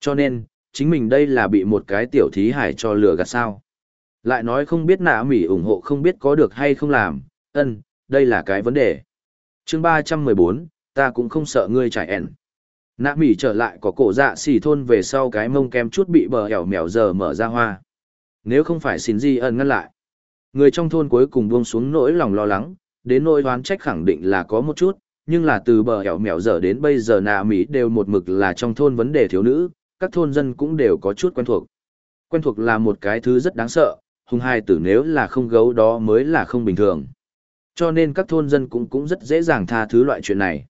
Cho nên, chính mình đây là bị một cái tiểu thí hải cho lừa gạt sao. Lại nói không biết nạ mỉ ủng hộ không biết có được hay không làm, ân, đây là cái vấn đề. chương ba trăm mười bốn ta cũng không sợ ngươi trải ẻn. Nạ mỉ trở lại có cổ dạ xỉ thôn về sau cái mông kem chút bị bờ hẻo mèo giờ mở ra hoa. Nếu không phải xin di ẩn ngăn lại. Người trong thôn cuối cùng buông xuống nỗi lòng lo lắng, đến nỗi đoán trách khẳng định là có một chút, nhưng là từ bờ hẻo mèo giờ đến bây giờ nạ mỉ đều một mực là trong thôn vấn đề thiếu nữ, các thôn dân cũng đều có chút quen thuộc. Quen thuộc là một cái thứ rất đáng sợ, hung hai tử nếu là không gấu đó mới là không bình thường. Cho nên các thôn dân cũng cũng rất dễ dàng tha thứ loại chuyện này.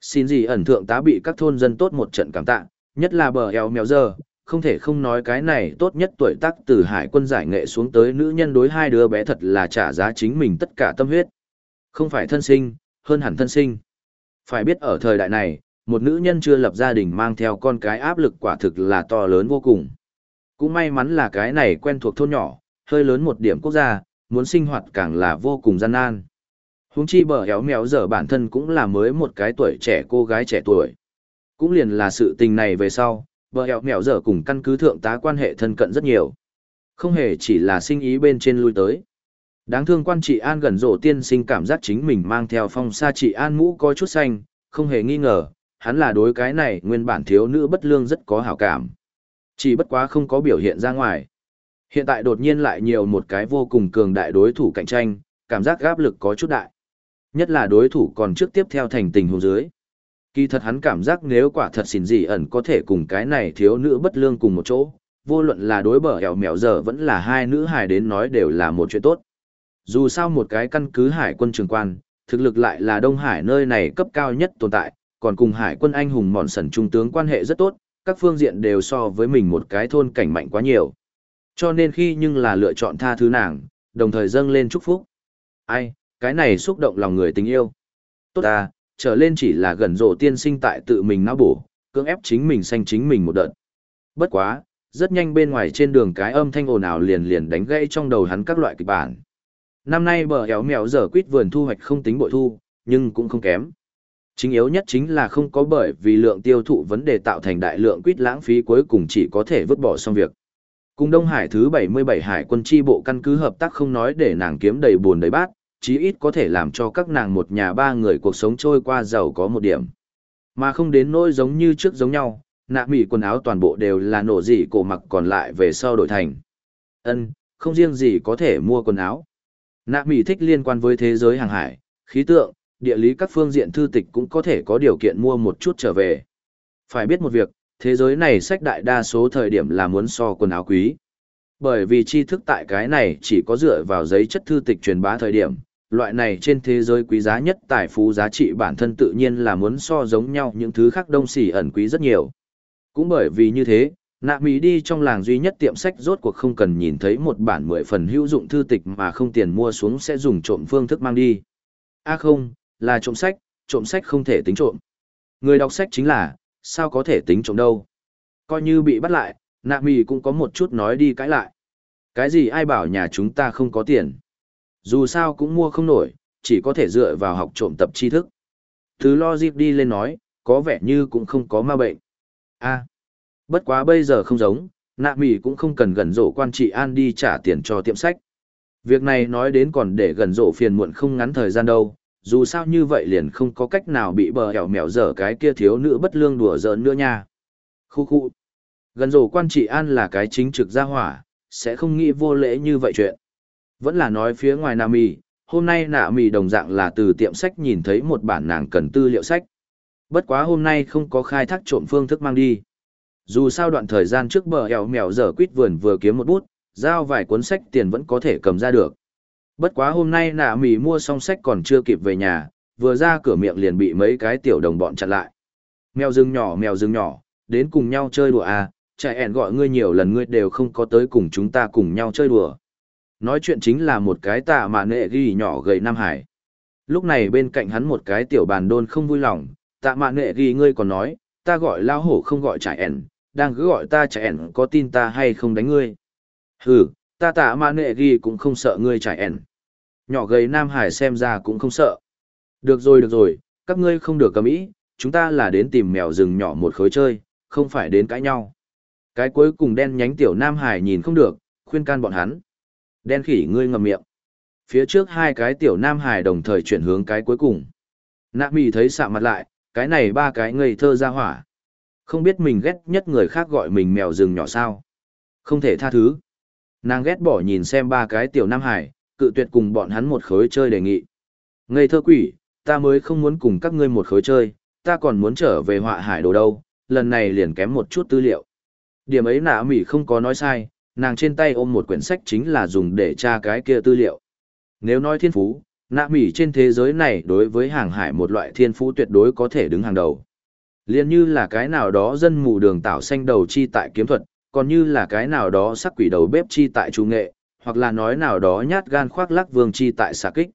Xin gì ẩn thượng tá bị các thôn dân tốt một trận cảm tạ, nhất là bờ eo mèo giờ, không thể không nói cái này tốt nhất tuổi tác từ hải quân giải nghệ xuống tới nữ nhân đối hai đứa bé thật là trả giá chính mình tất cả tâm huyết. Không phải thân sinh, hơn hẳn thân sinh. Phải biết ở thời đại này, một nữ nhân chưa lập gia đình mang theo con cái áp lực quả thực là to lớn vô cùng. Cũng may mắn là cái này quen thuộc thôn nhỏ, hơi lớn một điểm quốc gia, muốn sinh hoạt càng là vô cùng gian nan. Huống chi bờ héo méo giờ bản thân cũng là mới một cái tuổi trẻ cô gái trẻ tuổi. Cũng liền là sự tình này về sau, bờ héo méo giờ cùng căn cứ thượng tá quan hệ thân cận rất nhiều. Không hề chỉ là sinh ý bên trên lui tới. Đáng thương quan trị an gần rộ tiên sinh cảm giác chính mình mang theo phong sa trị an mũ có chút xanh, không hề nghi ngờ, hắn là đối cái này nguyên bản thiếu nữ bất lương rất có hảo cảm. Chỉ bất quá không có biểu hiện ra ngoài. Hiện tại đột nhiên lại nhiều một cái vô cùng cường đại đối thủ cạnh tranh, cảm giác áp lực có chút đại. Nhất là đối thủ còn trước tiếp theo thành tình huống dưới. Kỳ thật hắn cảm giác nếu quả thật xỉn gì ẩn có thể cùng cái này thiếu nữ bất lương cùng một chỗ, vô luận là đối bờ hẻo mèo giờ vẫn là hai nữ hài đến nói đều là một chuyện tốt. Dù sao một cái căn cứ hải quân trường quan, thực lực lại là Đông Hải nơi này cấp cao nhất tồn tại, còn cùng hải quân anh hùng mòn sần trung tướng quan hệ rất tốt, các phương diện đều so với mình một cái thôn cảnh mạnh quá nhiều. Cho nên khi nhưng là lựa chọn tha thứ nàng, đồng thời dâng lên chúc phúc. Ai, cái này xúc động lòng người tình yêu. Tốt à, trở lên chỉ là gần rộ tiên sinh tại tự mình não bổ, cưỡng ép chính mình sanh chính mình một đợt. Bất quá, rất nhanh bên ngoài trên đường cái âm thanh ồn ào liền liền đánh gãy trong đầu hắn các loại kịch bản. Năm nay bờ éo mèo giờ quýt vườn thu hoạch không tính bội thu, nhưng cũng không kém. Chính yếu nhất chính là không có bởi vì lượng tiêu thụ vấn đề tạo thành đại lượng quýt lãng phí cuối cùng chỉ có thể vứt bỏ xong việc. Cùng Đông Hải thứ 77 hải quân chi bộ căn cứ hợp tác không nói để nàng kiếm đầy buồn đầy bát, chí ít có thể làm cho các nàng một nhà ba người cuộc sống trôi qua giàu có một điểm. Mà không đến nỗi giống như trước giống nhau, nạ mỉ quần áo toàn bộ đều là nổ gì cổ mặc còn lại về sau đổi thành. ân không riêng gì có thể mua quần áo. Nạ mỉ thích liên quan với thế giới hàng hải, khí tượng, địa lý các phương diện thư tịch cũng có thể có điều kiện mua một chút trở về. Phải biết một việc, thế giới này sách đại đa số thời điểm là muốn so quần áo quý. Bởi vì tri thức tại cái này chỉ có dựa vào giấy chất thư tịch truyền bá thời điểm, loại này trên thế giới quý giá nhất tài phú giá trị bản thân tự nhiên là muốn so giống nhau những thứ khác đông xỉ ẩn quý rất nhiều. Cũng bởi vì như thế, nạ mỹ đi trong làng duy nhất tiệm sách rốt cuộc không cần nhìn thấy một bản mười phần hữu dụng thư tịch mà không tiền mua xuống sẽ dùng trộm phương thức mang đi. a à không, là trộm sách, trộm sách không thể tính trộm. Người đọc sách chính là, sao có thể tính trộm đâu. Coi như bị bắt lại, nạ mì cũng có một chút nói đi cãi lại. Cái gì ai bảo nhà chúng ta không có tiền. Dù sao cũng mua không nổi, chỉ có thể dựa vào học trộm tập tri thức. Thứ lo dịp đi lên nói, có vẻ như cũng không có ma bệnh. a bất quá bây giờ không giống, nạ mì cũng không cần gần rổ quan trị an đi trả tiền cho tiệm sách. Việc này nói đến còn để gần rổ phiền muộn không ngắn thời gian đâu, dù sao như vậy liền không có cách nào bị bờ hẻo mèo dở cái kia thiếu nữ bất lương đùa giỡn nữa nha. Khu khu. Gần rổ quan trị an là cái chính trực gia hỏa, sẽ không nghĩ vô lễ như vậy chuyện. Vẫn là nói phía ngoài Nam mì, hôm nay nà mì đồng dạng là từ tiệm sách nhìn thấy một bản nàng cần tư liệu sách. Bất quá hôm nay không có khai thác trộm phương thức mang đi. Dù sao đoạn thời gian trước bờ hẻo mèo dở quýt vườn vừa kiếm một bút, giao vài cuốn sách tiền vẫn có thể cầm ra được. Bất quá hôm nay nạ mì mua xong sách còn chưa kịp về nhà, vừa ra cửa miệng liền bị mấy cái tiểu đồng bọn chặn lại. Mèo rừng nhỏ mèo rừng nhỏ, đến cùng nhau chơi đùa à, chạy ẻn gọi ngươi nhiều lần ngươi đều không có tới cùng chúng ta cùng nhau chơi đùa. Nói chuyện chính là một cái tạ mà nệ ghi nhỏ gầy Nam Hải. Lúc này bên cạnh hắn một cái tiểu bàn đôn không vui lòng, tạ mạ nệ ghi ngươi còn nói, ta gọi lao hổ không gọi trẻ ẻn, đang cứ gọi ta trẻ ẻn có tin ta hay không đánh ngươi. Hừ, ta tạ mạ nệ ghi cũng không sợ ngươi trải ẻn. Nhỏ gầy Nam Hải xem ra cũng không sợ. Được rồi được rồi, các ngươi không được cầm ý, chúng ta là đến tìm mèo rừng nhỏ một khối chơi, không phải đến cãi nhau. Cái cuối cùng đen nhánh tiểu Nam Hải nhìn không được, khuyên can bọn hắn. Đen khỉ ngươi ngậm miệng. Phía trước hai cái tiểu Nam Hải đồng thời chuyển hướng cái cuối cùng. Nạ mì thấy sạ mặt lại, cái này ba cái ngây thơ ra hỏa. Không biết mình ghét nhất người khác gọi mình mèo rừng nhỏ sao. Không thể tha thứ. Nàng ghét bỏ nhìn xem ba cái tiểu Nam Hải, cự tuyệt cùng bọn hắn một khối chơi đề nghị. Ngây thơ quỷ, ta mới không muốn cùng các ngươi một khối chơi, ta còn muốn trở về họa hải đồ đâu, lần này liền kém một chút tư liệu. Điểm ấy nạ mỉ không có nói sai, nàng trên tay ôm một quyển sách chính là dùng để tra cái kia tư liệu. Nếu nói thiên phú, nạ mỉ trên thế giới này đối với hàng hải một loại thiên phú tuyệt đối có thể đứng hàng đầu. Liên như là cái nào đó dân mù đường tạo xanh đầu chi tại kiếm thuật, còn như là cái nào đó sắc quỷ đầu bếp chi tại trung nghệ, hoặc là nói nào đó nhát gan khoác lắc vương chi tại xạ kích.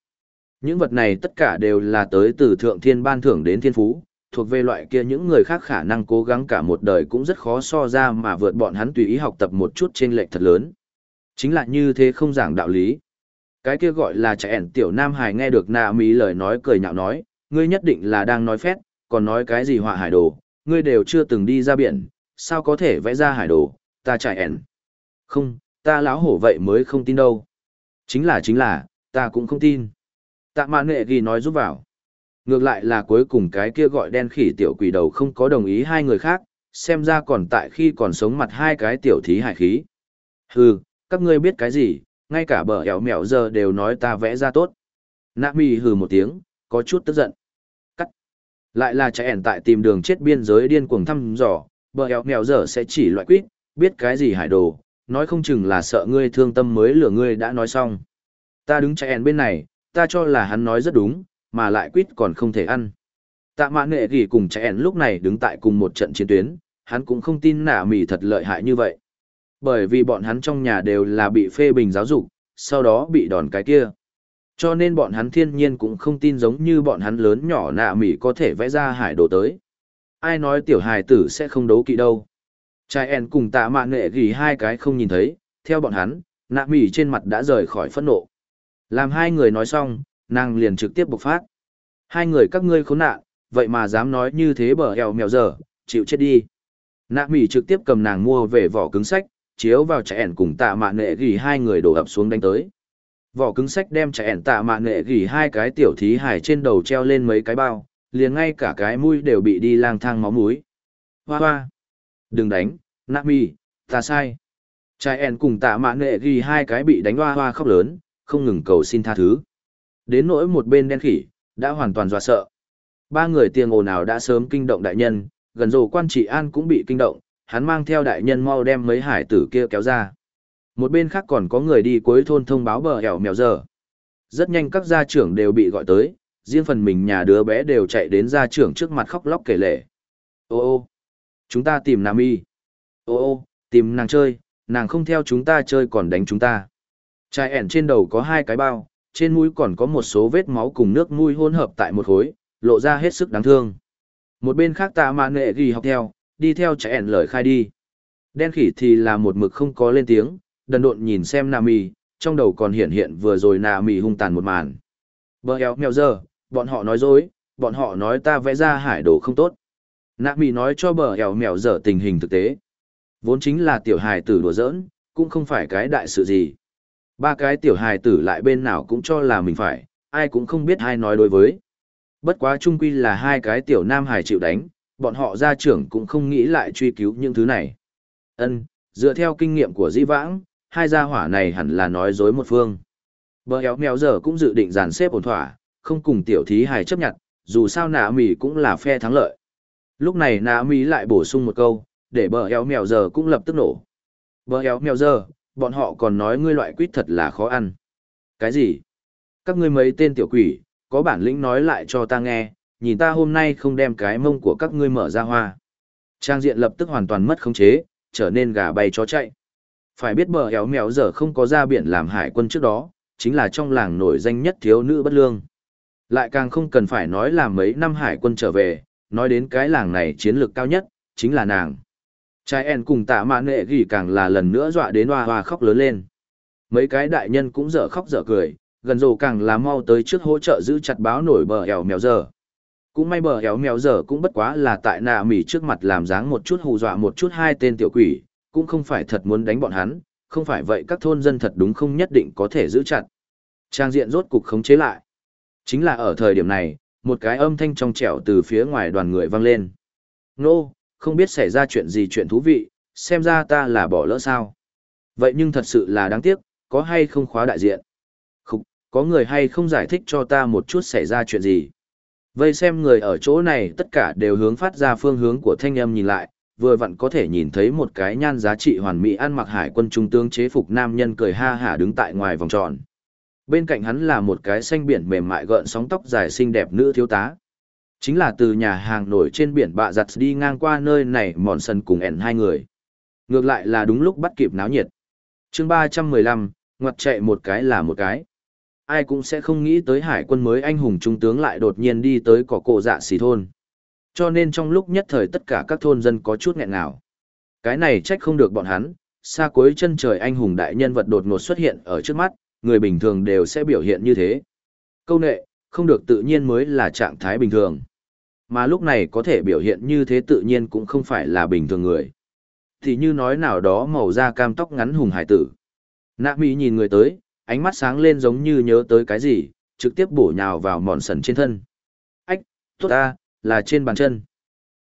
Những vật này tất cả đều là tới từ thượng thiên ban thưởng đến thiên phú, thuộc về loại kia những người khác khả năng cố gắng cả một đời cũng rất khó so ra mà vượt bọn hắn tùy ý học tập một chút trên lệch thật lớn. Chính là như thế không giảng đạo lý. Cái kia gọi là trẻ ẻn tiểu nam hài nghe được nạ mỹ lời nói cười nhạo nói, ngươi nhất định là đang nói phét, còn nói cái gì họa hải đồ, ngươi đều chưa từng đi ra biển, sao có thể vẽ ra hải đồ, ta trải ẻn. Không, ta lão hổ vậy mới không tin đâu. Chính là chính là, ta cũng không tin. Tạ mạn nghệ ghi nói giúp vào. Ngược lại là cuối cùng cái kia gọi đen khỉ tiểu quỷ đầu không có đồng ý hai người khác, xem ra còn tại khi còn sống mặt hai cái tiểu thí hải khí. Hừ, các ngươi biết cái gì, ngay cả bờ ẻo mèo giờ đều nói ta vẽ ra tốt. Nạ mì hừ một tiếng, có chút tức giận. Cắt. Lại là trẻ ẻn tại tìm đường chết biên giới điên cuồng thăm dò, bờ ẻo mèo giờ sẽ chỉ loại quýt, biết cái gì hải đồ, nói không chừng là sợ ngươi thương tâm mới lừa ngươi đã nói xong. Ta đứng chạy ẻn bên này, ta cho là hắn nói rất đúng, mà lại quýt còn không thể ăn. Tạ mạn nghệ gỉ cùng trẻ ẻn lúc này đứng tại cùng một trận chiến tuyến, hắn cũng không tin nả mỉ thật lợi hại như vậy. Bởi vì bọn hắn trong nhà đều là bị phê bình giáo dục, sau đó bị đòn cái kia. Cho nên bọn hắn thiên nhiên cũng không tin giống như bọn hắn lớn nhỏ nạ mỉ có thể vẽ ra hải đồ tới. Ai nói tiểu hài tử sẽ không đấu kỵ đâu. Trai en cùng tạ mạn nghệ ghi hai cái không nhìn thấy, theo bọn hắn, nạ mỉ trên mặt đã rời khỏi phẫn nộ. Làm hai người nói xong, nàng liền trực tiếp bộc phát. Hai người các ngươi khốn nạn, vậy mà dám nói như thế bờ eo mèo dở, chịu chết đi. Nạ mỉ trực tiếp cầm nàng mua về vỏ cứng sách, chiếu vào trẻ ẻn cùng tạ mạn nghệ gỉ hai người đổ ập xuống đánh tới. Vỏ cứng sách đem trẻ ẻn tạ mạn nghệ gỉ hai cái tiểu thí hải trên đầu treo lên mấy cái bao, liền ngay cả cái mũi đều bị đi lang thang máu mũi. Hoa hoa! Đừng đánh, nạ ta sai. Trai En cùng tạ mạ nệ ghi hai cái bị đánh hoa hoa khóc lớn, không ngừng cầu xin tha thứ. Đến nỗi một bên đen khỉ, đã hoàn toàn dọa sợ. Ba người tiền ồn nào đã sớm kinh động đại nhân, gần rồ quan trị an cũng bị kinh động, hắn mang theo đại nhân mau đem mấy hải tử kia kéo ra. Một bên khác còn có người đi cuối thôn thông báo bờ hẻo mèo giờ. Rất nhanh các gia trưởng đều bị gọi tới, riêng phần mình nhà đứa bé đều chạy đến gia trưởng trước mặt khóc lóc kể lể. Ô ô, chúng ta tìm Nam Y. Ô ô, tìm nàng chơi, nàng không theo chúng ta chơi còn đánh chúng ta. Trai ẻn trên đầu có hai cái bao, trên mũi còn có một số vết máu cùng nước mũi hỗn hợp tại một khối, lộ ra hết sức đáng thương. Một bên khác tạ mạ nghệ ghi học theo, đi theo Trai ẻn lời khai đi. Đen khỉ thì là một mực không có lên tiếng, đần độn nhìn xem nà mì, trong đầu còn hiện hiện vừa rồi nà mì hung tàn một màn. Bờ héo mèo giờ, bọn họ nói dối, bọn họ nói ta vẽ ra hải đồ không tốt. Nà mì nói cho bờ héo mèo giờ tình hình thực tế. Vốn chính là tiểu hài tử đùa giỡn, cũng không phải cái đại sự gì. Ba cái tiểu hài tử lại bên nào cũng cho là mình phải, ai cũng không biết ai nói đối với. Bất quá chung quy là hai cái tiểu nam hài chịu đánh, bọn họ gia trưởng cũng không nghĩ lại truy cứu những thứ này. Ân, dựa theo kinh nghiệm của Di Vãng, hai gia hỏa này hẳn là nói dối một phương. Bờ éo mèo giờ cũng dự định dàn xếp ổn thỏa, không cùng tiểu thí hài chấp nhận, dù sao nạ mì cũng là phe thắng lợi. Lúc này nạ mì lại bổ sung một câu, để bờ éo mèo giờ cũng lập tức nổ. Bờ éo mèo giờ, bọn họ còn nói ngươi loại quýt thật là khó ăn. Cái gì? Các ngươi mấy tên tiểu quỷ, có bản lĩnh nói lại cho ta nghe, nhìn ta hôm nay không đem cái mông của các ngươi mở ra hoa. Trang diện lập tức hoàn toàn mất khống chế, trở nên gà bay chó chạy. Phải biết bờ éo mèo giờ không có ra biển làm hải quân trước đó, chính là trong làng nổi danh nhất thiếu nữ bất lương. Lại càng không cần phải nói là mấy năm hải quân trở về, nói đến cái làng này chiến lược cao nhất, chính là nàng. Trai en cùng tạ Mạn nệ gỉ càng là lần nữa dọa đến hoa hoa khóc lớn lên. Mấy cái đại nhân cũng dở khóc dở cười, gần rồ càng là mau tới trước hỗ trợ giữ chặt báo nổi bờ ẻo mèo giờ. Cũng may bờ ẻo mèo giờ cũng bất quá là tại nạ mỉ trước mặt làm dáng một chút hù dọa một chút hai tên tiểu quỷ, cũng không phải thật muốn đánh bọn hắn, không phải vậy các thôn dân thật đúng không nhất định có thể giữ chặt. Trang diện rốt cục khống chế lại. Chính là ở thời điểm này, một cái âm thanh trong trẻo từ phía ngoài đoàn người vang lên. Nô, không biết xảy ra chuyện gì chuyện thú vị, xem ra ta là bỏ lỡ sao. Vậy nhưng thật sự là đáng tiếc, có hay không khóa đại diện? Không, có người hay không giải thích cho ta một chút xảy ra chuyện gì? Vây xem người ở chỗ này tất cả đều hướng phát ra phương hướng của thanh âm nhìn lại, vừa vặn có thể nhìn thấy một cái nhan giá trị hoàn mỹ ăn mặc hải quân trung tướng chế phục nam nhân cười ha hả đứng tại ngoài vòng tròn. Bên cạnh hắn là một cái xanh biển mềm mại gợn sóng tóc dài xinh đẹp nữ thiếu tá. Chính là từ nhà hàng nổi trên biển bạ giặt đi ngang qua nơi này mòn sân cùng ẻn hai người. Ngược lại là đúng lúc bắt kịp náo nhiệt. chương ba trăm mười lăm ngoặt chạy một cái là một cái. Ai cũng sẽ không nghĩ tới hải quân mới anh hùng trung tướng lại đột nhiên đi tới cỏ cổ dạ xì thôn. Cho nên trong lúc nhất thời tất cả các thôn dân có chút nghẹn ngào. Cái này trách không được bọn hắn, xa cuối chân trời anh hùng đại nhân vật đột ngột xuất hiện ở trước mắt, người bình thường đều sẽ biểu hiện như thế. Câu nệ, không được tự nhiên mới là trạng thái bình thường. Mà lúc này có thể biểu hiện như thế tự nhiên cũng không phải là bình thường người. Thì như nói nào đó màu da cam tóc ngắn hùng hải tử. Nạ mỹ nhìn người tới, ánh mắt sáng lên giống như nhớ tới cái gì, trực tiếp bổ nhào vào mòn sần trên thân. Ách, tốt ta, là trên bàn chân.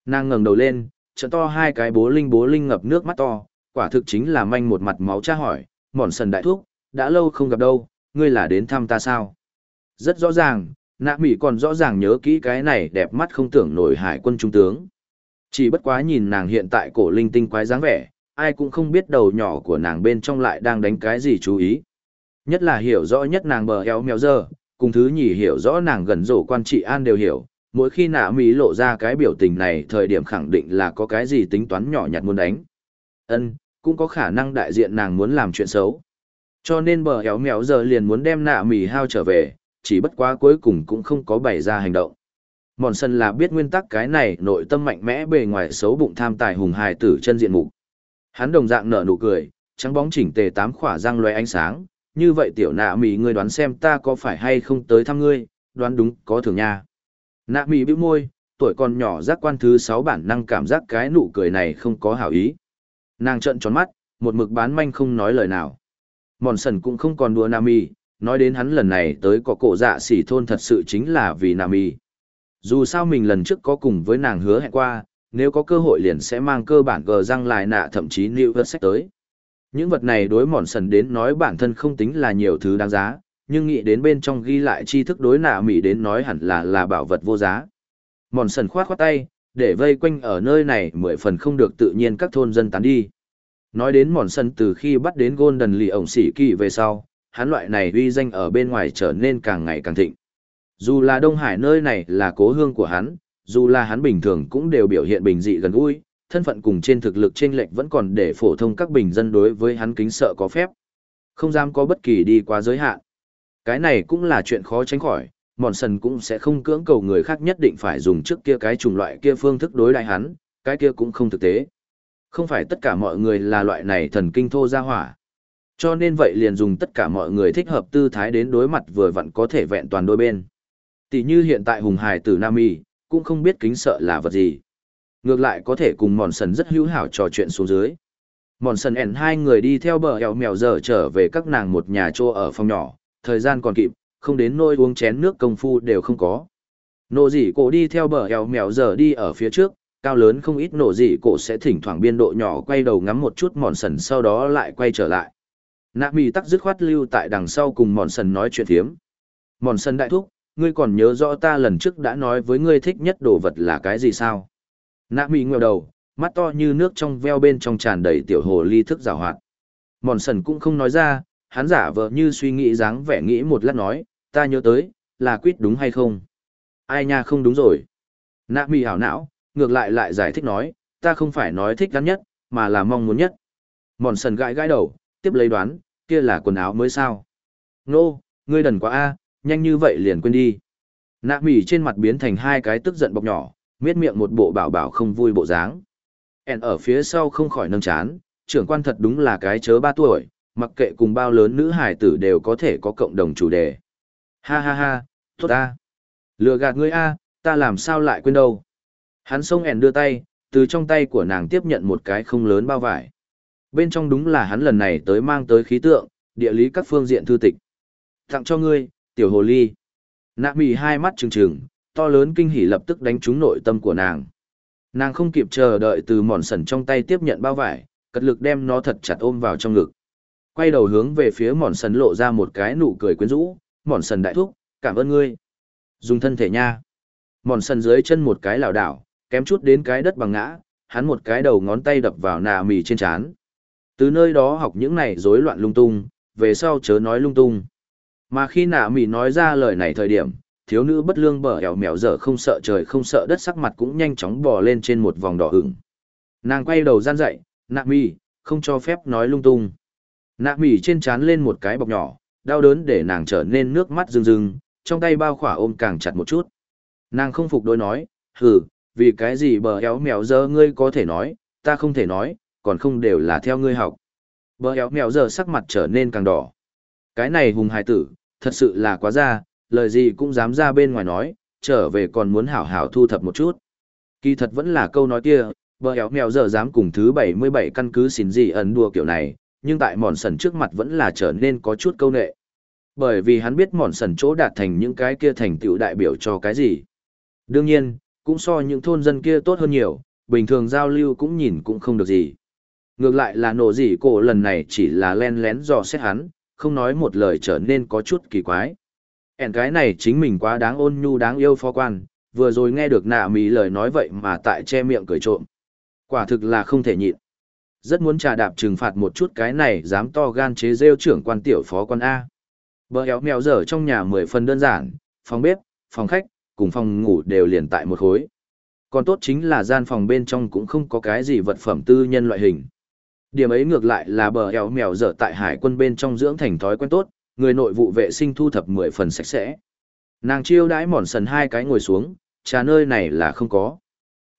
Nàng ngẩng đầu lên, trận to hai cái bố linh bố linh ngập nước mắt to, quả thực chính là manh một mặt máu tra hỏi, mòn sần đại thúc, đã lâu không gặp đâu, ngươi là đến thăm ta sao? Rất rõ ràng, nạ mỹ còn rõ ràng nhớ kỹ cái này đẹp mắt không tưởng nổi hải quân trung tướng. Chỉ bất quá nhìn nàng hiện tại cổ linh tinh quái dáng vẻ, ai cũng không biết đầu nhỏ của nàng bên trong lại đang đánh cái gì chú ý. Nhất là hiểu rõ nhất nàng bờ eo mèo dơ, cùng thứ nhì hiểu rõ nàng gần rổ quan trị an đều hiểu, mỗi khi nạ mỹ lộ ra cái biểu tình này thời điểm khẳng định là có cái gì tính toán nhỏ nhặt muốn đánh. ân cũng có khả năng đại diện nàng muốn làm chuyện xấu. Cho nên bờ éo mèo giờ liền muốn đem nạ mì hao trở về, chỉ bất quá cuối cùng cũng không có bày ra hành động. Mòn sân là biết nguyên tắc cái này nội tâm mạnh mẽ bề ngoài xấu bụng tham tài hùng hài tử chân diện mục. Hắn đồng dạng nở nụ cười, trắng bóng chỉnh tề tám khỏa răng loé ánh sáng, như vậy tiểu nạ mì ngươi đoán xem ta có phải hay không tới thăm ngươi, đoán đúng, có thường nha. Nạ mì bĩu môi, tuổi còn nhỏ giác quan thứ sáu bản năng cảm giác cái nụ cười này không có hảo ý. Nàng trợn tròn mắt, một mực bán manh không nói lời nào mòn sần cũng không còn đùa nạ mì, nói đến hắn lần này tới có cổ dạ xỉ thôn thật sự chính là vì nam y dù sao mình lần trước có cùng với nàng hứa hẹn qua nếu có cơ hội liền sẽ mang cơ bản gờ răng lại nạ thậm chí lưu vật sách tới. Những vật này đối mòn sần đến nói bản thân không tính là nhiều thứ đáng giá nhưng nghĩ đến bên trong ghi lại tri thức đối nạ mỹ đến nói hẳn là là bảo vật vô giá. Mòn sần khoát khoát tay để vây quanh ở nơi này mười phần không được tự nhiên các thôn dân tán đi. Nói đến mòn sân từ khi bắt đến Golden lì ổng xỉ kỳ về sau, hắn loại này uy danh ở bên ngoài trở nên càng ngày càng thịnh. Dù là Đông Hải nơi này là cố hương của hắn, dù là hắn bình thường cũng đều biểu hiện bình dị gần gũi, thân phận cùng trên thực lực trên lệch vẫn còn để phổ thông các bình dân đối với hắn kính sợ có phép. Không dám có bất kỳ đi quá giới hạn. Cái này cũng là chuyện khó tránh khỏi, mòn sần cũng sẽ không cưỡng cầu người khác nhất định phải dùng trước kia cái chủng loại kia phương thức đối đại hắn, cái kia cũng không thực tế. Không phải tất cả mọi người là loại này thần kinh thô ra hỏa. Cho nên vậy liền dùng tất cả mọi người thích hợp tư thái đến đối mặt vừa vặn có thể vẹn toàn đôi bên. Tỷ như hiện tại hùng hải tử Nam Y, cũng không biết kính sợ là vật gì. Ngược lại có thể cùng mòn sần rất hữu hảo trò chuyện xuống dưới. Mòn sần ẻn hai người đi theo bờ eo mèo giờ trở về các nàng một nhà trô ở phòng nhỏ, thời gian còn kịp, không đến nôi uống chén nước công phu đều không có. Nộ dị cổ đi theo bờ eo mèo giờ đi ở phía trước, cao lớn không ít nổ dị cổ sẽ thỉnh thoảng biên độ nhỏ quay đầu ngắm một chút mòn sần sau đó lại quay trở lại nạ mỹ tắc dứt khoát lưu tại đằng sau cùng mòn sần nói chuyện thiếm mòn sần đại thúc ngươi còn nhớ rõ ta lần trước đã nói với ngươi thích nhất đồ vật là cái gì sao? Nạ mỹ ngờ đầu mắt to như nước trong veo bên trong tràn đầy tiểu hồ ly thức giảo hoạt. Mòn sần cũng không nói ra hắn giả vờ như suy nghĩ dáng vẻ nghĩ một lát nói ta nhớ tới là quýt đúng hay không? Ai nha không đúng rồi. Nạ mỹ hảo não ngược lại lại giải thích nói, ta không phải nói thích gắn nhất, mà là mong muốn nhất. Mòn sần gãi gãi đầu, tiếp lấy đoán, kia là quần áo mới sao. Nô, ngươi đần quá a, nhanh như vậy liền quên đi. Nạ mỉ trên mặt biến thành hai cái tức giận bọc nhỏ, miết miệng một bộ bảo bảo không vui bộ dáng. En ở phía sau không khỏi nâng chán, trưởng quan thật đúng là cái chớ ba tuổi, mặc kệ cùng bao lớn nữ hải tử đều có thể có cộng đồng chủ đề. Ha ha ha, tốt ta. Lừa gạt ngươi a, ta làm sao lại quên đâu. Hắn xông ẻn đưa tay, từ trong tay của nàng tiếp nhận một cái không lớn bao vải. Bên trong đúng là hắn lần này tới mang tới khí tượng, địa lý các phương diện thư tịch. Tặng cho ngươi, tiểu hồ ly. Nạ mì hai mắt trừng trừng, to lớn kinh hỉ lập tức đánh trúng nội tâm của nàng. Nàng không kịp chờ đợi từ mòn sần trong tay tiếp nhận bao vải, cật lực đem nó thật chặt ôm vào trong ngực. Quay đầu hướng về phía mòn sần lộ ra một cái nụ cười quyến rũ, mòn sần đại thúc, cảm ơn ngươi. Dùng thân thể nha. Mòn sần dưới chân một cái lảo đảo, kém chút đến cái đất bằng ngã, hắn một cái đầu ngón tay đập vào nạ mì trên trán. Từ nơi đó học những này rối loạn lung tung, về sau chớ nói lung tung. Mà khi nạ mỉ nói ra lời này thời điểm, thiếu nữ bất lương bờ ẻo mèo dở không sợ trời không sợ đất sắc mặt cũng nhanh chóng bò lên trên một vòng đỏ hửng Nàng quay đầu gian dậy, nạ mỉ không cho phép nói lung tung. Nạ mỉ trên trán lên một cái bọc nhỏ, đau đớn để nàng trở nên nước mắt rưng rưng, trong tay bao khỏa ôm càng chặt một chút. Nàng không phục đối nói, hừ, vì cái gì bờ éo mèo dơ ngươi có thể nói, ta không thể nói, còn không đều là theo ngươi học. Bờ éo mèo giờ sắc mặt trở nên càng đỏ. Cái này hùng hài tử, thật sự là quá ra, lời gì cũng dám ra bên ngoài nói, trở về còn muốn hảo hảo thu thập một chút. Kỳ thật vẫn là câu nói kia, bờ éo mèo giờ dám cùng thứ 77 căn cứ xin gì ẩn đùa kiểu này, nhưng tại mòn sần trước mặt vẫn là trở nên có chút câu nệ. Bởi vì hắn biết mòn sần chỗ đạt thành những cái kia thành tựu đại biểu cho cái gì. Đương nhiên, cũng so những thôn dân kia tốt hơn nhiều, bình thường giao lưu cũng nhìn cũng không được gì. Ngược lại là nổ gì cổ lần này chỉ là len lén dò xét hắn, không nói một lời trở nên có chút kỳ quái. Ẻn cái này chính mình quá đáng ôn nhu đáng yêu phó quan, vừa rồi nghe được nạ mì lời nói vậy mà tại che miệng cười trộm. Quả thực là không thể nhịn. Rất muốn trà đạp trừng phạt một chút cái này dám to gan chế rêu trưởng quan tiểu phó quan A. Bờ éo mèo dở trong nhà mười phần đơn giản, phòng bếp, phòng khách, cùng phòng ngủ đều liền tại một khối. Còn tốt chính là gian phòng bên trong cũng không có cái gì vật phẩm tư nhân loại hình. Điểm ấy ngược lại là bờ eo mèo dở tại hải quân bên trong dưỡng thành thói quen tốt, người nội vụ vệ sinh thu thập mười phần sạch sẽ. Nàng chiêu đãi mòn sần hai cái ngồi xuống, trà nơi này là không có.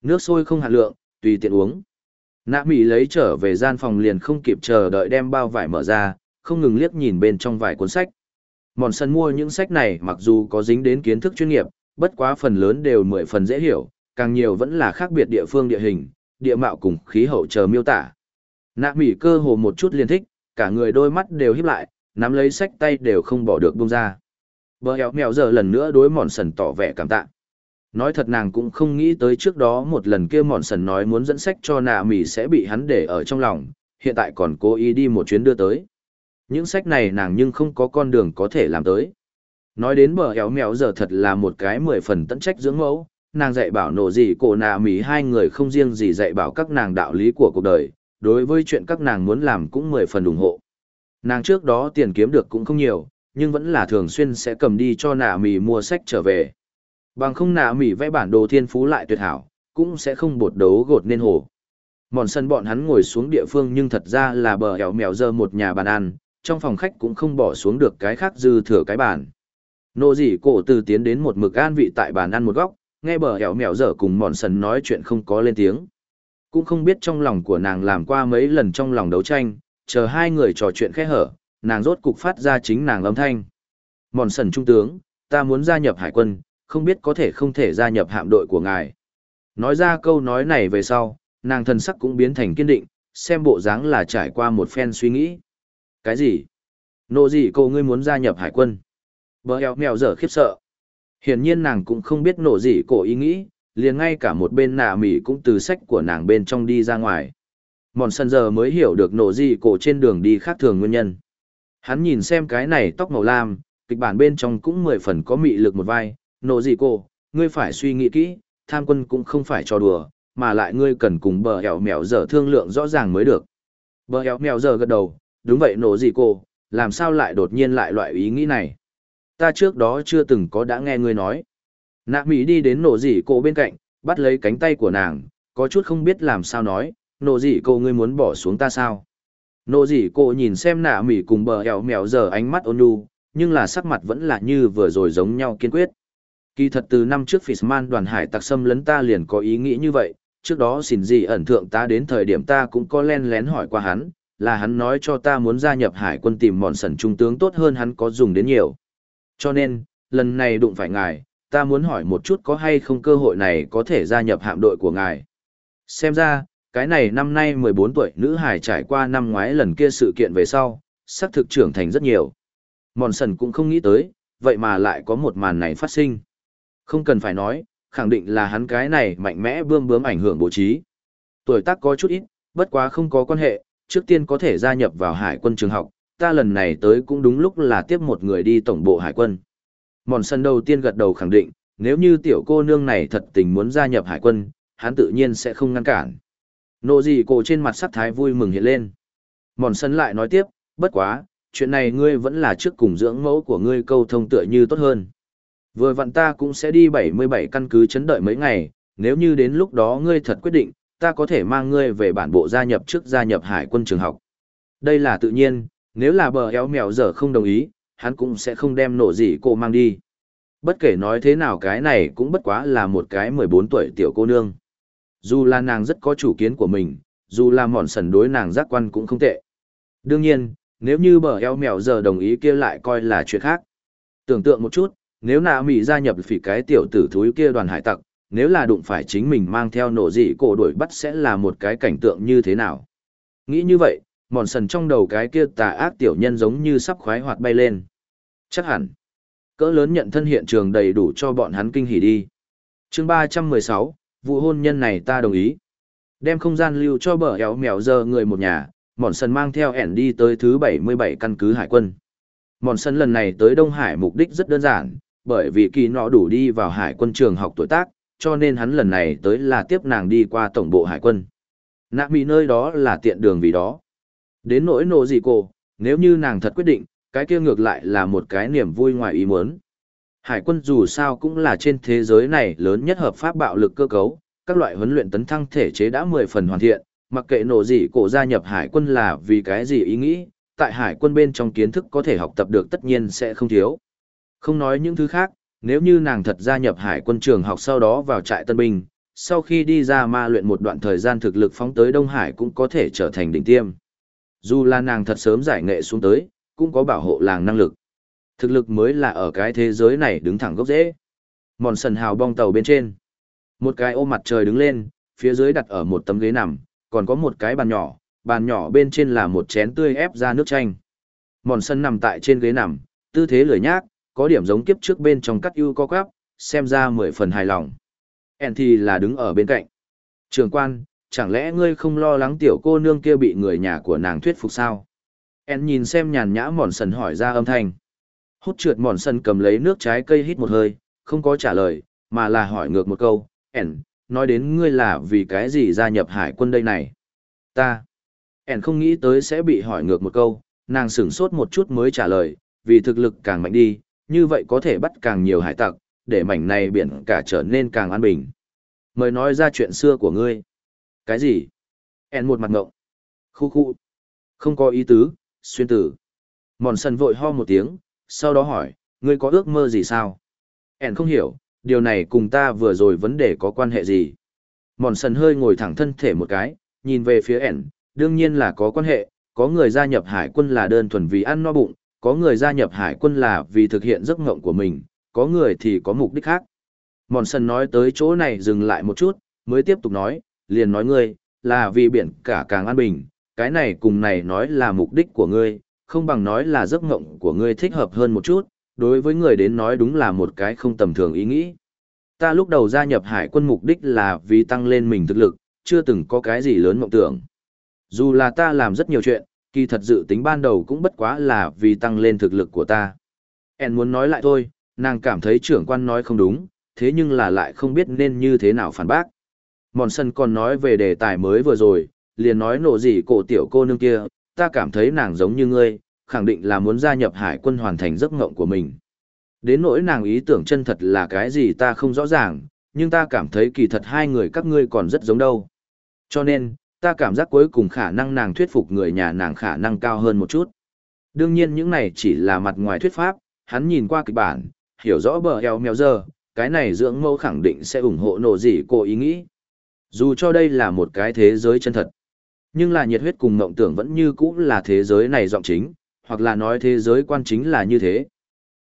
Nước sôi không hạt lượng, tùy tiện uống. Nạ Mỹ lấy trở về gian phòng liền không kịp chờ đợi đem bao vải mở ra, không ngừng liếc nhìn bên trong vài cuốn sách. Mòn sân mua những sách này mặc dù có dính đến kiến thức chuyên nghiệp, bất quá phần lớn đều mười phần dễ hiểu, càng nhiều vẫn là khác biệt địa phương địa hình, địa mạo cùng khí hậu chờ miêu tả. Nạ mỉ cơ hồ một chút liền thích, cả người đôi mắt đều híp lại, nắm lấy sách tay đều không bỏ được buông ra. Bờ héo mèo giờ lần nữa đối mòn sần tỏ vẻ cảm tạ. Nói thật nàng cũng không nghĩ tới trước đó một lần kia mòn sần nói muốn dẫn sách cho nạ mỉ sẽ bị hắn để ở trong lòng, hiện tại còn cố ý đi một chuyến đưa tới. Những sách này nàng nhưng không có con đường có thể làm tới. Nói đến bờ héo mèo giờ thật là một cái mười phần tận trách dưỡng mẫu, nàng dạy bảo nổ gì cổ nạ mỉ hai người không riêng gì dạy bảo các nàng đạo lý của cuộc đời, đối với chuyện các nàng muốn làm cũng mười phần ủng hộ. Nàng trước đó tiền kiếm được cũng không nhiều, nhưng vẫn là thường xuyên sẽ cầm đi cho nạ mì mua sách trở về. Bằng không nạ mì vẽ bản đồ thiên phú lại tuyệt hảo, cũng sẽ không bột đấu gột nên hồ. Mòn sân bọn hắn ngồi xuống địa phương nhưng thật ra là bờ hẻo mèo dơ một nhà bàn ăn, trong phòng khách cũng không bỏ xuống được cái khác dư thừa cái bàn. Nô dỉ cổ từ tiến đến một mực an vị tại bàn ăn một góc, nghe bờ hẻo mèo dở cùng mòn sân nói chuyện không có lên tiếng. Cũng không biết trong lòng của nàng làm qua mấy lần trong lòng đấu tranh, chờ hai người trò chuyện khẽ hở, nàng rốt cục phát ra chính nàng âm thanh. Mòn sần trung tướng, ta muốn gia nhập hải quân, không biết có thể không thể gia nhập hạm đội của ngài. Nói ra câu nói này về sau, nàng thần sắc cũng biến thành kiên định, xem bộ dáng là trải qua một phen suy nghĩ. Cái gì? Nộ gì cô ngươi muốn gia nhập hải quân? Bờ eo mèo dở khiếp sợ. Hiển nhiên nàng cũng không biết nộ gì cổ ý nghĩ, liền ngay cả một bên nạ mỉ cũng từ sách của nàng bên trong đi ra ngoài. Mòn sân giờ mới hiểu được nổ gì cổ trên đường đi khác thường nguyên nhân. Hắn nhìn xem cái này tóc màu lam, kịch bản bên trong cũng mười phần có mị lực một vai, Nổ gì cổ, ngươi phải suy nghĩ kỹ, tham quân cũng không phải cho đùa, mà lại ngươi cần cùng bờ hẻo mèo giờ thương lượng rõ ràng mới được. Bờ hẻo mèo giờ gật đầu, đúng vậy nổ gì cô, làm sao lại đột nhiên lại loại ý nghĩ này. Ta trước đó chưa từng có đã nghe ngươi nói. Nạ Mỹ đi đến nổ gì cô bên cạnh, bắt lấy cánh tay của nàng, có chút không biết làm sao nói, nộ gì cô ngươi muốn bỏ xuống ta sao? Nộ gì cô nhìn xem nạ Mỹ cùng bờ hẹo mèo giờ ánh mắt ôn nhu, nhưng là sắc mặt vẫn là như vừa rồi giống nhau kiên quyết. Kỳ thật từ năm trước Fishman đoàn hải tặc xâm lấn ta liền có ý nghĩ như vậy, trước đó xin gì ẩn thượng ta đến thời điểm ta cũng có len lén hỏi qua hắn, là hắn nói cho ta muốn gia nhập hải quân tìm mòn sẩn trung tướng tốt hơn hắn có dùng đến nhiều. Cho nên, lần này đụng phải ngài, ta muốn hỏi một chút có hay không cơ hội này có thể gia nhập hạm đội của ngài. Xem ra, cái này năm nay 14 tuổi nữ hài trải qua năm ngoái lần kia sự kiện về sau, sắc thực trưởng thành rất nhiều. Mòn sần cũng không nghĩ tới, vậy mà lại có một màn này phát sinh. Không cần phải nói, khẳng định là hắn cái này mạnh mẽ bươm bướm ảnh hưởng bố trí. Tuổi tác có chút ít, bất quá không có quan hệ, trước tiên có thể gia nhập vào hải quân trường học, ta lần này tới cũng đúng lúc là tiếp một người đi tổng bộ hải quân. Mòn sân đầu tiên gật đầu khẳng định, nếu như tiểu cô nương này thật tình muốn gia nhập hải quân, hắn tự nhiên sẽ không ngăn cản. Nộ gì cổ trên mặt sắc thái vui mừng hiện lên. Mòn sân lại nói tiếp, bất quá, chuyện này ngươi vẫn là trước cùng dưỡng mẫu của ngươi câu thông tựa như tốt hơn. Vừa vặn ta cũng sẽ đi 77 căn cứ chấn đợi mấy ngày, nếu như đến lúc đó ngươi thật quyết định, ta có thể mang ngươi về bản bộ gia nhập trước gia nhập hải quân trường học. Đây là tự nhiên, nếu là bờ éo mèo giờ không đồng ý, hắn cũng sẽ không đem nổ gì cô mang đi. Bất kể nói thế nào cái này cũng bất quá là một cái 14 tuổi tiểu cô nương. Dù là nàng rất có chủ kiến của mình, dù là mòn sần đối nàng giác quan cũng không tệ. Đương nhiên, nếu như bờ eo mèo giờ đồng ý kia lại coi là chuyện khác. Tưởng tượng một chút, nếu nạ mỹ gia nhập phỉ cái tiểu tử thúi kia đoàn hải tặc, nếu là đụng phải chính mình mang theo nổ dị cổ đuổi bắt sẽ là một cái cảnh tượng như thế nào. Nghĩ như vậy, mòn sần trong đầu cái kia tà ác tiểu nhân giống như sắp khoái hoạt bay lên. Chắc hẳn, cỡ lớn nhận thân hiện trường đầy đủ cho bọn hắn kinh hỉ đi. chương ba trăm mười sáu vụ hôn nhân này ta đồng ý. Đem không gian lưu cho bờ éo mèo giờ người một nhà, mòn Sân mang theo ẻn đi tới thứ bảy mươi bảy căn cứ hải quân. Mòn Sân lần này tới Đông Hải mục đích rất đơn giản, bởi vì kỳ nọ đủ đi vào hải quân trường học tuổi tác, cho nên hắn lần này tới là tiếp nàng đi qua tổng bộ hải quân. Nạ mỹ nơi đó là tiện đường vì đó. Đến nỗi nộ gì cô, nếu như nàng thật quyết định, cái kia ngược lại là một cái niềm vui ngoài ý muốn. Hải quân dù sao cũng là trên thế giới này lớn nhất hợp pháp bạo lực cơ cấu, các loại huấn luyện tấn thăng thể chế đã mười phần hoàn thiện, mặc kệ nổ gì cổ gia nhập hải quân là vì cái gì ý nghĩ, tại hải quân bên trong kiến thức có thể học tập được tất nhiên sẽ không thiếu. Không nói những thứ khác, nếu như nàng thật gia nhập hải quân trường học sau đó vào trại tân binh, sau khi đi ra ma luyện một đoạn thời gian thực lực phóng tới Đông Hải cũng có thể trở thành đỉnh tiêm. Dù là nàng thật sớm giải nghệ xuống tới, cũng có bảo hộ làng năng lực. Thực lực mới là ở cái thế giới này đứng thẳng gốc rễ. Mòn sần hào bong tàu bên trên. Một cái ô mặt trời đứng lên, phía dưới đặt ở một tấm ghế nằm, còn có một cái bàn nhỏ, bàn nhỏ bên trên là một chén tươi ép ra nước chanh. Mòn sân nằm tại trên ghế nằm, tư thế lười nhác, có điểm giống kiếp trước bên trong cắt ưu co quắp, xem ra mười phần hài lòng. En thì là đứng ở bên cạnh. Trường quan, chẳng lẽ ngươi không lo lắng tiểu cô nương kia bị người nhà của nàng thuyết phục sao? En nhìn xem nhàn nhã mòn sần hỏi ra âm thanh. Hút trượt mòn sần cầm lấy nước trái cây hít một hơi, không có trả lời, mà là hỏi ngược một câu. En, nói đến ngươi là vì cái gì gia nhập hải quân đây này? Ta. En không nghĩ tới sẽ bị hỏi ngược một câu, nàng sửng sốt một chút mới trả lời, vì thực lực càng mạnh đi, như vậy có thể bắt càng nhiều hải tặc, để mảnh này biển cả trở nên càng an bình. Mời nói ra chuyện xưa của ngươi. Cái gì? En một mặt ngộng. Khu khu. Không có ý tứ, xuyên tử. Mòn sần vội ho một tiếng, sau đó hỏi, ngươi có ước mơ gì sao? ẻn không hiểu, điều này cùng ta vừa rồi vấn đề có quan hệ gì? Mòn sần hơi ngồi thẳng thân thể một cái, nhìn về phía ẻn, đương nhiên là có quan hệ, có người gia nhập hải quân là đơn thuần vì ăn no bụng, có người gia nhập hải quân là vì thực hiện giấc ngộng của mình, có người thì có mục đích khác. Mòn sần nói tới chỗ này dừng lại một chút, mới tiếp tục nói, liền nói ngươi, là vì biển cả càng an bình, cái này cùng này nói là mục đích của ngươi, không bằng nói là giấc mộng của ngươi thích hợp hơn một chút, đối với người đến nói đúng là một cái không tầm thường ý nghĩ. Ta lúc đầu gia nhập hải quân mục đích là vì tăng lên mình thực lực, chưa từng có cái gì lớn mộng tưởng. Dù là ta làm rất nhiều chuyện, kỳ thật dự tính ban đầu cũng bất quá là vì tăng lên thực lực của ta. En muốn nói lại thôi, nàng cảm thấy trưởng quan nói không đúng, thế nhưng là lại không biết nên như thế nào phản bác. Mòn sân còn nói về đề tài mới vừa rồi, liền nói nộ gì cổ tiểu cô nương kia, ta cảm thấy nàng giống như ngươi, khẳng định là muốn gia nhập hải quân hoàn thành giấc ngộng của mình. Đến nỗi nàng ý tưởng chân thật là cái gì ta không rõ ràng, nhưng ta cảm thấy kỳ thật hai người các ngươi còn rất giống đâu. Cho nên, ta cảm giác cuối cùng khả năng nàng thuyết phục người nhà nàng khả năng cao hơn một chút. Đương nhiên những này chỉ là mặt ngoài thuyết pháp, hắn nhìn qua kịch bản, hiểu rõ bờ eo mèo giờ, cái này dưỡng mẫu khẳng định sẽ ủng hộ nổ gì cô ý nghĩ. Dù cho đây là một cái thế giới chân thật, nhưng là nhiệt huyết cùng mộng tưởng vẫn như cũ là thế giới này giọng chính, hoặc là nói thế giới quan chính là như thế.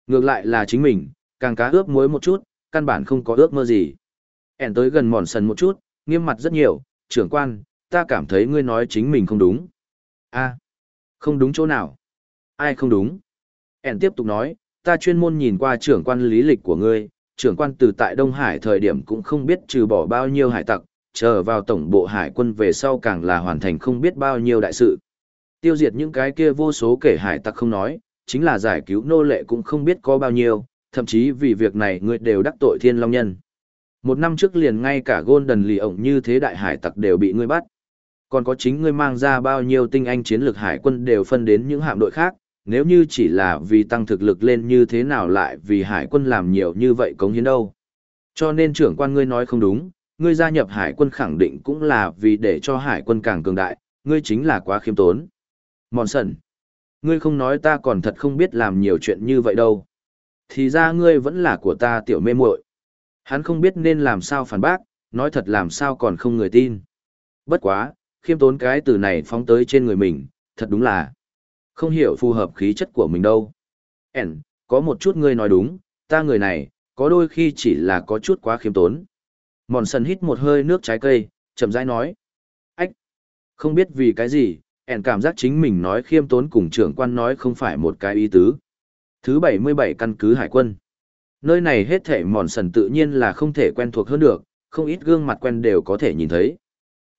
Ngược lại là chính mình, càng cá ước muối một chút, căn bản không có ước mơ gì. Ẻn tới gần mòn sần một chút, nghiêm mặt rất nhiều, trưởng quan, ta cảm thấy ngươi nói chính mình không đúng. a không đúng chỗ nào? Ai không đúng? Ẻn tiếp tục nói, ta chuyên môn nhìn qua trưởng quan lý lịch của ngươi, trưởng quan từ tại Đông Hải thời điểm cũng không biết trừ bỏ bao nhiêu hải tặc, chờ vào tổng bộ hải quân về sau càng là hoàn thành không biết bao nhiêu đại sự. Tiêu diệt những cái kia vô số kể hải tặc không nói, chính là giải cứu nô lệ cũng không biết có bao nhiêu, thậm chí vì việc này người đều đắc tội thiên long nhân. Một năm trước liền ngay cả Golden lì ổng như thế đại hải tặc đều bị ngươi bắt. Còn có chính ngươi mang ra bao nhiêu tinh anh chiến lược hải quân đều phân đến những hạm đội khác, nếu như chỉ là vì tăng thực lực lên như thế nào lại vì hải quân làm nhiều như vậy cống hiến đâu. Cho nên trưởng quan ngươi nói không đúng, ngươi gia nhập hải quân khẳng định cũng là vì để cho hải quân càng cường đại, ngươi chính là quá khiêm tốn. Mòn sần, ngươi không nói ta còn thật không biết làm nhiều chuyện như vậy đâu. Thì ra ngươi vẫn là của ta tiểu mê muội. Hắn không biết nên làm sao phản bác, nói thật làm sao còn không người tin. Bất quá, khiêm tốn cái từ này phóng tới trên người mình, thật đúng là không hiểu phù hợp khí chất của mình đâu. Ẩn, có một chút ngươi nói đúng, ta người này, có đôi khi chỉ là có chút quá khiêm tốn. Mòn sần hít một hơi nước trái cây, chậm rãi nói. Ách! Không biết vì cái gì, ẻn cảm giác chính mình nói khiêm tốn cùng trưởng quan nói không phải một cái ý tứ. Thứ 77 căn cứ hải quân. Nơi này hết thể mòn sần tự nhiên là không thể quen thuộc hơn được, không ít gương mặt quen đều có thể nhìn thấy.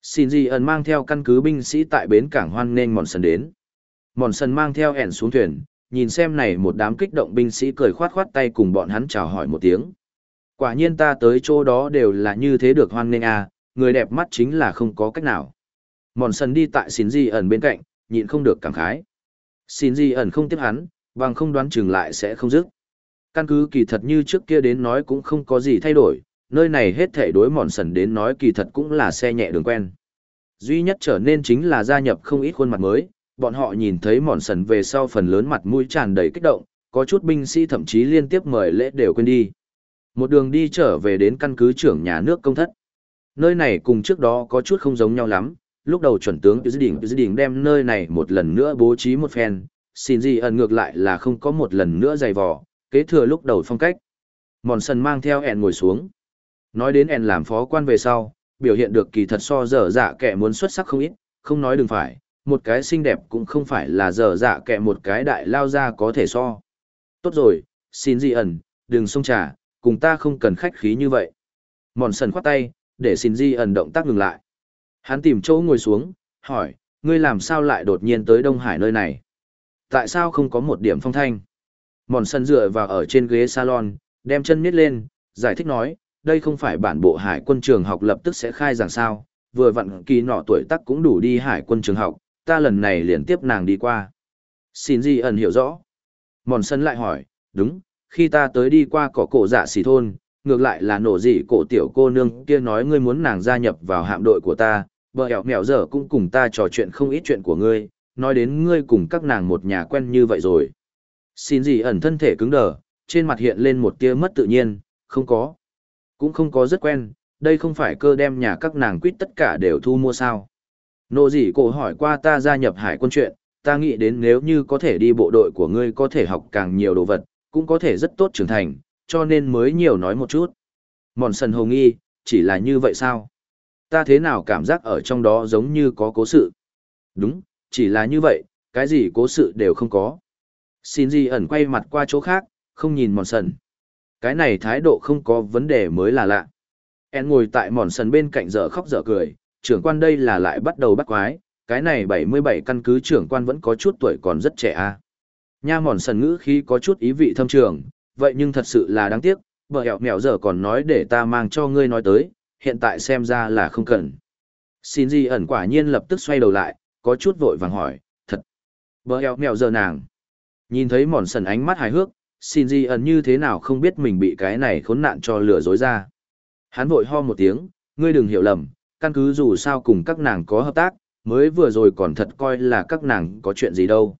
Xin gì ẩn mang theo căn cứ binh sĩ tại bến cảng hoan nên mòn sần đến. Mòn sần mang theo ẻn xuống thuyền, nhìn xem này một đám kích động binh sĩ cười khoát khoát tay cùng bọn hắn chào hỏi một tiếng. Quả nhiên ta tới chỗ đó đều là như thế được hoan nghênh à, người đẹp mắt chính là không có cách nào. Mòn sần đi tại xin di ẩn bên cạnh, nhịn không được cảm khái. Xin di ẩn không tiếp hắn, bằng không đoán chừng lại sẽ không dứt. Căn cứ kỳ thật như trước kia đến nói cũng không có gì thay đổi, nơi này hết thể đối mòn sần đến nói kỳ thật cũng là xe nhẹ đường quen. Duy nhất trở nên chính là gia nhập không ít khuôn mặt mới, bọn họ nhìn thấy mòn sần về sau phần lớn mặt mũi tràn đầy kích động, có chút binh sĩ thậm chí liên tiếp mời lễ đều quên đi. Một đường đi trở về đến căn cứ trưởng nhà nước công thất. Nơi này cùng trước đó có chút không giống nhau lắm, lúc đầu chuẩn tướng Dư Đình Dư Đình đem nơi này một lần nữa bố trí một phen, xin gì ẩn ngược lại là không có một lần nữa dày vò, kế thừa lúc đầu phong cách. Mòn sần mang theo ẹn ngồi xuống. Nói đến ẹn làm phó quan về sau, biểu hiện được kỳ thật so dở dạ kẻ muốn xuất sắc không ít, không nói đừng phải, một cái xinh đẹp cũng không phải là dở dạ kẻ một cái đại lao ra có thể so. Tốt rồi, xin gì ẩn, đừng xông trà, cùng ta không cần khách khí như vậy. Mòn sần khoát tay, để xin di ẩn động tác ngừng lại. Hắn tìm chỗ ngồi xuống, hỏi, ngươi làm sao lại đột nhiên tới Đông Hải nơi này? Tại sao không có một điểm phong thanh? Mòn sần dựa vào ở trên ghế salon, đem chân miết lên, giải thích nói, đây không phải bản bộ hải quân trường học lập tức sẽ khai giảng sao, vừa vặn kỳ nọ tuổi tác cũng đủ đi hải quân trường học, ta lần này liền tiếp nàng đi qua. Xin di ẩn hiểu rõ. Mòn sân lại hỏi, đúng, khi ta tới đi qua cỏ cổ dạ xỉ thôn, ngược lại là nổ dị cổ tiểu cô nương kia nói ngươi muốn nàng gia nhập vào hạm đội của ta, bờ hẹo mẹo giờ cũng cùng ta trò chuyện không ít chuyện của ngươi, nói đến ngươi cùng các nàng một nhà quen như vậy rồi. Xin gì ẩn thân thể cứng đờ, trên mặt hiện lên một tia mất tự nhiên, không có. Cũng không có rất quen, đây không phải cơ đem nhà các nàng quýt tất cả đều thu mua sao. Nộ dị cổ hỏi qua ta gia nhập hải quân chuyện, ta nghĩ đến nếu như có thể đi bộ đội của ngươi có thể học càng nhiều đồ vật, cũng có thể rất tốt trưởng thành, cho nên mới nhiều nói một chút. Mòn sần hồ nghi, chỉ là như vậy sao? Ta thế nào cảm giác ở trong đó giống như có cố sự? Đúng, chỉ là như vậy, cái gì cố sự đều không có. Xin gì ẩn quay mặt qua chỗ khác, không nhìn mòn sần. Cái này thái độ không có vấn đề mới là lạ. En ngồi tại mòn sần bên cạnh dở khóc dở cười, trưởng quan đây là lại bắt đầu bắt quái, cái này 77 căn cứ trưởng quan vẫn có chút tuổi còn rất trẻ a. À. Nha mòn sần ngữ khí có chút ý vị thâm trường, vậy nhưng thật sự là đáng tiếc, Bờ hẹo mèo giờ còn nói để ta mang cho ngươi nói tới, hiện tại xem ra là không cần. Xin gì ẩn quả nhiên lập tức xoay đầu lại, có chút vội vàng hỏi, thật. Bờ hẹo mèo giờ nàng. Nhìn thấy mòn sần ánh mắt hài hước, xin gì ẩn như thế nào không biết mình bị cái này khốn nạn cho lừa dối ra. Hắn vội ho một tiếng, ngươi đừng hiểu lầm, căn cứ dù sao cùng các nàng có hợp tác, mới vừa rồi còn thật coi là các nàng có chuyện gì đâu.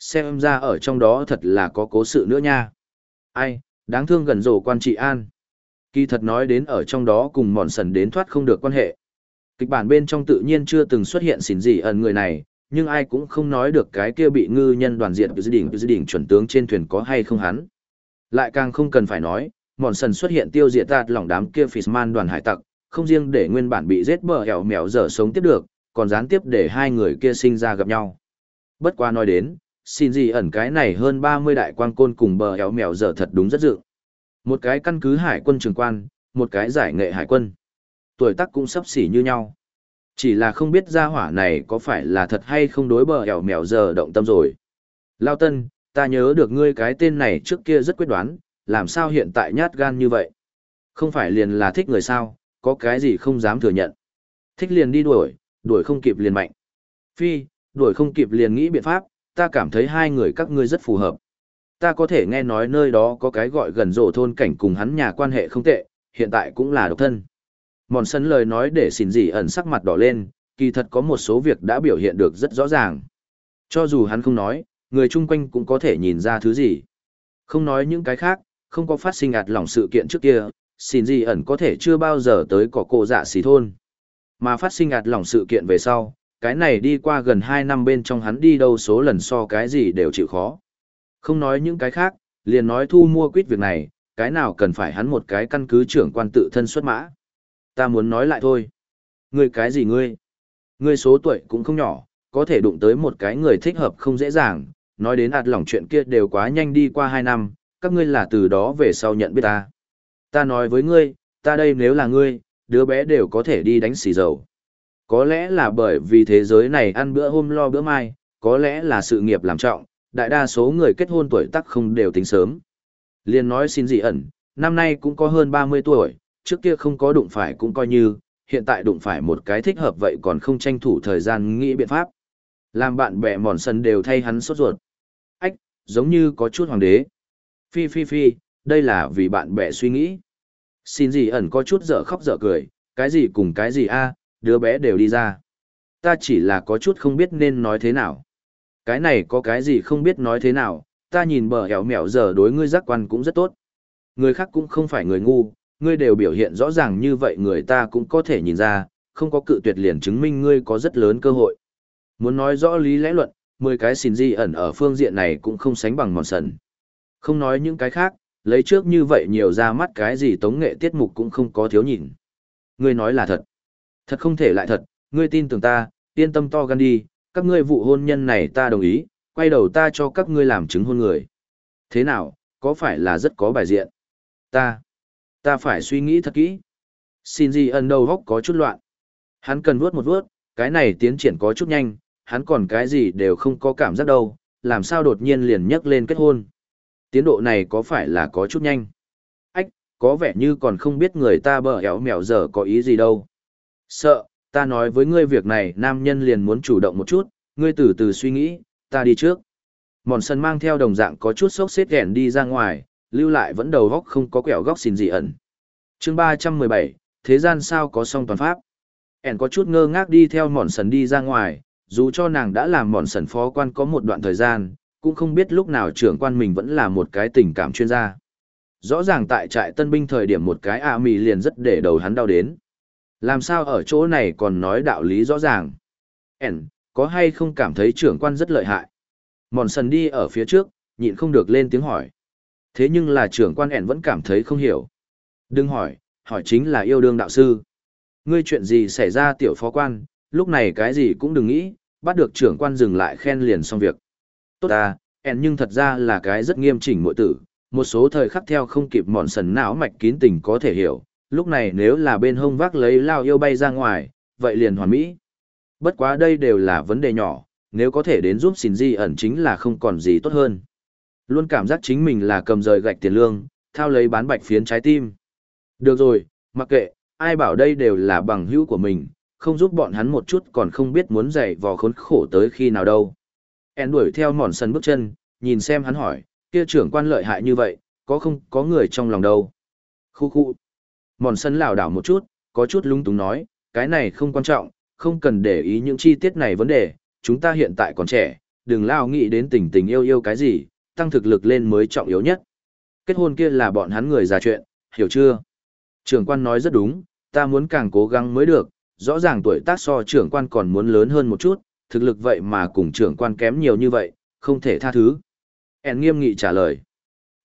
Xem ra ở trong đó thật là có cố sự nữa nha. Ai, đáng thương gần rổ quan trị an. Kỳ thật nói đến ở trong đó cùng mòn sần đến thoát không được quan hệ. Kịch bản bên trong tự nhiên chưa từng xuất hiện xỉn gì ẩn người này, nhưng ai cũng không nói được cái kia bị ngư nhân đoàn diện dự đỉnh dự đỉnh chuẩn tướng trên thuyền có hay không hắn. Lại càng không cần phải nói, mòn sần xuất hiện tiêu diệt tạt lỏng đám kia Fisman đoàn hải tặc, không riêng để nguyên bản bị giết bờ hẻo mèo dở sống tiếp được, còn gián tiếp để hai người kia sinh ra gặp nhau. Bất qua nói đến, xin gì ẩn cái này hơn 30 đại quan côn cùng bờ éo mèo giờ thật đúng rất dự. Một cái căn cứ hải quân trường quan, một cái giải nghệ hải quân. Tuổi tác cũng sắp xỉ như nhau. Chỉ là không biết gia hỏa này có phải là thật hay không đối bờ éo mèo giờ động tâm rồi. Lao Tân, ta nhớ được ngươi cái tên này trước kia rất quyết đoán, làm sao hiện tại nhát gan như vậy? Không phải liền là thích người sao, có cái gì không dám thừa nhận. Thích liền đi đuổi, đuổi không kịp liền mạnh. Phi, đuổi không kịp liền nghĩ biện pháp, ta cảm thấy hai người các ngươi rất phù hợp. Ta có thể nghe nói nơi đó có cái gọi gần rổ thôn cảnh cùng hắn nhà quan hệ không tệ, hiện tại cũng là độc thân. Mòn sân lời nói để xin gì ẩn sắc mặt đỏ lên, kỳ thật có một số việc đã biểu hiện được rất rõ ràng. Cho dù hắn không nói, người chung quanh cũng có thể nhìn ra thứ gì. Không nói những cái khác, không có phát sinh ạt lòng sự kiện trước kia, xin gì ẩn có thể chưa bao giờ tới có cổ dạ xì thôn. Mà phát sinh ạt lòng sự kiện về sau, cái này đi qua gần 2 năm bên trong hắn đi đâu số lần so cái gì đều chịu khó. Không nói những cái khác, liền nói thu mua quýt việc này, cái nào cần phải hắn một cái căn cứ trưởng quan tự thân xuất mã. Ta muốn nói lại thôi. Ngươi cái gì ngươi? Ngươi số tuổi cũng không nhỏ, có thể đụng tới một cái người thích hợp không dễ dàng, nói đến ạt lỏng chuyện kia đều quá nhanh đi qua 2 năm, các ngươi là từ đó về sau nhận biết ta. Ta nói với ngươi, ta đây nếu là ngươi, đứa bé đều có thể đi đánh xì dầu. Có lẽ là bởi vì thế giới này ăn bữa hôm lo bữa mai, có lẽ là sự nghiệp làm trọng, đại đa số người kết hôn tuổi tác không đều tính sớm. Liên nói xin dị ẩn, năm nay cũng có hơn 30 tuổi, trước kia không có đụng phải cũng coi như, hiện tại đụng phải một cái thích hợp vậy còn không tranh thủ thời gian nghĩ biện pháp. Làm bạn bè mòn sân đều thay hắn sốt ruột. Ách, giống như có chút hoàng đế. Phi phi phi, đây là vì bạn bè suy nghĩ. Xin gì ẩn có chút dở khóc dở cười, cái gì cùng cái gì a, đứa bé đều đi ra. Ta chỉ là có chút không biết nên nói thế nào. Cái này có cái gì không biết nói thế nào, ta nhìn bờ hẻo mẻo giờ đối ngươi giác quan cũng rất tốt. Người khác cũng không phải người ngu, ngươi đều biểu hiện rõ ràng như vậy người ta cũng có thể nhìn ra, không có cự tuyệt liền chứng minh ngươi có rất lớn cơ hội. Muốn nói rõ lý lẽ luận, 10 cái xin di ẩn ở phương diện này cũng không sánh bằng mòn sần. Không nói những cái khác, lấy trước như vậy nhiều ra mắt cái gì tống nghệ tiết mục cũng không có thiếu nhìn. Ngươi nói là thật. Thật không thể lại thật, ngươi tin tưởng ta, yên tâm to gan đi, các ngươi vụ hôn nhân này ta đồng ý, quay đầu ta cho các ngươi làm chứng hôn người. Thế nào, có phải là rất có bài diện? Ta, ta phải suy nghĩ thật kỹ. Xin gì ẩn đầu góc có chút loạn. Hắn cần vuốt một vuốt, cái này tiến triển có chút nhanh, hắn còn cái gì đều không có cảm giác đâu, làm sao đột nhiên liền nhấc lên kết hôn. Tiến độ này có phải là có chút nhanh? Ách, có vẻ như còn không biết người ta bờ éo mèo giờ có ý gì đâu. Sợ, ta nói với ngươi việc này nam nhân liền muốn chủ động một chút, ngươi từ từ suy nghĩ, ta đi trước. Mòn sân mang theo đồng dạng có chút sốc xếp ghẹn đi ra ngoài, lưu lại vẫn đầu góc không có quẹo góc xin gì ẩn. chương ba trăm mười bảy thế gian sao có song toàn pháp. ẻn có chút ngơ ngác đi theo mòn sần đi ra ngoài, dù cho nàng đã làm mòn sần phó quan có một đoạn thời gian, cũng không biết lúc nào trưởng quan mình vẫn là một cái tình cảm chuyên gia. Rõ ràng tại trại tân binh thời điểm một cái ạ mì liền rất để đầu hắn đau đến. Làm sao ở chỗ này còn nói đạo lý rõ ràng? Ẩn, có hay không cảm thấy trưởng quan rất lợi hại? Mòn sần đi ở phía trước, nhịn không được lên tiếng hỏi. Thế nhưng là trưởng quan ẻn vẫn cảm thấy không hiểu. Đừng hỏi, hỏi chính là yêu đương đạo sư. Ngươi chuyện gì xảy ra tiểu phó quan, lúc này cái gì cũng đừng nghĩ, bắt được trưởng quan dừng lại khen liền xong việc. Tốt à, ta, ẻn nhưng thật ra là cái rất nghiêm chỉnh mội tử, một số thời khắc theo không kịp mòn sần não mạch kín tình có thể hiểu, lúc này nếu là bên hông vác lấy lao yêu bay ra ngoài, vậy liền hoàn mỹ. Bất quá đây đều là vấn đề nhỏ, nếu có thể đến giúp xin di ẩn chính là không còn gì tốt hơn. Luôn cảm giác chính mình là cầm rời gạch tiền lương, thao lấy bán bạch phiến trái tim. Được rồi, mặc kệ, ai bảo đây đều là bằng hữu của mình, không giúp bọn hắn một chút còn không biết muốn dạy vò khốn khổ tới khi nào đâu. En đuổi theo mòn sân bước chân, nhìn xem hắn hỏi, kia trưởng quan lợi hại như vậy, có không có người trong lòng đâu. Khu khu. Mòn sân lảo đảo một chút, có chút lung túng nói, cái này không quan trọng, không cần để ý những chi tiết này vấn đề, chúng ta hiện tại còn trẻ, đừng lao nghĩ đến tình tình yêu yêu cái gì, tăng thực lực lên mới trọng yếu nhất. Kết hôn kia là bọn hắn người già chuyện, hiểu chưa? Trưởng quan nói rất đúng, ta muốn càng cố gắng mới được, rõ ràng tuổi tác so trưởng quan còn muốn lớn hơn một chút, thực lực vậy mà cùng trưởng quan kém nhiều như vậy, không thể tha thứ. En nghiêm nghị trả lời.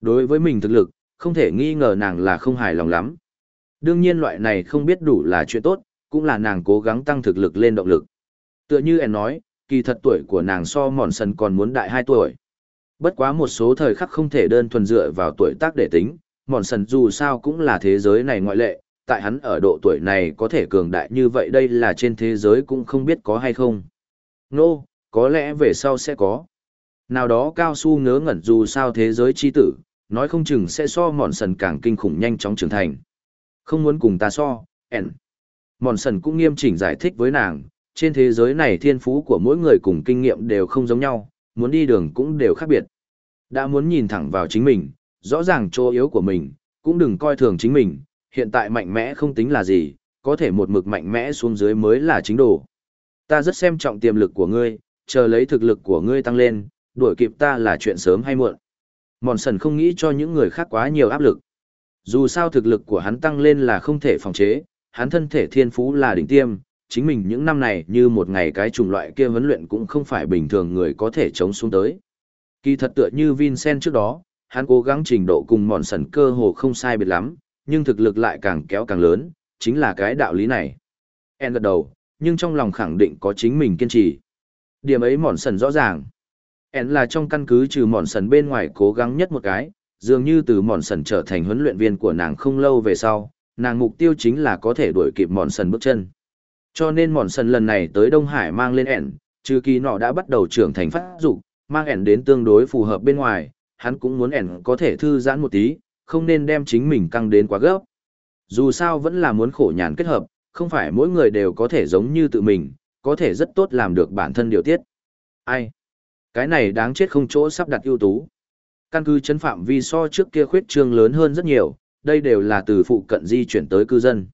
Đối với mình thực lực, không thể nghi ngờ nàng là không hài lòng lắm. Đương nhiên loại này không biết đủ là chuyện tốt, cũng là nàng cố gắng tăng thực lực lên động lực. Tựa như em nói, kỳ thật tuổi của nàng so mòn sần còn muốn đại 2 tuổi. Bất quá một số thời khắc không thể đơn thuần dựa vào tuổi tác để tính, mòn sần dù sao cũng là thế giới này ngoại lệ, tại hắn ở độ tuổi này có thể cường đại như vậy đây là trên thế giới cũng không biết có hay không. Nô, no, có lẽ về sau sẽ có. Nào đó cao su ngớ ngẩn dù sao thế giới chi tử, nói không chừng sẽ so mòn sần càng kinh khủng nhanh chóng trưởng thành. Không muốn cùng ta so, ẻn. Mòn sần cũng nghiêm chỉnh giải thích với nàng, trên thế giới này thiên phú của mỗi người cùng kinh nghiệm đều không giống nhau, muốn đi đường cũng đều khác biệt. Đã muốn nhìn thẳng vào chính mình, rõ ràng chỗ yếu của mình, cũng đừng coi thường chính mình, hiện tại mạnh mẽ không tính là gì, có thể một mực mạnh mẽ xuống dưới mới là chính đồ. Ta rất xem trọng tiềm lực của ngươi, chờ lấy thực lực của ngươi tăng lên, đuổi kịp ta là chuyện sớm hay muộn. Mòn sần không nghĩ cho những người khác quá nhiều áp lực. Dù sao thực lực của hắn tăng lên là không thể phòng chế, hắn thân thể thiên phú là đỉnh tiêm, chính mình những năm này như một ngày cái chủng loại kia huấn luyện cũng không phải bình thường người có thể chống xuống tới. Kỳ thật tựa như Vincent trước đó, hắn cố gắng trình độ cùng mòn sần cơ hồ không sai biệt lắm, nhưng thực lực lại càng kéo càng lớn, chính là cái đạo lý này. En gật đầu, nhưng trong lòng khẳng định có chính mình kiên trì. Điểm ấy mòn sần rõ ràng. En là trong căn cứ trừ mòn sần bên ngoài cố gắng nhất một cái, dường như từ mòn sần trở thành huấn luyện viên của nàng không lâu về sau, nàng mục tiêu chính là có thể đuổi kịp mòn sần bước chân. Cho nên mòn sần lần này tới Đông Hải mang lên ẻn, trừ kỳ nọ đã bắt đầu trưởng thành phát dục mang ẻn đến tương đối phù hợp bên ngoài, hắn cũng muốn ẻn có thể thư giãn một tí, không nên đem chính mình căng đến quá gấp. Dù sao vẫn là muốn khổ nhàn kết hợp, không phải mỗi người đều có thể giống như tự mình, có thể rất tốt làm được bản thân điều tiết. Ai? Cái này đáng chết không chỗ sắp đặt ưu tú. Căn cứ chấn phạm vi so trước kia khuyết trương lớn hơn rất nhiều, đây đều là từ phụ cận di chuyển tới cư dân.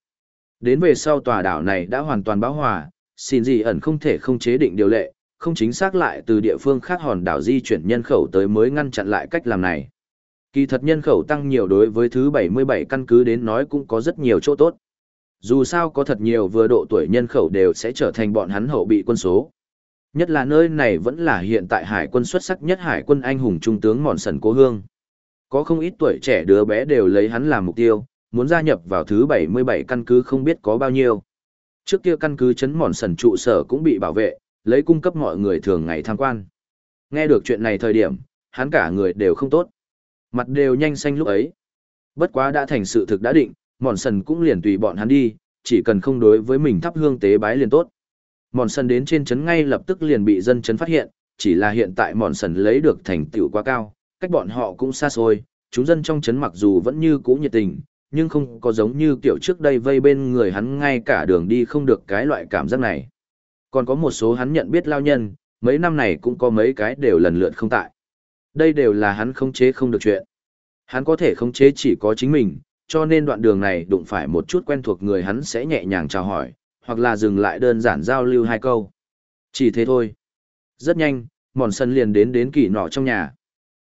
Đến về sau tòa đảo này đã hoàn toàn bão hòa, xin gì ẩn không thể không chế định điều lệ, không chính xác lại từ địa phương khác hòn đảo di chuyển nhân khẩu tới mới ngăn chặn lại cách làm này. Kỳ thật nhân khẩu tăng nhiều đối với thứ 77 căn cứ đến nói cũng có rất nhiều chỗ tốt. Dù sao có thật nhiều vừa độ tuổi nhân khẩu đều sẽ trở thành bọn hắn hậu bị quân số. Nhất là nơi này vẫn là hiện tại hải quân xuất sắc nhất hải quân anh hùng trung tướng Mòn Sần Cố Hương. Có không ít tuổi trẻ đứa bé đều lấy hắn làm mục tiêu, muốn gia nhập vào thứ 77 căn cứ không biết có bao nhiêu. Trước kia căn cứ chấn Mòn Sần trụ sở cũng bị bảo vệ, lấy cung cấp mọi người thường ngày tham quan. Nghe được chuyện này thời điểm, hắn cả người đều không tốt. Mặt đều nhanh xanh lúc ấy. Bất quá đã thành sự thực đã định, Mòn Sần cũng liền tùy bọn hắn đi, chỉ cần không đối với mình thắp hương tế bái liền tốt. Mòn Sần đến trên trấn ngay lập tức liền bị dân trấn phát hiện, chỉ là hiện tại Mòn Sần lấy được thành tựu quá cao, cách bọn họ cũng xa xôi, chúng dân trong trấn mặc dù vẫn như cũ nhiệt tình, nhưng không có giống như kiểu trước đây vây bên người hắn ngay cả đường đi không được cái loại cảm giác này. Còn có một số hắn nhận biết lao nhân, mấy năm này cũng có mấy cái đều lần lượt không tại. Đây đều là hắn khống chế không được chuyện. Hắn có thể khống chế chỉ có chính mình, cho nên đoạn đường này đụng phải một chút quen thuộc người hắn sẽ nhẹ nhàng chào hỏi, hoặc là dừng lại đơn giản giao lưu hai câu. Chỉ thế thôi. Rất nhanh, mòn sân liền đến đến kỳ nọ trong nhà.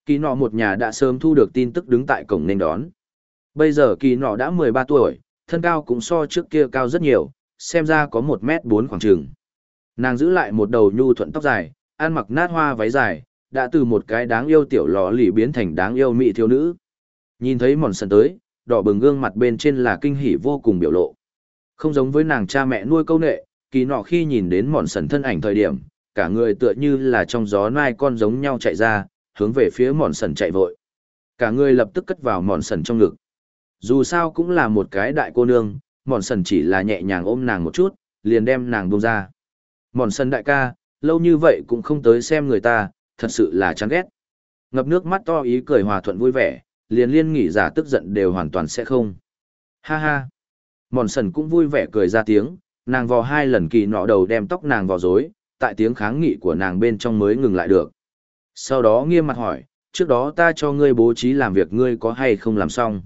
Kỳ nọ một nhà đã sớm thu được tin tức đứng tại cổng nên đón. Bây giờ kỳ nọ đã 13 tuổi, thân cao cũng so trước kia cao rất nhiều, xem ra có 1 mét 4 khoảng trường. Nàng giữ lại một đầu nhu thuận tóc dài, ăn mặc nát hoa váy dài, đã từ một cái đáng yêu tiểu lò lì biến thành đáng yêu mỹ thiếu nữ. Nhìn thấy mòn sân tới, đỏ bừng gương mặt bên trên là kinh hỉ vô cùng biểu lộ. Không giống với nàng cha mẹ nuôi câu nệ, kỳ nọ khi nhìn đến mòn sần thân ảnh thời điểm, cả người tựa như là trong gió nai con giống nhau chạy ra, hướng về phía mòn sần chạy vội. Cả người lập tức cất vào mòn sần trong ngực. Dù sao cũng là một cái đại cô nương, mòn sần chỉ là nhẹ nhàng ôm nàng một chút, liền đem nàng buông ra. Mòn sần đại ca, lâu như vậy cũng không tới xem người ta, thật sự là chán ghét. Ngập nước mắt to ý cười hòa thuận vui vẻ, liền liên nghỉ giả tức giận đều hoàn toàn sẽ không. Ha ha. Mòn sần cũng vui vẻ cười ra tiếng, nàng vò hai lần kỳ nọ đầu đem tóc nàng vào rối, tại tiếng kháng nghị của nàng bên trong mới ngừng lại được. Sau đó nghiêm mặt hỏi, trước đó ta cho ngươi bố trí làm việc ngươi có hay không làm xong?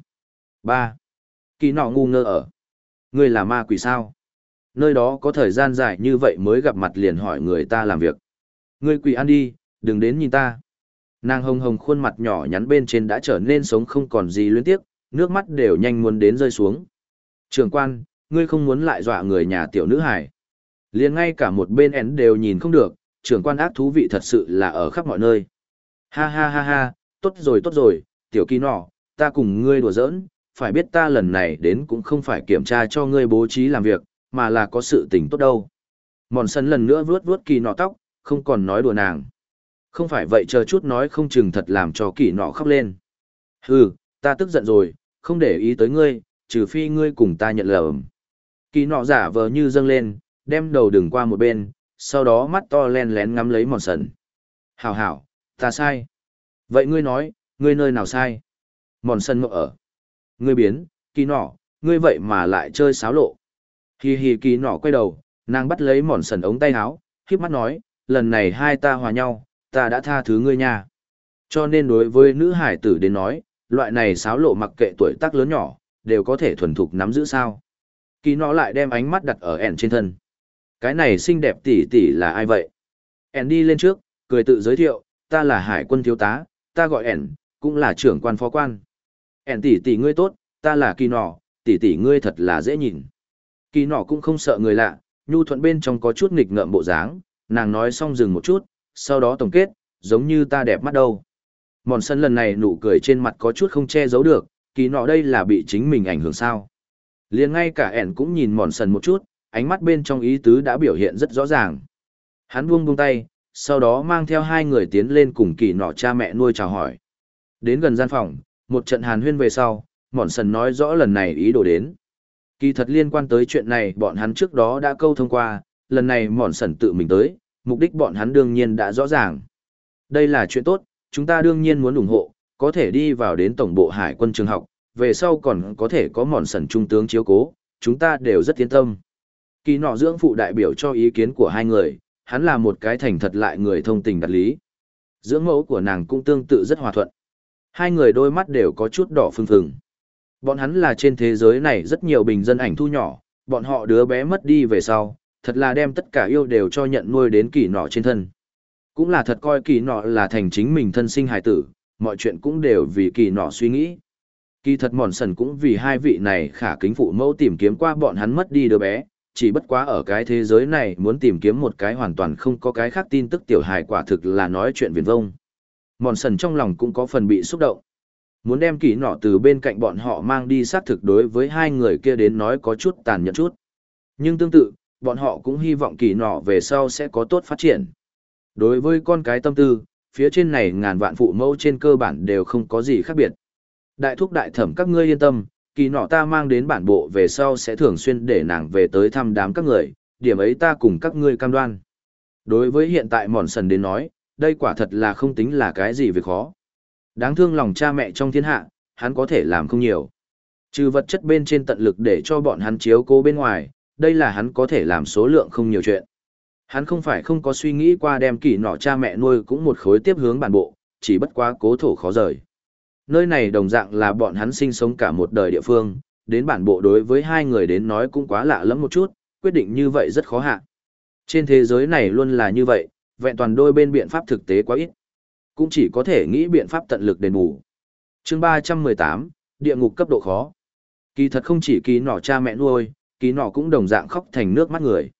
ba Kỳ nọ ngu ngơ ở. Ngươi là ma quỷ sao? Nơi đó có thời gian dài như vậy mới gặp mặt liền hỏi người ta làm việc. Ngươi quỷ ăn đi, đừng đến nhìn ta. Nàng hồng hồng khuôn mặt nhỏ nhắn bên trên đã trở nên sống không còn gì luyến tiếc, nước mắt đều nhanh muốn đến rơi xuống. Trường quan, ngươi không muốn lại dọa người nhà tiểu nữ hải. liền ngay cả một bên én đều nhìn không được, trưởng quan ác thú vị thật sự là ở khắp mọi nơi. Ha ha ha ha, tốt rồi tốt rồi, tiểu kỳ nọ, ta cùng ngươi đùa giỡn, phải biết ta lần này đến cũng không phải kiểm tra cho ngươi bố trí làm việc, mà là có sự tình tốt đâu. Mòn sân lần nữa vuốt vuốt kỳ nọ tóc, không còn nói đùa nàng. Không phải vậy chờ chút nói không chừng thật làm cho kỳ nọ khóc lên. Hừ, ta tức giận rồi, không để ý tới ngươi, trừ phi ngươi cùng ta nhận lầm. Kỳ nọ giả vờ như dâng lên, đem đầu đừng qua một bên, sau đó mắt to len lén ngắm lấy mòn sần. Hảo hảo, ta sai. Vậy ngươi nói, ngươi nơi nào sai? Mòn sần ngộ ở. Ngươi biến, kỳ nọ, ngươi vậy mà lại chơi xáo lộ. Hi hi kỳ nọ quay đầu, nàng bắt lấy mòn sần ống tay áo, khiếp mắt nói, lần này hai ta hòa nhau, ta đã tha thứ ngươi nha. Cho nên đối với nữ hải tử đến nói, loại này xáo lộ mặc kệ tuổi tác lớn nhỏ, đều có thể thuần thục nắm giữ sao. Kỳ nọ lại đem ánh mắt đặt ở ẻn trên thân. Cái này xinh đẹp tỷ tỷ là ai vậy? ẻn đi lên trước, cười tự giới thiệu, ta là hải quân thiếu tá, ta gọi ẻn, cũng là trưởng quan phó quan. ẻn tỷ tỷ ngươi tốt, ta là kỳ nọ, tỷ tỷ ngươi thật là dễ nhìn. Kỳ nọ cũng không sợ người lạ, nhu thuận bên trong có chút nghịch ngợm bộ dáng, nàng nói xong dừng một chút, sau đó tổng kết, giống như ta đẹp mắt đâu. Mòn sân lần này nụ cười trên mặt có chút không che giấu được, kỳ nọ đây là bị chính mình ảnh hưởng sao. liền ngay cả ẻn cũng nhìn mòn sần một chút, ánh mắt bên trong ý tứ đã biểu hiện rất rõ ràng. Hắn buông buông tay, sau đó mang theo hai người tiến lên cùng kỳ nọ cha mẹ nuôi chào hỏi. Đến gần gian phòng, một trận hàn huyên về sau, mòn sần nói rõ lần này ý đồ đến. Kỳ thật liên quan tới chuyện này bọn hắn trước đó đã câu thông qua, lần này mòn sần tự mình tới, mục đích bọn hắn đương nhiên đã rõ ràng. Đây là chuyện tốt, chúng ta đương nhiên muốn ủng hộ, có thể đi vào đến tổng bộ hải quân trường học, về sau còn có thể có mòn sần trung tướng chiếu cố, chúng ta đều rất yên tâm. Kỳ nọ dưỡng phụ đại biểu cho ý kiến của hai người, hắn là một cái thành thật lại người thông tình đặt lý. Dưỡng mẫu của nàng cũng tương tự rất hòa thuận. Hai người đôi mắt đều có chút đỏ phừng phừng. Bọn hắn là trên thế giới này rất nhiều bình dân ảnh thu nhỏ, bọn họ đứa bé mất đi về sau, thật là đem tất cả yêu đều cho nhận nuôi đến kỳ nọ trên thân. Cũng là thật coi kỳ nọ là thành chính mình thân sinh hài tử, mọi chuyện cũng đều vì kỳ nọ suy nghĩ. Kỳ thật mòn sần cũng vì hai vị này khả kính phụ mẫu tìm kiếm qua bọn hắn mất đi đứa bé, chỉ bất quá ở cái thế giới này muốn tìm kiếm một cái hoàn toàn không có cái khác tin tức tiểu hài quả thực là nói chuyện viền vông. Mòn sần trong lòng cũng có phần bị xúc động. Muốn đem kỳ nọ từ bên cạnh bọn họ mang đi xác thực đối với hai người kia đến nói có chút tàn nhẫn chút. Nhưng tương tự, bọn họ cũng hy vọng kỳ nọ về sau sẽ có tốt phát triển. Đối với con cái tâm tư, phía trên này ngàn vạn phụ mẫu trên cơ bản đều không có gì khác biệt. Đại thúc đại thẩm các ngươi yên tâm, kỳ nọ ta mang đến bản bộ về sau sẽ thường xuyên để nàng về tới thăm đám các người, điểm ấy ta cùng các ngươi cam đoan. Đối với hiện tại mòn sần đến nói, đây quả thật là không tính là cái gì việc khó. Đáng thương lòng cha mẹ trong thiên hạ, hắn có thể làm không nhiều. Trừ vật chất bên trên tận lực để cho bọn hắn chiếu cố bên ngoài, đây là hắn có thể làm số lượng không nhiều chuyện. Hắn không phải không có suy nghĩ qua đem kỳ nọ cha mẹ nuôi cũng một khối tiếp hướng bản bộ, chỉ bất quá cố thổ khó rời. Nơi này đồng dạng là bọn hắn sinh sống cả một đời địa phương, đến bản bộ đối với hai người đến nói cũng quá lạ lắm một chút, quyết định như vậy rất khó hạ. Trên thế giới này luôn là như vậy, vẹn toàn đôi bên biện pháp thực tế quá ít. Cũng chỉ có thể nghĩ biện pháp tận lực đền bù. chương 318, địa ngục cấp độ khó. Kỳ thật không chỉ kỳ nọ cha mẹ nuôi, kỳ nọ cũng đồng dạng khóc thành nước mắt người.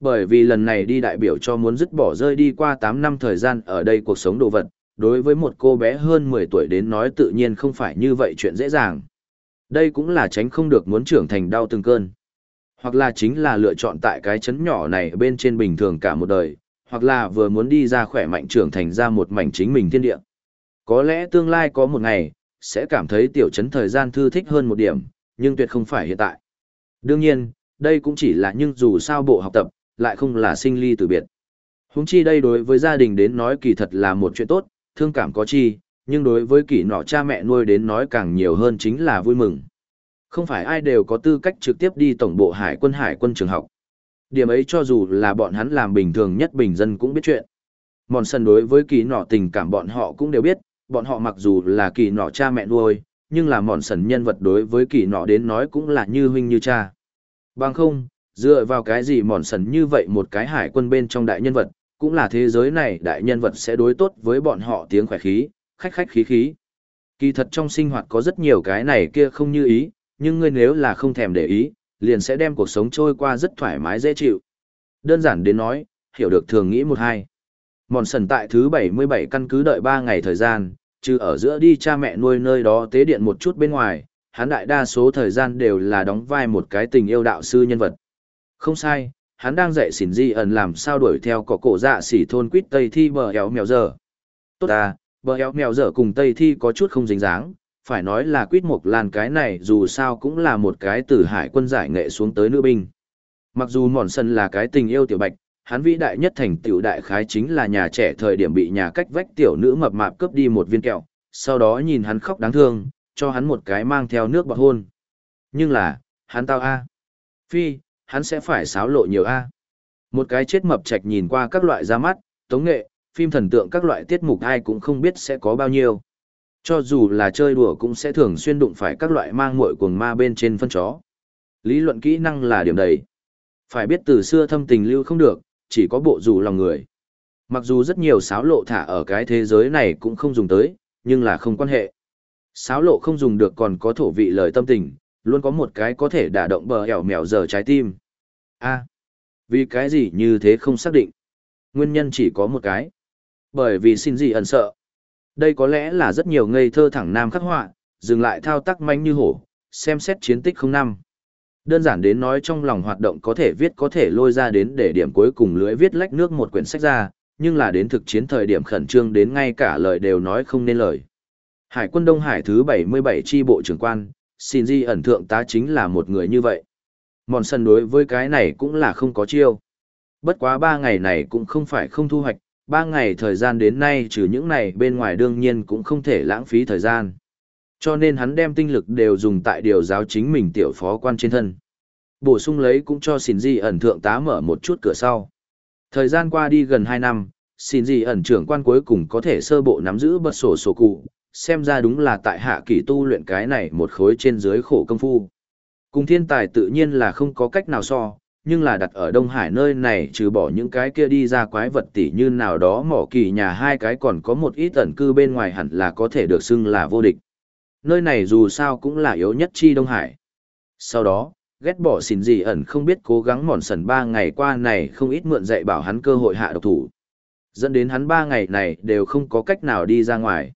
Bởi vì lần này đi đại biểu cho muốn dứt bỏ rơi đi qua 8 năm thời gian ở đây cuộc sống đồ vật, đối với một cô bé hơn 10 tuổi đến nói tự nhiên không phải như vậy chuyện dễ dàng. Đây cũng là tránh không được muốn trưởng thành đau từng cơn. Hoặc là chính là lựa chọn tại cái chấn nhỏ này bên trên bình thường cả một đời, hoặc là vừa muốn đi ra khỏe mạnh trưởng thành ra một mảnh chính mình thiên địa. Có lẽ tương lai có một ngày, sẽ cảm thấy tiểu chấn thời gian thư thích hơn một điểm, nhưng tuyệt không phải hiện tại. Đương nhiên, đây cũng chỉ là nhưng dù sao bộ học tập, lại không là sinh ly từ biệt. Húng chi đây đối với gia đình đến nói kỳ thật là một chuyện tốt, thương cảm có chi, nhưng đối với kỳ nọ cha mẹ nuôi đến nói càng nhiều hơn chính là vui mừng. Không phải ai đều có tư cách trực tiếp đi tổng bộ hải quân hải quân trường học. Điểm ấy cho dù là bọn hắn làm bình thường nhất bình dân cũng biết chuyện. Mòn sân đối với kỳ nọ tình cảm bọn họ cũng đều biết, bọn họ mặc dù là kỳ nọ cha mẹ nuôi, nhưng là mòn sần nhân vật đối với kỳ nọ đến nói cũng là như huynh như cha. Bằng không, dựa vào cái gì mòn sần như vậy một cái hải quân bên trong đại nhân vật, cũng là thế giới này đại nhân vật sẽ đối tốt với bọn họ tiếng khỏe khí, khách khách khí khí. Kỳ thật trong sinh hoạt có rất nhiều cái này kia không như ý, nhưng ngươi nếu là không thèm để ý, liền sẽ đem cuộc sống trôi qua rất thoải mái dễ chịu. Đơn giản đến nói, hiểu được thường nghĩ một hai. Mòn sần tại thứ 77 căn cứ đợi 3 ngày thời gian, trừ ở giữa đi cha mẹ nuôi nơi đó tế điện một chút bên ngoài, hắn đại đa số thời gian đều là đóng vai một cái tình yêu đạo sư nhân vật. Không sai, hắn đang dạy xỉn di ẩn làm sao đuổi theo có cổ dạ xỉ thôn quýt tây thi bờ éo mèo dở. tốt ta bờ éo mèo dở cùng tây thi có chút không dính dáng. Phải nói là quýt mộc lan cái này dù sao cũng là một cái từ hải quân giải nghệ xuống tới nữ binh. Mặc dù mòn sân là cái tình yêu tiểu bạch hắn vĩ đại nhất thành tiểu đại khái chính là nhà trẻ thời điểm bị nhà cách vách tiểu nữ mập mạp cướp đi một viên kẹo. Sau đó nhìn hắn khóc đáng thương cho hắn một cái mang theo nước bọt hôn. Nhưng là hắn tao a. Phi hắn sẽ phải xáo lộ nhiều a một cái chết mập trạch nhìn qua các loại ra mắt tống nghệ phim thần tượng các loại tiết mục ai cũng không biết sẽ có bao nhiêu cho dù là chơi đùa cũng sẽ thường xuyên đụng phải các loại mang muội cuồng ma bên trên phân chó. Lý luận kỹ năng là điểm đầy. Phải biết từ xưa thâm tình lưu không được, chỉ có bộ dù lòng người. Mặc dù rất nhiều sáo lộ thả ở cái thế giới này cũng không dùng tới, nhưng là không quan hệ. Sáo lộ không dùng được còn có thổ vị lời tâm tình, luôn có một cái có thể đả động bờ hẻo mèo giờ trái tim. a vì cái gì như thế không xác định. Nguyên nhân chỉ có một cái. Bởi vì xin gì ẩn sợ. Đây có lẽ là rất nhiều ngây thơ thẳng nam khắc họa, dừng lại thao tác manh như hổ, xem xét chiến tích không năm. Đơn giản đến nói trong lòng hoạt động có thể viết có thể lôi ra đến để điểm cuối cùng lưỡi viết lách nước một quyển sách ra, nhưng là đến thực chiến thời điểm khẩn trương đến ngay cả lời đều nói không nên lời. Hải quân Đông Hải thứ 77 chi bộ trưởng quan, Xin Di ẩn thượng tá chính là một người như vậy. Mòn sân đối với cái này cũng là không có chiêu. Bất quá ba ngày này cũng không phải không thu hoạch, ba ngày thời gian đến nay trừ những này bên ngoài đương nhiên cũng không thể lãng phí thời gian. Cho nên hắn đem tinh lực đều dùng tại điều giáo chính mình tiểu phó quan trên thân. Bổ sung lấy cũng cho xin di ẩn thượng tá mở một chút cửa sau. Thời gian qua đi gần 2 năm, xin di ẩn trưởng quan cuối cùng có thể sơ bộ nắm giữ bật sổ sổ cụ, xem ra đúng là tại hạ kỳ tu luyện cái này một khối trên dưới khổ công phu. Cùng thiên tài tự nhiên là không có cách nào so, nhưng là đặt ở Đông Hải nơi này trừ bỏ những cái kia đi ra quái vật tỉ như nào đó mỏ kỳ nhà hai cái còn có một ít ẩn cư bên ngoài hẳn là có thể được xưng là vô địch. Nơi này dù sao cũng là yếu nhất chi Đông Hải. Sau đó, ghét bỏ xin gì ẩn không biết cố gắng mòn sần ba ngày qua này không ít mượn dạy bảo hắn cơ hội hạ độc thủ. Dẫn đến hắn ba ngày này đều không có cách nào đi ra ngoài.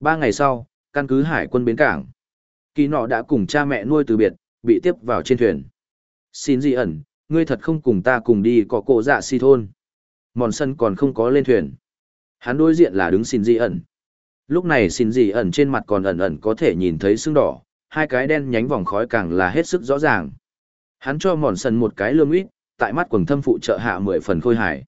Ba ngày sau, căn cứ hải quân bến cảng. Kỳ nọ đã cùng cha mẹ nuôi từ biệt, bị tiếp vào trên thuyền. Xin gì ẩn, ngươi thật không cùng ta cùng đi có cổ dạ si thôn. Mòn sân còn không có lên thuyền. Hắn đối diện là đứng xin Di ẩn. Lúc này xin Di ẩn trên mặt còn ẩn ẩn có thể nhìn thấy sưng đỏ, hai cái đen nhánh vòng khói càng là hết sức rõ ràng. Hắn cho mòn sân một cái lương ít, tại mắt quần thâm phụ trợ hạ mười phần khôi hải.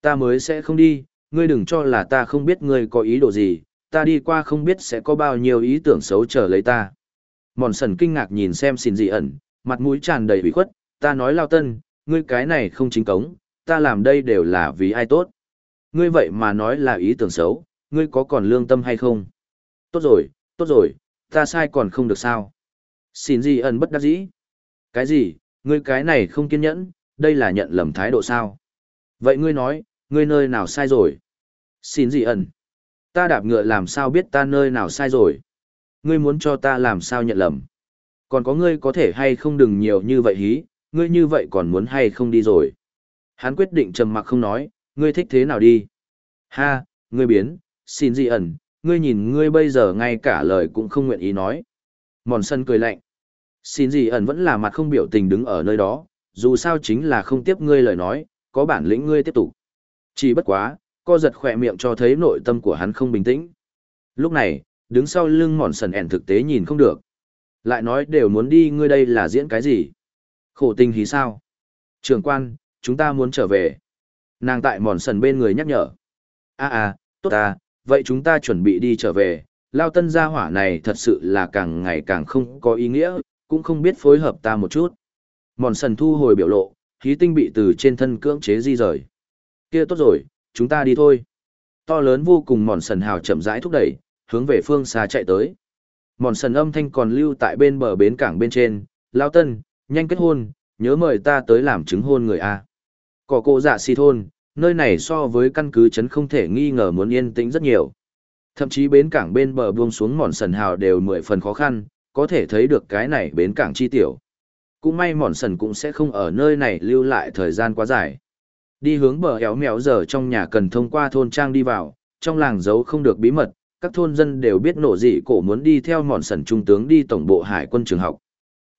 Ta mới sẽ không đi, ngươi đừng cho là ta không biết ngươi có ý đồ gì, ta đi qua không biết sẽ có bao nhiêu ý tưởng xấu chờ lấy ta. Mòn sần kinh ngạc nhìn xem xin dị ẩn, mặt mũi tràn đầy ủy khuất, ta nói lao tân, ngươi cái này không chính cống, ta làm đây đều là vì ai tốt. Ngươi vậy mà nói là ý tưởng xấu, ngươi có còn lương tâm hay không? Tốt rồi, tốt rồi, ta sai còn không được sao? Xin gì ẩn bất đắc dĩ? Cái gì, ngươi cái này không kiên nhẫn, đây là nhận lầm thái độ sao? Vậy ngươi nói, ngươi nơi nào sai rồi? Xin gì ẩn? Ta đạp ngựa làm sao biết ta nơi nào sai rồi? Ngươi muốn cho ta làm sao nhận lầm? Còn có ngươi có thể hay không đừng nhiều như vậy hí, ngươi như vậy còn muốn hay không đi rồi. Hắn quyết định trầm mặc không nói, ngươi thích thế nào đi. Ha, ngươi biến, xin gì ẩn, ngươi nhìn ngươi bây giờ ngay cả lời cũng không nguyện ý nói. Mòn sân cười lạnh. Xin gì ẩn vẫn là mặt không biểu tình đứng ở nơi đó, dù sao chính là không tiếp ngươi lời nói, có bản lĩnh ngươi tiếp tục. Chỉ bất quá, co giật khỏe miệng cho thấy nội tâm của hắn không bình tĩnh. Lúc này, đứng sau lưng mòn sần ẻn thực tế nhìn không được. Lại nói đều muốn đi ngươi đây là diễn cái gì? Khổ tình hí sao? Trường quan, chúng ta muốn trở về. Nàng tại mòn sần bên người nhắc nhở. a a tốt à, vậy chúng ta chuẩn bị đi trở về. Lao tân gia hỏa này thật sự là càng ngày càng không có ý nghĩa, cũng không biết phối hợp ta một chút. Mòn sần thu hồi biểu lộ, khí tinh bị từ trên thân cưỡng chế di rời. Kia tốt rồi, chúng ta đi thôi. To lớn vô cùng mòn sần hào chậm rãi thúc đẩy, hướng về phương xa chạy tới. Mòn sần âm thanh còn lưu tại bên bờ bến cảng bên trên, Lao tân, nhanh kết hôn, nhớ mời ta tới làm chứng hôn người A. Cỏ cô dạ si thôn, nơi này so với căn cứ chấn không thể nghi ngờ muốn yên tĩnh rất nhiều. Thậm chí bến cảng bên bờ buông xuống mòn sần hào đều mười phần khó khăn, có thể thấy được cái này bến cảng chi tiểu. Cũng may mòn sần cũng sẽ không ở nơi này lưu lại thời gian quá dài. Đi hướng bờ éo mèo giờ trong nhà cần thông qua thôn trang đi vào, trong làng giấu không được bí mật, các thôn dân đều biết nổ dị cổ muốn đi theo mòn sần trung tướng đi tổng bộ hải quân trường học.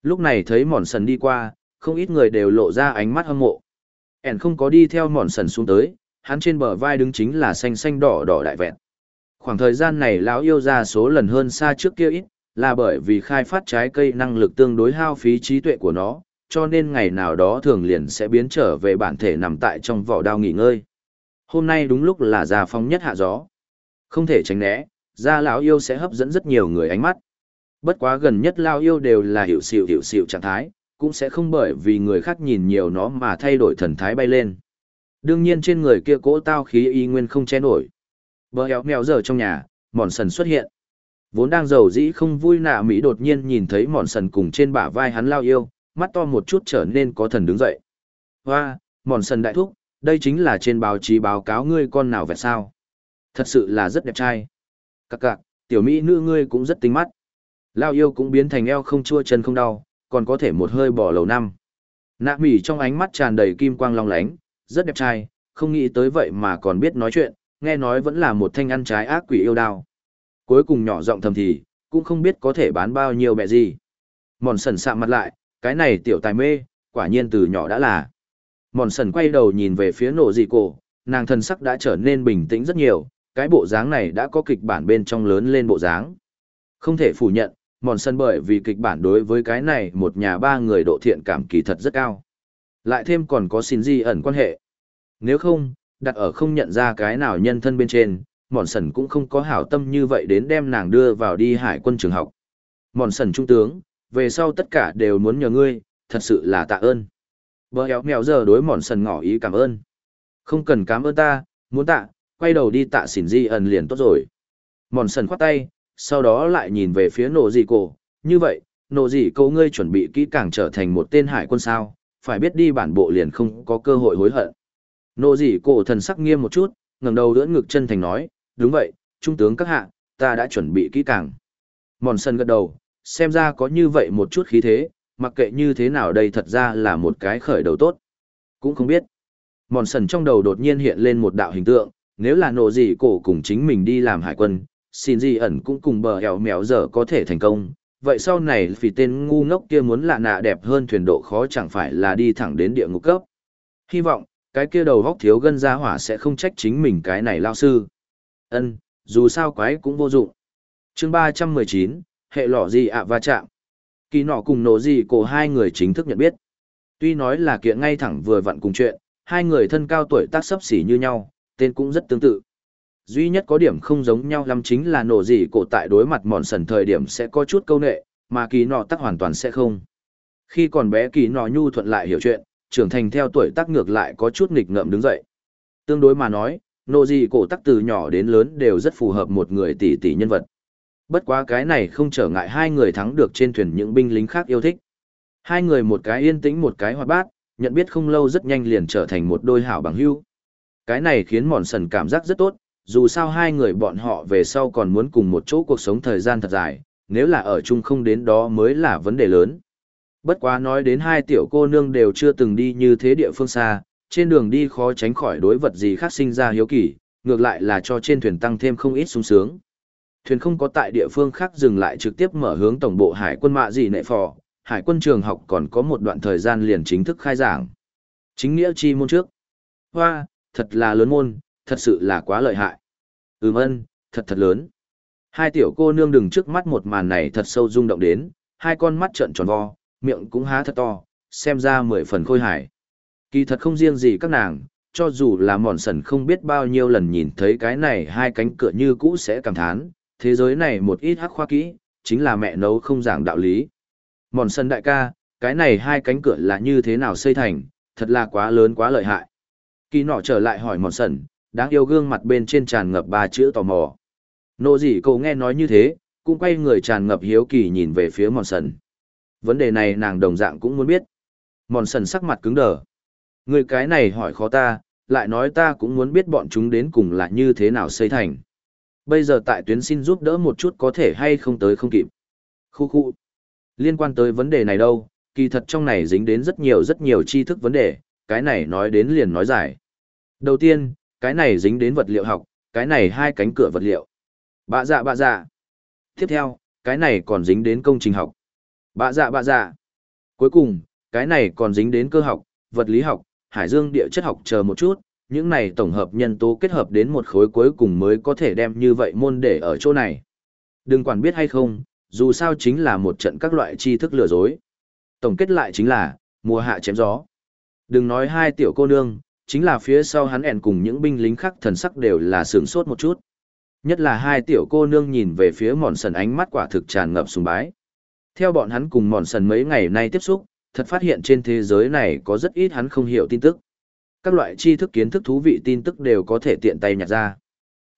Lúc này thấy mòn sần đi qua, không ít người đều lộ ra ánh mắt hâm mộ. ẻn không có đi theo mòn sần xuống tới hắn trên bờ vai đứng chính là xanh xanh đỏ đỏ đại vẹn khoảng thời gian này lão yêu ra số lần hơn xa trước kia ít là bởi vì khai phát trái cây năng lực tương đối hao phí trí tuệ của nó cho nên ngày nào đó thường liền sẽ biến trở về bản thể nằm tại trong vỏ đao nghỉ ngơi. Hôm nay đúng lúc là già phong nhất hạ gió. Không thể tránh né ra lão yêu sẽ hấp dẫn rất nhiều người ánh mắt. Bất quá gần nhất lao yêu đều là hiểu xịu hiểu xịu trạng thái, cũng sẽ không bởi vì người khác nhìn nhiều nó mà thay đổi thần thái bay lên. Đương nhiên trên người kia cỗ tao khí y nguyên không che nổi. Bờ héo mèo giờ trong nhà, mòn sần xuất hiện. Vốn đang giàu dĩ không vui nạ mỹ đột nhiên nhìn thấy mòn sần cùng trên bả vai hắn lao yêu mắt to một chút trở nên có thần đứng dậy. Hoa mòn sần đại thúc đây chính là trên báo chí báo cáo ngươi con nào vẹt sao? Thật sự là rất đẹp trai. Các cạc, tiểu mỹ nữ ngươi cũng rất tính mắt. Lao yêu cũng biến thành eo không chua chân không đau còn có thể một hơi bỏ lầu năm. Nạ mỹ trong ánh mắt tràn đầy kim quang long lánh rất đẹp trai không nghĩ tới vậy mà còn biết nói chuyện nghe nói vẫn là một thanh ăn trái ác quỷ yêu đao. Cuối cùng nhỏ giọng thầm thì cũng không biết có thể bán bao nhiêu bẹ gì. Mòn sần sạm mặt lại cái này tiểu tài mê, quả nhiên từ nhỏ đã là. Mòn sần quay đầu nhìn về phía nổ dị cổ, nàng thân sắc đã trở nên bình tĩnh rất nhiều, cái bộ dáng này đã có kịch bản bên trong lớn lên bộ dáng. Không thể phủ nhận, mòn sần bởi vì kịch bản đối với cái này một nhà ba người độ thiện cảm kỳ thật rất cao. Lại thêm còn có xin di ẩn quan hệ. Nếu không, đặt ở không nhận ra cái nào nhân thân bên trên, mòn sần cũng không có hảo tâm như vậy đến đem nàng đưa vào đi hải quân trường học. Mòn sần trung tướng về sau tất cả đều muốn nhờ ngươi thật sự là tạ ơn Bờ héo mèo giờ đối mòn sần ngỏ ý cảm ơn. Không cần cảm ơn ta, muốn tạ, quay đầu đi tạ xỉn di ẩn liền tốt rồi. Mòn sần khoát tay, sau đó lại nhìn về phía nổ dị cổ. Như vậy, nổ dị cổ ngươi chuẩn bị kỹ càng trở thành một tên hải quân sao, phải biết đi bản bộ liền không có cơ hội hối hận. Nổ dị cổ thần sắc nghiêm một chút, ngẩng đầu đỡ ngực chân thành nói, đúng vậy, trung tướng các hạ, ta đã chuẩn bị kỹ càng. Mòn sần gật đầu, xem ra có như vậy một chút khí thế, mặc kệ như thế nào đây thật ra là một cái khởi đầu tốt. Cũng không biết. Mòn sần trong đầu đột nhiên hiện lên một đạo hình tượng, nếu là nộ gì cổ cùng chính mình đi làm hải quân, xin gì ẩn cũng cùng bờ hẻo mèo giờ có thể thành công. Vậy sau này vì tên ngu ngốc kia muốn lạ nạ đẹp hơn thuyền độ khó chẳng phải là đi thẳng đến địa ngục cấp. Hy vọng, cái kia đầu góc thiếu gân ra hỏa sẽ không trách chính mình cái này lao sư. ân dù sao quái cũng vô dụng. chương ba trăm mười chín hệ lọ gì ạ va chạm. Kỳ nọ cùng nổ gì cổ hai người chính thức nhận biết. Tuy nói là kiện ngay thẳng vừa vặn cùng chuyện, hai người thân cao tuổi tác sấp xỉ như nhau, tên cũng rất tương tự. Duy nhất có điểm không giống nhau lắm chính là nổ gì cổ tại đối mặt mòn sần thời điểm sẽ có chút câu nệ, mà kỳ nọ tắc hoàn toàn sẽ không. Khi còn bé kỳ nọ nhu thuận lại hiểu chuyện, trưởng thành theo tuổi tác ngược lại có chút nghịch ngợm đứng dậy. Tương đối mà nói, nổ gì cổ tắc từ nhỏ đến lớn đều rất phù hợp một người tỷ tỷ nhân vật. Bất quá cái này không trở ngại hai người thắng được trên thuyền những binh lính khác yêu thích. Hai người một cái yên tĩnh một cái hoạt bát, nhận biết không lâu rất nhanh liền trở thành một đôi hảo bằng hữu. Cái này khiến mòn sần cảm giác rất tốt, dù sao hai người bọn họ về sau còn muốn cùng một chỗ cuộc sống thời gian thật dài, nếu là ở chung không đến đó mới là vấn đề lớn. Bất quá nói đến hai tiểu cô nương đều chưa từng đi như thế địa phương xa, trên đường đi khó tránh khỏi đối vật gì khác sinh ra hiếu kỳ, ngược lại là cho trên thuyền tăng thêm không ít sung sướng. Thuyền không có tại địa phương khác dừng lại trực tiếp mở hướng tổng bộ hải quân mạ gì nệ phò, hải quân trường học còn có một đoạn thời gian liền chính thức khai giảng. Chính nghĩa chi môn trước. Hoa, thật là lớn môn, thật sự là quá lợi hại. Ừm ân, thật thật lớn. Hai tiểu cô nương đừng trước mắt một màn này thật sâu rung động đến, hai con mắt trợn tròn vo, miệng cũng há thật to, xem ra mười phần khôi hài. Kỳ thật không riêng gì các nàng, cho dù là mòn sần không biết bao nhiêu lần nhìn thấy cái này hai cánh cửa như cũ sẽ cảm thán, thế giới này một ít hắc khoa kỹ, chính là mẹ nấu không giảng đạo lý. Mòn sân đại ca, cái này hai cánh cửa là như thế nào xây thành, thật là quá lớn quá lợi hại. Kỳ nọ trở lại hỏi mòn sân, đáng yêu gương mặt bên trên tràn ngập ba chữ tò mò. Nộ gì cậu nghe nói như thế, cũng quay người tràn ngập hiếu kỳ nhìn về phía mòn sân. Vấn đề này nàng đồng dạng cũng muốn biết. Mòn sân sắc mặt cứng đờ. Người cái này hỏi khó ta, lại nói ta cũng muốn biết bọn chúng đến cùng là như thế nào xây thành. Bây giờ tại tuyến xin giúp đỡ một chút có thể hay không tới không kịp. Khu khu. Liên quan tới vấn đề này đâu, kỳ thật trong này dính đến rất nhiều rất nhiều tri thức vấn đề, cái này nói đến liền nói giải. Đầu tiên, cái này dính đến vật liệu học, cái này hai cánh cửa vật liệu. Bạ dạ bạ dạ. Tiếp theo, cái này còn dính đến công trình học. Bạ dạ bạ dạ. Cuối cùng, cái này còn dính đến cơ học, vật lý học, hải dương địa chất học chờ một chút, những này tổng hợp nhân tố kết hợp đến một khối cuối cùng mới có thể đem như vậy môn để ở chỗ này. Đừng quản biết hay không, dù sao chính là một trận các loại tri thức lừa dối. Tổng kết lại chính là, mùa hạ chém gió. Đừng nói hai tiểu cô nương, chính là phía sau hắn ẻn cùng những binh lính khác thần sắc đều là sướng sốt một chút. Nhất là hai tiểu cô nương nhìn về phía mòn sần ánh mắt quả thực tràn ngập sùng bái. Theo bọn hắn cùng mòn sần mấy ngày nay tiếp xúc, thật phát hiện trên thế giới này có rất ít hắn không hiểu tin tức. Các loại tri thức kiến thức thú vị tin tức đều có thể tiện tay nhặt ra.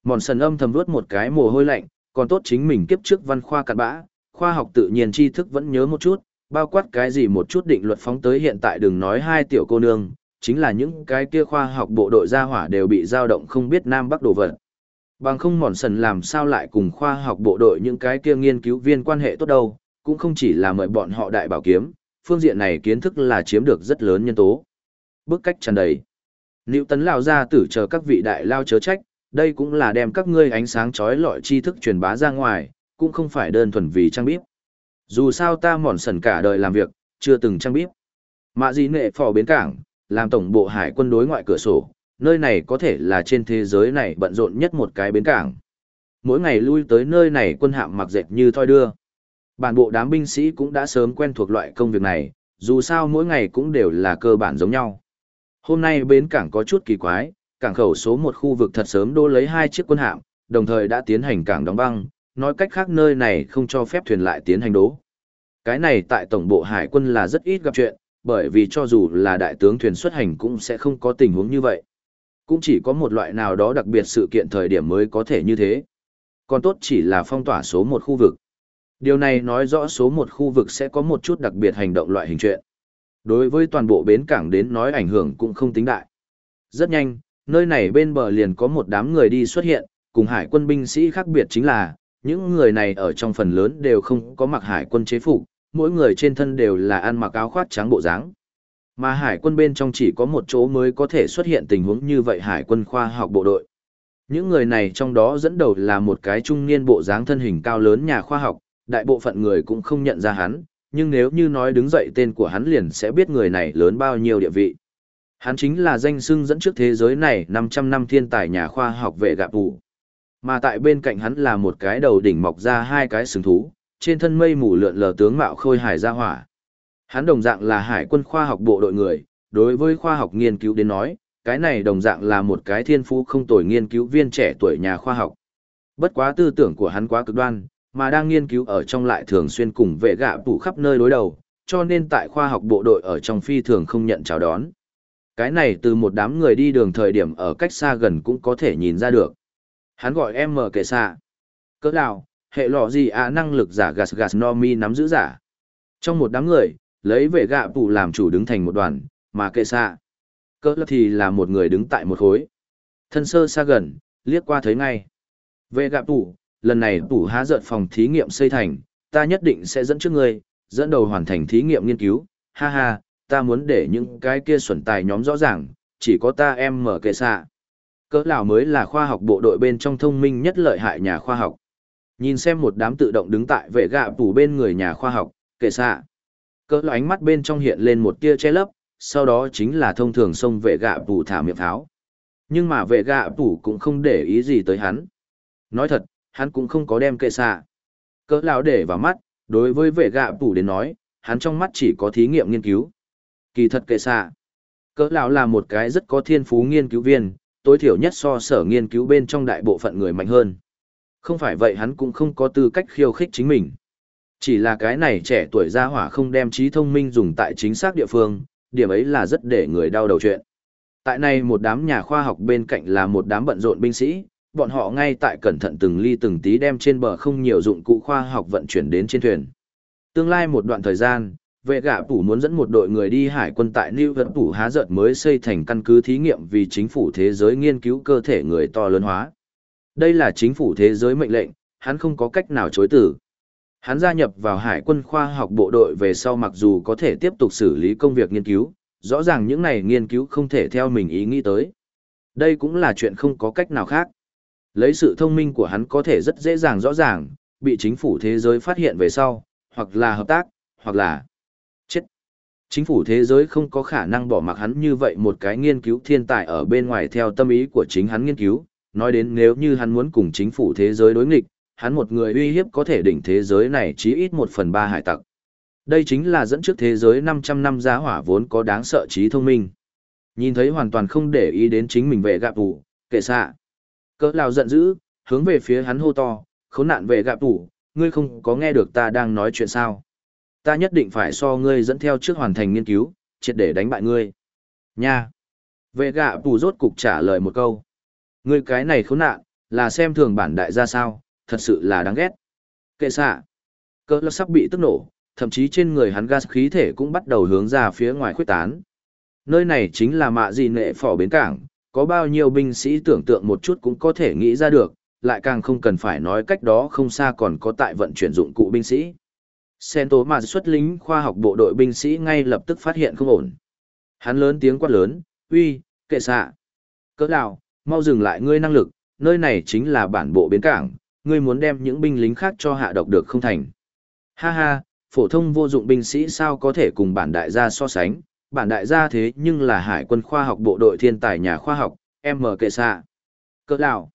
Mòn sần âm thầm vuốt một cái mồ hôi lạnh, còn tốt chính mình kiếp trước văn khoa cặn bã, khoa học tự nhiên tri thức vẫn nhớ một chút, bao quát cái gì một chút định luật phóng tới hiện tại đừng nói hai tiểu cô nương, chính là những cái kia khoa học bộ đội gia hỏa đều bị dao động không biết nam bắc đồ vật. Bằng không mòn sần làm sao lại cùng khoa học bộ đội những cái kia nghiên cứu viên quan hệ tốt đâu, cũng không chỉ là mời bọn họ đại bảo kiếm, phương diện này kiến thức là chiếm được rất lớn nhân tố. Bức cách tràn đầy. Nữ tấn lao ra tử chờ các vị đại lao chớ trách, đây cũng là đem các ngươi ánh sáng chói lọi tri thức truyền bá ra ngoài, cũng không phải đơn thuần vì trang bíp. Dù sao ta mòn sần cả đời làm việc, chưa từng trang bíp. Mạ gì nệ phò bến cảng, làm tổng bộ hải quân đối ngoại cửa sổ, nơi này có thể là trên thế giới này bận rộn nhất một cái bến cảng. Mỗi ngày lui tới nơi này quân hạm mặc dệt như thoi đưa. Bản bộ đám binh sĩ cũng đã sớm quen thuộc loại công việc này, dù sao mỗi ngày cũng đều là cơ bản giống nhau. Hôm nay bến cảng có chút kỳ quái, cảng khẩu số một khu vực thật sớm đô lấy hai chiếc quân hạm, đồng thời đã tiến hành cảng đóng băng, nói cách khác nơi này không cho phép thuyền lại tiến hành đố. Cái này tại tổng bộ hải quân là rất ít gặp chuyện, bởi vì cho dù là đại tướng thuyền xuất hành cũng sẽ không có tình huống như vậy. Cũng chỉ có một loại nào đó đặc biệt sự kiện thời điểm mới có thể như thế. Còn tốt chỉ là phong tỏa số một khu vực. Điều này nói rõ số một khu vực sẽ có một chút đặc biệt hành động loại hình chuyện. Đối với toàn bộ bến cảng đến nói ảnh hưởng cũng không tính đại. Rất nhanh, nơi này bên bờ liền có một đám người đi xuất hiện, cùng hải quân binh sĩ khác biệt chính là, những người này ở trong phần lớn đều không có mặc hải quân chế phục, mỗi người trên thân đều là ăn mặc áo khoác trắng bộ dáng. Mà hải quân bên trong chỉ có một chỗ mới có thể xuất hiện tình huống như vậy hải quân khoa học bộ đội. Những người này trong đó dẫn đầu là một cái trung niên bộ dáng thân hình cao lớn nhà khoa học, đại bộ phận người cũng không nhận ra hắn, nhưng nếu như nói đứng dậy tên của hắn liền sẽ biết người này lớn bao nhiêu địa vị. Hắn chính là danh xưng dẫn trước thế giới này 500 năm thiên tài nhà khoa học vệ gạp vụ. Mà tại bên cạnh hắn là một cái đầu đỉnh mọc ra hai cái sừng thú, trên thân mây mù lượn lờ tướng mạo khôi hải ra hỏa. Hắn đồng dạng là hải quân khoa học bộ đội người, đối với khoa học nghiên cứu đến nói, cái này đồng dạng là một cái thiên phú không tồi nghiên cứu viên trẻ tuổi nhà khoa học. Bất quá tư tưởng của hắn quá cực đoan, mà đang nghiên cứu ở trong lại thường xuyên cùng vệ gạ tủ khắp nơi đối đầu, cho nên tại khoa học bộ đội ở trong phi thường không nhận chào đón. Cái này từ một đám người đi đường thời điểm ở cách xa gần cũng có thể nhìn ra được. Hắn gọi em mở kệ xạ. Cỡ nào, hệ lọ gì à năng lực giả gas gas no mi nắm giữ giả. Trong một đám người, lấy vệ gạ tủ làm chủ đứng thành một đoàn, mà kệ xạ. Cỡ thì là một người đứng tại một khối. Thân sơ xa gần, liếc qua thấy ngay. Vệ gạ tủ, lần này tủ há dợt phòng thí nghiệm xây thành, ta nhất định sẽ dẫn trước ngươi, dẫn đầu hoàn thành thí nghiệm nghiên cứu, ha ha, ta muốn để những cái kia xuẩn tài nhóm rõ ràng, chỉ có ta em mở kệ xạ. Cỡ nào mới là khoa học bộ đội bên trong thông minh nhất lợi hại nhà khoa học. Nhìn xem một đám tự động đứng tại vệ gạ tủ bên người nhà khoa học, kệ xạ. Cỡ là ánh mắt bên trong hiện lên một tia che lấp, sau đó chính là thông thường xông vệ gạ tủ thả miệng tháo. Nhưng mà vệ gạ tủ cũng không để ý gì tới hắn. Nói thật, hắn cũng không có đem kệ xạ. Cỡ lão để vào mắt, đối với vệ gạ phủ đến nói, hắn trong mắt chỉ có thí nghiệm nghiên cứu. Kỳ thật kệ xạ. Cỡ lão là một cái rất có thiên phú nghiên cứu viên, tối thiểu nhất so sở nghiên cứu bên trong đại bộ phận người mạnh hơn. Không phải vậy hắn cũng không có tư cách khiêu khích chính mình. Chỉ là cái này trẻ tuổi gia hỏa không đem trí thông minh dùng tại chính xác địa phương, điểm ấy là rất để người đau đầu chuyện. Tại này một đám nhà khoa học bên cạnh là một đám bận rộn binh sĩ, bọn họ ngay tại cẩn thận từng ly từng tí đem trên bờ không nhiều dụng cụ khoa học vận chuyển đến trên thuyền. Tương lai một đoạn thời gian, vệ gạ phủ muốn dẫn một đội người đi hải quân tại New York phủ há giật mới xây thành căn cứ thí nghiệm vì chính phủ thế giới nghiên cứu cơ thể người to lớn hóa. Đây là chính phủ thế giới mệnh lệnh, hắn không có cách nào chối từ. Hắn gia nhập vào hải quân khoa học bộ đội về sau mặc dù có thể tiếp tục xử lý công việc nghiên cứu, rõ ràng những này nghiên cứu không thể theo mình ý nghĩ tới. Đây cũng là chuyện không có cách nào khác. Lấy sự thông minh của hắn có thể rất dễ dàng rõ ràng, bị chính phủ thế giới phát hiện về sau, hoặc là hợp tác, hoặc là chết. Chính phủ thế giới không có khả năng bỏ mặc hắn như vậy một cái nghiên cứu thiên tài ở bên ngoài theo tâm ý của chính hắn nghiên cứu, nói đến nếu như hắn muốn cùng chính phủ thế giới đối nghịch, hắn một người uy hiếp có thể đỉnh thế giới này chí ít một phần ba hải tặc. Đây chính là dẫn trước thế giới 500 năm giá hỏa vốn có đáng sợ trí thông minh. Nhìn thấy hoàn toàn không để ý đến chính mình vệ gạp vụ, kệ xạ. Cỡ lao giận dữ, hướng về phía hắn hô to, khốn nạn vệ gạp tủ, ngươi không có nghe được ta đang nói chuyện sao. Ta nhất định phải so ngươi dẫn theo trước hoàn thành nghiên cứu, triệt để đánh bại ngươi. Nha! Vệ gạ tủ rốt cục trả lời một câu. Ngươi cái này khốn nạn, là xem thường bản đại gia sao, thật sự là đáng ghét. Kệ xạ. Cỡ lao sắp bị tức nổ, thậm chí trên người hắn gas khí thể cũng bắt đầu hướng ra phía ngoài khuếch tán. Nơi này chính là mạ gì nệ phỏ bến cảng, có bao nhiêu binh sĩ tưởng tượng một chút cũng có thể nghĩ ra được, lại càng không cần phải nói cách đó không xa còn có tại vận chuyển dụng cụ binh sĩ. Sen tố mà xuất lính khoa học bộ đội binh sĩ ngay lập tức phát hiện không ổn. Hắn lớn tiếng quát lớn, uy, kệ xạ. Cỡ nào, mau dừng lại ngươi năng lực, nơi này chính là bản bộ bến cảng, ngươi muốn đem những binh lính khác cho hạ độc được không thành. Ha ha, phổ thông vô dụng binh sĩ sao có thể cùng bản đại gia so sánh, bản đại gia thế nhưng là hải quân khoa học bộ đội thiên tài nhà khoa học, M. Kệ Sạ. Cỡ lão.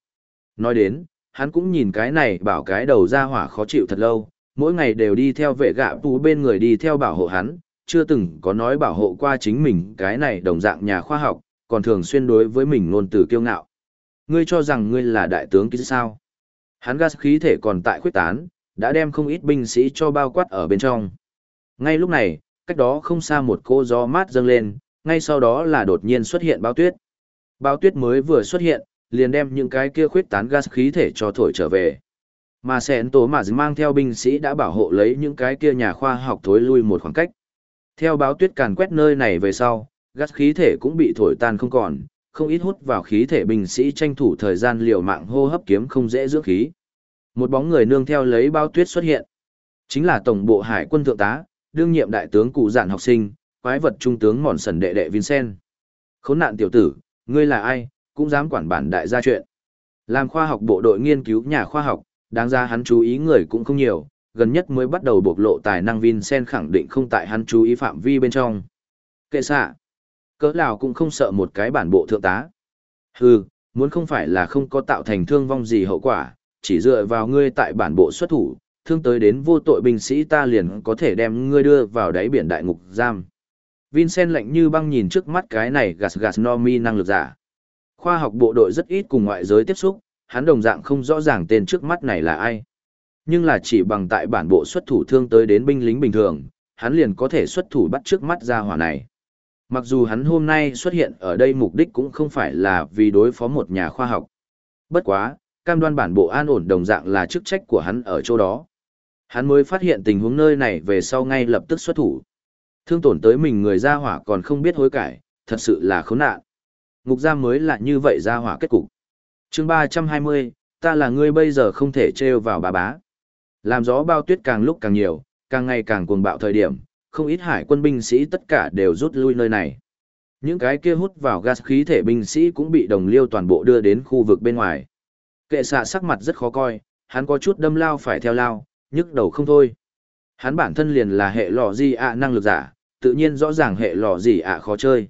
Nói đến, hắn cũng nhìn cái này bảo cái đầu ra hỏa khó chịu thật lâu, mỗi ngày đều đi theo vệ gạ tú bên người đi theo bảo hộ hắn, chưa từng có nói bảo hộ qua chính mình cái này đồng dạng nhà khoa học, còn thường xuyên đối với mình ngôn từ kiêu ngạo. Ngươi cho rằng ngươi là đại tướng kia sao? Hắn gas khí thể còn tại khuyết tán, đã đem không ít binh sĩ cho bao quát ở bên trong. Ngay lúc này, cách đó không xa một cô gió mát dâng lên, ngay sau đó là đột nhiên xuất hiện bao tuyết. Bao tuyết mới vừa xuất hiện, liền đem những cái kia khuyết tán gas khí thể cho thổi trở về. Mà sẹn tố mà mang theo binh sĩ đã bảo hộ lấy những cái kia nhà khoa học thối lui một khoảng cách. Theo báo tuyết càn quét nơi này về sau, gas khí thể cũng bị thổi tan không còn, không ít hút vào khí thể binh sĩ tranh thủ thời gian liều mạng hô hấp kiếm không dễ dưỡng khí. Một bóng người nương theo lấy bao tuyết xuất hiện. Chính là tổng bộ hải quân thượng tá, đương nhiệm đại tướng cụ giản học sinh, quái vật trung tướng mòn sần đệ đệ Vincent. Khốn nạn tiểu tử, ngươi là ai, cũng dám quản bản đại gia chuyện. Làm khoa học bộ đội nghiên cứu nhà khoa học, đáng ra hắn chú ý người cũng không nhiều, gần nhất mới bắt đầu bộc lộ tài năng Vincent khẳng định không tại hắn chú ý phạm vi bên trong. Kệ xạ, cỡ nào cũng không sợ một cái bản bộ thượng tá. Hừ, muốn không phải là không có tạo thành thương vong gì hậu quả, chỉ dựa vào ngươi tại bản bộ xuất thủ, thương tới đến vô tội binh sĩ ta liền có thể đem ngươi đưa vào đáy biển đại ngục giam. Vincent lạnh như băng nhìn trước mắt cái này gạt gạt no mi năng lực giả. Khoa học bộ đội rất ít cùng ngoại giới tiếp xúc, hắn đồng dạng không rõ ràng tên trước mắt này là ai. Nhưng là chỉ bằng tại bản bộ xuất thủ thương tới đến binh lính bình thường, hắn liền có thể xuất thủ bắt trước mắt ra hỏa này. Mặc dù hắn hôm nay xuất hiện ở đây mục đích cũng không phải là vì đối phó một nhà khoa học. Bất quá, cam đoan bản bộ an ổn đồng dạng là chức trách của hắn ở chỗ đó. Hắn mới phát hiện tình huống nơi này về sau ngay lập tức xuất thủ. Thương tổn tới mình người ra hỏa còn không biết hối cải, thật sự là khốn nạn. Ngục giam mới là như vậy ra hỏa kết cục. chương 320, ta là người bây giờ không thể trêu vào bà bá. Làm gió bao tuyết càng lúc càng nhiều, càng ngày càng cuồng bạo thời điểm, không ít hải quân binh sĩ tất cả đều rút lui nơi này. Những cái kia hút vào gas khí thể binh sĩ cũng bị đồng liêu toàn bộ đưa đến khu vực bên ngoài. Kệ xạ sắc mặt rất khó coi, hắn có chút đâm lao phải theo lao, nhức đầu không thôi. Hắn bản thân liền là hệ lò gì ạ năng lực giả, tự nhiên rõ ràng hệ lò gì ạ khó chơi.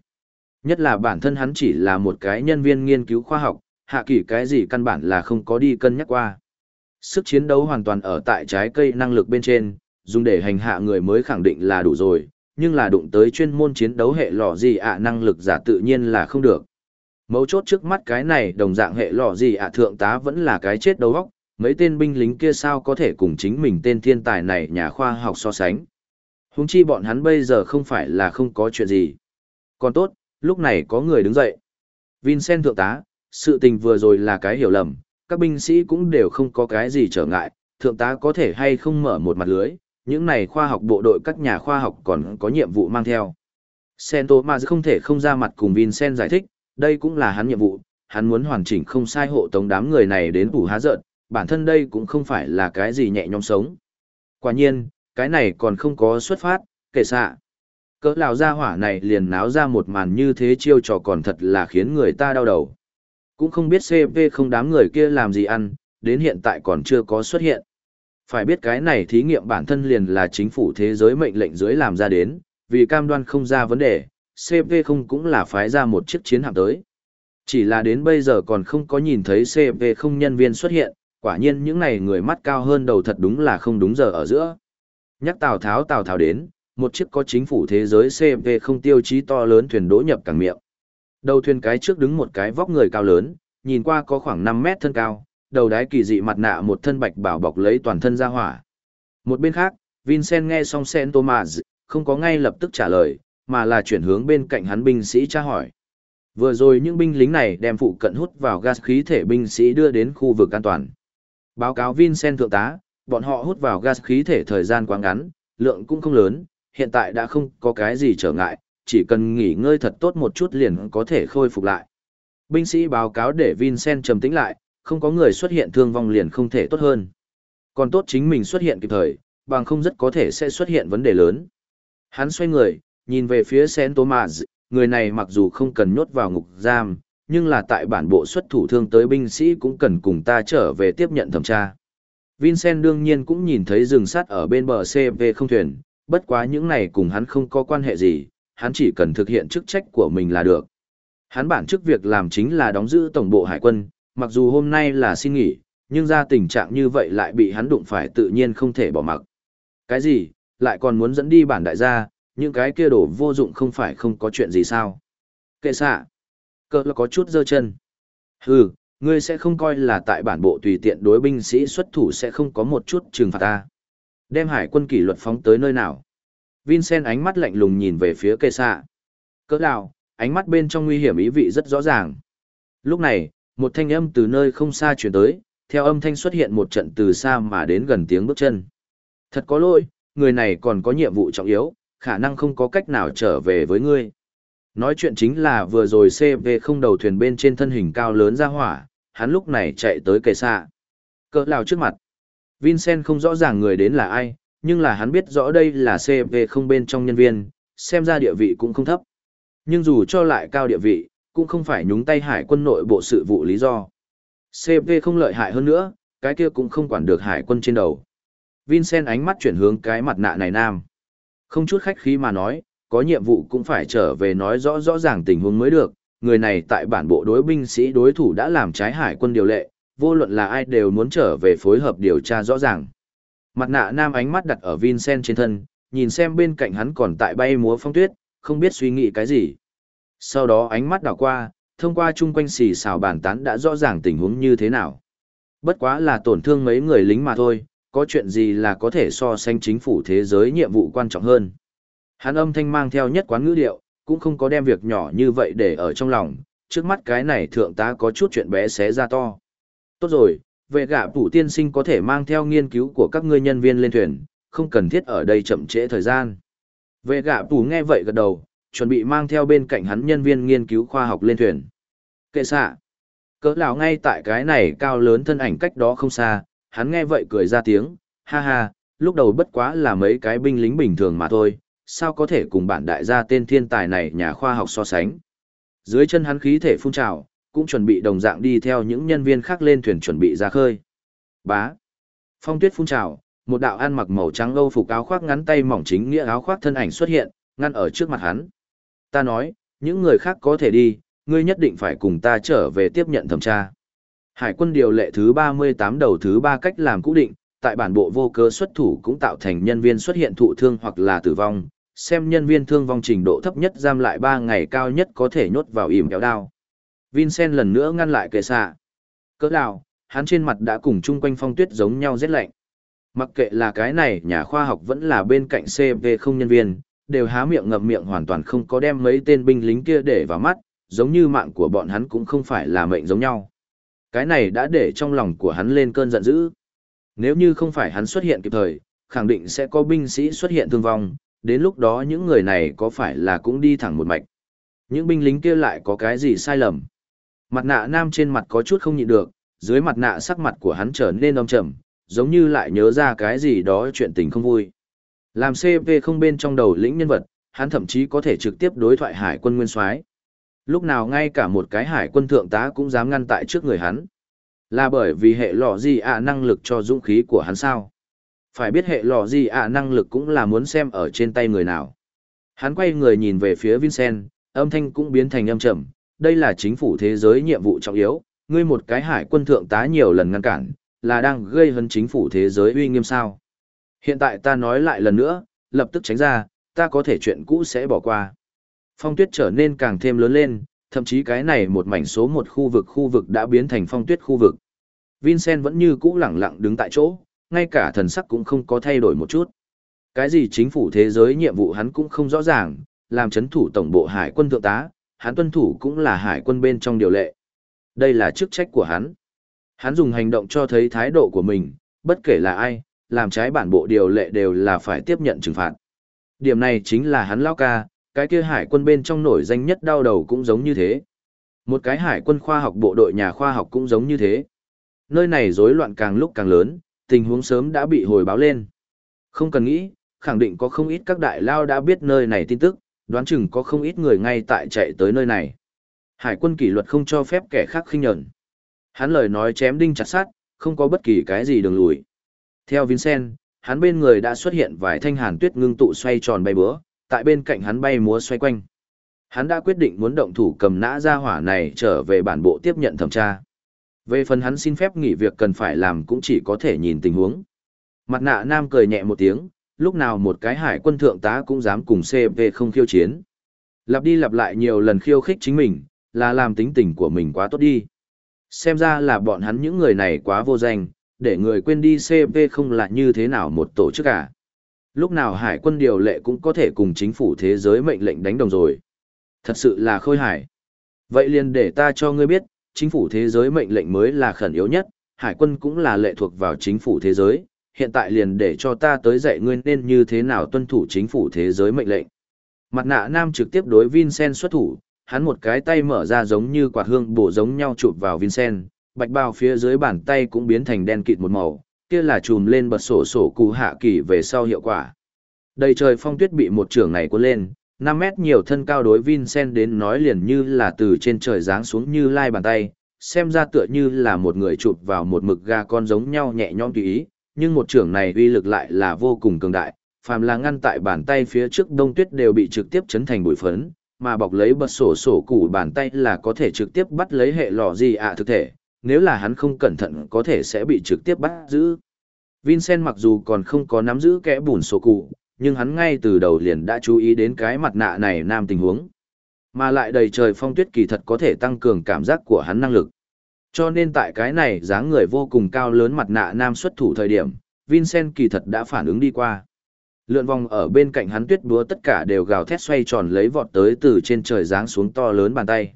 Nhất là bản thân hắn chỉ là một cái nhân viên nghiên cứu khoa học, hạ kỳ cái gì căn bản là không có đi cân nhắc qua. Sức chiến đấu hoàn toàn ở tại trái cây năng lực bên trên, dùng để hành hạ người mới khẳng định là đủ rồi, nhưng là đụng tới chuyên môn chiến đấu hệ lò gì ạ năng lực giả tự nhiên là không được. Mấu chốt trước mắt cái này đồng dạng hệ lò gì ạ thượng tá vẫn là cái chết đầu óc, mấy tên binh lính kia sao có thể cùng chính mình tên thiên tài này nhà khoa học so sánh. Húng chi bọn hắn bây giờ không phải là không có chuyện gì. Còn tốt, lúc này có người đứng dậy. Vincent thượng tá, sự tình vừa rồi là cái hiểu lầm, các binh sĩ cũng đều không có cái gì trở ngại, thượng tá có thể hay không mở một mặt lưới, những này khoa học bộ đội các nhà khoa học còn có nhiệm vụ mang theo. Sento mà không thể không ra mặt cùng Vincent giải thích, đây cũng là hắn nhiệm vụ, hắn muốn hoàn chỉnh không sai hộ tống đám người này đến ủ há giận, bản thân đây cũng không phải là cái gì nhẹ nhõm sống. Quả nhiên, cái này còn không có xuất phát, kể xạ. Cỡ lão gia hỏa này liền náo ra một màn như thế chiêu trò còn thật là khiến người ta đau đầu. Cũng không biết CP không đám người kia làm gì ăn, đến hiện tại còn chưa có xuất hiện. Phải biết cái này thí nghiệm bản thân liền là chính phủ thế giới mệnh lệnh dưới làm ra đến, vì cam đoan không ra vấn đề, CP không cũng là phái ra một chiếc chiến hạm tới. Chỉ là đến bây giờ còn không có nhìn thấy CP không nhân viên xuất hiện, quả nhiên những này người mắt cao hơn đầu thật đúng là không đúng giờ ở giữa. Nhắc Tào Tháo Tào Tháo đến, một chiếc có chính phủ thế giới CP không tiêu chí to lớn thuyền đỗ nhập cảng miệng. Đầu thuyền cái trước đứng một cái vóc người cao lớn, nhìn qua có khoảng 5 mét thân cao, đầu đái kỳ dị mặt nạ một thân bạch bảo bọc lấy toàn thân ra hỏa. Một bên khác, Vincent nghe xong Sen Thomas, không có ngay lập tức trả lời, mà là chuyển hướng bên cạnh hắn binh sĩ tra hỏi. Vừa rồi những binh lính này đem phụ cận hút vào gas khí thể binh sĩ đưa đến khu vực an toàn. Báo cáo Vincent thượng tá, bọn họ hút vào gas khí thể thời gian quá ngắn, lượng cũng không lớn, hiện tại đã không có cái gì trở ngại, chỉ cần nghỉ ngơi thật tốt một chút liền có thể khôi phục lại. Binh sĩ báo cáo để Vincent trầm tĩnh lại, không có người xuất hiện thương vong liền không thể tốt hơn. Còn tốt chính mình xuất hiện kịp thời, bằng không rất có thể sẽ xuất hiện vấn đề lớn. Hắn xoay người, nhìn về phía Sen Thomas, người này mặc dù không cần nhốt vào ngục giam, nhưng là tại bản bộ xuất thủ thương tới binh sĩ cũng cần cùng ta trở về tiếp nhận thẩm tra. Vincent đương nhiên cũng nhìn thấy rừng sắt ở bên bờ CV không thuyền, bất quá những này cùng hắn không có quan hệ gì, hắn chỉ cần thực hiện chức trách của mình là được. Hắn bản chức việc làm chính là đóng giữ tổng bộ hải quân, mặc dù hôm nay là xin nghỉ, nhưng ra tình trạng như vậy lại bị hắn đụng phải tự nhiên không thể bỏ mặc. Cái gì, lại còn muốn dẫn đi bản đại gia, những cái kia đổ vô dụng không phải không có chuyện gì sao. Kệ xạ, cơ là có chút dơ chân. Hừ, ngươi sẽ không coi là tại bản bộ tùy tiện đối binh sĩ xuất thủ sẽ không có một chút trừng phạt ta. Đem hải quân kỷ luật phóng tới nơi nào. Vincent ánh mắt lạnh lùng nhìn về phía kệ xạ. Cỡ nào, ánh mắt bên trong nguy hiểm ý vị rất rõ ràng. Lúc này, một thanh âm từ nơi không xa chuyển tới, theo âm thanh xuất hiện một trận từ xa mà đến gần tiếng bước chân. Thật có lỗi, người này còn có nhiệm vụ trọng yếu, khả năng không có cách nào trở về với ngươi. Nói chuyện chính là vừa rồi CV không đầu thuyền bên trên thân hình cao lớn ra hỏa, hắn lúc này chạy tới kề xa. Cỡ lào trước mặt. Vincent không rõ ràng người đến là ai, nhưng là hắn biết rõ đây là CV không bên trong nhân viên, xem ra địa vị cũng không thấp. Nhưng dù cho lại cao địa vị, cũng không phải nhúng tay hải quân nội bộ sự vụ lý do. CV không lợi hại hơn nữa, cái kia cũng không quản được hải quân trên đầu. Vincent ánh mắt chuyển hướng cái mặt nạ này nam. Không chút khách khí mà nói, có nhiệm vụ cũng phải trở về nói rõ rõ ràng tình huống mới được. Người này tại bản bộ đối binh sĩ đối thủ đã làm trái hải quân điều lệ, vô luận là ai đều muốn trở về phối hợp điều tra rõ ràng. Mặt nạ nam ánh mắt đặt ở Vincent trên thân, nhìn xem bên cạnh hắn còn tại bay múa phong tuyết, không biết suy nghĩ cái gì. Sau đó ánh mắt đảo qua, thông qua chung quanh xì xào bàn tán đã rõ ràng tình huống như thế nào. Bất quá là tổn thương mấy người lính mà thôi, có chuyện gì là có thể so sánh chính phủ thế giới nhiệm vụ quan trọng hơn. Hắn âm thanh mang theo nhất quán ngữ điệu, cũng không có đem việc nhỏ như vậy để ở trong lòng, trước mắt cái này thượng tá có chút chuyện bé xé ra to. Tốt rồi, vệ gạ phủ tiên sinh có thể mang theo nghiên cứu của các ngươi nhân viên lên thuyền, không cần thiết ở đây chậm trễ thời gian. Vệ gạ phủ nghe vậy gật đầu, chuẩn bị mang theo bên cạnh hắn nhân viên nghiên cứu khoa học lên thuyền. Kệ xạ. Cỡ lão ngay tại cái này cao lớn thân ảnh cách đó không xa, hắn nghe vậy cười ra tiếng, ha ha, lúc đầu bất quá là mấy cái binh lính bình thường mà thôi, sao có thể cùng bản đại gia tên thiên tài này nhà khoa học so sánh. Dưới chân hắn khí thể phun trào, cũng chuẩn bị đồng dạng đi theo những nhân viên khác lên thuyền chuẩn bị ra khơi. Bá. Phong tuyết phun trào, một đạo ăn mặc màu trắng âu phục áo khoác ngắn tay mỏng chính nghĩa áo khoác thân ảnh xuất hiện, ngăn ở trước mặt hắn. Ta nói, những người khác có thể đi, ngươi nhất định phải cùng ta trở về tiếp nhận thẩm tra. Hải quân điều lệ thứ 38 đầu thứ 3 cách làm cũ định, tại bản bộ vô cớ xuất thủ cũng tạo thành nhân viên xuất hiện thụ thương hoặc là tử vong, xem nhân viên thương vong trình độ thấp nhất giam lại 3 ngày cao nhất có thể nhốt vào ỉm kéo đao. Vincent lần nữa ngăn lại kệ xạ. Cỡ đào, hắn trên mặt đã cùng chung quanh phong tuyết giống nhau rét lạnh. Mặc kệ là cái này, nhà khoa học vẫn là bên cạnh CV không nhân viên, đều há miệng ngậm miệng hoàn toàn không có đem mấy tên binh lính kia để vào mắt, giống như mạng của bọn hắn cũng không phải là mệnh giống nhau. Cái này đã để trong lòng của hắn lên cơn giận dữ. Nếu như không phải hắn xuất hiện kịp thời, khẳng định sẽ có binh sĩ xuất hiện thương vong, đến lúc đó những người này có phải là cũng đi thẳng một mạch. Những binh lính kia lại có cái gì sai lầm. Mặt nạ nam trên mặt có chút không nhịn được, dưới mặt nạ sắc mặt của hắn trở nên âm trầm, giống như lại nhớ ra cái gì đó chuyện tình không vui. Làm CP không bên trong đầu lĩnh nhân vật, hắn thậm chí có thể trực tiếp đối thoại hải quân nguyên soái. Lúc nào ngay cả một cái hải quân thượng tá cũng dám ngăn tại trước người hắn. Là bởi vì hệ lò gì ạ năng lực cho dũng khí của hắn sao? Phải biết hệ lò gì ạ năng lực cũng là muốn xem ở trên tay người nào. Hắn quay người nhìn về phía Vincent, âm thanh cũng biến thành âm trầm, đây là chính phủ thế giới nhiệm vụ trọng yếu, ngươi một cái hải quân thượng tá nhiều lần ngăn cản, là đang gây hấn chính phủ thế giới uy nghiêm sao. Hiện tại ta nói lại lần nữa, lập tức tránh ra, ta có thể chuyện cũ sẽ bỏ qua. Phong tuyết trở nên càng thêm lớn lên, thậm chí cái này một mảnh số một khu vực khu vực đã biến thành phong tuyết khu vực. Vincent vẫn như cũ lẳng lặng đứng tại chỗ, ngay cả thần sắc cũng không có thay đổi một chút. Cái gì chính phủ thế giới nhiệm vụ hắn cũng không rõ ràng, làm chấn thủ tổng bộ hải quân thượng tá, hắn tuân thủ cũng là hải quân bên trong điều lệ. Đây là chức trách của hắn. Hắn dùng hành động cho thấy thái độ của mình, bất kể là ai, làm trái bản bộ điều lệ đều là phải tiếp nhận trừng phạt. Điểm này chính là hắn lao ca, cái kia hải quân bên trong nổi danh nhất đau đầu cũng giống như thế. Một cái hải quân khoa học bộ đội nhà khoa học cũng giống như thế. Nơi này rối loạn càng lúc càng lớn, tình huống sớm đã bị hồi báo lên. Không cần nghĩ, khẳng định có không ít các đại lao đã biết nơi này tin tức, đoán chừng có không ít người ngay tại chạy tới nơi này. Hải quân kỷ luật không cho phép kẻ khác khinh nhẫn. Hắn lời nói chém đinh chặt sát, không có bất kỳ cái gì đường lùi. Theo Vincent, hắn bên người đã xuất hiện vài thanh hàn tuyết ngưng tụ xoay tròn bay bữa, tại bên cạnh hắn bay múa xoay quanh. Hắn đã quyết định muốn động thủ cầm nã ra hỏa này trở về bản bộ tiếp nhận thẩm tra. Về phần hắn xin phép nghỉ việc cần phải làm cũng chỉ có thể nhìn tình huống. Mặt nạ nam cười nhẹ một tiếng, lúc nào một cái hải quân thượng tá cũng dám cùng CP không khiêu chiến. Lặp đi lặp lại nhiều lần khiêu khích chính mình, là làm tính tình của mình quá tốt đi. Xem ra là bọn hắn những người này quá vô danh, để người quên đi CP không là như thế nào một tổ chức cả. Lúc nào hải quân điều lệ cũng có thể cùng chính phủ thế giới mệnh lệnh đánh đồng rồi. Thật sự là khôi hải. Vậy liền để ta cho ngươi biết, chính phủ thế giới mệnh lệnh mới là khẩn yếu nhất, hải quân cũng là lệ thuộc vào chính phủ thế giới, hiện tại liền để cho ta tới dạy ngươi nên như thế nào tuân thủ chính phủ thế giới mệnh lệnh. Mặt nạ nam trực tiếp đối Vincent xuất thủ, hắn một cái tay mở ra giống như quạt hương bổ giống nhau chụp vào Vincent, bạch bào phía dưới bàn tay cũng biến thành đen kịt một màu, kia là chùm lên bật sổ sổ cụ hạ kỳ về sau hiệu quả. Đầy trời phong tuyết bị một trường này cuốn lên, 5 mét nhiều thân cao đối Vincent đến nói liền như là từ trên trời giáng xuống như lai bàn tay, xem ra tựa như là một người chụp vào một mực gà con giống nhau nhẹ nhõm tùy ý, nhưng một trưởng này uy lực lại là vô cùng cường đại, phàm là ngăn tại bàn tay phía trước đông tuyết đều bị trực tiếp chấn thành bụi phấn, mà bọc lấy bật sổ sổ củ bàn tay là có thể trực tiếp bắt lấy hệ lò gì ạ thực thể, nếu là hắn không cẩn thận có thể sẽ bị trực tiếp bắt giữ. Vincent mặc dù còn không có nắm giữ kẽ bùn sổ cụ, nhưng hắn ngay từ đầu liền đã chú ý đến cái mặt nạ này nam tình huống. Mà lại đầy trời phong tuyết kỳ thật có thể tăng cường cảm giác của hắn năng lực. Cho nên tại cái này dáng người vô cùng cao lớn mặt nạ nam xuất thủ thời điểm, Vincent kỳ thật đã phản ứng đi qua. Lượn vòng ở bên cạnh hắn tuyết búa tất cả đều gào thét xoay tròn lấy vọt tới từ trên trời giáng xuống to lớn bàn tay.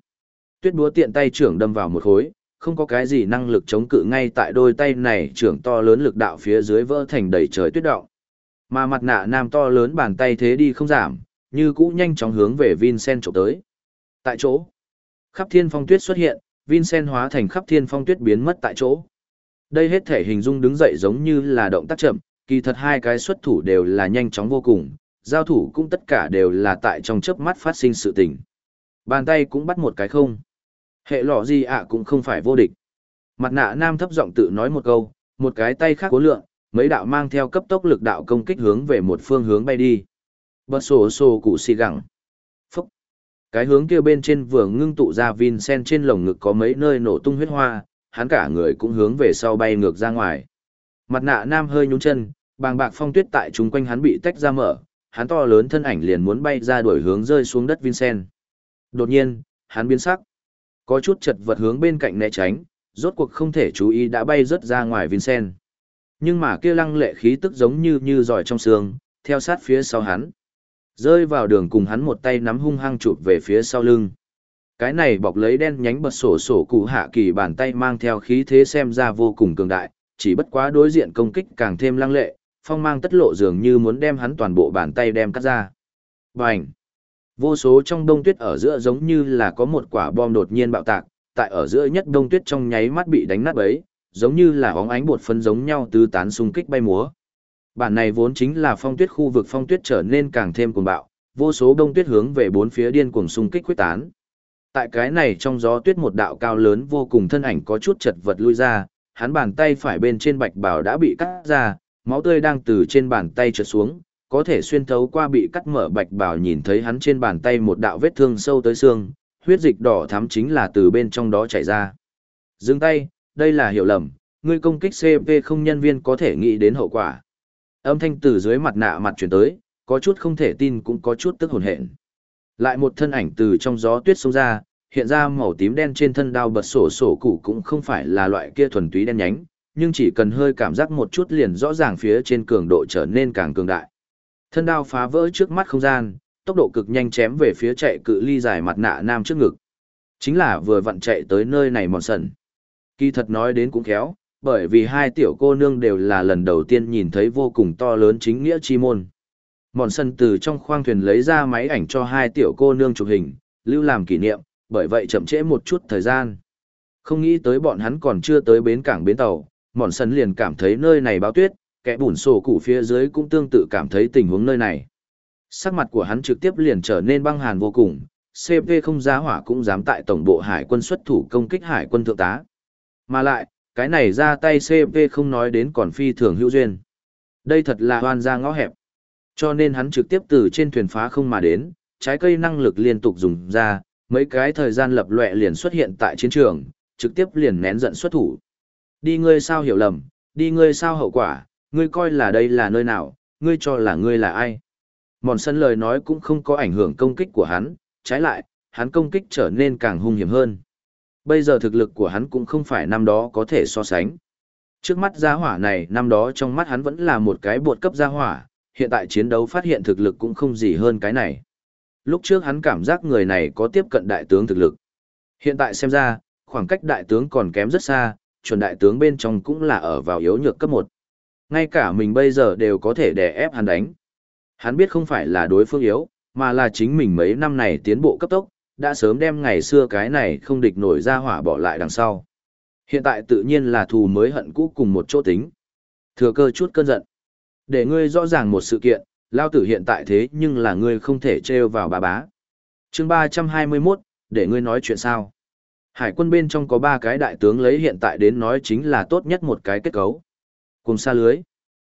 Tuyết búa tiện tay trưởng đâm vào một khối, không có cái gì năng lực chống cự ngay tại đôi tay này trưởng to lớn lực đạo phía dưới vỡ thành đầy trời tuyết động. Mà mặt nạ nam to lớn bàn tay thế đi không giảm, như cũ nhanh chóng hướng về Vincent trộm tới. Tại chỗ, khắp thiên phong tuyết xuất hiện, Vincent hóa thành khắp thiên phong tuyết biến mất tại chỗ. Đây hết thể hình dung đứng dậy giống như là động tác chậm, kỳ thật hai cái xuất thủ đều là nhanh chóng vô cùng, giao thủ cũng tất cả đều là tại trong chớp mắt phát sinh sự tình. Bàn tay cũng bắt một cái không. Hệ lọ gì ạ cũng không phải vô địch. Mặt nạ nam thấp giọng tự nói một câu, một cái tay khác cố lượng, mấy đạo mang theo cấp tốc lực đạo công kích hướng về một phương hướng bay đi. Bật sổ sổ cụ xì gẳng. Phúc. Cái hướng kia bên trên vừa ngưng tụ ra Vincent trên lồng ngực có mấy nơi nổ tung huyết hoa, hắn cả người cũng hướng về sau bay ngược ra ngoài. Mặt nạ nam hơi nhún chân, bàng bạc phong tuyết tại chung quanh hắn bị tách ra mở, hắn to lớn thân ảnh liền muốn bay ra đuổi hướng rơi xuống đất Vincent. Đột nhiên, hắn biến sắc. Có chút chật vật hướng bên cạnh né tránh, rốt cuộc không thể chú ý đã bay rớt ra ngoài Vincent. Nhưng mà kia lăng lệ khí tức giống như như giỏi trong xương, theo sát phía sau hắn. Rơi vào đường cùng hắn một tay nắm hung hăng chụp về phía sau lưng. Cái này bọc lấy đen nhánh bật sổ sổ cụ hạ kỳ bàn tay mang theo khí thế xem ra vô cùng cường đại, chỉ bất quá đối diện công kích càng thêm lăng lệ, phong mang tất lộ dường như muốn đem hắn toàn bộ bàn tay đem cắt ra. Bành! Vô số trong đông tuyết ở giữa giống như là có một quả bom đột nhiên bạo tạc, tại ở giữa nhất đông tuyết trong nháy mắt bị đánh nát bấy, giống như là óng ánh bột phân giống nhau tứ tán xung kích bay múa. Bản này vốn chính là phong tuyết khu vực phong tuyết trở nên càng thêm cuồng bạo, vô số đông tuyết hướng về bốn phía điên cuồng xung kích quyết tán. Tại cái này trong gió tuyết một đạo cao lớn vô cùng thân ảnh có chút chật vật lui ra, hắn bàn tay phải bên trên bạch bào đã bị cắt ra, máu tươi đang từ trên bàn tay trượt xuống, có thể xuyên thấu qua bị cắt mở bạch bào nhìn thấy hắn trên bàn tay một đạo vết thương sâu tới xương, huyết dịch đỏ thắm chính là từ bên trong đó chảy ra. Dừng tay, đây là hiểu lầm, ngươi công kích CP không nhân viên có thể nghĩ đến hậu quả. Âm thanh từ dưới mặt nạ mặt chuyển tới, có chút không thể tin cũng có chút tức hồn hện. Lại một thân ảnh từ trong gió tuyết xông ra, hiện ra màu tím đen trên thân đao bật sổ sổ củ cũng không phải là loại kia thuần túy đen nhánh, nhưng chỉ cần hơi cảm giác một chút liền rõ ràng phía trên cường độ trở nên càng cường đại. Thân đao phá vỡ trước mắt không gian, tốc độ cực nhanh chém về phía chạy cự ly dài mặt nạ nam trước ngực. Chính là vừa vặn chạy tới nơi này mòn sần. Kỳ thật nói đến cũng khéo, bởi vì hai tiểu cô nương đều là lần đầu tiên nhìn thấy vô cùng to lớn chính nghĩa chi môn. Mòn sân từ trong khoang thuyền lấy ra máy ảnh cho hai tiểu cô nương chụp hình, lưu làm kỷ niệm, bởi vậy chậm trễ một chút thời gian. Không nghĩ tới bọn hắn còn chưa tới bến cảng bến tàu, mòn sân liền cảm thấy nơi này báo tuyết, kẻ bùn sổ cụ phía dưới cũng tương tự cảm thấy tình huống nơi này. Sắc mặt của hắn trực tiếp liền trở nên băng hàn vô cùng, CP không giá hỏa cũng dám tại tổng bộ hải quân xuất thủ công kích hải quân thượng tá. Mà lại, cái này ra tay CP không nói đến còn phi thường hữu duyên. Đây thật là hoan ra ngõ hẹp. Cho nên hắn trực tiếp từ trên thuyền phá không mà đến, trái cây năng lực liên tục dùng ra, mấy cái thời gian lập lệ liền xuất hiện tại chiến trường, trực tiếp liền nén giận xuất thủ. Đi ngươi sao hiểu lầm, đi ngươi sao hậu quả, ngươi coi là đây là nơi nào, ngươi cho là ngươi là ai. Mòn sân lời nói cũng không có ảnh hưởng công kích của hắn, trái lại, hắn công kích trở nên càng hung hiểm hơn. Bây giờ thực lực của hắn cũng không phải năm đó có thể so sánh. Trước mắt gia hỏa này năm đó trong mắt hắn vẫn là một cái bột cấp gia hỏa, hiện tại chiến đấu phát hiện thực lực cũng không gì hơn cái này. Lúc trước hắn cảm giác người này có tiếp cận đại tướng thực lực. Hiện tại xem ra, khoảng cách đại tướng còn kém rất xa, chuẩn đại tướng bên trong cũng là ở vào yếu nhược cấp 1. Ngay cả mình bây giờ đều có thể đè ép hắn đánh. Hắn biết không phải là đối phương yếu, mà là chính mình mấy năm này tiến bộ cấp tốc, đã sớm đem ngày xưa cái này không địch nổi ra hỏa bỏ lại đằng sau. Hiện tại tự nhiên là thù mới hận cũ cùng một chỗ tính. Thừa cơ chút cơn giận. Để ngươi rõ ràng một sự kiện, lao tử hiện tại thế nhưng là ngươi không thể trêu vào bà bá. chương 321, để ngươi nói chuyện sao. Hải quân bên trong có ba cái đại tướng lấy hiện tại đến nói chính là tốt nhất một cái kết cấu. Cùng xa lưới.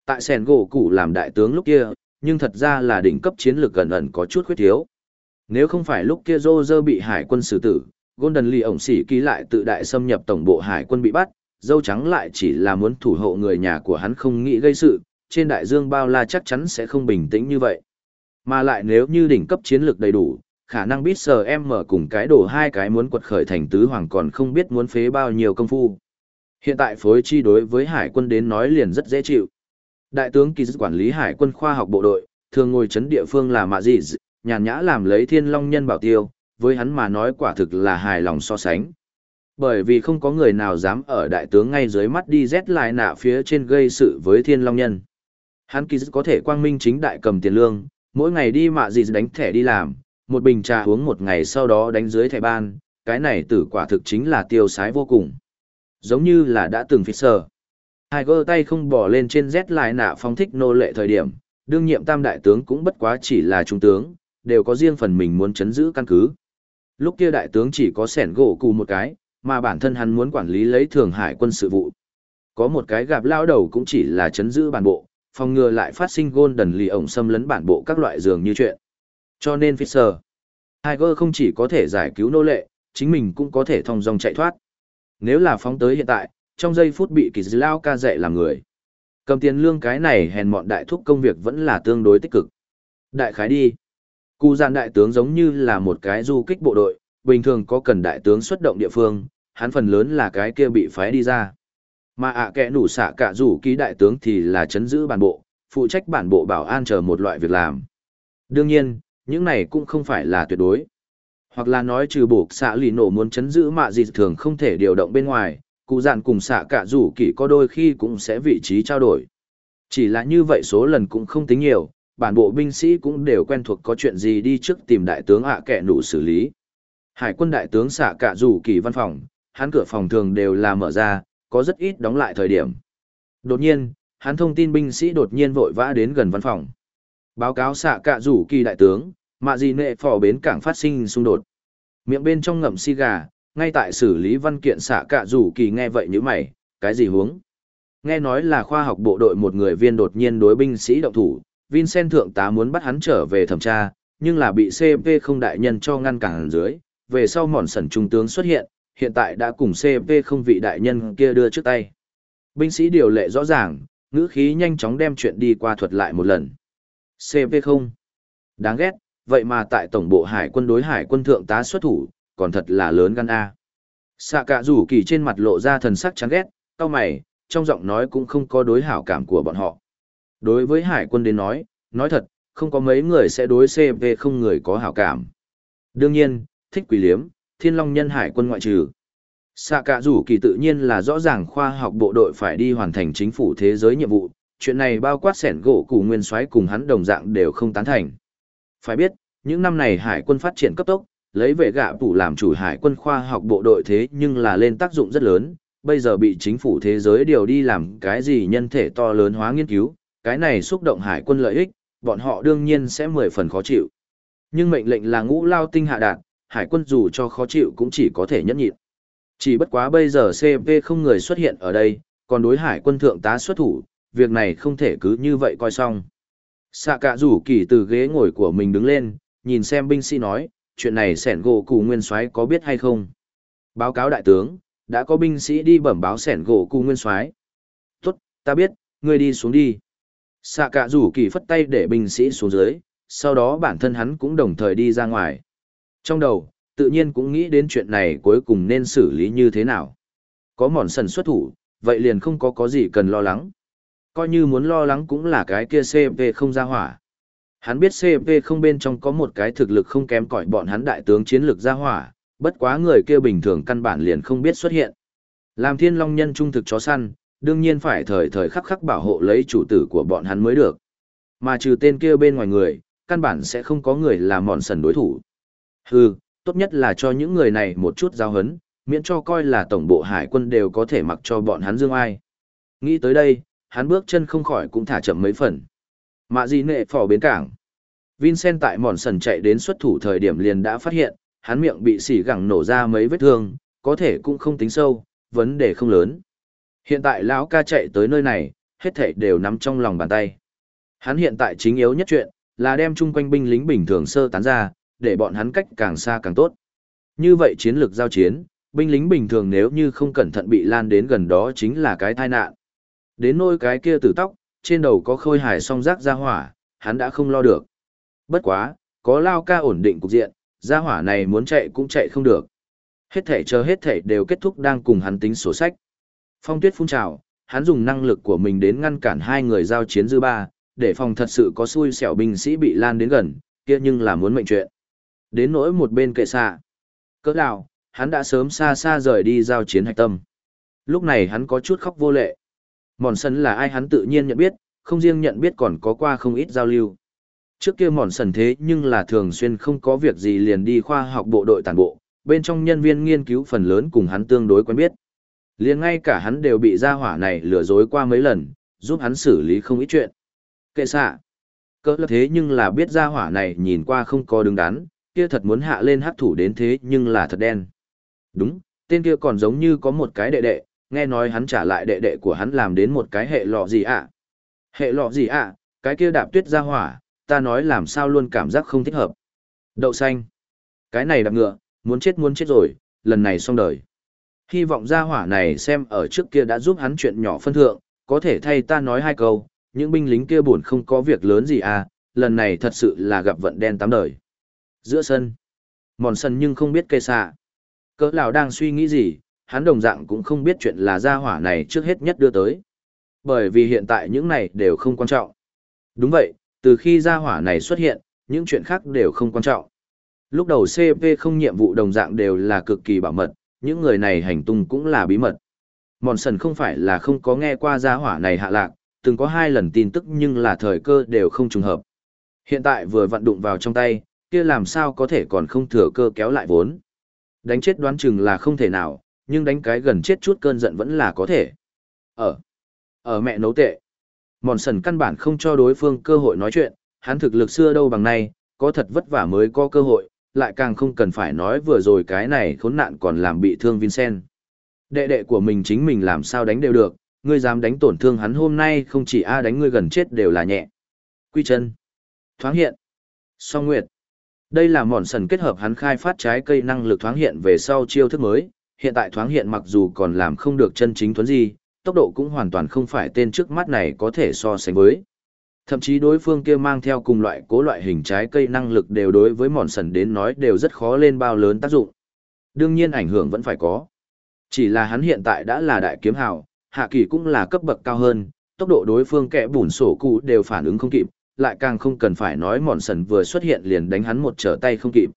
Tại sẻn gỗ cũ làm đại tướng lúc kia, nhưng thật ra là đỉnh cấp chiến lược gần ẩn có chút khuyết thiếu. Nếu không phải lúc kia Roger bị hải quân xử tử, Golden Lee ổng sĩ ký lại tự đại xâm nhập tổng bộ hải quân bị bắt, dâu trắng lại chỉ là muốn thủ hộ người nhà của hắn không nghĩ gây sự, trên đại dương bao la chắc chắn sẽ không bình tĩnh như vậy. Mà lại nếu như đỉnh cấp chiến lược đầy đủ, khả năng biết sờ em mở cùng cái đổ hai cái muốn quật khởi thành tứ hoàng còn không biết muốn phế bao nhiêu công phu. Hiện tại phối chi đối với hải quân đến nói liền rất dễ chịu. Đại tướng kỳ quản lý hải quân khoa học bộ đội, thường ngồi chấn địa phương là mạ gì, nhàn nhã làm lấy thiên long nhân bảo tiêu, với hắn mà nói quả thực là hài lòng so sánh. Bởi vì không có người nào dám ở đại tướng ngay dưới mắt đi rét lại nạ phía trên gây sự với thiên long nhân. Hắn kỳ có thể quang minh chính đại cầm tiền lương, mỗi ngày đi mạ gì đánh thẻ đi làm, một bình trà uống một ngày sau đó đánh dưới thẻ ban, cái này tử quả thực chính là tiêu sái vô cùng. Giống như là đã từng phịt sờ. Tiger tay không bỏ lên trên Z lại nạ phong thích nô lệ thời điểm, đương nhiệm tam đại tướng cũng bất quá chỉ là trung tướng, đều có riêng phần mình muốn chấn giữ căn cứ. Lúc kia đại tướng chỉ có sẻn gỗ cù một cái, mà bản thân hắn muốn quản lý lấy thường hải quân sự vụ. Có một cái gặp lao đầu cũng chỉ là chấn giữ bản bộ, phòng ngừa lại phát sinh gôn đần lì ổng xâm lấn bản bộ các loại dường như chuyện. Cho nên Fisher, Tiger không chỉ có thể giải cứu nô lệ, chính mình cũng có thể thông dòng chạy thoát. Nếu là phóng tới hiện tại, trong giây phút bị kỳ dư lao ca dạy làm người. Cầm tiền lương cái này hèn mọn đại thúc công việc vẫn là tương đối tích cực. Đại khái đi. Cụ giàn đại tướng giống như là một cái du kích bộ đội, bình thường có cần đại tướng xuất động địa phương, hắn phần lớn là cái kia bị phái đi ra. Mà ạ à kẻ nủ xạ cả rủ ký đại tướng thì là chấn giữ bản bộ, phụ trách bản bộ bảo an chờ một loại việc làm. Đương nhiên, những này cũng không phải là tuyệt đối. Hoặc là nói trừ buộc xạ lì nổ muốn chấn giữ mạ gì thường không thể điều động bên ngoài, cụ dạn cùng xạ cả rủ kỷ có đôi khi cũng sẽ vị trí trao đổi. Chỉ là như vậy số lần cũng không tính nhiều, bản bộ binh sĩ cũng đều quen thuộc có chuyện gì đi trước tìm đại tướng ạ à kẻ nụ xử lý. Hải quân đại tướng xạ cả rủ kỷ văn phòng, hắn cửa phòng thường đều là mở ra, có rất ít đóng lại thời điểm. Đột nhiên, hắn thông tin binh sĩ đột nhiên vội vã đến gần văn phòng. Báo cáo xạ cả rủ kỳ đại tướng, mạ gì nệ phò bến cảng phát sinh xung đột. Miệng bên trong ngậm xi gà, ngay tại xử lý văn kiện xạ cả rủ kỳ nghe vậy như mày, cái gì huống? Nghe nói là khoa học bộ đội một người viên đột nhiên đối binh sĩ động thủ, Vincent thượng tá muốn bắt hắn trở về thẩm tra, nhưng là bị CP không đại nhân cho ngăn cản dưới, về sau mòn sẩn trung tướng xuất hiện, hiện tại đã cùng CP không vị đại nhân kia đưa trước tay. Binh sĩ điều lệ rõ ràng, ngữ khí nhanh chóng đem chuyện đi qua thuật lại một lần. CP không. Đáng ghét, vậy mà tại tổng bộ hải quân đối hải quân thượng tá xuất thủ, còn thật là lớn gan A. Xạ cả rủ kỳ trên mặt lộ ra thần sắc chán ghét, cao mày, trong giọng nói cũng không có đối hảo cảm của bọn họ. Đối với hải quân đến nói, nói thật, không có mấy người sẽ đối CV không người có hảo cảm. Đương nhiên, thích quỷ liếm, thiên long nhân hải quân ngoại trừ. Xạ cả rủ kỳ tự nhiên là rõ ràng khoa học bộ đội phải đi hoàn thành chính phủ thế giới nhiệm vụ, chuyện này bao quát sẻn gỗ củ nguyên soái cùng hắn đồng dạng đều không tán thành. Phải biết, những năm này hải quân phát triển cấp tốc, lấy vệ gạ phủ làm chủ hải quân khoa học bộ đội thế nhưng là lên tác dụng rất lớn, bây giờ bị chính phủ thế giới điều đi làm cái gì nhân thể to lớn hóa nghiên cứu, cái này xúc động hải quân lợi ích, bọn họ đương nhiên sẽ mười phần khó chịu. Nhưng mệnh lệnh là ngũ lao tinh hạ đạt, hải quân dù cho khó chịu cũng chỉ có thể nhẫn nhịn. Chỉ bất quá bây giờ CP không người xuất hiện ở đây, còn đối hải quân thượng tá xuất thủ, việc này không thể cứ như vậy coi xong xạ cả rủ kỳ từ ghế ngồi của mình đứng lên, nhìn xem binh sĩ nói, chuyện này sẻn gỗ cụ nguyên soái có biết hay không? Báo cáo đại tướng, đã có binh sĩ đi bẩm báo sẻn gỗ cụ nguyên soái. Tốt, ta biết, ngươi đi xuống đi. xạ cả rủ kỳ phất tay để binh sĩ xuống dưới, sau đó bản thân hắn cũng đồng thời đi ra ngoài. Trong đầu, tự nhiên cũng nghĩ đến chuyện này cuối cùng nên xử lý như thế nào. Có mòn sần xuất thủ, vậy liền không có có gì cần lo lắng. Coi như muốn lo lắng cũng là cái kia CP không ra hỏa. Hắn biết CP không bên trong có một cái thực lực không kém cỏi bọn hắn đại tướng chiến lược ra hỏa, bất quá người kia bình thường căn bản liền không biết xuất hiện. Làm thiên long nhân trung thực chó săn, đương nhiên phải thời thời khắc khắc bảo hộ lấy chủ tử của bọn hắn mới được. Mà trừ tên kia bên ngoài người, căn bản sẽ không có người là mòn sần đối thủ. Hừ, tốt nhất là cho những người này một chút giao hấn, miễn cho coi là tổng bộ hải quân đều có thể mặc cho bọn hắn dương ai. Nghĩ tới đây, hắn bước chân không khỏi cũng thả chậm mấy phần. Mạ gì nệ phò bến cảng. Vincent tại mòn sần chạy đến xuất thủ thời điểm liền đã phát hiện, hắn miệng bị xỉ gẳng nổ ra mấy vết thương, có thể cũng không tính sâu, vấn đề không lớn. Hiện tại lão ca chạy tới nơi này, hết thảy đều nắm trong lòng bàn tay. Hắn hiện tại chính yếu nhất chuyện, là đem chung quanh binh lính bình thường sơ tán ra, để bọn hắn cách càng xa càng tốt. Như vậy chiến lược giao chiến, binh lính bình thường nếu như không cẩn thận bị lan đến gần đó chính là cái tai nạn. Đến nôi cái kia tử tóc, trên đầu có khôi hài song rác ra hỏa, hắn đã không lo được. Bất quá, có lao ca ổn định cục diện, ra hỏa này muốn chạy cũng chạy không được. Hết thể chờ hết thể đều kết thúc đang cùng hắn tính sổ sách. Phong tuyết phun trào, hắn dùng năng lực của mình đến ngăn cản hai người giao chiến dư ba, để phòng thật sự có xui xẻo binh sĩ bị lan đến gần, kia nhưng là muốn mệnh chuyện. Đến nỗi một bên kệ xạ. Cỡ đào, hắn đã sớm xa xa rời đi giao chiến hạch tâm. Lúc này hắn có chút khóc vô lệ. Mòn sân là ai hắn tự nhiên nhận biết, không riêng nhận biết còn có qua không ít giao lưu. Trước kia mòn sần thế nhưng là thường xuyên không có việc gì liền đi khoa học bộ đội tàn bộ, bên trong nhân viên nghiên cứu phần lớn cùng hắn tương đối quen biết. Liền ngay cả hắn đều bị gia hỏa này lừa dối qua mấy lần, giúp hắn xử lý không ít chuyện. Kệ xạ. Cỡ là thế nhưng là biết gia hỏa này nhìn qua không có đứng đắn, kia thật muốn hạ lên hắc thủ đến thế nhưng là thật đen. Đúng, tên kia còn giống như có một cái đệ đệ, nghe nói hắn trả lại đệ đệ của hắn làm đến một cái hệ lọ gì ạ. Hệ lọ gì ạ, cái kia đạp tuyết ra hỏa, ta nói làm sao luôn cảm giác không thích hợp. Đậu xanh. Cái này đạp ngựa, muốn chết muốn chết rồi, lần này xong đời. Hy vọng gia hỏa này xem ở trước kia đã giúp hắn chuyện nhỏ phân thượng, có thể thay ta nói hai câu, những binh lính kia buồn không có việc lớn gì à, lần này thật sự là gặp vận đen tám đời. Giữa sân, mòn sân nhưng không biết cây xạ. Cỡ lão đang suy nghĩ gì, hắn đồng dạng cũng không biết chuyện là gia hỏa này trước hết nhất đưa tới. Bởi vì hiện tại những này đều không quan trọng. Đúng vậy, từ khi gia hỏa này xuất hiện, những chuyện khác đều không quan trọng. Lúc đầu CP không nhiệm vụ đồng dạng đều là cực kỳ bảo mật, những người này hành tung cũng là bí mật. Mòn sần không phải là không có nghe qua gia hỏa này hạ lạc, từng có hai lần tin tức nhưng là thời cơ đều không trùng hợp. Hiện tại vừa vận đụng vào trong tay, kia làm sao có thể còn không thừa cơ kéo lại vốn. Đánh chết đoán chừng là không thể nào, nhưng đánh cái gần chết chút cơn giận vẫn là có thể. Ở, ở mẹ nấu tệ. Mòn sần căn bản không cho đối phương cơ hội nói chuyện, hắn thực lực xưa đâu bằng nay, có thật vất vả mới có cơ hội, lại càng không cần phải nói vừa rồi cái này khốn nạn còn làm bị thương Vincent. Đệ đệ của mình chính mình làm sao đánh đều được, ngươi dám đánh tổn thương hắn hôm nay không chỉ A đánh ngươi gần chết đều là nhẹ. Quy chân. Thoáng hiện. Song nguyệt. Đây là mòn sần kết hợp hắn khai phát trái cây năng lực thoáng hiện về sau chiêu thức mới. Hiện tại thoáng hiện mặc dù còn làm không được chân chính thuấn gì, tốc độ cũng hoàn toàn không phải tên trước mắt này có thể so sánh với. Thậm chí đối phương kia mang theo cùng loại cố loại hình trái cây năng lực đều đối với mòn sần đến nói đều rất khó lên bao lớn tác dụng. Đương nhiên ảnh hưởng vẫn phải có. Chỉ là hắn hiện tại đã là đại kiếm hào, hạ kỳ cũng là cấp bậc cao hơn, tốc độ đối phương kẻ bùn sổ cụ đều phản ứng không kịp, lại càng không cần phải nói mòn sần vừa xuất hiện liền đánh hắn một trở tay không kịp.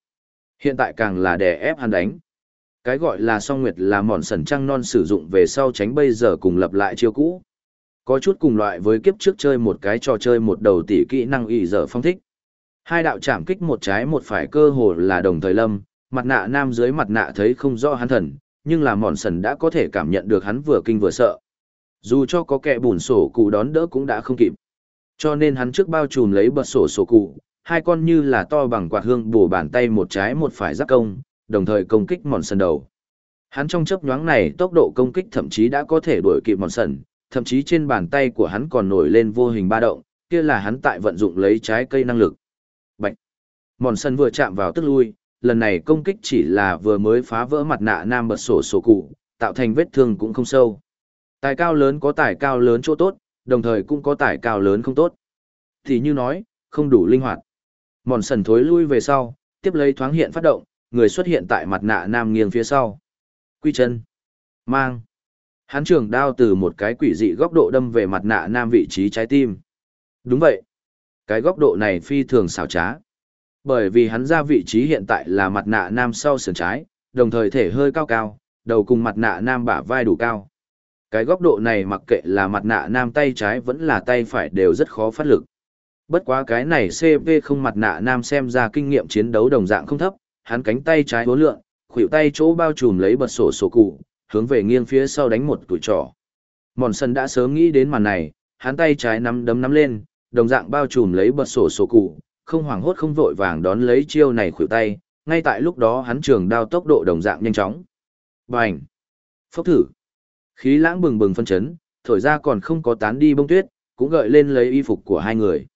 Hiện tại càng là đè ép hắn đánh. Cái gọi là song nguyệt là mòn sần trăng non sử dụng về sau tránh bây giờ cùng lập lại chiêu cũ. Có chút cùng loại với kiếp trước chơi một cái trò chơi một đầu tỷ kỹ năng ủy giờ phong thích. Hai đạo chạm kích một trái một phải cơ hồ là đồng thời lâm, mặt nạ nam dưới mặt nạ thấy không rõ hắn thần, nhưng là mòn sần đã có thể cảm nhận được hắn vừa kinh vừa sợ. Dù cho có kẻ bùn sổ cụ đón đỡ cũng đã không kịp. Cho nên hắn trước bao trùm lấy bật sổ sổ cụ, hai con như là to bằng quạt hương bổ bàn tay một trái một phải giáp công, đồng thời công kích mòn sần đầu. Hắn trong chấp nhoáng này tốc độ công kích thậm chí đã có thể đuổi kịp mòn sần, thậm chí trên bàn tay của hắn còn nổi lên vô hình ba động, kia là hắn tại vận dụng lấy trái cây năng lực. Bạch! Mòn sần vừa chạm vào tức lui, lần này công kích chỉ là vừa mới phá vỡ mặt nạ nam bật sổ sổ cụ, tạo thành vết thương cũng không sâu. Tài cao lớn có tài cao lớn chỗ tốt, đồng thời cũng có tài cao lớn không tốt. Thì như nói, không đủ linh hoạt. Mòn sần thối lui về sau, tiếp lấy thoáng hiện phát động, người xuất hiện tại mặt nạ nam nghiêng phía sau. Quy chân. Mang. Hắn trường đao từ một cái quỷ dị góc độ đâm về mặt nạ nam vị trí trái tim. Đúng vậy. Cái góc độ này phi thường xảo trá. Bởi vì hắn ra vị trí hiện tại là mặt nạ nam sau sườn trái, đồng thời thể hơi cao cao, đầu cùng mặt nạ nam bả vai đủ cao. Cái góc độ này mặc kệ là mặt nạ nam tay trái vẫn là tay phải đều rất khó phát lực. Bất quá cái này CV không mặt nạ nam xem ra kinh nghiệm chiến đấu đồng dạng không thấp, hắn cánh tay trái hố lượn, khuỷu tay chỗ bao trùm lấy bật sổ sổ cụ, hướng về nghiêng phía sau đánh một tuổi trỏ. Mòn sân đã sớm nghĩ đến màn này, hắn tay trái nắm đấm nắm lên, đồng dạng bao trùm lấy bật sổ sổ cụ, không hoảng hốt không vội vàng đón lấy chiêu này khuỷu tay, ngay tại lúc đó hắn trường đao tốc độ đồng dạng nhanh chóng. Bành! Phốc thử! Khí lãng bừng bừng phân chấn, thổi ra còn không có tán đi bông tuyết, cũng gợi lên lấy y phục của hai người.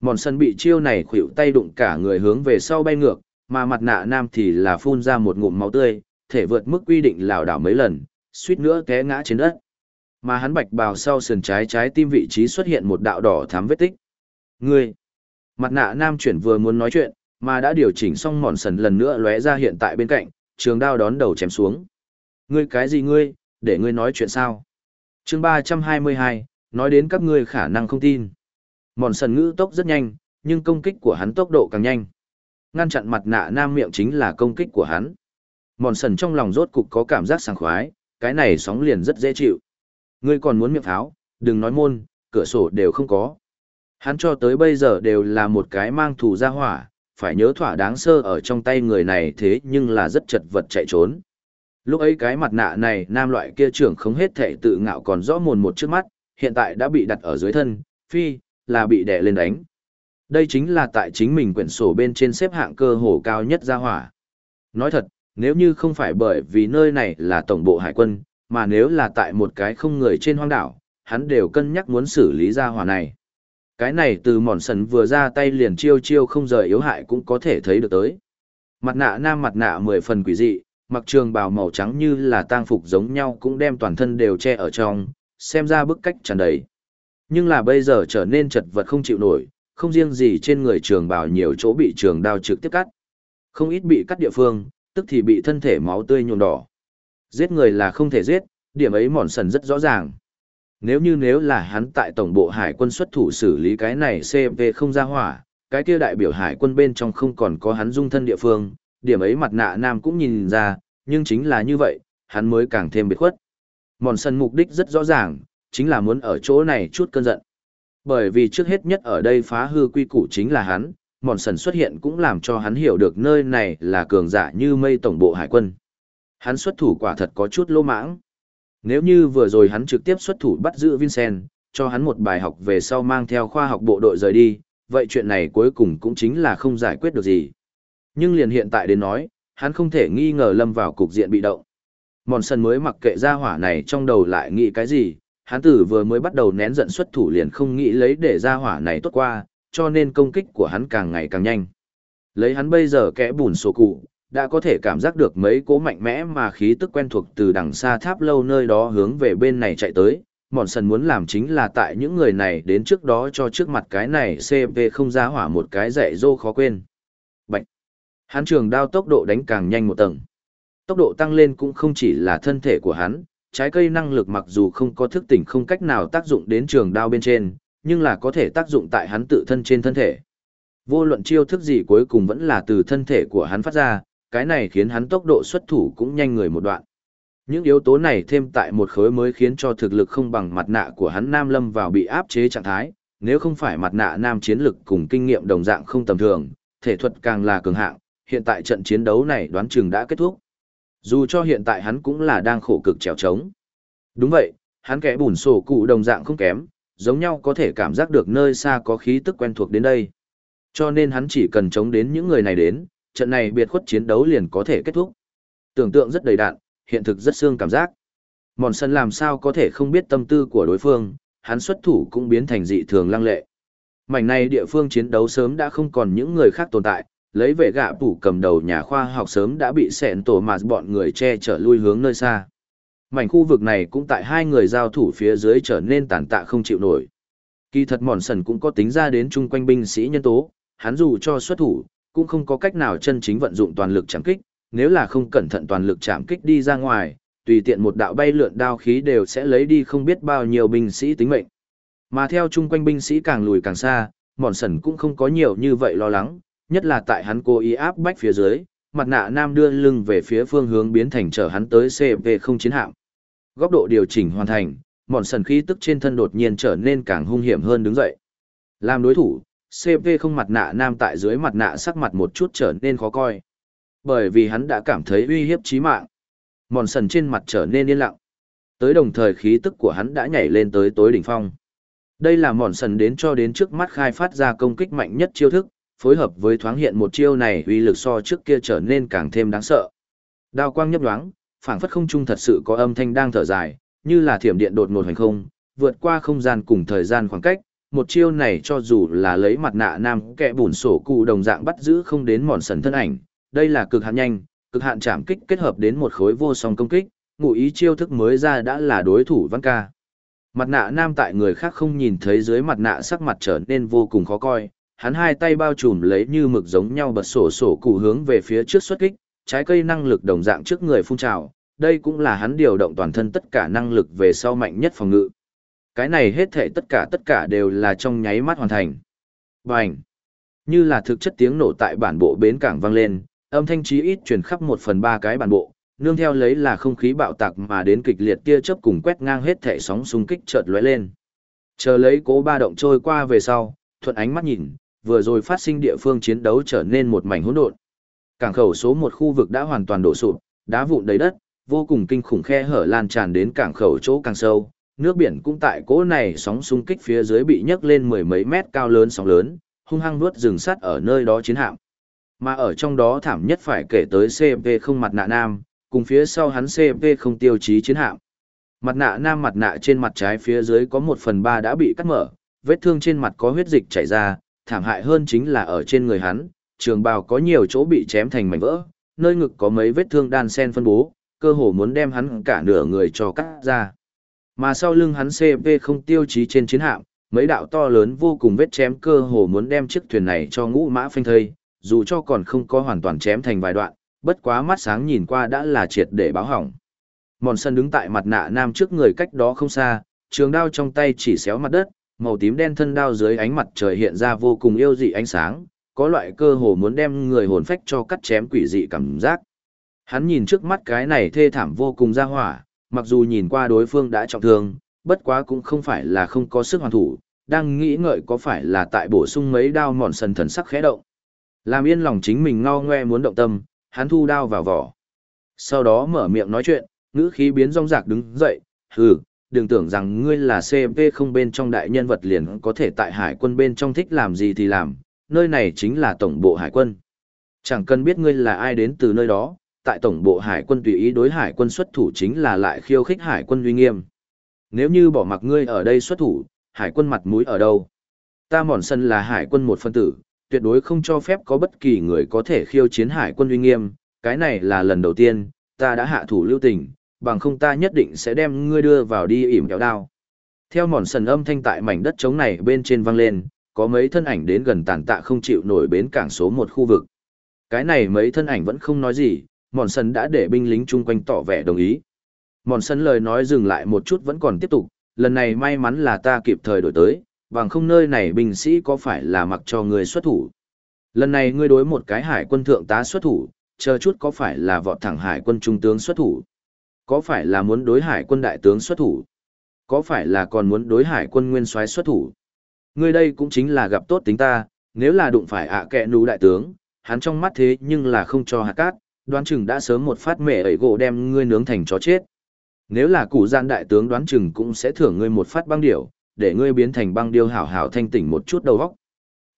Mòn sân bị chiêu này khuỵu tay đụng cả người hướng về sau bay ngược, mà mặt nạ nam thì là phun ra một ngụm máu tươi, thể vượt mức quy định lảo đảo mấy lần, suýt nữa té ngã trên đất. Mà hắn bạch bào sau sườn trái trái tim vị trí xuất hiện một đạo đỏ thắm vết tích. Ngươi! Mặt nạ nam chuyển vừa muốn nói chuyện, mà đã điều chỉnh xong mòn sần lần nữa lóe ra hiện tại bên cạnh, trường đao đón đầu chém xuống. Ngươi cái gì ngươi, để ngươi nói chuyện sao? chương ba trăm hai mươi hai, nói đến các ngươi khả năng không tin. Mòn sần ngữ tốc rất nhanh, nhưng công kích của hắn tốc độ càng nhanh. Ngăn chặn mặt nạ nam miệng chính là công kích của hắn. Mòn sần trong lòng rốt cục có cảm giác sảng khoái, cái này sóng liền rất dễ chịu. Ngươi còn muốn miệng pháo, đừng nói môn, cửa sổ đều không có. Hắn cho tới bây giờ đều là một cái mang thù ra hỏa, phải nhớ thỏa đáng sơ ở trong tay người này thế nhưng là rất chật vật chạy trốn. Lúc ấy cái mặt nạ này nam loại kia trưởng không hết thể tự ngạo còn rõ mồn một trước mắt, hiện tại đã bị đặt ở dưới thân, phi, là bị đè lên đánh. Đây chính là tại chính mình quyển sổ bên trên xếp hạng cơ hồ cao nhất ra hỏa. Nói thật, nếu như không phải bởi vì nơi này là tổng bộ hải quân, mà nếu là tại một cái không người trên hoang đảo, hắn đều cân nhắc muốn xử lý ra hỏa này. Cái này từ mòn sần vừa ra tay liền chiêu chiêu không rời yếu hại cũng có thể thấy được tới. Mặt nạ nam mặt nạ mười phần quỷ dị, mặc trường bào màu trắng như là tang phục giống nhau cũng đem toàn thân đều che ở trong, xem ra bức cách tràn đầy. Nhưng là bây giờ trở nên chật vật không chịu nổi, không riêng gì trên người trường bào nhiều chỗ bị trường đao trực tiếp cắt. Không ít bị cắt địa phương, tức thì bị thân thể máu tươi nhuộm đỏ. Giết người là không thể giết, điểm ấy mòn sần rất rõ ràng. Nếu như nếu là hắn tại tổng bộ hải quân xuất thủ xử lý cái này CV không ra hỏa, cái kia đại biểu hải quân bên trong không còn có hắn dung thân địa phương, điểm ấy mặt nạ nam cũng nhìn ra, nhưng chính là như vậy, hắn mới càng thêm biệt khuất. Mòn sân mục đích rất rõ ràng, chính là muốn ở chỗ này chút cơn giận. Bởi vì trước hết nhất ở đây phá hư quy củ chính là hắn, mòn sần xuất hiện cũng làm cho hắn hiểu được nơi này là cường giả như mây tổng bộ hải quân. Hắn xuất thủ quả thật có chút lô mãng. Nếu như vừa rồi hắn trực tiếp xuất thủ bắt giữ Vincent, cho hắn một bài học về sau mang theo khoa học bộ đội rời đi, vậy chuyện này cuối cùng cũng chính là không giải quyết được gì. Nhưng liền hiện tại đến nói, hắn không thể nghi ngờ lâm vào cục diện bị động. Mòn sân mới mặc kệ ra hỏa này trong đầu lại nghĩ cái gì, Hán tử vừa mới bắt đầu nén giận xuất thủ liền không nghĩ lấy để ra hỏa này tốt qua, cho nên công kích của hắn càng ngày càng nhanh. Lấy hắn bây giờ kẽ bùn sổ cụ, đã có thể cảm giác được mấy cố mạnh mẽ mà khí tức quen thuộc từ đằng xa tháp lâu nơi đó hướng về bên này chạy tới. Mòn sần muốn làm chính là tại những người này đến trước đó cho trước mặt cái này CV không ra hỏa một cái dạy dô khó quên. Bạch! Hắn trường đao tốc độ đánh càng nhanh một tầng. Tốc độ tăng lên cũng không chỉ là thân thể của hắn, trái cây năng lực mặc dù không có thức tỉnh không cách nào tác dụng đến trường đao bên trên, nhưng là có thể tác dụng tại hắn tự thân trên thân thể. Vô luận chiêu thức gì cuối cùng vẫn là từ thân thể của hắn phát ra, cái này khiến hắn tốc độ xuất thủ cũng nhanh người một đoạn. Những yếu tố này thêm tại một khối mới khiến cho thực lực không bằng mặt nạ của hắn Nam Lâm vào bị áp chế trạng thái, nếu không phải mặt nạ Nam chiến lực cùng kinh nghiệm đồng dạng không tầm thường, thể thuật càng là cường hạng, hiện tại trận chiến đấu này đoán chừng đã kết thúc. Dù cho hiện tại hắn cũng là đang khổ cực trèo trống. Đúng vậy, hắn kẻ bùn sổ cụ đồng dạng không kém, giống nhau có thể cảm giác được nơi xa có khí tức quen thuộc đến đây. Cho nên hắn chỉ cần chống đến những người này đến, trận này biệt khuất chiến đấu liền có thể kết thúc. Tưởng tượng rất đầy đạn, hiện thực rất xương cảm giác. Mòn sân làm sao có thể không biết tâm tư của đối phương, hắn xuất thủ cũng biến thành dị thường lăng lệ. Mảnh này địa phương chiến đấu sớm đã không còn những người khác tồn tại, lấy vệ gạ phủ cầm đầu nhà khoa học sớm đã bị sẹn tổ mà bọn người che chở lui hướng nơi xa. Mảnh khu vực này cũng tại hai người giao thủ phía dưới trở nên tàn tạ không chịu nổi. Kỳ thật mòn sần cũng có tính ra đến chung quanh binh sĩ nhân tố, hắn dù cho xuất thủ, cũng không có cách nào chân chính vận dụng toàn lực chạm kích, nếu là không cẩn thận toàn lực chạm kích đi ra ngoài, tùy tiện một đạo bay lượn đao khí đều sẽ lấy đi không biết bao nhiêu binh sĩ tính mệnh. Mà theo chung quanh binh sĩ càng lùi càng xa, mòn sần cũng không có nhiều như vậy lo lắng, nhất là tại hắn cố ý áp bách phía dưới, mặt nạ nam đưa lưng về phía phương hướng biến thành chở hắn tới CP không chiến hạm. Góc độ điều chỉnh hoàn thành, mòn sần khí tức trên thân đột nhiên trở nên càng hung hiểm hơn đứng dậy. Làm đối thủ, CP không mặt nạ nam tại dưới mặt nạ sắc mặt một chút trở nên khó coi. Bởi vì hắn đã cảm thấy uy hiếp chí mạng. Mòn sần trên mặt trở nên yên lặng. Tới đồng thời khí tức của hắn đã nhảy lên tới tối đỉnh phong. Đây là mòn sần đến cho đến trước mắt khai phát ra công kích mạnh nhất chiêu thức, phối hợp với thoáng hiện một chiêu này uy lực so trước kia trở nên càng thêm đáng sợ. Đao quang nhấp nhoáng, phảng phất không trung thật sự có âm thanh đang thở dài, như là thiểm điện đột ngột hành không, vượt qua không gian cùng thời gian khoảng cách. Một chiêu này cho dù là lấy mặt nạ nam kẻ bùn sổ cụ đồng dạng bắt giữ không đến mòn sần thân ảnh, đây là cực hạn nhanh, cực hạn chạm kích kết hợp đến một khối vô song công kích, ngụ ý chiêu thức mới ra đã là đối thủ văn ca. Mặt nạ nam tại người khác không nhìn thấy dưới mặt nạ sắc mặt trở nên vô cùng khó coi, hắn hai tay bao trùm lấy như mực giống nhau bật sổ sổ cụ hướng về phía trước xuất kích, trái cây năng lực đồng dạng trước người phun trào, đây cũng là hắn điều động toàn thân tất cả năng lực về sau mạnh nhất phòng ngự. Cái này hết thể tất cả tất cả đều là trong nháy mắt hoàn thành. Bành! Như là thực chất tiếng nổ tại bản bộ bến cảng vang lên, âm thanh chí ít truyền khắp một phần ba cái bản bộ, nương theo lấy là không khí bạo tạc mà đến kịch liệt tia chớp cùng quét ngang hết thể sóng xung kích chợt lóe lên. Chờ lấy cố ba động trôi qua về sau, thuận ánh mắt nhìn, vừa rồi phát sinh địa phương chiến đấu trở nên một mảnh hỗn độn. Cảng khẩu số một khu vực đã hoàn toàn đổ sụp, đá vụn đầy đất, vô cùng kinh khủng khe hở lan tràn đến cảng khẩu chỗ càng sâu. Nước biển cũng tại cỗ này sóng xung kích phía dưới bị nhấc lên mười mấy mét cao lớn sóng lớn, hung hăng nuốt rừng sắt ở nơi đó chiến hạm. Mà ở trong đó thảm nhất phải kể tới CP không mặt nạ nam, cùng phía sau hắn CP không tiêu chí chiến hạm. Mặt nạ nam mặt nạ trên mặt trái phía dưới có một phần ba đã bị cắt mở, vết thương trên mặt có huyết dịch chảy ra, thảm hại hơn chính là ở trên người hắn, trường bào có nhiều chỗ bị chém thành mảnh vỡ, nơi ngực có mấy vết thương đan sen phân bố, cơ hồ muốn đem hắn cả nửa người cho cắt ra. Mà sau lưng hắn CP không tiêu chí trên chiến hạm, mấy đạo to lớn vô cùng vết chém cơ hồ muốn đem chiếc thuyền này cho ngũ mã phanh thây, dù cho còn không có hoàn toàn chém thành vài đoạn, bất quá mắt sáng nhìn qua đã là triệt để báo hỏng. Mòn sân đứng tại mặt nạ nam trước người cách đó không xa, trường đao trong tay chỉ xéo mặt đất, màu tím đen thân đao dưới ánh mặt trời hiện ra vô cùng yêu dị ánh sáng, có loại cơ hồ muốn đem người hồn phách cho cắt chém quỷ dị cảm giác. Hắn nhìn trước mắt cái này thê thảm vô cùng ra hỏa, mặc dù nhìn qua đối phương đã trọng thương, bất quá cũng không phải là không có sức hoàn thủ, đang nghĩ ngợi có phải là tại bổ sung mấy đao mòn sần thần sắc khẽ động. Làm yên lòng chính mình ngao ngoe muốn động tâm, hắn thu đao vào vỏ. Sau đó mở miệng nói chuyện, ngữ khí biến rong rạc đứng dậy, hừ, đừng tưởng rằng ngươi là CP không bên trong đại nhân vật liền có thể tại hải quân bên trong thích làm gì thì làm, nơi này chính là tổng bộ hải quân. Chẳng cần biết ngươi là ai đến từ nơi đó, tại tổng bộ hải quân tùy ý đối hải quân xuất thủ chính là lại khiêu khích hải quân uy nghiêm. Nếu như bỏ mặc ngươi ở đây xuất thủ, hải quân mặt mũi ở đâu? Ta mòn sân là hải quân một phân tử, tuyệt đối không cho phép có bất kỳ người có thể khiêu chiến hải quân uy nghiêm, cái này là lần đầu tiên, ta đã hạ thủ lưu tình, bằng không ta nhất định sẽ đem ngươi đưa vào đi ỉm kéo đao. Theo mòn sần âm thanh tại mảnh đất trống này bên trên vang lên, có mấy thân ảnh đến gần tàn tạ không chịu nổi bến cảng số một khu vực. Cái này mấy thân ảnh vẫn không nói gì, mòn sần đã để binh lính chung quanh tỏ vẻ đồng ý. Mòn sần lời nói dừng lại một chút vẫn còn tiếp tục, lần này may mắn là ta kịp thời đổi tới, bằng không nơi này binh sĩ có phải là mặc cho người xuất thủ. Lần này ngươi đối một cái hải quân thượng tá xuất thủ, chờ chút có phải là vọt thẳng hải quân trung tướng xuất thủ? Có phải là muốn đối hải quân đại tướng xuất thủ? Có phải là còn muốn đối hải quân nguyên soái xuất thủ? Ngươi đây cũng chính là gặp tốt tính ta, nếu là đụng phải ạ à kẹ nú đại tướng, hắn trong mắt thế nhưng là không cho hạt cát, đoán chừng đã sớm một phát mẹ ẩy gỗ đem ngươi nướng thành chó chết. Nếu là cụ gian đại tướng đoán chừng cũng sẽ thưởng ngươi một phát băng điểu, để ngươi biến thành băng điêu hảo hảo thanh tỉnh một chút đầu óc.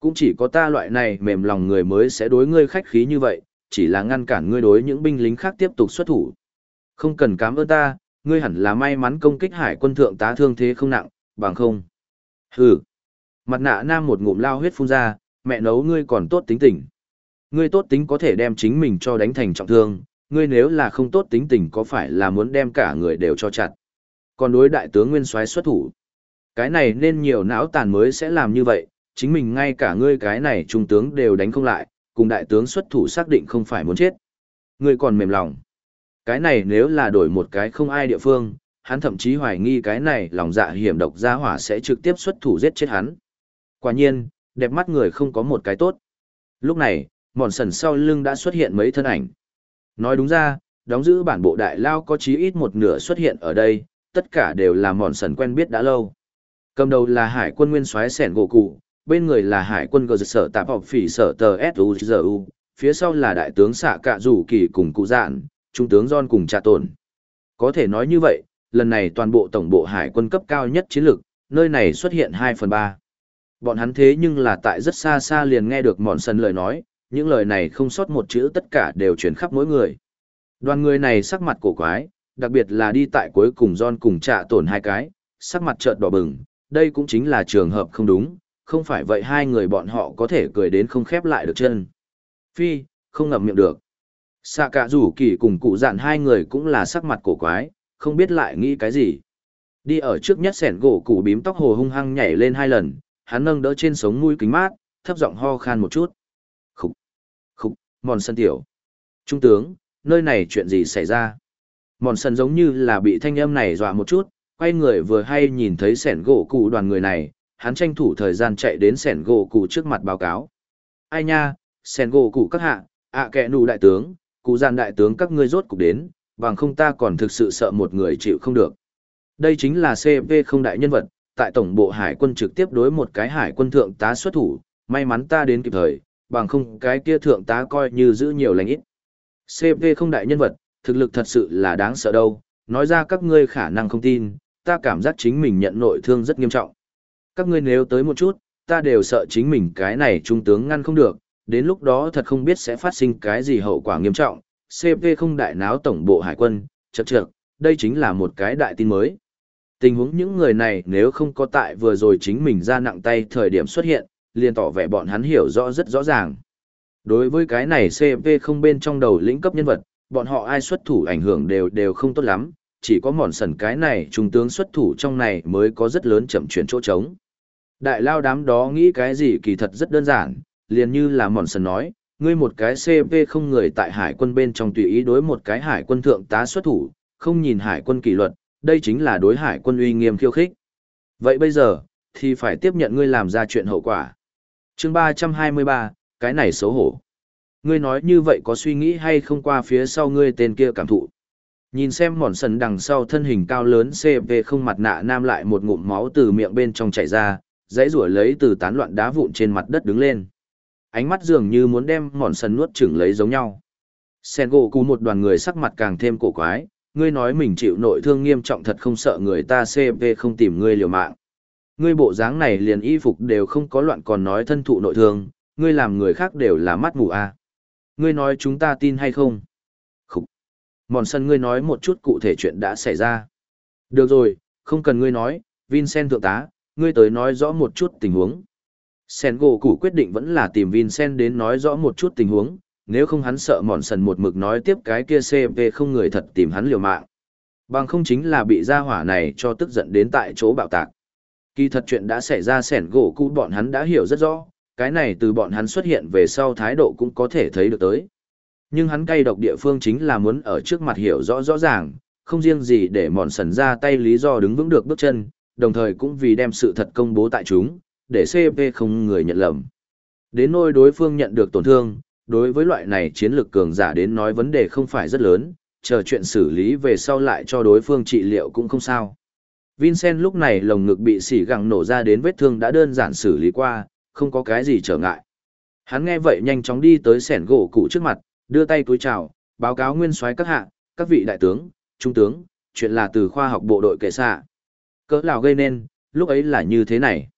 Cũng chỉ có ta loại này mềm lòng người mới sẽ đối ngươi khách khí như vậy, chỉ là ngăn cản ngươi đối những binh lính khác tiếp tục xuất thủ. Không cần cảm ơn ta, ngươi hẳn là may mắn công kích hải quân thượng tá thương thế không nặng, bằng không. Hừ. Mặt nạ nam một ngụm lao huyết phun ra, mẹ nấu ngươi còn tốt tính tình. Ngươi tốt tính có thể đem chính mình cho đánh thành trọng thương, ngươi nếu là không tốt tính tình có phải là muốn đem cả người đều cho chặt. Còn đối đại tướng Nguyên Soái xuất thủ. Cái này nên nhiều não tàn mới sẽ làm như vậy, chính mình ngay cả ngươi cái này trung tướng đều đánh không lại, cùng đại tướng xuất thủ xác định không phải muốn chết. Ngươi còn mềm lòng. Cái này nếu là đổi một cái không ai địa phương, hắn thậm chí hoài nghi cái này lòng dạ hiểm độc gia hỏa sẽ trực tiếp xuất thủ giết chết hắn. Quả nhiên, đẹp mắt người không có một cái tốt. Lúc này, mòn sần sau lưng đã xuất hiện mấy thân ảnh. Nói đúng ra, đóng giữ bản bộ đại lao có chí ít một nửa xuất hiện ở đây, tất cả đều là mòn sần quen biết đã lâu. Cầm đầu là hải quân nguyên soái sẻn gỗ cụ, bên người là hải quân gờ sở tạp học phỉ sở tờ s u r u, phía sau là đại tướng xạ cạ rủ kỳ cùng cụ dạn trung tướng john cùng trà tồn có thể nói như vậy lần này toàn bộ tổng bộ hải quân cấp cao nhất chiến lược nơi này xuất hiện hai phần ba bọn hắn thế nhưng là tại rất xa xa liền nghe được mòn sân lời nói những lời này không sót một chữ tất cả đều truyền khắp mỗi người đoàn người này sắc mặt cổ quái đặc biệt là đi tại cuối cùng John cùng trả tổn hai cái, sắc mặt chợt đỏ bừng, đây cũng chính là trường hợp không đúng, không phải vậy hai người bọn họ có thể cười đến không khép lại được chân. Phi, không ngậm miệng được. Sạ cả rủ kỳ cùng cụ dạn hai người cũng là sắc mặt cổ quái, không biết lại nghĩ cái gì. Đi ở trước nhất sẻn gỗ cụ bím tóc hồ hung hăng nhảy lên hai lần, hắn nâng đỡ trên sống mũi kính mát, thấp giọng ho khan một chút. khục khục mòn sân tiểu. Trung tướng, nơi này chuyện gì xảy ra? Mòn sân giống như là bị thanh âm này dọa một chút, quay người vừa hay nhìn thấy sẻn gỗ cụ đoàn người này, hắn tranh thủ thời gian chạy đến sẻn gỗ cụ trước mặt báo cáo. Ai nha, sẻn gỗ cụ các hạ, ạ à kẹ nụ đại tướng, cụ gian đại tướng các ngươi rốt cục đến, bằng không ta còn thực sự sợ một người chịu không được. Đây chính là CP không đại nhân vật, tại tổng bộ hải quân trực tiếp đối một cái hải quân thượng tá xuất thủ, may mắn ta đến kịp thời, bằng không cái kia thượng tá coi như giữ nhiều lành ít. CP không đại nhân vật, thực lực thật sự là đáng sợ đâu, nói ra các ngươi khả năng không tin, ta cảm giác chính mình nhận nội thương rất nghiêm trọng. Các ngươi nếu tới một chút, ta đều sợ chính mình cái này trung tướng ngăn không được, đến lúc đó thật không biết sẽ phát sinh cái gì hậu quả nghiêm trọng. CP không đại náo tổng bộ hải quân, chật trược, đây chính là một cái đại tin mới. Tình huống những người này nếu không có tại vừa rồi chính mình ra nặng tay thời điểm xuất hiện, liền tỏ vẻ bọn hắn hiểu rõ rất rõ ràng. Đối với cái này CP không bên trong đầu lĩnh cấp nhân vật, bọn họ ai xuất thủ ảnh hưởng đều đều không tốt lắm, chỉ có mòn sần cái này trung tướng xuất thủ trong này mới có rất lớn chậm chuyển chỗ trống. Đại lao đám đó nghĩ cái gì kỳ thật rất đơn giản, liền như là mòn sần nói, ngươi một cái CP không người tại hải quân bên trong tùy ý đối một cái hải quân thượng tá xuất thủ, không nhìn hải quân kỷ luật, đây chính là đối hải quân uy nghiêm khiêu khích. Vậy bây giờ, thì phải tiếp nhận ngươi làm ra chuyện hậu quả. chương 323, cái này xấu hổ. Ngươi nói như vậy có suy nghĩ hay không qua phía sau ngươi tên kia cảm thụ. Nhìn xem mòn sần đằng sau thân hình cao lớn CP không mặt nạ nam lại một ngụm máu từ miệng bên trong chảy ra, dãy rủa lấy từ tán loạn đá vụn trên mặt đất đứng lên. Ánh mắt dường như muốn đem mòn sần nuốt chửng lấy giống nhau. Sen gỗ cú một đoàn người sắc mặt càng thêm cổ quái, ngươi nói mình chịu nội thương nghiêm trọng thật không sợ người ta CP không tìm ngươi liều mạng. Ngươi bộ dáng này liền y phục đều không có loạn còn nói thân thụ nội thương, ngươi làm người khác đều là mắt mù à. Ngươi nói chúng ta tin hay không? mòn sân ngươi nói một chút cụ thể chuyện đã xảy ra. Được rồi, không cần ngươi nói, Vincent thượng tá, ngươi tới nói rõ một chút tình huống. Sen gỗ cũ quyết định vẫn là tìm Vincent đến nói rõ một chút tình huống, nếu không hắn sợ mòn sần một mực nói tiếp cái kia CP không người thật tìm hắn liều mạng. Bằng không chính là bị gia hỏa này cho tức giận đến tại chỗ bạo tạc. Kỳ thật chuyện đã xảy ra sẻn gỗ cũ bọn hắn đã hiểu rất rõ, cái này từ bọn hắn xuất hiện về sau thái độ cũng có thể thấy được tới. Nhưng hắn cay độc địa phương chính là muốn ở trước mặt hiểu rõ rõ ràng, không riêng gì để mòn sần ra tay lý do đứng vững được bước chân, đồng thời cũng vì đem sự thật công bố tại chúng, để CP không người nhận lầm. Đến nôi đối phương nhận được tổn thương, đối với loại này chiến lược cường giả đến nói vấn đề không phải rất lớn, chờ chuyện xử lý về sau lại cho đối phương trị liệu cũng không sao. Vincent lúc này lồng ngực bị xỉ gẳng nổ ra đến vết thương đã đơn giản xử lý qua, không có cái gì trở ngại. Hắn nghe vậy nhanh chóng đi tới sẻn gỗ cụ trước mặt, đưa tay túi chào, báo cáo nguyên soái các hạ, các vị đại tướng, trung tướng, chuyện là từ khoa học bộ đội kệ xạ. Cỡ nào gây nên, lúc ấy là như thế này.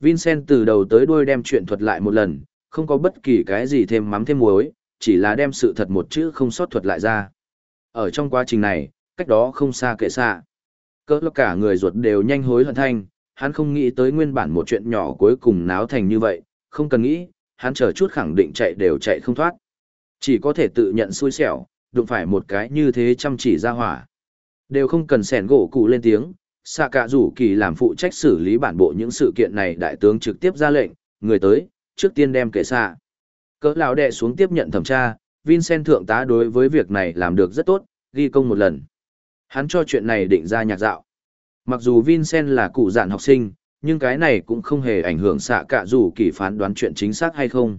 Vincent từ đầu tới đuôi đem chuyện thuật lại một lần, không có bất kỳ cái gì thêm mắm thêm muối, chỉ là đem sự thật một chữ không sót thuật lại ra. Ở trong quá trình này, cách đó không xa kệ xa, Cỡ lộc cả người ruột đều nhanh hối hận thanh, hắn không nghĩ tới nguyên bản một chuyện nhỏ cuối cùng náo thành như vậy, không cần nghĩ, hắn chờ chút khẳng định chạy đều chạy không thoát. Chỉ có thể tự nhận xui xẻo, đụng phải một cái như thế chăm chỉ ra hỏa. Đều không cần sẻn gỗ cụ lên tiếng, xạ cả rủ kỳ làm phụ trách xử lý bản bộ những sự kiện này đại tướng trực tiếp ra lệnh, người tới, trước tiên đem kệ xạ. Cỡ lão đệ xuống tiếp nhận thẩm tra, Vincent thượng tá đối với việc này làm được rất tốt, ghi công một lần. Hắn cho chuyện này định ra nhạc dạo. Mặc dù Vincent là cụ dạn học sinh, nhưng cái này cũng không hề ảnh hưởng xạ cả rủ kỳ phán đoán chuyện chính xác hay không.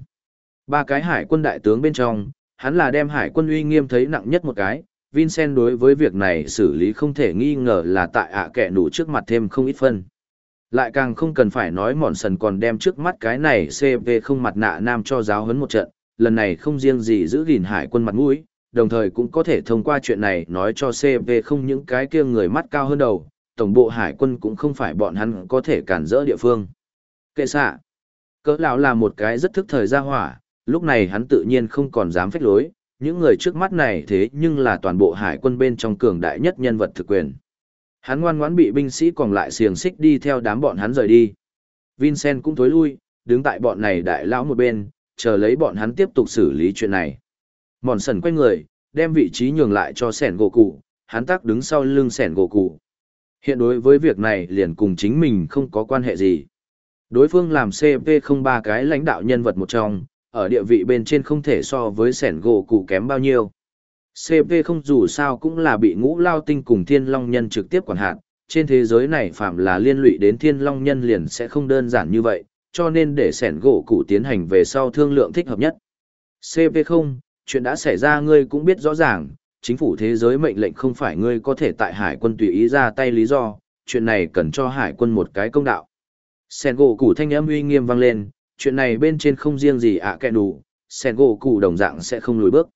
Ba cái hải quân đại tướng bên trong, hắn là đem hải quân uy nghiêm thấy nặng nhất một cái. Vincent đối với việc này xử lý không thể nghi ngờ là tại ạ kẻ nụ trước mặt thêm không ít phân. Lại càng không cần phải nói mòn sần còn đem trước mắt cái này CP không mặt nạ nam cho giáo huấn một trận, lần này không riêng gì giữ gìn hải quân mặt mũi, đồng thời cũng có thể thông qua chuyện này nói cho CV không những cái kia người mắt cao hơn đầu, tổng bộ hải quân cũng không phải bọn hắn có thể cản rỡ địa phương. Kệ xạ, cỡ lão là một cái rất thức thời gia hỏa, lúc này hắn tự nhiên không còn dám phách lối, những người trước mắt này thế nhưng là toàn bộ hải quân bên trong cường đại nhất nhân vật thực quyền. Hắn ngoan ngoãn bị binh sĩ còn lại xiềng xích đi theo đám bọn hắn rời đi. Vincent cũng thối lui, đứng tại bọn này đại lão một bên, chờ lấy bọn hắn tiếp tục xử lý chuyện này. Mòn sần quay người, đem vị trí nhường lại cho sẻn gỗ cụ, hắn tắc đứng sau lưng sẻn gỗ cụ. Hiện đối với việc này liền cùng chính mình không có quan hệ gì. Đối phương làm CP không ba cái lãnh đạo nhân vật một trong, ở địa vị bên trên không thể so với sẻn gỗ cụ kém bao nhiêu. CP không dù sao cũng là bị ngũ lao tinh cùng thiên long nhân trực tiếp quản hạt, trên thế giới này phạm là liên lụy đến thiên long nhân liền sẽ không đơn giản như vậy, cho nên để sẻn gỗ cụ tiến hành về sau thương lượng thích hợp nhất. CP không, chuyện đã xảy ra ngươi cũng biết rõ ràng, chính phủ thế giới mệnh lệnh không phải ngươi có thể tại hải quân tùy ý ra tay lý do, chuyện này cần cho hải quân một cái công đạo. Sẻn gỗ Cụ thanh âm uy nghiêm vang lên, chuyện này bên trên không riêng gì ạ à kẹ đủ, sen gỗ cụ đồng dạng sẽ không lùi bước.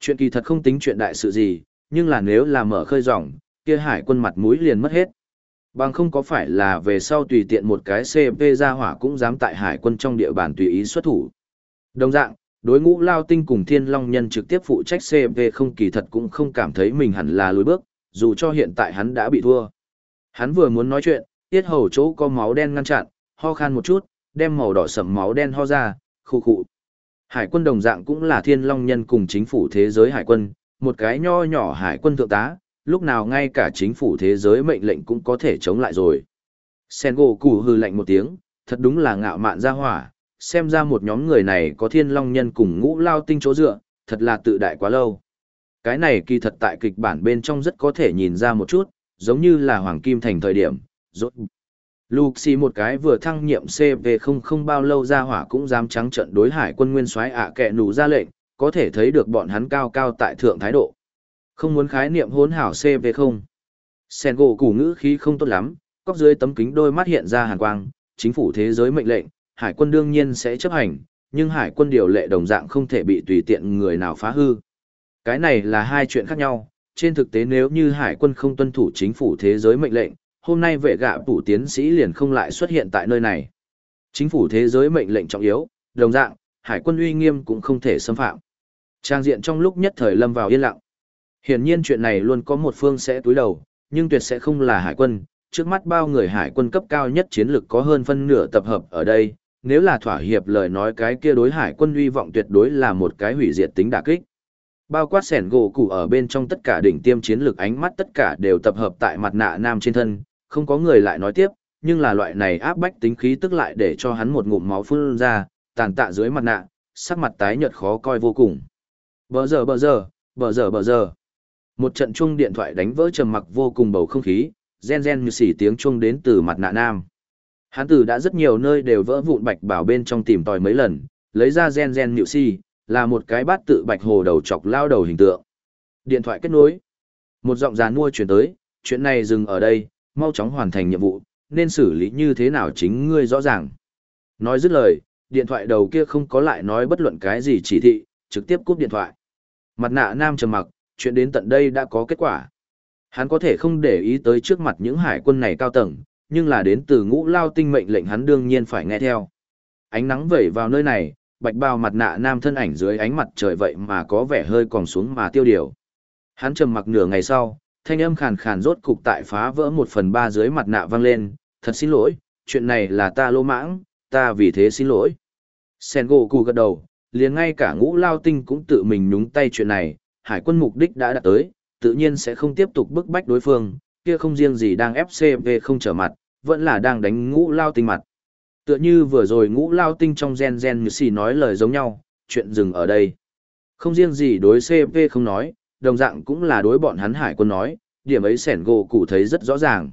Chuyện kỳ thật không tính chuyện đại sự gì, nhưng là nếu là mở khơi ròng, kia hải quân mặt mũi liền mất hết. Bằng không có phải là về sau tùy tiện một cái CP ra hỏa cũng dám tại hải quân trong địa bàn tùy ý xuất thủ. Đồng dạng, đối ngũ lao tinh cùng thiên long nhân trực tiếp phụ trách cv không kỳ thật cũng không cảm thấy mình hẳn là lùi bước dù cho hiện tại hắn đã bị thua hắn vừa muốn nói chuyện tiết hầu chỗ có máu đen ngăn chặn ho khan một chút đem màu đỏ sậm máu đen ho ra khu khụ hải quân đồng dạng cũng là thiên long nhân cùng chính phủ thế giới hải quân một cái nho nhỏ hải quân thượng tá lúc nào ngay cả chính phủ thế giới mệnh lệnh cũng có thể chống lại rồi sen gỗ cù hư lạnh một tiếng thật đúng là ngạo mạn ra hỏa xem ra một nhóm người này có thiên long nhân cùng ngũ lao tinh chỗ dựa, thật là tự đại quá lâu. Cái này kỳ thật tại kịch bản bên trong rất có thể nhìn ra một chút, giống như là Hoàng Kim Thành thời điểm, rốt. Luxi một cái vừa thăng nhiệm CV không không bao lâu ra hỏa cũng dám trắng trận đối hải quân nguyên soái ạ kẹ nù ra lệnh, có thể thấy được bọn hắn cao cao tại thượng thái độ. Không muốn khái niệm hỗn hảo CV không. Sen gỗ củ ngữ khí không tốt lắm, cóc dưới tấm kính đôi mắt hiện ra hàn quang, chính phủ thế giới mệnh lệnh, hải quân đương nhiên sẽ chấp hành, nhưng hải quân điều lệ đồng dạng không thể bị tùy tiện người nào phá hư. Cái này là hai chuyện khác nhau, trên thực tế nếu như hải quân không tuân thủ chính phủ thế giới mệnh lệnh, hôm nay vệ gạ phủ tiến sĩ liền không lại xuất hiện tại nơi này. Chính phủ thế giới mệnh lệnh trọng yếu, đồng dạng, hải quân uy nghiêm cũng không thể xâm phạm. Trang diện trong lúc nhất thời lâm vào yên lặng. Hiển nhiên chuyện này luôn có một phương sẽ túi đầu, nhưng tuyệt sẽ không là hải quân, trước mắt bao người hải quân cấp cao nhất chiến lực có hơn phân nửa tập hợp ở đây, nếu là thỏa hiệp lời nói cái kia đối hải quân uy vọng tuyệt đối là một cái hủy diệt tính đả kích. Bao quát sẻn gỗ cụ ở bên trong tất cả đỉnh tiêm chiến lược ánh mắt tất cả đều tập hợp tại mặt nạ nam trên thân, không có người lại nói tiếp, nhưng là loại này áp bách tính khí tức lại để cho hắn một ngụm máu phun ra, tàn tạ dưới mặt nạ, sắc mặt tái nhợt khó coi vô cùng. Bờ giờ bờ giờ, bờ giờ bờ giờ. Một trận chuông điện thoại đánh vỡ trầm mặc vô cùng bầu không khí, gen gen như xỉ tiếng chuông đến từ mặt nạ nam. Hắn tử đã rất nhiều nơi đều vỡ vụn bạch bảo bên trong tìm tòi mấy lần, lấy ra gen gen nhịu si, là một cái bát tự bạch hồ đầu chọc lao đầu hình tượng. Điện thoại kết nối. Một giọng giàn mua chuyển tới, chuyện này dừng ở đây, mau chóng hoàn thành nhiệm vụ, nên xử lý như thế nào chính ngươi rõ ràng. Nói dứt lời, điện thoại đầu kia không có lại nói bất luận cái gì chỉ thị, trực tiếp cúp điện thoại. Mặt nạ nam trầm mặc, chuyện đến tận đây đã có kết quả. Hắn có thể không để ý tới trước mặt những hải quân này cao tầng, nhưng là đến từ ngũ lao tinh mệnh lệnh hắn đương nhiên phải nghe theo. Ánh nắng vẩy vào nơi này, bạch bào mặt nạ nam thân ảnh dưới ánh mặt trời vậy mà có vẻ hơi còn xuống mà tiêu điều. Hắn trầm mặc nửa ngày sau, thanh âm khàn khàn rốt cục tại phá vỡ một phần ba dưới mặt nạ vang lên, thật xin lỗi, chuyện này là ta lô mãng, ta vì thế xin lỗi. Sen gỗ cù gật đầu, liền ngay cả ngũ lao tinh cũng tự mình nhúng tay chuyện này, hải quân mục đích đã đạt tới, tự nhiên sẽ không tiếp tục bức bách đối phương, kia không riêng gì đang FCV không trở mặt, vẫn là đang đánh ngũ lao tinh mặt. Tựa như vừa rồi ngũ lao tinh trong gen gen như xì nói lời giống nhau, chuyện dừng ở đây. Không riêng gì đối CP không nói, đồng dạng cũng là đối bọn hắn hải quân nói, điểm ấy sẻn gỗ củ thấy rất rõ ràng.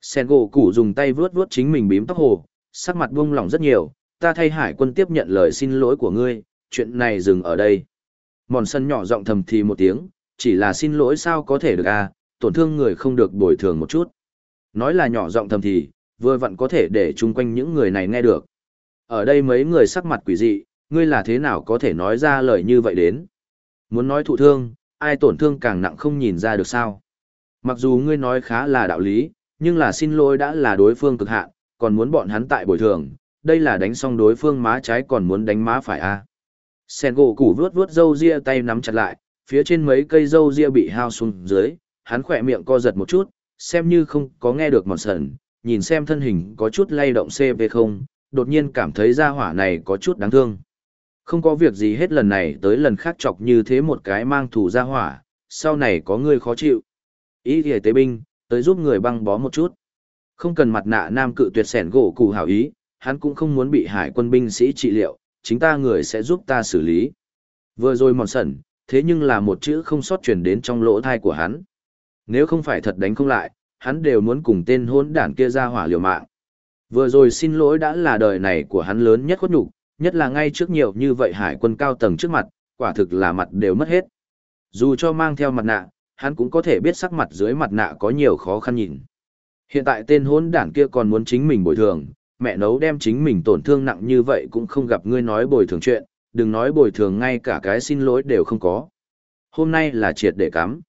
Sẻn gỗ củ dùng tay vướt vướt chính mình bím tóc hồ, sắc mặt buông lỏng rất nhiều, ta thay hải quân tiếp nhận lời xin lỗi của ngươi, chuyện này dừng ở đây. Mòn sân nhỏ giọng thầm thì một tiếng, chỉ là xin lỗi sao có thể được à, tổn thương người không được bồi thường một chút. Nói là nhỏ giọng thầm thì, vừa vặn có thể để chung quanh những người này nghe được. Ở đây mấy người sắc mặt quỷ dị, ngươi là thế nào có thể nói ra lời như vậy đến. Muốn nói thụ thương, ai tổn thương càng nặng không nhìn ra được sao. Mặc dù ngươi nói khá là đạo lý, nhưng là xin lỗi đã là đối phương cực hạn, còn muốn bọn hắn tại bồi thường, đây là đánh xong đối phương má trái còn muốn đánh má phải a. À. Sen gỗ củ vướt vướt râu ria tay nắm chặt lại, phía trên mấy cây râu ria bị hao xuống dưới, hắn khỏe miệng co giật một chút, xem như không có nghe được mòn sần, nhìn xem thân hình có chút lay động CV không, đột nhiên cảm thấy ra hỏa này có chút đáng thương. Không có việc gì hết lần này tới lần khác chọc như thế một cái mang thủ ra hỏa, sau này có người khó chịu. Ý thì tế binh, tới giúp người băng bó một chút. Không cần mặt nạ nam cự tuyệt sẻn gỗ cụ hảo ý, hắn cũng không muốn bị hải quân binh sĩ trị liệu, chính ta người sẽ giúp ta xử lý. Vừa rồi mòn sẩn, thế nhưng là một chữ không sót truyền đến trong lỗ thai của hắn. Nếu không phải thật đánh không lại, hắn đều muốn cùng tên hôn đản kia ra hỏa liều mạng. Vừa rồi xin lỗi đã là đời này của hắn lớn nhất khuất nhục, nhất là ngay trước nhiều như vậy hải quân cao tầng trước mặt, quả thực là mặt đều mất hết. Dù cho mang theo mặt nạ, hắn cũng có thể biết sắc mặt dưới mặt nạ có nhiều khó khăn nhìn. Hiện tại tên hôn đảng kia còn muốn chính mình bồi thường, mẹ nấu đem chính mình tổn thương nặng như vậy cũng không gặp ngươi nói bồi thường chuyện, đừng nói bồi thường ngay cả cái xin lỗi đều không có. Hôm nay là triệt để cắm.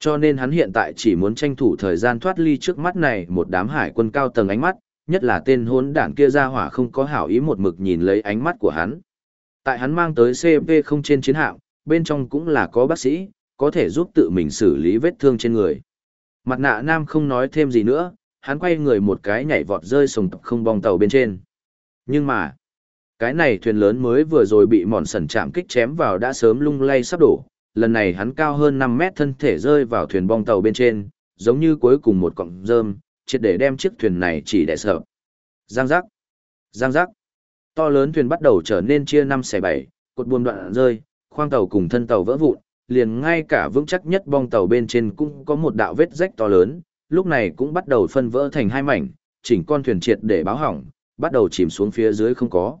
Cho nên hắn hiện tại chỉ muốn tranh thủ thời gian thoát ly trước mắt này một đám hải quân cao tầng ánh mắt, nhất là tên hốn đảng kia ra hỏa không có hảo ý một mực nhìn lấy ánh mắt của hắn. Tại hắn mang tới CP không trên chiến hạm, bên trong cũng là có bác sĩ, có thể giúp tự mình xử lý vết thương trên người. Mặt nạ nam không nói thêm gì nữa, hắn quay người một cái nhảy vọt rơi sùng tập không bong tàu bên trên. Nhưng mà, cái này thuyền lớn mới vừa rồi bị mòn sần chạm kích chém vào đã sớm lung lay sắp đổ, lần này hắn cao hơn 5 mét thân thể rơi vào thuyền bong tàu bên trên, giống như cuối cùng một cọng rơm, triệt để đem chiếc thuyền này chỉ đẻ sợ. Giang giác, giang giác, to lớn thuyền bắt đầu trở nên chia năm xẻ bảy, cột buồm đoạn rơi, khoang tàu cùng thân tàu vỡ vụn, liền ngay cả vững chắc nhất bong tàu bên trên cũng có một đạo vết rách to lớn, lúc này cũng bắt đầu phân vỡ thành hai mảnh, chỉnh con thuyền triệt để báo hỏng, bắt đầu chìm xuống phía dưới không có.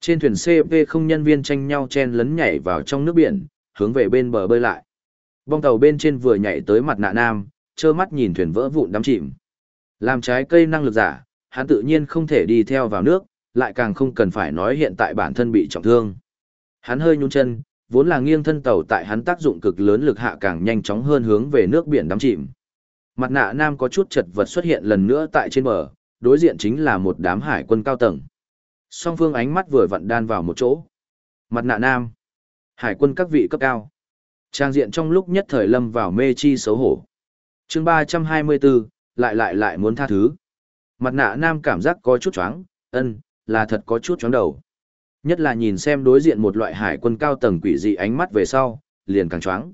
Trên thuyền CP không nhân viên tranh nhau chen lấn nhảy vào trong nước biển, hướng về bên bờ bơi lại. Bong tàu bên trên vừa nhảy tới mặt nạ nam, trơ mắt nhìn thuyền vỡ vụn đắm chìm. Làm trái cây năng lực giả, hắn tự nhiên không thể đi theo vào nước, lại càng không cần phải nói hiện tại bản thân bị trọng thương. Hắn hơi nhún chân, vốn là nghiêng thân tàu tại hắn tác dụng cực lớn lực hạ càng nhanh chóng hơn hướng về nước biển đắm chìm. Mặt nạ nam có chút chật vật xuất hiện lần nữa tại trên bờ, đối diện chính là một đám hải quân cao tầng. Song phương ánh mắt vừa vặn đan vào một chỗ. Mặt nạ nam. Hải quân các vị cấp cao. Trang diện trong lúc nhất thời lâm vào mê chi xấu hổ. chương 324, lại lại lại muốn tha thứ. Mặt nạ nam cảm giác có chút chóng, ân, là thật có chút chóng đầu. Nhất là nhìn xem đối diện một loại hải quân cao tầng quỷ dị ánh mắt về sau, liền càng chóng.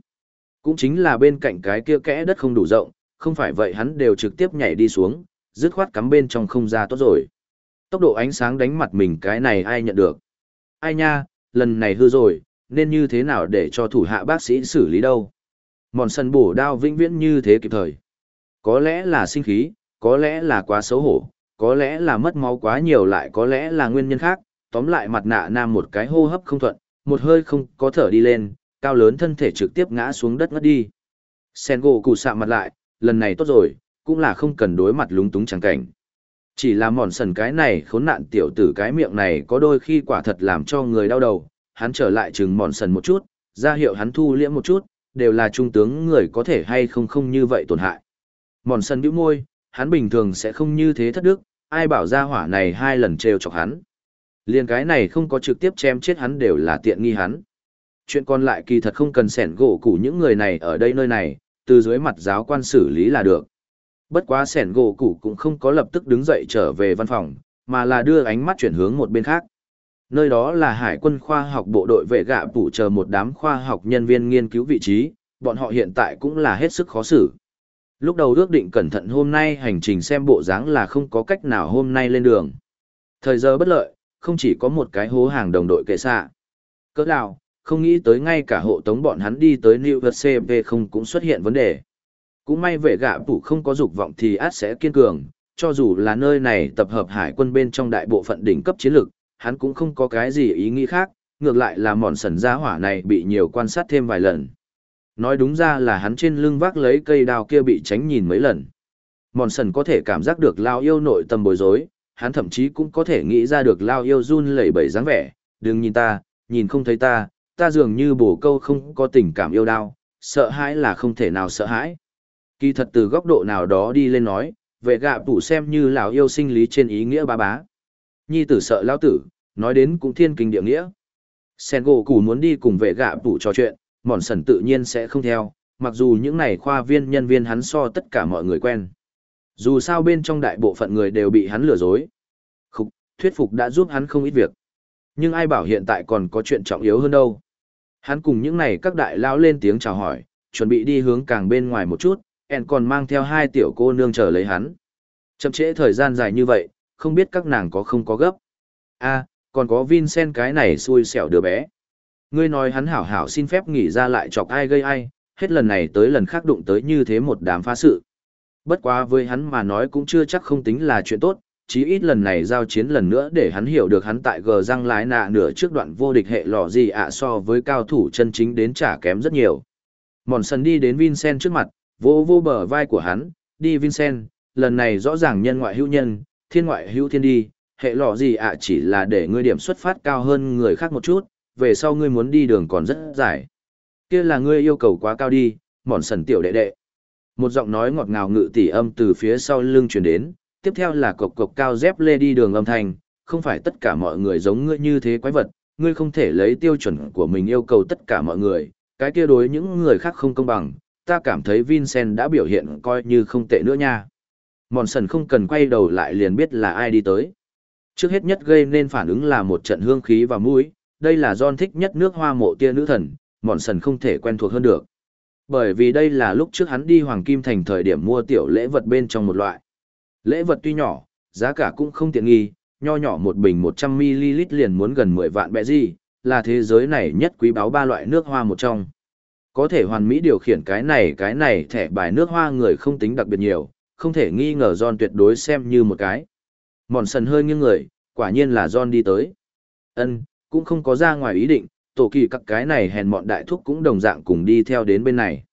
Cũng chính là bên cạnh cái kia kẽ đất không đủ rộng, không phải vậy hắn đều trực tiếp nhảy đi xuống, dứt khoát cắm bên trong không ra tốt rồi. Tốc độ ánh sáng đánh mặt mình cái này ai nhận được. Ai nha, lần này hư rồi, nên như thế nào để cho thủ hạ bác sĩ xử lý đâu. Mòn sân bổ đao vĩnh viễn như thế kịp thời. Có lẽ là sinh khí, có lẽ là quá xấu hổ, có lẽ là mất máu quá nhiều lại có lẽ là nguyên nhân khác, tóm lại mặt nạ nam một cái hô hấp không thuận, một hơi không có thở đi lên, cao lớn thân thể trực tiếp ngã xuống đất ngất đi. Sen gỗ cụ sạ mặt lại, lần này tốt rồi, cũng là không cần đối mặt lúng túng chẳng cảnh. Chỉ là mòn sần cái này khốn nạn tiểu tử cái miệng này có đôi khi quả thật làm cho người đau đầu, hắn trở lại chừng mòn sần một chút, ra hiệu hắn thu liễm một chút, đều là trung tướng người có thể hay không không như vậy tổn hại. Mòn sân bĩu môi, hắn bình thường sẽ không như thế thất đức, ai bảo ra hỏa này hai lần trêu chọc hắn. Liên cái này không có trực tiếp chém chết hắn đều là tiện nghi hắn. Chuyện còn lại kỳ thật không cần sẻn gỗ củ những người này ở đây nơi này, từ dưới mặt giáo quan xử lý là được. Bất quá sẻn gỗ củ cũng không có lập tức đứng dậy trở về văn phòng, mà là đưa ánh mắt chuyển hướng một bên khác. Nơi đó là hải quân khoa học bộ đội vệ gạ phủ chờ một đám khoa học nhân viên nghiên cứu vị trí, bọn họ hiện tại cũng là hết sức khó xử. Lúc đầu ước định cẩn thận hôm nay hành trình xem bộ dáng là không có cách nào hôm nay lên đường. Thời giờ bất lợi, không chỉ có một cái hố hàng đồng đội kệ xạ. Cỡ nào, không nghĩ tới ngay cả hộ tống bọn hắn đi tới New York CV không cũng xuất hiện vấn đề. Cũng may vệ gạ phủ không có dục vọng thì át sẽ kiên cường, cho dù là nơi này tập hợp hải quân bên trong đại bộ phận đỉnh cấp chiến lược, hắn cũng không có cái gì ý nghĩ khác, ngược lại là mòn sần gia hỏa này bị nhiều quan sát thêm vài lần. Nói đúng ra là hắn trên lưng vác lấy cây đao kia bị tránh nhìn mấy lần. Mòn sần có thể cảm giác được lao yêu nội tâm bối rối, hắn thậm chí cũng có thể nghĩ ra được lao yêu run lẩy bẩy dáng vẻ, đừng nhìn ta, nhìn không thấy ta, ta dường như bổ câu không có tình cảm yêu đao, sợ hãi là không thể nào sợ hãi. Kỳ thật từ góc độ nào đó đi lên nói, vệ gạ tủ xem như lão yêu sinh lý trên ý nghĩa ba bá. Nhi tử sợ lão tử, nói đến cũng thiên kinh địa nghĩa. Sen gỗ củ muốn đi cùng vệ gạ tủ trò chuyện, mòn sần tự nhiên sẽ không theo, mặc dù những này khoa viên nhân viên hắn so tất cả mọi người quen. Dù sao bên trong đại bộ phận người đều bị hắn lừa dối. Khúc, thuyết phục đã giúp hắn không ít việc. Nhưng ai bảo hiện tại còn có chuyện trọng yếu hơn đâu. Hắn cùng những này các đại lão lên tiếng chào hỏi, chuẩn bị đi hướng càng bên ngoài một chút, ẹn còn mang theo hai tiểu cô nương chờ lấy hắn. Chậm trễ thời gian dài như vậy, không biết các nàng có không có gấp. a còn có Vincent cái này xui xẻo đứa bé. Ngươi nói hắn hảo hảo xin phép nghỉ ra lại chọc ai gây ai, hết lần này tới lần khác đụng tới như thế một đám phá sự. Bất quá với hắn mà nói cũng chưa chắc không tính là chuyện tốt, chí ít lần này giao chiến lần nữa để hắn hiểu được hắn tại gờ răng lái nạ nửa trước đoạn vô địch hệ lò gì ạ so với cao thủ chân chính đến trả kém rất nhiều. Mòn sần đi đến Vincent trước mặt, vô vô bờ vai của hắn, đi Vincent, lần này rõ ràng nhân ngoại hữu nhân, thiên ngoại hữu thiên đi, hệ lọ gì ạ chỉ là để ngươi điểm xuất phát cao hơn người khác một chút, về sau ngươi muốn đi đường còn rất dài. kia là ngươi yêu cầu quá cao đi, mòn sần tiểu đệ đệ. Một giọng nói ngọt ngào ngự tỉ âm từ phía sau lưng truyền đến, tiếp theo là cộc cộc cao dép lê đi đường âm thanh, không phải tất cả mọi người giống ngươi như thế quái vật, ngươi không thể lấy tiêu chuẩn của mình yêu cầu tất cả mọi người, cái kia đối những người khác không công bằng, ta cảm thấy Vincent đã biểu hiện coi như không tệ nữa nha. Mòn sần không cần quay đầu lại liền biết là ai đi tới. Trước hết nhất gây nên phản ứng là một trận hương khí và mũi, đây là John thích nhất nước hoa mộ tia nữ thần, mòn sần không thể quen thuộc hơn được. Bởi vì đây là lúc trước hắn đi Hoàng Kim Thành thời điểm mua tiểu lễ vật bên trong một loại. Lễ vật tuy nhỏ, giá cả cũng không tiện nghi, nho nhỏ một bình 100ml liền muốn gần 10 vạn bẹ gì, là thế giới này nhất quý báu ba loại nước hoa một trong. Có thể hoàn mỹ điều khiển cái này cái này thẻ bài nước hoa người không tính đặc biệt nhiều, không thể nghi ngờ John tuyệt đối xem như một cái. Mòn sần hơi nghiêng người, quả nhiên là John đi tới. Ân, cũng không có ra ngoài ý định, tổ kỳ các cái này hèn mọn đại thúc cũng đồng dạng cùng đi theo đến bên này.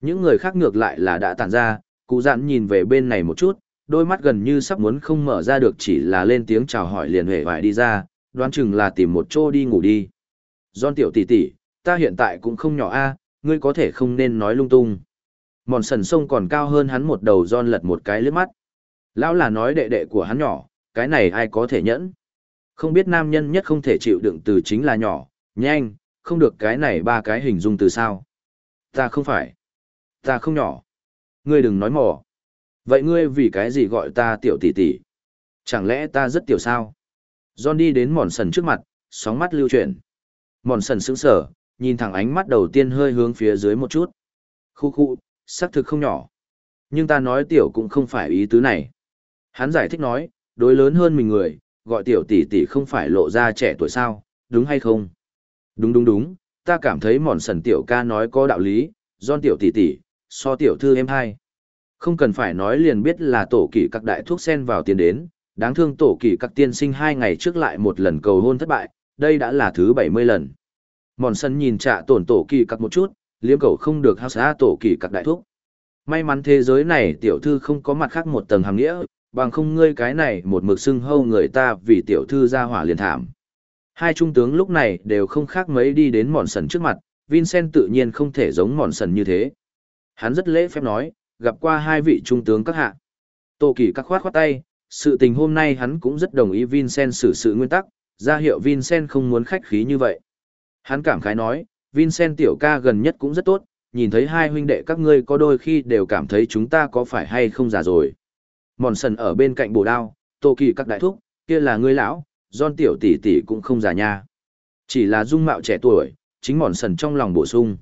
Những người khác ngược lại là đã tản ra, cụ dặn nhìn về bên này một chút, đôi mắt gần như sắp muốn không mở ra được chỉ là lên tiếng chào hỏi liền hề vải đi ra, đoán chừng là tìm một chỗ đi ngủ đi. John tiểu tỷ tỷ, ta hiện tại cũng không nhỏ a, ngươi có thể không nên nói lung tung. Mòn sần sông còn cao hơn hắn một đầu John lật một cái lướt mắt. Lão là nói đệ đệ của hắn nhỏ, cái này ai có thể nhẫn. Không biết nam nhân nhất không thể chịu đựng từ chính là nhỏ, nhanh, không được cái này ba cái hình dung từ sao. Ta không phải. Ta không nhỏ. Ngươi đừng nói mỏ. Vậy ngươi vì cái gì gọi ta tiểu tỷ tỷ? Chẳng lẽ ta rất tiểu sao? John đi đến mòn sần trước mặt, sóng mắt lưu chuyển. Mòn sần sững sờ, nhìn thẳng ánh mắt đầu tiên hơi hướng phía dưới một chút. Khu khu, xác thực không nhỏ. Nhưng ta nói tiểu cũng không phải ý tứ này. Hắn giải thích nói, đối lớn hơn mình người, gọi tiểu tỷ tỷ không phải lộ ra trẻ tuổi sao, đúng hay không? Đúng đúng đúng, ta cảm thấy mòn sần tiểu ca nói có đạo lý, John tiểu tỷ tỷ, so tiểu thư em hai. Không cần phải nói liền biết là tổ kỷ các đại thuốc sen vào tiền đến, đáng thương tổ kỷ các tiên sinh hai ngày trước lại một lần cầu hôn thất bại, đây đã là thứ 70 lần. Mòn sân nhìn trạ tổn tổ kỳ các một chút, liếm cầu không được hao xá tổ kỳ các đại thuốc. May mắn thế giới này tiểu thư không có mặt khác một tầng hàng nghĩa, bằng không ngươi cái này một mực xưng hâu người ta vì tiểu thư ra hỏa liền thảm. Hai trung tướng lúc này đều không khác mấy đi đến mòn sần trước mặt, Vincent tự nhiên không thể giống mòn sần như thế. Hắn rất lễ phép nói, gặp qua hai vị trung tướng các hạ. Tô Kỳ các khoát khoát tay, sự tình hôm nay hắn cũng rất đồng ý Vincent xử sự nguyên tắc, ra hiệu Vincent không muốn khách khí như vậy. Hắn cảm khái nói, Vincent tiểu ca gần nhất cũng rất tốt, nhìn thấy hai huynh đệ các ngươi có đôi khi đều cảm thấy chúng ta có phải hay không già rồi. Mòn sần ở bên cạnh bồ đao, Tô Kỳ các đại thúc, kia là ngươi lão, don tiểu tỷ tỷ cũng không già nha. Chỉ là dung mạo trẻ tuổi, chính mòn sần trong lòng bổ sung.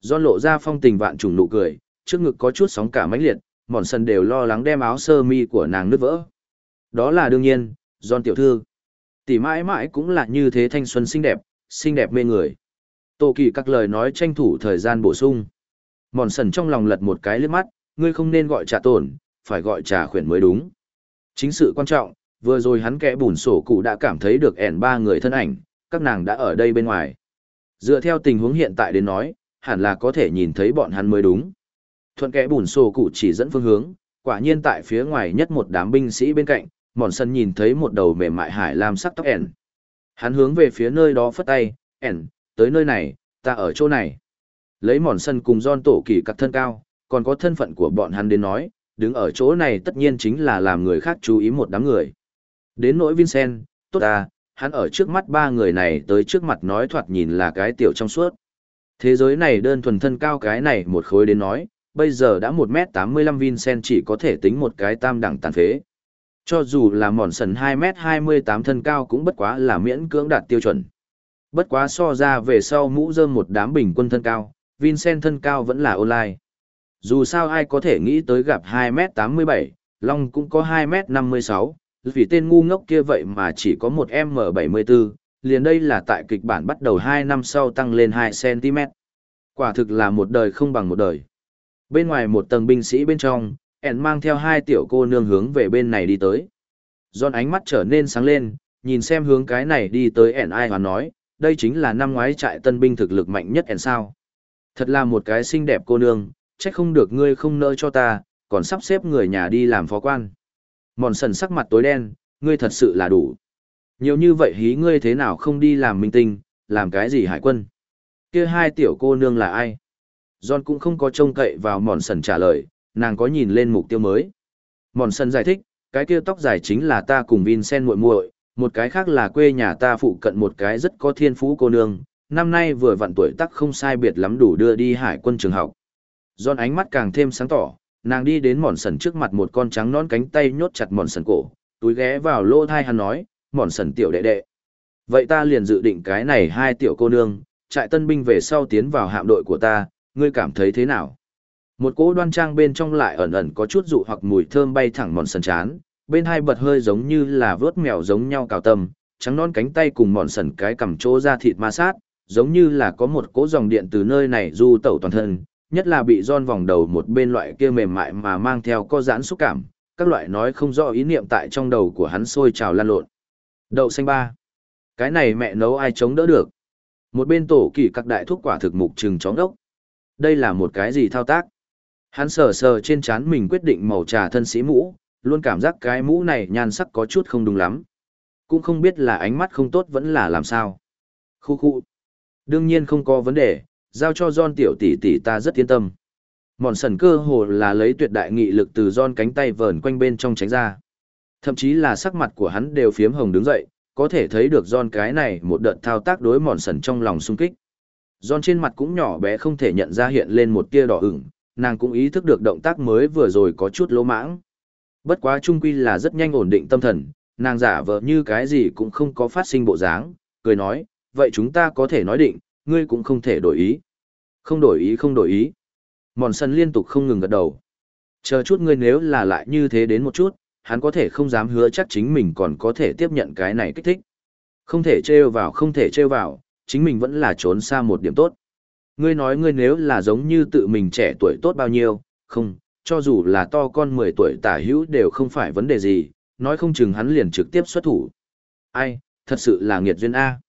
don lộ ra phong tình vạn trùng nụ cười, trước ngực có chút sóng cả mãnh liệt, mòn sần đều lo lắng đem áo sơ mi của nàng nứt vỡ. Đó là đương nhiên, don tiểu thư. Tỷ mãi mãi cũng là như thế thanh xuân xinh đẹp, xinh đẹp mê người. Tô Kỳ các lời nói tranh thủ thời gian bổ sung. Mòn sần trong lòng lật một cái liếc mắt, ngươi không nên gọi trả tổn, phải gọi trà khuyển mới đúng. Chính sự quan trọng, vừa rồi hắn kẽ bùn sổ cụ đã cảm thấy được ẻn ba người thân ảnh, các nàng đã ở đây bên ngoài. Dựa theo tình huống hiện tại đến nói, hẳn là có thể nhìn thấy bọn hắn mới đúng. Thuận kẽ bùn sổ cụ chỉ dẫn phương hướng, quả nhiên tại phía ngoài nhất một đám binh sĩ bên cạnh, mòn sân nhìn thấy một đầu mềm mại hải lam sắc tóc ẻn. Hắn hướng về phía nơi đó phất tay, ẻn, tới nơi này, ta ở chỗ này. Lấy mòn sân cùng don tổ kỳ các thân cao, còn có thân phận của bọn hắn đến nói, đứng ở chỗ này tất nhiên chính là làm người khác chú ý một đám người. Đến nỗi Vincent, tốt à, hắn ở trước mắt ba người này tới trước mặt nói thoạt nhìn là cái tiểu trong suốt. Thế giới này đơn thuần thân cao cái này một khối đến nói, bây giờ đã 1m85 Vincent chỉ có thể tính một cái tam đẳng tàn phế. Cho dù là mòn sần 2m28 thân cao cũng bất quá là miễn cưỡng đạt tiêu chuẩn. Bất quá so ra về sau mũ rơm một đám bình quân thân cao, Vincent thân cao vẫn là online. Dù sao ai có thể nghĩ tới gặp 2m87, Long cũng có 2m56, vì tên ngu ngốc kia vậy mà chỉ có một M74, liền đây là tại kịch bản bắt đầu 2 năm sau tăng lên 2cm. Quả thực là một đời không bằng một đời. Bên ngoài một tầng binh sĩ bên trong, ẻn mang theo hai tiểu cô nương hướng về bên này đi tới. Giòn ánh mắt trở nên sáng lên, nhìn xem hướng cái này đi tới ẻn ai hoàn nói, đây chính là năm ngoái trại tân binh thực lực mạnh nhất ẻn sao. Thật là một cái xinh đẹp cô nương, trách không được ngươi không nỡ cho ta, còn sắp xếp người nhà đi làm phó quan. Mòn sần sắc mặt tối đen, ngươi thật sự là đủ. Nhiều như vậy hí ngươi thế nào không đi làm minh tinh, làm cái gì hải quân? kia hai tiểu cô nương là ai? John cũng không có trông cậy vào mòn sần trả lời, nàng có nhìn lên mục tiêu mới. Mòn sần giải thích, cái kia tóc dài chính là ta cùng Vincent muội muội, một cái khác là quê nhà ta phụ cận một cái rất có thiên phú cô nương, năm nay vừa vặn tuổi tác không sai biệt lắm đủ đưa đi hải quân trường học. Giòn ánh mắt càng thêm sáng tỏ, nàng đi đến mòn sần trước mặt một con trắng nón cánh tay nhốt chặt mòn sần cổ, túi ghé vào lỗ thai hắn nói, mòn sần tiểu đệ đệ. Vậy ta liền dự định cái này hai tiểu cô nương, trại tân binh về sau tiến vào hạm đội của ta, ngươi cảm thấy thế nào? Một cỗ đoan trang bên trong lại ẩn ẩn có chút dụ hoặc mùi thơm bay thẳng mòn sần chán, bên hai bật hơi giống như là vớt mèo giống nhau cào tâm, trắng non cánh tay cùng mòn sần cái cầm chỗ ra thịt ma sát, giống như là có một cỗ dòng điện từ nơi này du tẩu toàn thân, nhất là bị giòn vòng đầu một bên loại kia mềm mại mà mang theo co giãn xúc cảm, các loại nói không rõ ý niệm tại trong đầu của hắn sôi trào lan lộn. Đậu xanh ba. Cái này mẹ nấu ai chống đỡ được. Một bên tổ kỳ các đại thuốc quả thực mục trừng chóng đốc. Đây là một cái gì thao tác? Hắn sờ sờ trên trán mình quyết định màu trà thân sĩ mũ, luôn cảm giác cái mũ này nhan sắc có chút không đúng lắm. Cũng không biết là ánh mắt không tốt vẫn là làm sao. Khu khu. Đương nhiên không có vấn đề, giao cho John tiểu tỷ tỷ ta rất yên tâm. Mòn sần cơ hồ là lấy tuyệt đại nghị lực từ John cánh tay vờn quanh bên trong tránh ra. Thậm chí là sắc mặt của hắn đều phiếm hồng đứng dậy, có thể thấy được John cái này một đợt thao tác đối mòn sần trong lòng sung kích. John trên mặt cũng nhỏ bé không thể nhận ra hiện lên một tia đỏ ửng, nàng cũng ý thức được động tác mới vừa rồi có chút lỗ mãng. Bất quá trung quy là rất nhanh ổn định tâm thần, nàng giả vờ như cái gì cũng không có phát sinh bộ dáng, cười nói, vậy chúng ta có thể nói định, ngươi cũng không thể đổi ý. Không đổi ý không đổi ý. Mòn sân liên tục không ngừng gật đầu. Chờ chút ngươi nếu là lại như thế đến một chút, hắn có thể không dám hứa chắc chính mình còn có thể tiếp nhận cái này kích thích. Không thể trêu vào không thể trêu vào, chính mình vẫn là trốn xa một điểm tốt. Ngươi nói ngươi nếu là giống như tự mình trẻ tuổi tốt bao nhiêu, không, cho dù là to con 10 tuổi tả hữu đều không phải vấn đề gì, nói không chừng hắn liền trực tiếp xuất thủ. Ai, thật sự là nghiệt duyên A.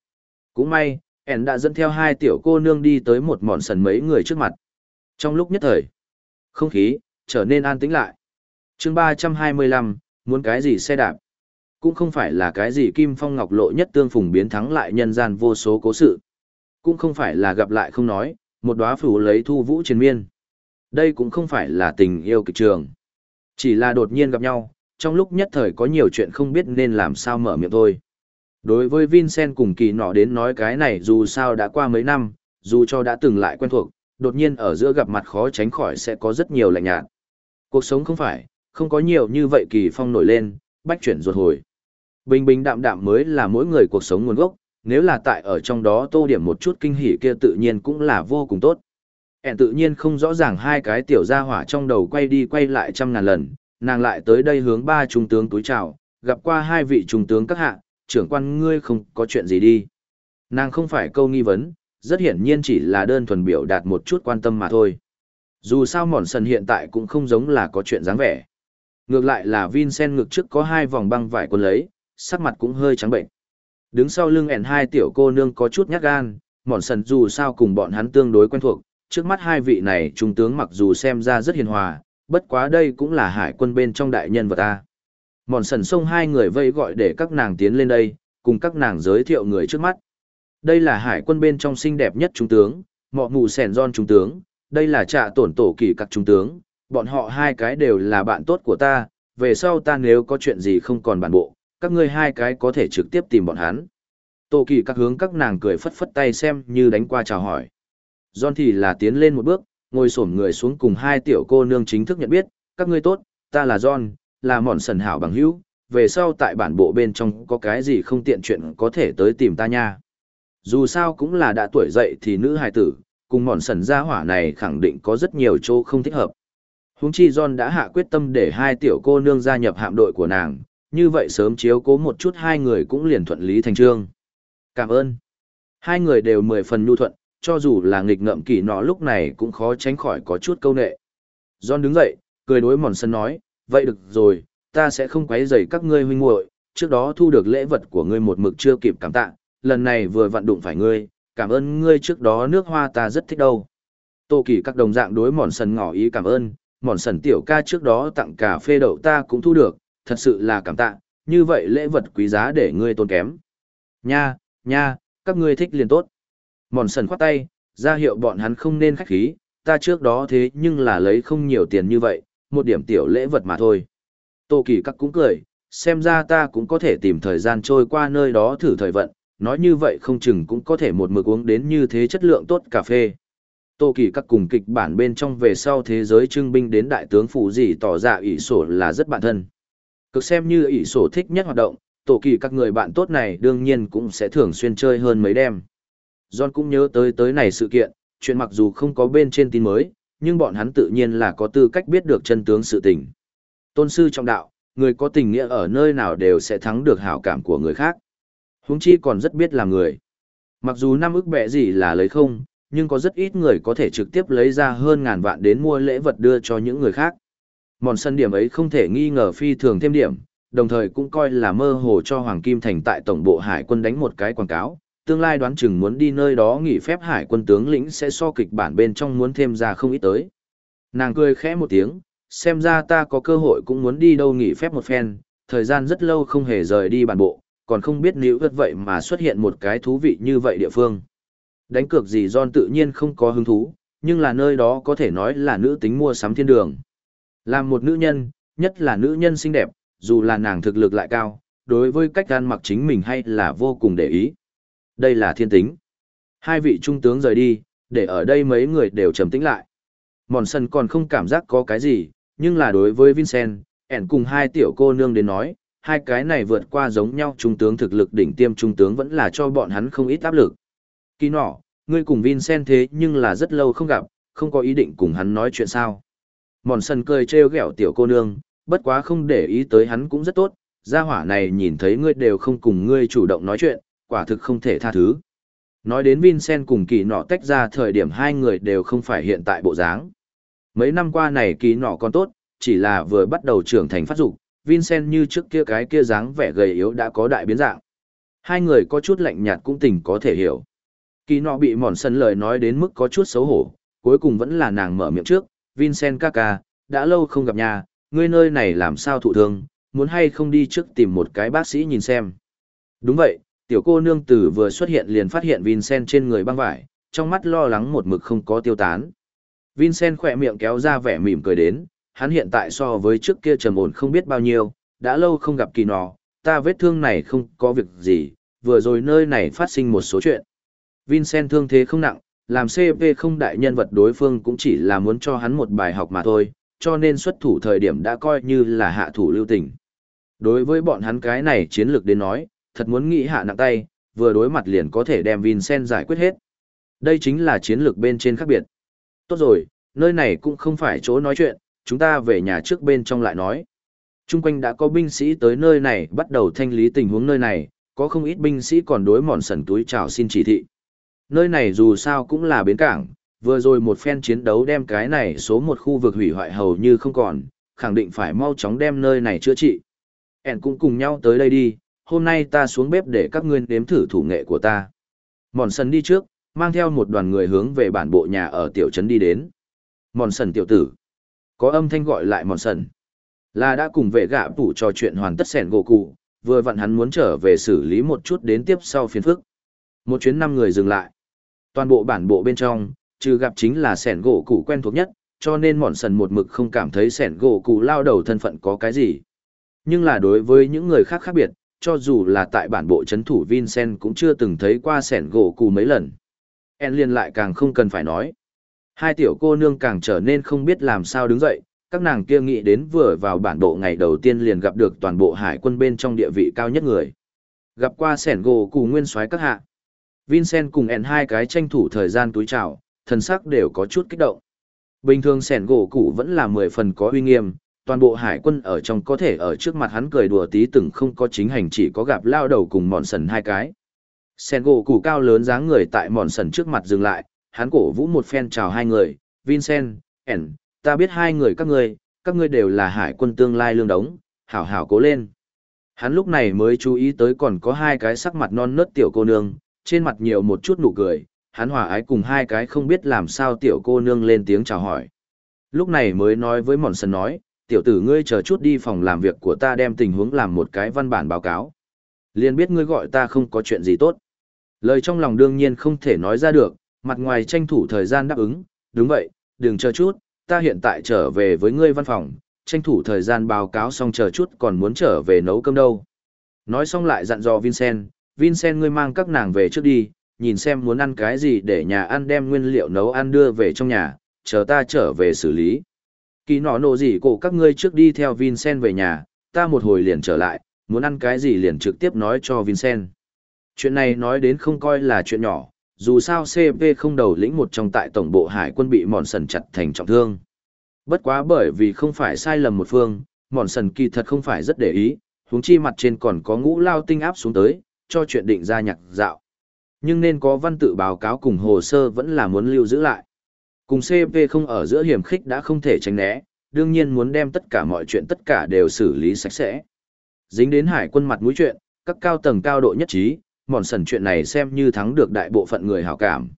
Cũng may, ẻn đã dẫn theo hai tiểu cô nương đi tới một mọn sần mấy người trước mặt. Trong lúc nhất thời, không khí, trở nên an tĩnh lại. chương 325, muốn cái gì xe đạp? Cũng không phải là cái gì kim phong ngọc lộ nhất tương phùng biến thắng lại nhân gian vô số cố sự. Cũng không phải là gặp lại không nói, một đóa phủ lấy thu vũ triền miên. Đây cũng không phải là tình yêu kịch trường. Chỉ là đột nhiên gặp nhau, trong lúc nhất thời có nhiều chuyện không biết nên làm sao mở miệng thôi. Đối với Vincent cùng kỳ nọ đến nói cái này dù sao đã qua mấy năm, dù cho đã từng lại quen thuộc, đột nhiên ở giữa gặp mặt khó tránh khỏi sẽ có rất nhiều lạnh nhạt. Cuộc sống không phải, không có nhiều như vậy kỳ phong nổi lên, bách chuyển ruột hồi. Bình bình đạm đạm mới là mỗi người cuộc sống nguồn gốc, nếu là tại ở trong đó tô điểm một chút kinh hỉ kia tự nhiên cũng là vô cùng tốt. Ản tự nhiên không rõ ràng hai cái tiểu gia hỏa trong đầu quay đi quay lại trăm ngàn lần, nàng lại tới đây hướng ba trung tướng túi chào, gặp qua hai vị trung tướng các hạ, trưởng quan ngươi không có chuyện gì đi. Nàng không phải câu nghi vấn, rất hiển nhiên chỉ là đơn thuần biểu đạt một chút quan tâm mà thôi. Dù sao mòn sần hiện tại cũng không giống là có chuyện dáng vẻ. Ngược lại là Vincent ngực trước có hai vòng băng vải quần lấy, sắc mặt cũng hơi trắng bệnh. Đứng sau lưng ẻn hai tiểu cô nương có chút nhát gan, mòn sần dù sao cùng bọn hắn tương đối quen thuộc, trước mắt hai vị này trung tướng mặc dù xem ra rất hiền hòa, bất quá đây cũng là hải quân bên trong đại nhân vật ta. Mòn sần sông hai người vây gọi để các nàng tiến lên đây, cùng các nàng giới thiệu người trước mắt. Đây là hải quân bên trong xinh đẹp nhất trung tướng, mọ mù sẻn don trung tướng, đây là trạ tổn tổ kỳ các trung tướng, bọn họ hai cái đều là bạn tốt của ta, về sau ta nếu có chuyện gì không còn bản bộ, các ngươi hai cái có thể trực tiếp tìm bọn hắn. Tổ kỳ các hướng các nàng cười phất phất tay xem như đánh qua chào hỏi. don thì là tiến lên một bước, ngồi xổm người xuống cùng hai tiểu cô nương chính thức nhận biết, các ngươi tốt, ta là John, là mòn sần hảo bằng hữu, về sau tại bản bộ bên trong có cái gì không tiện chuyện có thể tới tìm ta nha. Dù sao cũng là đã tuổi dậy thì nữ hài tử, cùng mòn sần gia hỏa này khẳng định có rất nhiều chỗ không thích hợp. Húng chi John đã hạ quyết tâm để hai tiểu cô nương gia nhập hạm đội của nàng, như vậy sớm chiếu cố một chút hai người cũng liền thuận lý thành trương. Cảm ơn. Hai người đều mười phần nhu thuận, cho dù là nghịch ngợm kỳ nọ lúc này cũng khó tránh khỏi có chút câu nệ. John đứng dậy, cười đối mòn sân nói, vậy được rồi, ta sẽ không quấy rầy các ngươi huynh muội, trước đó thu được lễ vật của ngươi một mực chưa kịp cảm tạ, lần này vừa vặn đụng phải ngươi, cảm ơn ngươi trước đó nước hoa ta rất thích đâu. Tô Kỳ các đồng dạng đối mòn sần ngỏ ý cảm ơn, mòn sần tiểu ca trước đó tặng cà phê đậu ta cũng thu được, thật sự là cảm tạ, như vậy lễ vật quý giá để ngươi tôn kém. Nha, nha, các ngươi thích liền tốt. Mòn sần khoát tay, ra hiệu bọn hắn không nên khách khí, ta trước đó thế nhưng là lấy không nhiều tiền như vậy, một điểm tiểu lễ vật mà thôi. Tô Kỳ các cũng cười, xem ra ta cũng có thể tìm thời gian trôi qua nơi đó thử thời vận, nói như vậy không chừng cũng có thể một mực uống đến như thế chất lượng tốt cà phê. Tô Kỳ các cùng kịch bản bên trong về sau thế giới trưng binh đến đại tướng phụ gì tỏ ra ỷ sổ là rất bạn thân. Cực xem như ỷ sổ thích nhất hoạt động, Tô Kỳ các người bạn tốt này đương nhiên cũng sẽ thường xuyên chơi hơn mấy đêm. John cũng nhớ tới tới này sự kiện, chuyện mặc dù không có bên trên tin mới, nhưng bọn hắn tự nhiên là có tư cách biết được chân tướng sự tình. Tôn sư trong đạo, người có tình nghĩa ở nơi nào đều sẽ thắng được hảo cảm của người khác. Huống chi còn rất biết làm người. Mặc dù năm ức bẻ gì là lấy không, nhưng có rất ít người có thể trực tiếp lấy ra hơn ngàn vạn đến mua lễ vật đưa cho những người khác. Mòn sân điểm ấy không thể nghi ngờ phi thường thêm điểm, đồng thời cũng coi là mơ hồ cho Hoàng Kim Thành tại Tổng bộ Hải quân đánh một cái quảng cáo, tương lai đoán chừng muốn đi nơi đó nghỉ phép hải quân tướng lĩnh sẽ so kịch bản bên trong muốn thêm ra không ít tới. Nàng cười khẽ một tiếng, xem ra ta có cơ hội cũng muốn đi đâu nghỉ phép một phen, thời gian rất lâu không hề rời đi bản bộ, còn không biết nếu ước vậy mà xuất hiện một cái thú vị như vậy địa phương. Đánh cược gì John tự nhiên không có hứng thú, nhưng là nơi đó có thể nói là nữ tính mua sắm thiên đường. Làm một nữ nhân, nhất là nữ nhân xinh đẹp, dù là nàng thực lực lại cao, đối với cách ăn mặc chính mình hay là vô cùng để ý. Đây là thiên tính. Hai vị trung tướng rời đi, để ở đây mấy người đều trầm tĩnh lại. Mòn sân còn không cảm giác có cái gì, nhưng là đối với Vincent, ẻn cùng hai tiểu cô nương đến nói, hai cái này vượt qua giống nhau trung tướng thực lực đỉnh tiêm trung tướng vẫn là cho bọn hắn không ít áp lực. Kỳ nọ, ngươi cùng Vincent thế nhưng là rất lâu không gặp, không có ý định cùng hắn nói chuyện sao. Mòn sân cười trêu ghẹo tiểu cô nương, bất quá không để ý tới hắn cũng rất tốt, gia hỏa này nhìn thấy ngươi đều không cùng ngươi chủ động nói chuyện, quả thực không thể tha thứ. Nói đến Vincent cùng kỳ nọ tách ra thời điểm hai người đều không phải hiện tại bộ dáng. Mấy năm qua này kỳ nọ còn tốt, chỉ là vừa bắt đầu trưởng thành phát dục, Vincent như trước kia cái kia dáng vẻ gầy yếu đã có đại biến dạng. Hai người có chút lạnh nhạt cũng tình có thể hiểu. Kỳ nọ bị mòn sân lời nói đến mức có chút xấu hổ, cuối cùng vẫn là nàng mở miệng trước, Vincent ca ca, đã lâu không gặp nhà, ngươi nơi này làm sao thụ thương, muốn hay không đi trước tìm một cái bác sĩ nhìn xem. Đúng vậy, tiểu cô nương tử vừa xuất hiện liền phát hiện Vincent trên người băng vải, trong mắt lo lắng một mực không có tiêu tán. Vincent khỏe miệng kéo ra vẻ mỉm cười đến, hắn hiện tại so với trước kia trầm ổn không biết bao nhiêu, đã lâu không gặp kỳ nọ, ta vết thương này không có việc gì, vừa rồi nơi này phát sinh một số chuyện. Vincent thương thế không nặng, làm CP không đại nhân vật đối phương cũng chỉ là muốn cho hắn một bài học mà thôi, cho nên xuất thủ thời điểm đã coi như là hạ thủ lưu tình. Đối với bọn hắn cái này chiến lược đến nói, thật muốn nghĩ hạ nặng tay, vừa đối mặt liền có thể đem Vincent giải quyết hết. Đây chính là chiến lược bên trên khác biệt. Tốt rồi, nơi này cũng không phải chỗ nói chuyện, chúng ta về nhà trước bên trong lại nói. Trung quanh đã có binh sĩ tới nơi này bắt đầu thanh lý tình huống nơi này, có không ít binh sĩ còn đối mòn sần túi chào xin chỉ thị. Nơi này dù sao cũng là bến cảng, vừa rồi một phen chiến đấu đem cái này số một khu vực hủy hoại hầu như không còn, khẳng định phải mau chóng đem nơi này chữa trị. Ản cũng cùng nhau tới đây đi, hôm nay ta xuống bếp để các ngươi nếm thử thủ nghệ của ta. Mòn sần đi trước, mang theo một đoàn người hướng về bản bộ nhà ở tiểu trấn đi đến. Mòn sần tiểu tử. Có âm thanh gọi lại mòn sần. Là đã cùng vệ gạ tủ trò chuyện hoàn tất sẻn gỗ cụ, vừa vặn hắn muốn trở về xử lý một chút đến tiếp sau phiền phức. Một chuyến năm người dừng lại. Toàn bộ bản bộ bên trong, trừ gặp chính là sẻn gỗ cụ quen thuộc nhất, cho nên mòn sần một mực không cảm thấy sẻn gỗ cụ lao đầu thân phận có cái gì. Nhưng là đối với những người khác khác biệt, cho dù là tại bản bộ chấn thủ Vincent cũng chưa từng thấy qua sẻn gỗ cụ mấy lần. En liên lại càng không cần phải nói. Hai tiểu cô nương càng trở nên không biết làm sao đứng dậy, các nàng kia nghĩ đến vừa vào bản bộ ngày đầu tiên liền gặp được toàn bộ hải quân bên trong địa vị cao nhất người. Gặp qua sẻn gỗ cụ nguyên soái các hạ. Vincent cùng En hai cái tranh thủ thời gian túi chào, thần sắc đều có chút kích động. Bình thường sẻn gỗ cụ vẫn là mười phần có uy nghiêm, toàn bộ hải quân ở trong có thể ở trước mặt hắn cười đùa tí từng không có chính hành chỉ có gặp lao đầu cùng mòn sần hai cái. sen gỗ củ cao lớn dáng người tại mòn sần trước mặt dừng lại, hắn cổ vũ một phen chào hai người, Vincent, En, ta biết hai người các ngươi, các ngươi đều là hải quân tương lai lương đống, hảo hảo cố lên. Hắn lúc này mới chú ý tới còn có hai cái sắc mặt non nớt tiểu cô nương, trên mặt nhiều một chút nụ cười, hắn hòa ái cùng hai cái không biết làm sao tiểu cô nương lên tiếng chào hỏi. Lúc này mới nói với mòn sần nói, tiểu tử ngươi chờ chút đi phòng làm việc của ta đem tình huống làm một cái văn bản báo cáo. Liền biết ngươi gọi ta không có chuyện gì tốt. Lời trong lòng đương nhiên không thể nói ra được, mặt ngoài tranh thủ thời gian đáp ứng, đúng vậy, đừng chờ chút, ta hiện tại trở về với ngươi văn phòng, tranh thủ thời gian báo cáo xong chờ chút còn muốn trở về nấu cơm đâu. Nói xong lại dặn dò Vincent, Vincent ngươi mang các nàng về trước đi, nhìn xem muốn ăn cái gì để nhà ăn đem nguyên liệu nấu ăn đưa về trong nhà, chờ ta trở về xử lý. Kỳ nọ nộ gì cổ các ngươi trước đi theo Vincent về nhà, ta một hồi liền trở lại, muốn ăn cái gì liền trực tiếp nói cho Vincent. Chuyện này nói đến không coi là chuyện nhỏ, dù sao CP không đầu lĩnh một trong tại tổng bộ hải quân bị mòn sần chặt thành trọng thương. Bất quá bởi vì không phải sai lầm một phương, mòn sần kỳ thật không phải rất để ý, huống chi mặt trên còn có ngũ lao tinh áp xuống tới, cho chuyện định ra nhạc dạo. Nhưng nên có văn tự báo cáo cùng hồ sơ vẫn là muốn lưu giữ lại. Cùng CP không ở giữa hiểm khích đã không thể tránh né, đương nhiên muốn đem tất cả mọi chuyện tất cả đều xử lý sạch sẽ. Dính đến hải quân mặt mũi chuyện, các cao tầng cao độ nhất trí, mòn sần chuyện này xem như thắng được đại bộ phận người hảo cảm.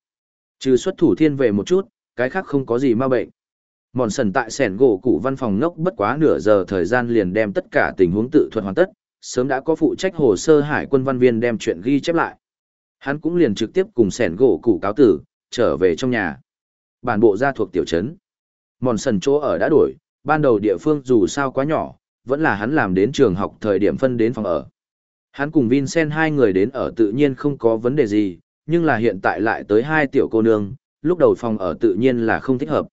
Trừ xuất thủ thiên về một chút, cái khác không có gì ma bệnh. Mòn sần tại sẻn gỗ cụ văn phòng ngốc bất quá nửa giờ thời gian liền đem tất cả tình huống tự thuật hoàn tất, sớm đã có phụ trách hồ sơ hải quân văn viên đem chuyện ghi chép lại. Hắn cũng liền trực tiếp cùng sẻn gỗ cụ cáo tử, trở về trong nhà. Bản bộ gia thuộc tiểu trấn. Mòn sần chỗ ở đã đổi, ban đầu địa phương dù sao quá nhỏ, vẫn là hắn làm đến trường học thời điểm phân đến phòng ở. Hắn cùng Vincent hai người đến ở tự nhiên không có vấn đề gì, nhưng là hiện tại lại tới hai tiểu cô nương, lúc đầu phòng ở tự nhiên là không thích hợp.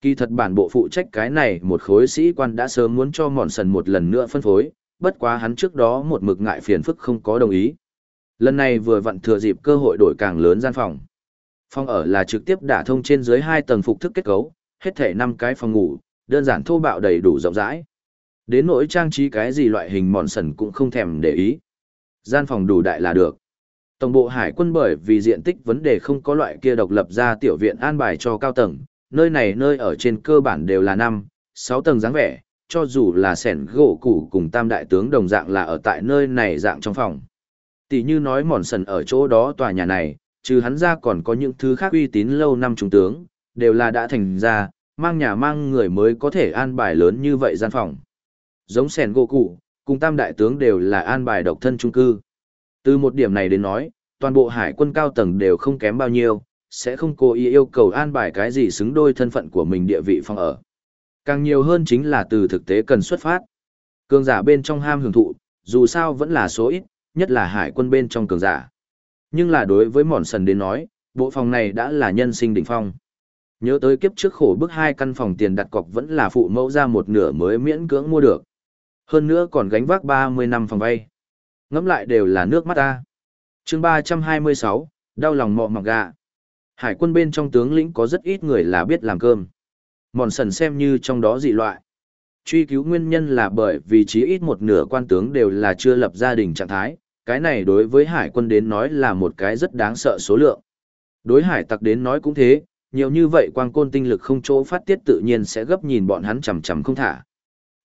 Kỳ thật bản bộ phụ trách cái này một khối sĩ quan đã sớm muốn cho mòn sần một lần nữa phân phối, bất quá hắn trước đó một mực ngại phiền phức không có đồng ý. Lần này vừa vặn thừa dịp cơ hội đổi càng lớn gian phòng. Phòng ở là trực tiếp đả thông trên dưới hai tầng phục thức kết cấu, hết thể năm cái phòng ngủ, đơn giản thô bạo đầy đủ rộng rãi. Đến nỗi trang trí cái gì loại hình mòn sần cũng không thèm để ý. Gian phòng đủ đại là được. Tổng bộ hải quân bởi vì diện tích vấn đề không có loại kia độc lập ra tiểu viện an bài cho cao tầng, nơi này nơi ở trên cơ bản đều là năm, sáu tầng dáng vẻ, cho dù là sẻn gỗ củ cùng tam đại tướng đồng dạng là ở tại nơi này dạng trong phòng. Tỷ như nói mòn sần ở chỗ đó tòa nhà này, trừ hắn ra còn có những thứ khác uy tín lâu năm trung tướng, đều là đã thành ra, mang nhà mang người mới có thể an bài lớn như vậy gian phòng. Giống sèn gỗ cụ, cùng tam đại tướng đều là an bài độc thân trung cư. Từ một điểm này đến nói, toàn bộ hải quân cao tầng đều không kém bao nhiêu, sẽ không cố ý yêu cầu an bài cái gì xứng đôi thân phận của mình địa vị phòng ở. Càng nhiều hơn chính là từ thực tế cần xuất phát. Cường giả bên trong ham hưởng thụ, dù sao vẫn là số ít, nhất là hải quân bên trong cường giả. Nhưng là đối với mòn sần đến nói, bộ phòng này đã là nhân sinh đỉnh phong. Nhớ tới kiếp trước khổ bức hai căn phòng tiền đặt cọc vẫn là phụ mẫu ra một nửa mới miễn cưỡng mua được. Hơn nữa còn gánh vác 30 năm phòng vay. Ngẫm lại đều là nước mắt ta. chương 326, đau lòng mọ mọc gà. Hải quân bên trong tướng lĩnh có rất ít người là biết làm cơm. Mòn sần xem như trong đó dị loại. Truy cứu nguyên nhân là bởi vì chí ít một nửa quan tướng đều là chưa lập gia đình trạng thái, cái này đối với hải quân đến nói là một cái rất đáng sợ số lượng. Đối hải tặc đến nói cũng thế, nhiều như vậy quang côn tinh lực không chỗ phát tiết tự nhiên sẽ gấp nhìn bọn hắn chằm chằm không thả.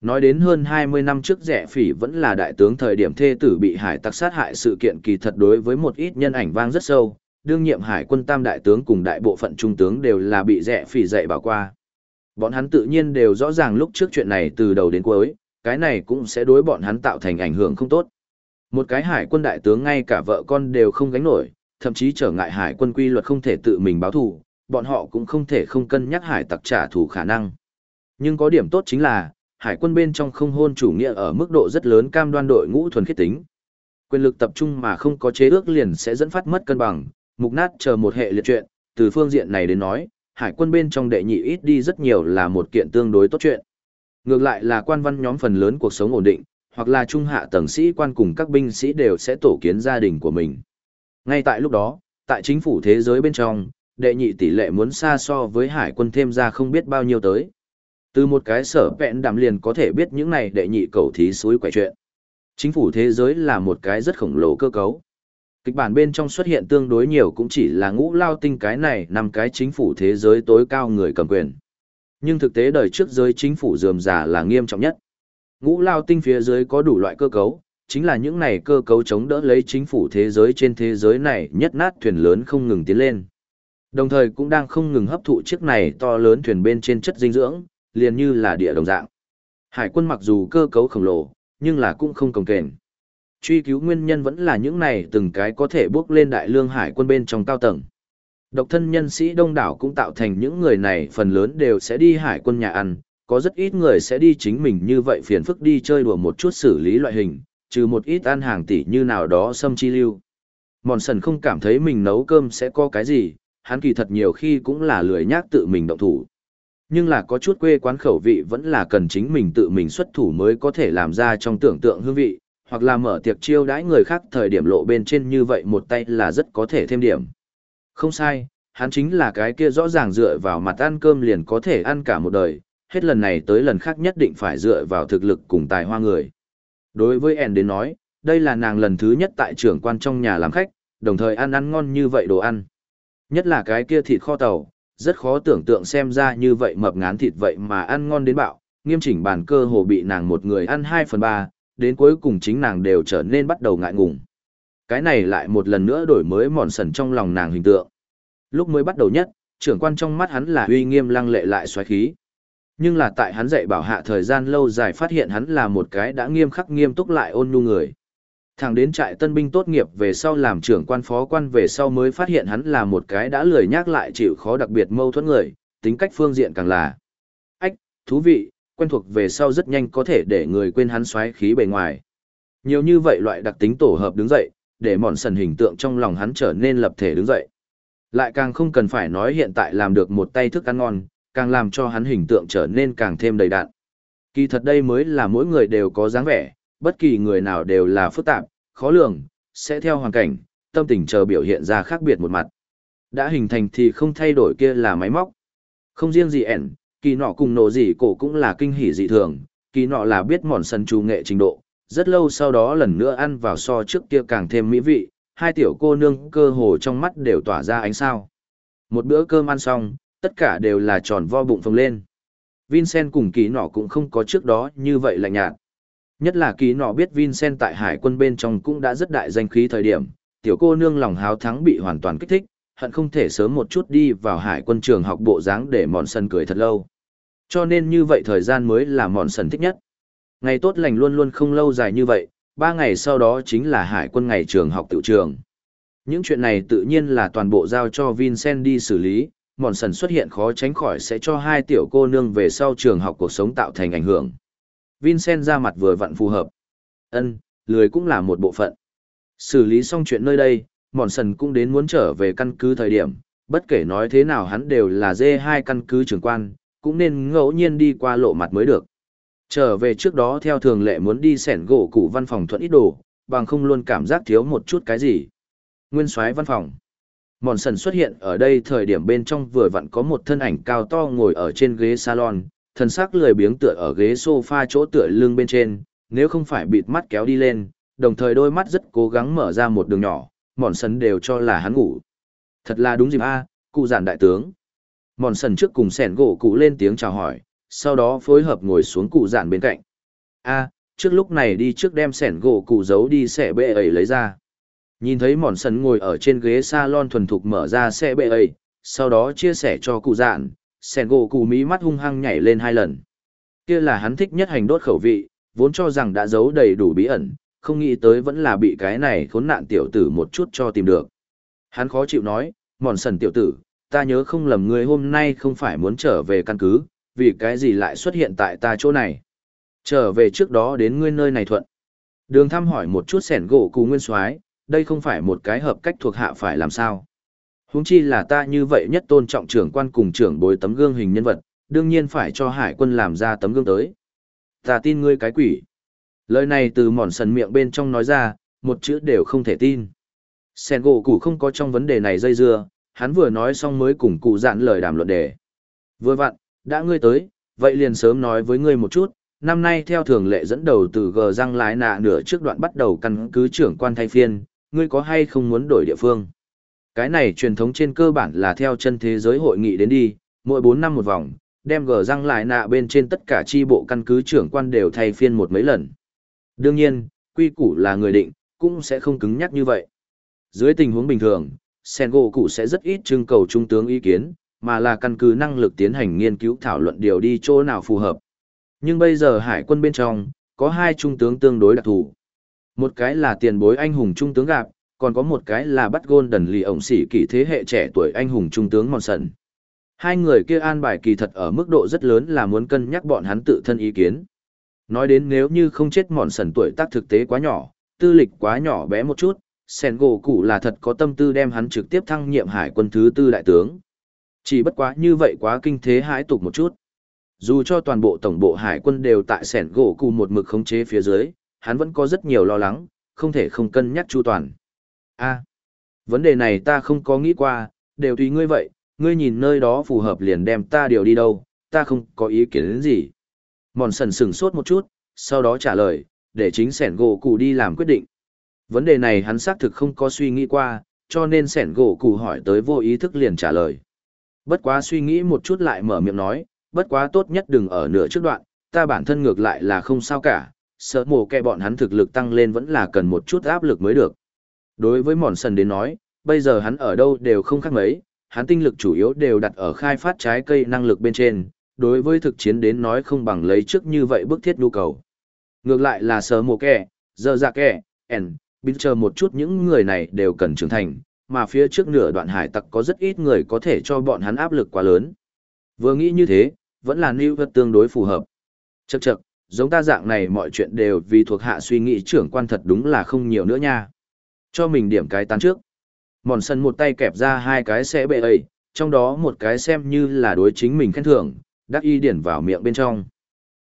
Nói đến hơn 20 năm trước rẻ phỉ vẫn là đại tướng thời điểm thê tử bị hải tặc sát hại sự kiện kỳ thật đối với một ít nhân ảnh vang rất sâu, đương nhiệm hải quân tam đại tướng cùng đại bộ phận trung tướng đều là bị rẻ phỉ dạy bảo qua. Bọn hắn tự nhiên đều rõ ràng lúc trước chuyện này từ đầu đến cuối, cái này cũng sẽ đối bọn hắn tạo thành ảnh hưởng không tốt. Một cái hải quân đại tướng ngay cả vợ con đều không gánh nổi, thậm chí trở ngại hải quân quy luật không thể tự mình báo thù, bọn họ cũng không thể không cân nhắc hải tặc trả thù khả năng. Nhưng có điểm tốt chính là, hải quân bên trong không hôn chủ nghĩa ở mức độ rất lớn cam đoan đội ngũ thuần khiết tính. Quyền lực tập trung mà không có chế ước liền sẽ dẫn phát mất cân bằng, mục nát chờ một hệ liệt chuyện, từ phương diện này đến nói, hải quân bên trong đệ nhị ít đi rất nhiều là một kiện tương đối tốt chuyện. Ngược lại là quan văn nhóm phần lớn cuộc sống ổn định, hoặc là trung hạ tầng sĩ quan cùng các binh sĩ đều sẽ tổ kiến gia đình của mình. Ngay tại lúc đó, tại chính phủ thế giới bên trong, đệ nhị tỷ lệ muốn xa so với hải quân thêm ra không biết bao nhiêu tới. Từ một cái sở vẹn đàm liền có thể biết những này đệ nhị cầu thí suối quẻ chuyện. Chính phủ thế giới là một cái rất khổng lồ cơ cấu. Kịch bản bên trong xuất hiện tương đối nhiều cũng chỉ là ngũ lao tinh cái này nằm cái chính phủ thế giới tối cao người cầm quyền. Nhưng thực tế đời trước giới chính phủ dườm giả là nghiêm trọng nhất. Ngũ lao tinh phía dưới có đủ loại cơ cấu, chính là những này cơ cấu chống đỡ lấy chính phủ thế giới trên thế giới này nhất nát thuyền lớn không ngừng tiến lên. Đồng thời cũng đang không ngừng hấp thụ chiếc này to lớn thuyền bên trên chất dinh dưỡng, liền như là địa đồng dạng. Hải quân mặc dù cơ cấu khổng lồ, nhưng là cũng không cồng kềnh. Truy cứu nguyên nhân vẫn là những này từng cái có thể bước lên đại lương hải quân bên trong cao tầng. Độc thân nhân sĩ đông đảo cũng tạo thành những người này phần lớn đều sẽ đi hải quân nhà ăn, có rất ít người sẽ đi chính mình như vậy phiền phức đi chơi đùa một chút xử lý loại hình, trừ một ít ăn hàng tỷ như nào đó xâm chi lưu. Mòn sần không cảm thấy mình nấu cơm sẽ có cái gì, hắn kỳ thật nhiều khi cũng là lười nhác tự mình động thủ. Nhưng là có chút quê quán khẩu vị vẫn là cần chính mình tự mình xuất thủ mới có thể làm ra trong tưởng tượng hương vị, hoặc là mở tiệc chiêu đãi người khác thời điểm lộ bên trên như vậy một tay là rất có thể thêm điểm. Không sai, hắn chính là cái kia rõ ràng dựa vào mặt ăn cơm liền có thể ăn cả một đời, hết lần này tới lần khác nhất định phải dựa vào thực lực cùng tài hoa người. Đối với En đến nói, đây là nàng lần thứ nhất tại trưởng quan trong nhà làm khách, đồng thời ăn ăn ngon như vậy đồ ăn. Nhất là cái kia thịt kho tàu, rất khó tưởng tượng xem ra như vậy mập ngán thịt vậy mà ăn ngon đến bạo, nghiêm chỉnh bàn cơ hồ bị nàng một người ăn 2 phần 3, đến cuối cùng chính nàng đều trở nên bắt đầu ngại ngùng. Cái này lại một lần nữa đổi mới mòn sần trong lòng nàng hình tượng. Lúc mới bắt đầu nhất, trưởng quan trong mắt hắn là uy nghiêm lăng lệ lại xoáy khí. Nhưng là tại hắn dạy bảo hạ thời gian lâu dài phát hiện hắn là một cái đã nghiêm khắc nghiêm túc lại ôn nhu người. Thẳng đến trại tân binh tốt nghiệp về sau làm trưởng quan phó quan về sau mới phát hiện hắn là một cái đã lười nhác lại chịu khó đặc biệt mâu thuẫn người, tính cách phương diện càng là ách, thú vị, quen thuộc về sau rất nhanh có thể để người quên hắn xoáy khí bề ngoài. Nhiều như vậy loại đặc tính tổ hợp đứng dậy, để mòn sần hình tượng trong lòng hắn trở nên lập thể đứng dậy. Lại càng không cần phải nói hiện tại làm được một tay thức ăn ngon, càng làm cho hắn hình tượng trở nên càng thêm đầy đạn. Kỳ thật đây mới là mỗi người đều có dáng vẻ, bất kỳ người nào đều là phức tạp, khó lường, sẽ theo hoàn cảnh, tâm tình chờ biểu hiện ra khác biệt một mặt. Đã hình thành thì không thay đổi kia là máy móc. Không riêng gì ẻn, kỳ nọ cùng nổ gì cổ cũng là kinh hỉ dị thường, kỳ nọ là biết mòn sân trù nghệ trình độ, rất lâu sau đó lần nữa ăn vào so trước kia càng thêm mỹ vị, hai tiểu cô nương cơ hồ trong mắt đều tỏa ra ánh sao. Một bữa cơm ăn xong, tất cả đều là tròn vo bụng phồng lên. Vincent cùng kỳ nọ cũng không có trước đó như vậy lạnh nhạt. Nhất là kỳ nọ biết Vincent tại hải quân bên trong cũng đã rất đại danh khí thời điểm, tiểu cô nương lòng háo thắng bị hoàn toàn kích thích, hận không thể sớm một chút đi vào hải quân trường học bộ dáng để mòn sân cười thật lâu. Cho nên như vậy thời gian mới là mòn sân thích nhất. Ngày tốt lành luôn luôn không lâu dài như vậy, ba ngày sau đó chính là hải quân ngày trường học tự trường. Những chuyện này tự nhiên là toàn bộ giao cho Vincent đi xử lý, mòn sần xuất hiện khó tránh khỏi sẽ cho hai tiểu cô nương về sau trường học cuộc sống tạo thành ảnh hưởng. Vincent ra mặt vừa vặn phù hợp. Ân, lười cũng là một bộ phận. Xử lý xong chuyện nơi đây, mòn sần cũng đến muốn trở về căn cứ thời điểm, bất kể nói thế nào hắn đều là dê hai căn cứ trưởng quan, cũng nên ngẫu nhiên đi qua lộ mặt mới được. Trở về trước đó theo thường lệ muốn đi sẻn gỗ cụ văn phòng thuận ít đồ, bằng không luôn cảm giác thiếu một chút cái gì. Nguyên soái văn phòng. Mòn sần xuất hiện ở đây thời điểm bên trong vừa vặn có một thân ảnh cao to ngồi ở trên ghế salon, thần sắc lười biếng tựa ở ghế sofa chỗ tựa lưng bên trên, nếu không phải bịt mắt kéo đi lên, đồng thời đôi mắt rất cố gắng mở ra một đường nhỏ, mòn sần đều cho là hắn ngủ. Thật là đúng dịp a, cụ giản đại tướng. Mòn sần trước cùng sẻn gỗ cụ lên tiếng chào hỏi, sau đó phối hợp ngồi xuống cụ giản bên cạnh. A, trước lúc này đi trước đem sẻn gỗ cụ giấu đi sẽ bệ ấy lấy ra. Nhìn thấy mòn sần ngồi ở trên ghế salon thuần thục mở ra xe bệ ấy, sau đó chia sẻ cho cụ dạn, sẻn gỗ cụ mí mắt hung hăng nhảy lên hai lần. Kia là hắn thích nhất hành đốt khẩu vị, vốn cho rằng đã giấu đầy đủ bí ẩn, không nghĩ tới vẫn là bị cái này khốn nạn tiểu tử một chút cho tìm được. Hắn khó chịu nói, mòn sần tiểu tử, ta nhớ không lầm ngươi hôm nay không phải muốn trở về căn cứ, vì cái gì lại xuất hiện tại ta chỗ này. Trở về trước đó đến ngươi nơi này thuận. Đường thăm hỏi một chút sẻn gỗ cụ nguyên soái đây không phải một cái hợp cách thuộc hạ phải làm sao. Huống chi là ta như vậy nhất tôn trọng trưởng quan cùng trưởng bối tấm gương hình nhân vật, đương nhiên phải cho hải quân làm ra tấm gương tới. Ta tin ngươi cái quỷ. Lời này từ mòn sần miệng bên trong nói ra, một chữ đều không thể tin. Sen gỗ cụ không có trong vấn đề này dây dưa, hắn vừa nói xong mới cùng cụ dạn lời đàm luận đề. Vừa vặn, đã ngươi tới, vậy liền sớm nói với ngươi một chút, năm nay theo thường lệ dẫn đầu từ gờ răng lái nạ nửa trước đoạn bắt đầu căn cứ trưởng quan thay phiên, ngươi có hay không muốn đổi địa phương? Cái này truyền thống trên cơ bản là theo chân thế giới hội nghị đến đi, mỗi 4 năm một vòng, đem gờ răng lại nạ bên trên tất cả chi bộ căn cứ trưởng quan đều thay phiên một mấy lần. Đương nhiên, quy củ là người định, cũng sẽ không cứng nhắc như vậy. Dưới tình huống bình thường, Sengo cụ sẽ rất ít trưng cầu trung tướng ý kiến, mà là căn cứ năng lực tiến hành nghiên cứu thảo luận điều đi chỗ nào phù hợp. Nhưng bây giờ hải quân bên trong, có hai trung tướng tương đối đặc thù. Một cái là tiền bối anh hùng trung tướng gạp, còn có một cái là bắt gôn đần lì ổng sĩ kỳ thế hệ trẻ tuổi anh hùng trung tướng mòn sần. Hai người kia an bài kỳ thật ở mức độ rất lớn là muốn cân nhắc bọn hắn tự thân ý kiến. Nói đến nếu như không chết mòn sần tuổi tác thực tế quá nhỏ, tư lịch quá nhỏ bé một chút, sẻn gỗ cụ là thật có tâm tư đem hắn trực tiếp thăng nhiệm hải quân thứ tư đại tướng. Chỉ bất quá như vậy quá kinh thế hãi tục một chút. Dù cho toàn bộ tổng bộ hải quân đều tại sẻn gỗ cụ một mực khống chế phía dưới, hắn vẫn có rất nhiều lo lắng, không thể không cân nhắc chu toàn. A, vấn đề này ta không có nghĩ qua, đều tùy ngươi vậy, ngươi nhìn nơi đó phù hợp liền đem ta điều đi đâu, ta không có ý kiến đến gì. Mòn sần sừng sốt một chút, sau đó trả lời, để chính sẻn gỗ cụ đi làm quyết định. Vấn đề này hắn xác thực không có suy nghĩ qua, cho nên sẻn gỗ cụ hỏi tới vô ý thức liền trả lời. Bất quá suy nghĩ một chút lại mở miệng nói, bất quá tốt nhất đừng ở nửa trước đoạn, ta bản thân ngược lại là không sao cả, sợ mồ kẹ bọn hắn thực lực tăng lên vẫn là cần một chút áp lực mới được. Đối với mòn sần đến nói, bây giờ hắn ở đâu đều không khác mấy, hắn tinh lực chủ yếu đều đặt ở khai phát trái cây năng lực bên trên, đối với thực chiến đến nói không bằng lấy trước như vậy bức thiết nhu cầu. Ngược lại là sờ mồ kẹ, giờ dạ kẹ, ẻn, biết chờ một chút những người này đều cần trưởng thành, mà phía trước nửa đoạn hải tặc có rất ít người có thể cho bọn hắn áp lực quá lớn. Vừa nghĩ như thế, vẫn là lưu vật tương đối phù hợp. Chậc chậc, giống ta dạng này mọi chuyện đều vì thuộc hạ suy nghĩ trưởng quan thật đúng là không nhiều nữa nha. Cho mình điểm cái tán trước. Mòn sân một tay kẹp ra hai cái xe bệ ấy, trong đó một cái xem như là đối chính mình khen thưởng, đắc y điển vào miệng bên trong.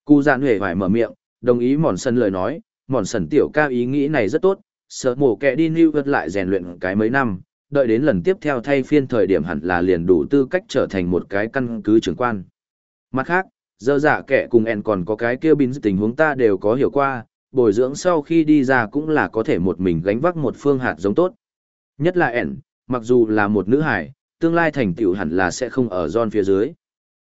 Cụ giản huệ phải mở miệng, đồng ý mòn sân lời nói, mòn sân tiểu ca ý nghĩ này rất tốt, sợ mổ kẹ đi New vật lại rèn luyện cái mấy năm, đợi đến lần tiếp theo thay phiên thời điểm hẳn là liền đủ tư cách trở thành một cái căn cứ trưởng quan. Mặt khác, dơ giả kẻ cùng en còn có cái kia biến tình huống ta đều có hiểu qua, bồi dưỡng sau khi đi ra cũng là có thể một mình gánh vác một phương hạt giống tốt. Nhất là en, mặc dù là một nữ hải, tương lai thành tựu hẳn là sẽ không ở John phía dưới.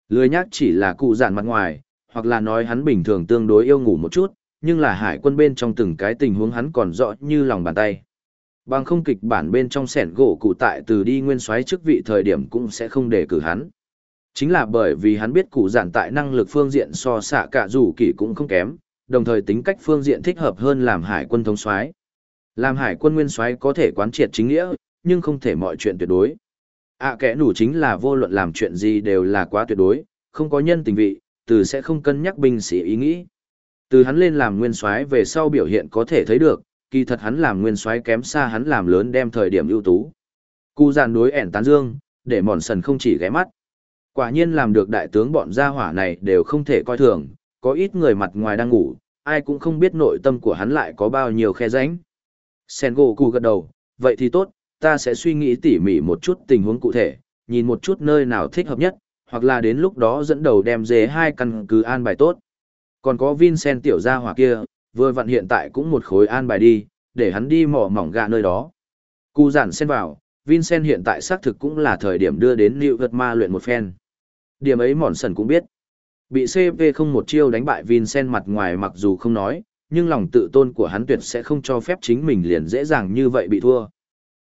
Lười nhắc chỉ là cụ giản mặt ngoài, hoặc là nói hắn bình thường tương đối yêu ngủ một chút, nhưng là hải quân bên trong từng cái tình huống hắn còn rõ như lòng bàn tay. Bằng không kịch bản bên trong sẻn gỗ cụ tại từ đi nguyên soái chức vị thời điểm cũng sẽ không để cử hắn. Chính là bởi vì hắn biết cụ giản tại năng lực phương diện so xạ cả dù kỳ cũng không kém, đồng thời tính cách phương diện thích hợp hơn làm hải quân thống soái. Làm hải quân nguyên soái có thể quán triệt chính nghĩa, nhưng không thể mọi chuyện tuyệt đối. À kẽ nủ chính là vô luận làm chuyện gì đều là quá tuyệt đối, không có nhân tình vị, từ sẽ không cân nhắc binh sĩ ý nghĩ. Từ hắn lên làm nguyên soái về sau biểu hiện có thể thấy được, kỳ thật hắn làm nguyên soái kém xa hắn làm lớn đem thời điểm ưu tú. Cụ giàn đối ẻn tán dương, để mòn sần không chỉ ghé mắt. Quả nhiên làm được đại tướng bọn gia hỏa này đều không thể coi thường, có ít người mặt ngoài đang ngủ, ai cũng không biết nội tâm của hắn lại có bao nhiêu khe rãnh. Sen gỗ gật đầu, vậy thì tốt, ta sẽ suy nghĩ tỉ mỉ một chút tình huống cụ thể, nhìn một chút nơi nào thích hợp nhất, hoặc là đến lúc đó dẫn đầu đem dế hai căn cứ an bài tốt. Còn có Vincent tiểu gia hỏa kia, vừa vặn hiện tại cũng một khối an bài đi, để hắn đi mỏ mỏng gà nơi đó. Cú giản xen vào, Vincent hiện tại xác thực cũng là thời điểm đưa đến New Vật Ma luyện một phen. Điểm ấy mòn sần cũng biết. Bị CP không một chiêu đánh bại Vincent mặt ngoài mặc dù không nói, nhưng lòng tự tôn của hắn tuyệt sẽ không cho phép chính mình liền dễ dàng như vậy bị thua.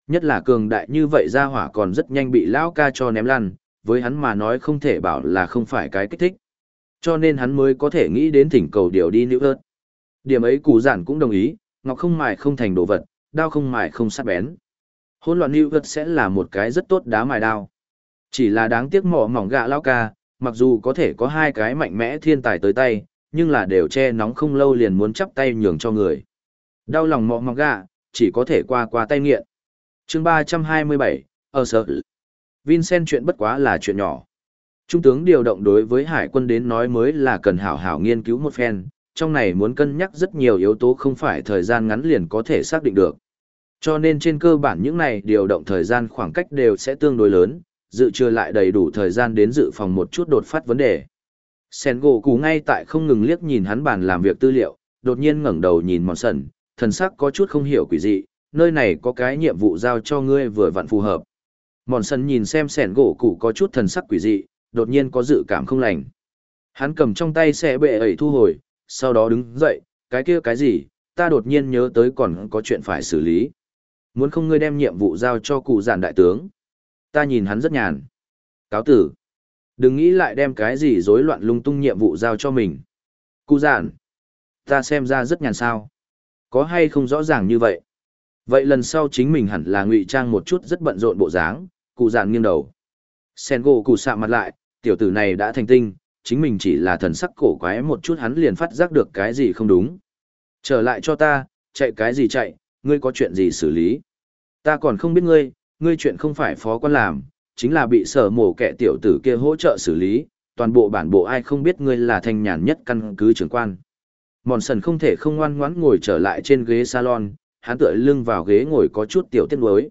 Nhất là cường đại như vậy ra hỏa còn rất nhanh bị lão ca cho ném lăn, với hắn mà nói không thể bảo là không phải cái kích thích. Cho nên hắn mới có thể nghĩ đến thỉnh cầu điều đi nữ ớt. Điểm ấy cụ giản cũng đồng ý, ngọc không mài không thành đồ vật, đao không mài không sát bén. Hôn loạn nữ ớt sẽ là một cái rất tốt đá mài đao. Chỉ là đáng tiếc mỏ mỏng gạ lão ca, mặc dù có thể có hai cái mạnh mẽ thiên tài tới tay, nhưng là đều che nóng không lâu liền muốn chắp tay nhường cho người. Đau lòng mỏ mỏng gạ, chỉ có thể qua qua tay nghiện. chương 327, ở sợ. Vincent chuyện bất quá là chuyện nhỏ. Trung tướng điều động đối với hải quân đến nói mới là cần hảo hảo nghiên cứu một phen, trong này muốn cân nhắc rất nhiều yếu tố không phải thời gian ngắn liền có thể xác định được. Cho nên trên cơ bản những này điều động thời gian khoảng cách đều sẽ tương đối lớn, dự trừ lại đầy đủ thời gian đến dự phòng một chút đột phát vấn đề. Sen gỗ cú ngay tại không ngừng liếc nhìn hắn bàn làm việc tư liệu, đột nhiên ngẩng đầu nhìn mòn sần, thần sắc có chút không hiểu quỷ dị, nơi này có cái nhiệm vụ giao cho ngươi vừa vặn phù hợp. Mòn sần nhìn xem sẻn gỗ cũ có chút thần sắc quỷ dị, đột nhiên có dự cảm không lành. Hắn cầm trong tay xe bệ ấy thu hồi, sau đó đứng dậy, cái kia cái gì, ta đột nhiên nhớ tới còn có chuyện phải xử lý. Muốn không ngươi đem nhiệm vụ giao cho cụ giản đại tướng. Ta nhìn hắn rất nhàn. Cáo tử. Đừng nghĩ lại đem cái gì rối loạn lung tung nhiệm vụ giao cho mình. Cụ giản. Ta xem ra rất nhàn sao. Có hay không rõ ràng như vậy? Vậy lần sau chính mình hẳn là ngụy trang một chút rất bận rộn bộ dáng, cụ giản nghiêng đầu. Sen gỗ cụ sạ mặt lại, tiểu tử này đã thành tinh, chính mình chỉ là thần sắc cổ quái một chút hắn liền phát giác được cái gì không đúng. Trở lại cho ta, chạy cái gì chạy, ngươi có chuyện gì xử lý. Ta còn không biết ngươi, ngươi chuyện không phải phó quan làm, chính là bị sở mổ kẻ tiểu tử kia hỗ trợ xử lý, toàn bộ bản bộ ai không biết ngươi là thanh nhàn nhất căn cứ trưởng quan. Mòn sần không thể không ngoan ngoãn ngồi trở lại trên ghế salon, hắn tựa lưng vào ghế ngồi có chút tiểu tiết nuối.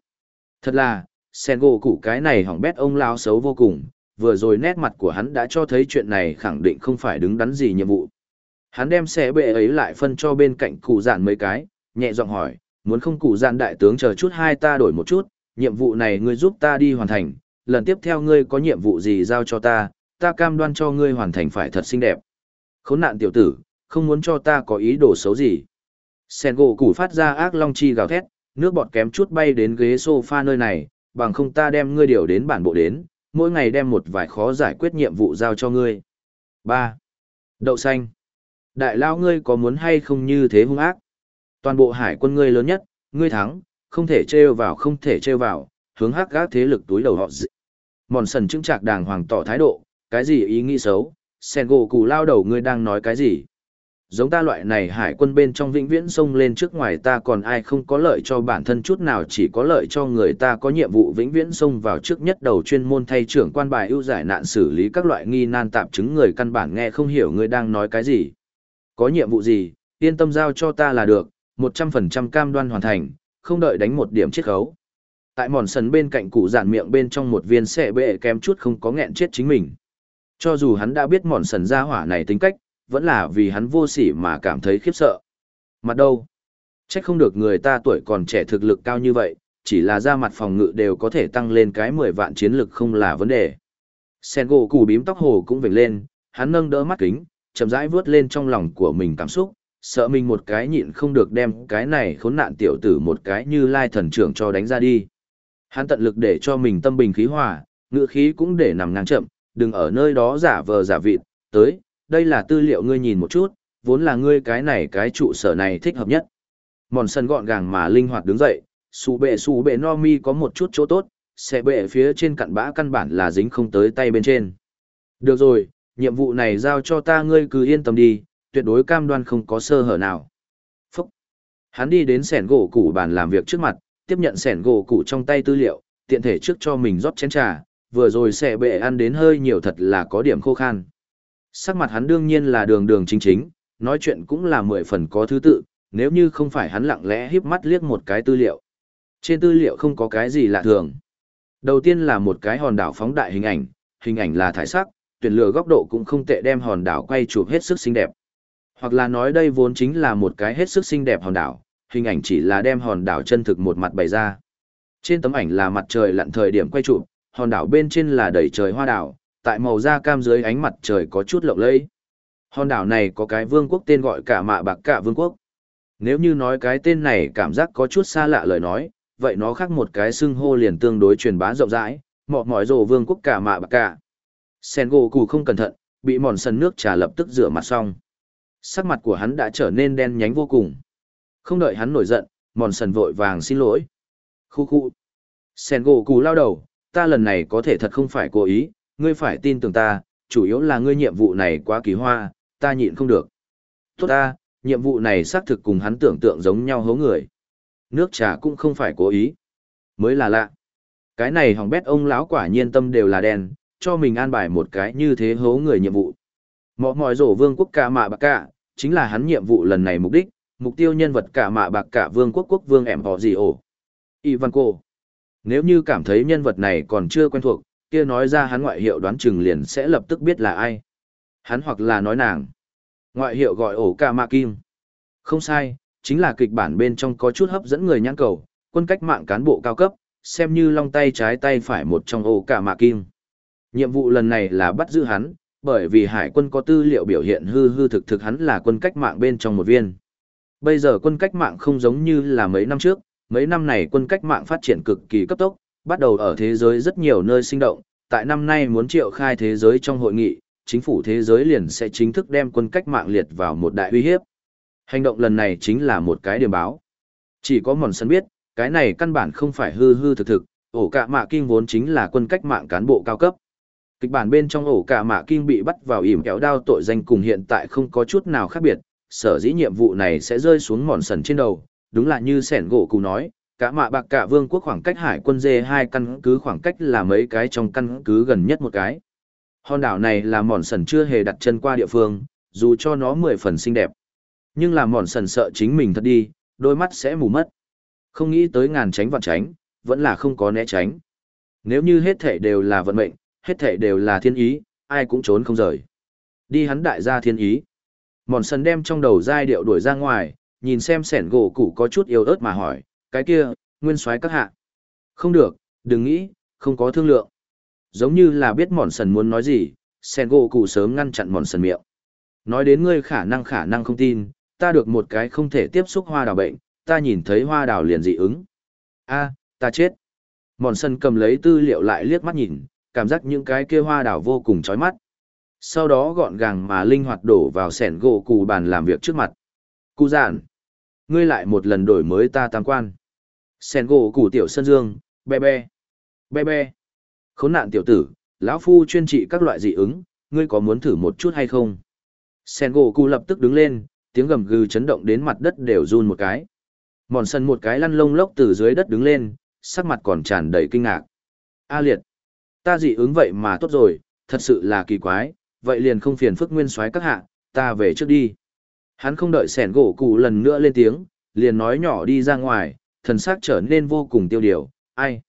Thật là, sen gỗ củ cái này hỏng bét ông lao xấu vô cùng, vừa rồi nét mặt của hắn đã cho thấy chuyện này khẳng định không phải đứng đắn gì nhiệm vụ. Hắn đem xe bệ ấy lại phân cho bên cạnh cụ dạn mấy cái, nhẹ giọng hỏi, muốn không cụ dạn đại tướng chờ chút hai ta đổi một chút, nhiệm vụ này ngươi giúp ta đi hoàn thành, lần tiếp theo ngươi có nhiệm vụ gì giao cho ta, ta cam đoan cho ngươi hoàn thành phải thật xinh đẹp. Khốn nạn tiểu tử, không muốn cho ta có ý đồ xấu gì. Sen gỗ củ phát ra ác long chi gào thét, nước bọt kém chút bay đến ghế sofa nơi này, bằng không ta đem ngươi điều đến bản bộ đến, mỗi ngày đem một vài khó giải quyết nhiệm vụ giao cho ngươi. 3. Đậu xanh. Đại lao ngươi có muốn hay không như thế hung ác? Toàn bộ hải quân ngươi lớn nhất, ngươi thắng, không thể trêu vào không thể trêu vào, hướng hắc gác thế lực túi đầu họ dị. Mòn sần chứng trạc đàng hoàng tỏ thái độ, cái gì ý nghĩ xấu, sen gỗ cù lao đầu ngươi đang nói cái gì? giống ta loại này hải quân bên trong vĩnh viễn xông lên trước ngoài ta còn ai không có lợi cho bản thân chút nào chỉ có lợi cho người ta có nhiệm vụ vĩnh viễn xông vào trước nhất đầu chuyên môn thay trưởng quan bài ưu giải nạn xử lý các loại nghi nan tạp chứng người căn bản nghe không hiểu ngươi đang nói cái gì. Có nhiệm vụ gì, yên tâm giao cho ta là được, 100% cam đoan hoàn thành, không đợi đánh một điểm chiết khấu. Tại mòn sần bên cạnh cụ giản miệng bên trong một viên xe bệ kém chút không có nghẹn chết chính mình. Cho dù hắn đã biết mòn sần ra hỏa này tính cách, vẫn là vì hắn vô sỉ mà cảm thấy khiếp sợ. Mặt đâu? Trách không được người ta tuổi còn trẻ thực lực cao như vậy, chỉ là ra mặt phòng ngự đều có thể tăng lên cái 10 vạn chiến lực không là vấn đề. Sen gỗ cù bím tóc hồ cũng vểnh lên, hắn nâng đỡ mắt kính, chậm rãi vướt lên trong lòng của mình cảm xúc, sợ mình một cái nhịn không được đem cái này khốn nạn tiểu tử một cái như lai thần trưởng cho đánh ra đi. Hắn tận lực để cho mình tâm bình khí hòa, ngựa khí cũng để nằm ngang chậm, đừng ở nơi đó giả vờ giả vịt, tới, đây là tư liệu ngươi nhìn một chút, vốn là ngươi cái này cái trụ sở này thích hợp nhất. Mòn sân gọn gàng mà linh hoạt đứng dậy, xù bệ xù bệ no mi có một chút chỗ tốt, xe bệ phía trên cặn bã căn bản là dính không tới tay bên trên. Được rồi, nhiệm vụ này giao cho ta ngươi cứ yên tâm đi, tuyệt đối cam đoan không có sơ hở nào. Phúc! Hắn đi đến sẻn gỗ củ bàn làm việc trước mặt, tiếp nhận sẻn gỗ củ trong tay tư liệu, tiện thể trước cho mình rót chén trà, vừa rồi sẽ bệ ăn đến hơi nhiều thật là có điểm khô khan. Sắc mặt hắn đương nhiên là đường đường chính chính, nói chuyện cũng là mười phần có thứ tự, nếu như không phải hắn lặng lẽ híp mắt liếc một cái tư liệu. Trên tư liệu không có cái gì lạ thường. Đầu tiên là một cái hòn đảo phóng đại hình ảnh, hình ảnh là thải sắc, tuyển lựa góc độ cũng không tệ đem hòn đảo quay chụp hết sức xinh đẹp. Hoặc là nói đây vốn chính là một cái hết sức xinh đẹp hòn đảo, hình ảnh chỉ là đem hòn đảo chân thực một mặt bày ra. Trên tấm ảnh là mặt trời lặn thời điểm quay chụp, hòn đảo bên trên là đầy trời hoa đảo, tại màu da cam dưới ánh mặt trời có chút lộng lẫy. Hòn đảo này có cái vương quốc tên gọi cả mạ bạc cả vương quốc. Nếu như nói cái tên này cảm giác có chút xa lạ lời nói, vậy nó khác một cái xưng hô liền tương đối truyền bá rộng rãi, mọ mỏi rồ vương quốc cả mạ bạc cả. Sen gỗ cù không cẩn thận, bị mòn sần nước trà lập tức rửa mặt xong. Sắc mặt của hắn đã trở nên đen nhánh vô cùng. Không đợi hắn nổi giận, mòn sần vội vàng xin lỗi. Khu khu. Sen gỗ cù lao đầu, ta lần này có thể thật không phải cố ý, ngươi phải tin tưởng ta, chủ yếu là ngươi nhiệm vụ này quá kỳ hoa, ta nhịn không được. Tốt ta, nhiệm vụ này xác thực cùng hắn tưởng tượng giống nhau hấu người. Nước trà cũng không phải cố ý. Mới là lạ. Cái này hỏng bét ông lão quả nhiên tâm đều là đen, cho mình an bài một cái như thế hố người nhiệm vụ. Mọ mỏi rổ vương quốc cả mạ bạc cả, chính là hắn nhiệm vụ lần này mục đích, mục tiêu nhân vật cả mạ bạc cả vương quốc quốc vương ẻm họ gì ổ. ivanko. Nếu như cảm thấy nhân vật này còn chưa quen thuộc, kia nói ra hắn ngoại hiệu đoán chừng liền sẽ lập tức biết là ai. Hắn hoặc là nói nàng. Ngoại hiệu gọi ổ cả mạ kim. Không sai, chính là kịch bản bên trong có chút hấp dẫn người nhãn cầu, quân cách mạng cán bộ cao cấp, xem như long tay trái tay phải một trong ổ cả mạ kim. Nhiệm vụ lần này là bắt giữ hắn, bởi vì hải quân có tư liệu biểu hiện hư hư thực thực hắn là quân cách mạng bên trong một viên. Bây giờ quân cách mạng không giống như là mấy năm trước, mấy năm này quân cách mạng phát triển cực kỳ cấp tốc, bắt đầu ở thế giới rất nhiều nơi sinh động, tại năm nay muốn triệu khai thế giới trong hội nghị, chính phủ thế giới liền sẽ chính thức đem quân cách mạng liệt vào một đại uy hiếp. Hành động lần này chính là một cái điểm báo. Chỉ có mòn sân biết, cái này căn bản không phải hư hư thực thực, ổ cả mạ kinh vốn chính là quân cách mạng cán bộ cao cấp. Kịch bản bên trong ổ cả mạ kinh bị bắt vào ỉm kéo đao tội danh cùng hiện tại không có chút nào khác biệt, sở dĩ nhiệm vụ này sẽ rơi xuống mòn sần trên đầu, đúng là như sẻn gỗ cụ nói, cả mạ bạc cả vương quốc khoảng cách hải quân dê hai căn cứ khoảng cách là mấy cái trong căn cứ gần nhất một cái. Hòn đảo này là mòn sần chưa hề đặt chân qua địa phương, dù cho nó mười phần xinh đẹp. Nhưng là mòn sần sợ chính mình thật đi, đôi mắt sẽ mù mất. Không nghĩ tới ngàn tránh vạn tránh, vẫn là không có né tránh. Nếu như hết thể đều là vận mệnh, hết thể đều là thiên ý, ai cũng trốn không rời. Đi hắn đại gia thiên ý. Mòn sần đem trong đầu giai điệu đuổi ra ngoài, nhìn xem sẻn gỗ cũ có chút yếu ớt mà hỏi, cái kia, nguyên soái các hạ. Không được, đừng nghĩ, không có thương lượng. Giống như là biết mòn sần muốn nói gì, sẻn gỗ cũ sớm ngăn chặn mòn sần miệng. Nói đến ngươi khả năng khả năng không tin, ta được một cái không thể tiếp xúc hoa đào bệnh, ta nhìn thấy hoa đào liền dị ứng. a ta chết. Mòn sần cầm lấy tư liệu lại liếc mắt nhìn, cảm giác những cái kia hoa đào vô cùng chói mắt. Sau đó gọn gàng mà linh hoạt đổ vào sẻn gỗ cụ bàn làm việc trước mặt. Cụ giản. Ngươi lại một lần đổi mới ta tam quan. Sẻn gỗ cụ tiểu sân dương, be be. Be be. Khốn nạn tiểu tử, lão phu chuyên trị các loại dị ứng, ngươi có muốn thử một chút hay không? Sẻn gỗ cụ lập tức đứng lên, tiếng gầm gừ chấn động đến mặt đất đều run một cái. Mòn sân một cái lăn lông lốc từ dưới đất đứng lên, sắc mặt còn tràn đầy kinh ngạc. A liệt, ta dị ứng vậy mà tốt rồi, thật sự là kỳ quái, vậy liền không phiền phức nguyên soái các hạ, ta về trước đi. Hắn không đợi sẻn gỗ cụ lần nữa lên tiếng, liền nói nhỏ đi ra ngoài, thần sắc trở nên vô cùng tiêu điều, ai?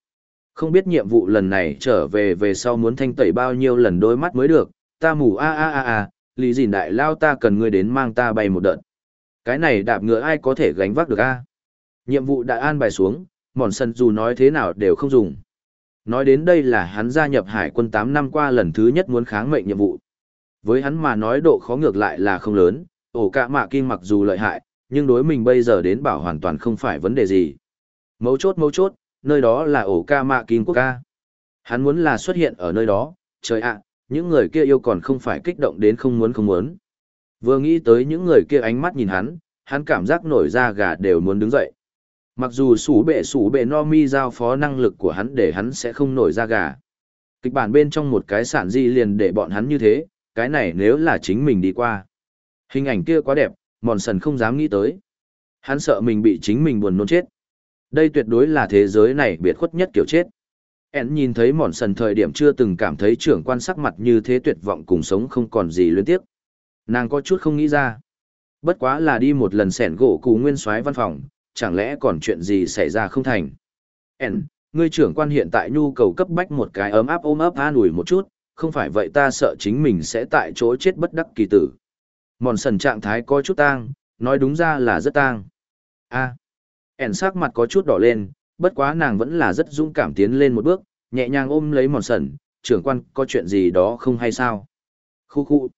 Không biết nhiệm vụ lần này trở về về sau muốn thanh tẩy bao nhiêu lần đôi mắt mới được, ta mù a a a a, lý gìn đại lao ta cần ngươi đến mang ta bay một đợt. Cái này đạp ngựa ai có thể gánh vác được a? Nhiệm vụ đã an bài xuống, mòn sân dù nói thế nào đều không dùng. Nói đến đây là hắn gia nhập hải quân 8 năm qua lần thứ nhất muốn kháng mệnh nhiệm vụ. Với hắn mà nói độ khó ngược lại là không lớn, ổ cả mạ kinh mặc dù lợi hại, nhưng đối mình bây giờ đến bảo hoàn toàn không phải vấn đề gì. Mấu chốt mấu chốt, nơi đó là ổ ca mạ kinh quốc ca. Hắn muốn là xuất hiện ở nơi đó, trời ạ, những người kia yêu còn không phải kích động đến không muốn không muốn. Vừa nghĩ tới những người kia ánh mắt nhìn hắn, hắn cảm giác nổi da gà đều muốn đứng dậy. Mặc dù sủ bệ sủ bệ no mi giao phó năng lực của hắn để hắn sẽ không nổi ra gà. Kịch bản bên trong một cái sản di liền để bọn hắn như thế, cái này nếu là chính mình đi qua. Hình ảnh kia quá đẹp, mòn sần không dám nghĩ tới. Hắn sợ mình bị chính mình buồn nôn chết. Đây tuyệt đối là thế giới này biệt khuất nhất kiểu chết. ẹn nhìn thấy mòn sần thời điểm chưa từng cảm thấy trưởng quan sắc mặt như thế tuyệt vọng cùng sống không còn gì luyến tiếc. Nàng có chút không nghĩ ra. Bất quá là đi một lần sẻn gỗ cù nguyên soái văn phòng, chẳng lẽ còn chuyện gì xảy ra không thành. N, ngươi trưởng quan hiện tại nhu cầu cấp bách một cái ấm áp ôm ấp an ủi một chút, không phải vậy ta sợ chính mình sẽ tại chỗ chết bất đắc kỳ tử. Mòn sần trạng thái có chút tang, nói đúng ra là rất tang. A. ẻn sắc mặt có chút đỏ lên, bất quá nàng vẫn là rất dũng cảm tiến lên một bước, nhẹ nhàng ôm lấy mòn sần, trưởng quan có chuyện gì đó không hay sao. Khu khu.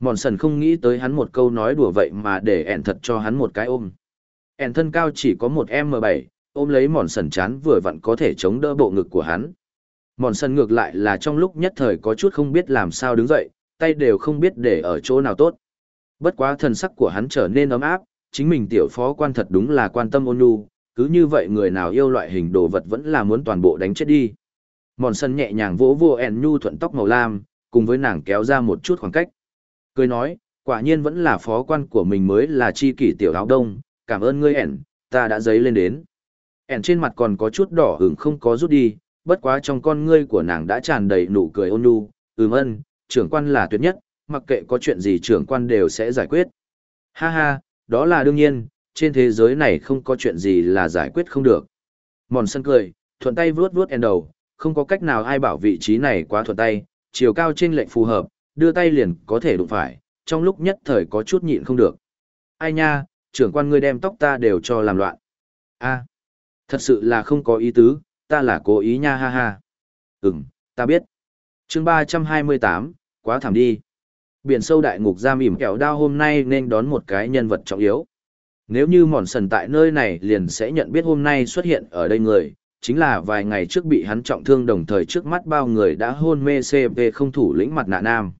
Mòn sần không nghĩ tới hắn một câu nói đùa vậy mà để ẻn thật cho hắn một cái ôm ẻn thân cao chỉ có một m bảy, ôm lấy mòn sần chán vừa vặn có thể chống đỡ bộ ngực của hắn. Mòn sần ngược lại là trong lúc nhất thời có chút không biết làm sao đứng dậy, tay đều không biết để ở chỗ nào tốt. Bất quá thần sắc của hắn trở nên ấm áp, chính mình tiểu phó quan thật đúng là quan tâm ôn nhu, cứ như vậy người nào yêu loại hình đồ vật vẫn là muốn toàn bộ đánh chết đi. Mòn sân nhẹ nhàng vỗ vô ẻn nhu thuận tóc màu lam, cùng với nàng kéo ra một chút khoảng cách. Cười nói, quả nhiên vẫn là phó quan của mình mới là chi kỷ tiểu áo đông, cảm ơn ngươi ẻn, ta đã giấy lên đến. ẻn trên mặt còn có chút đỏ hửng không có rút đi, bất quá trong con ngươi của nàng đã tràn đầy nụ cười ôn nhu, ừm ân, trưởng quan là tuyệt nhất, mặc kệ có chuyện gì trưởng quan đều sẽ giải quyết. Ha ha, đó là đương nhiên, trên thế giới này không có chuyện gì là giải quyết không được. Mòn sân cười, thuận tay vuốt vuốt ẻn đầu, không có cách nào ai bảo vị trí này quá thuận tay, chiều cao trên lệnh phù hợp, đưa tay liền có thể đụng phải, trong lúc nhất thời có chút nhịn không được. Ai nha, trưởng quan ngươi đem tóc ta đều cho làm loạn. a thật sự là không có ý tứ, ta là cố ý nha ha ha. Ừm, ta biết. chương 328, quá thảm đi. Biển sâu đại ngục giam ỉm kẹo đao hôm nay nên đón một cái nhân vật trọng yếu. Nếu như mòn sần tại nơi này liền sẽ nhận biết hôm nay xuất hiện ở đây người, chính là vài ngày trước bị hắn trọng thương đồng thời trước mắt bao người đã hôn mê CP không thủ lĩnh mặt nạ nam.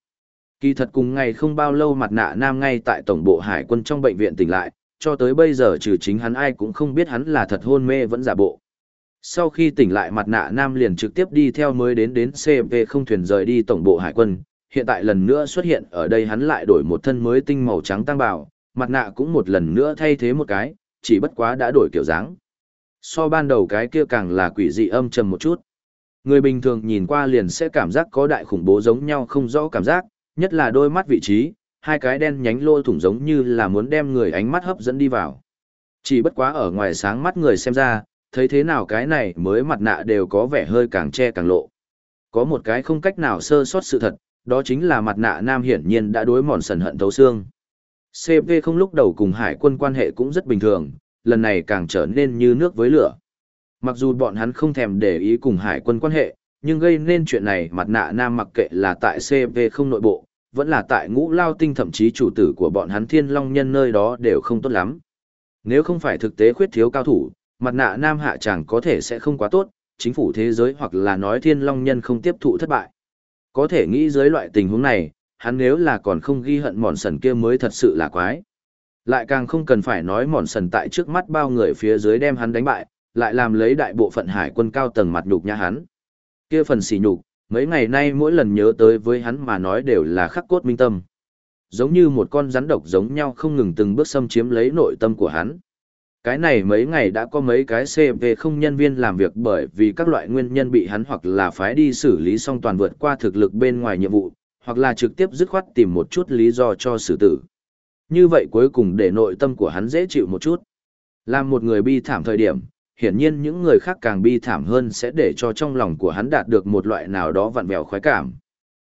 Kỳ thật cùng ngày không bao lâu mặt nạ nam ngay tại tổng bộ hải quân trong bệnh viện tỉnh lại, cho tới bây giờ trừ chính hắn ai cũng không biết hắn là thật hôn mê vẫn giả bộ. Sau khi tỉnh lại mặt nạ nam liền trực tiếp đi theo mới đến đến CP không thuyền rời đi tổng bộ hải quân, hiện tại lần nữa xuất hiện ở đây hắn lại đổi một thân mới tinh màu trắng tăng bảo, mặt nạ cũng một lần nữa thay thế một cái, chỉ bất quá đã đổi kiểu dáng. So ban đầu cái kia càng là quỷ dị âm trầm một chút. Người bình thường nhìn qua liền sẽ cảm giác có đại khủng bố giống nhau không rõ cảm giác, nhất là đôi mắt vị trí, hai cái đen nhánh lôi thủng giống như là muốn đem người ánh mắt hấp dẫn đi vào. Chỉ bất quá ở ngoài sáng mắt người xem ra, thấy thế nào cái này mới mặt nạ đều có vẻ hơi càng che càng lộ. Có một cái không cách nào sơ sót sự thật, đó chính là mặt nạ nam hiển nhiên đã đối mòn sần hận thấu xương. CP không lúc đầu cùng hải quân quan hệ cũng rất bình thường, lần này càng trở nên như nước với lửa. Mặc dù bọn hắn không thèm để ý cùng hải quân quan hệ, nhưng gây nên chuyện này mặt nạ nam mặc kệ là tại CV không nội bộ, vẫn là tại ngũ lao tinh thậm chí chủ tử của bọn hắn thiên long nhân nơi đó đều không tốt lắm. Nếu không phải thực tế khuyết thiếu cao thủ, mặt nạ nam hạ chẳng có thể sẽ không quá tốt, chính phủ thế giới hoặc là nói thiên long nhân không tiếp thụ thất bại. Có thể nghĩ dưới loại tình huống này, hắn nếu là còn không ghi hận mòn sần kia mới thật sự là quái. Lại càng không cần phải nói mòn sần tại trước mắt bao người phía dưới đem hắn đánh bại, lại làm lấy đại bộ phận hải quân cao tầng mặt nhục nhã hắn. Kia phần xỉ nhục, mấy ngày nay mỗi lần nhớ tới với hắn mà nói đều là khắc cốt minh tâm. Giống như một con rắn độc giống nhau không ngừng từng bước xâm chiếm lấy nội tâm của hắn. Cái này mấy ngày đã có mấy cái CV không nhân viên làm việc bởi vì các loại nguyên nhân bị hắn hoặc là phái đi xử lý xong toàn vượt qua thực lực bên ngoài nhiệm vụ, hoặc là trực tiếp dứt khoát tìm một chút lý do cho xử tử. Như vậy cuối cùng để nội tâm của hắn dễ chịu một chút. Làm một người bi thảm thời điểm, hiển nhiên những người khác càng bi thảm hơn sẽ để cho trong lòng của hắn đạt được một loại nào đó vặn vẹo khoái cảm.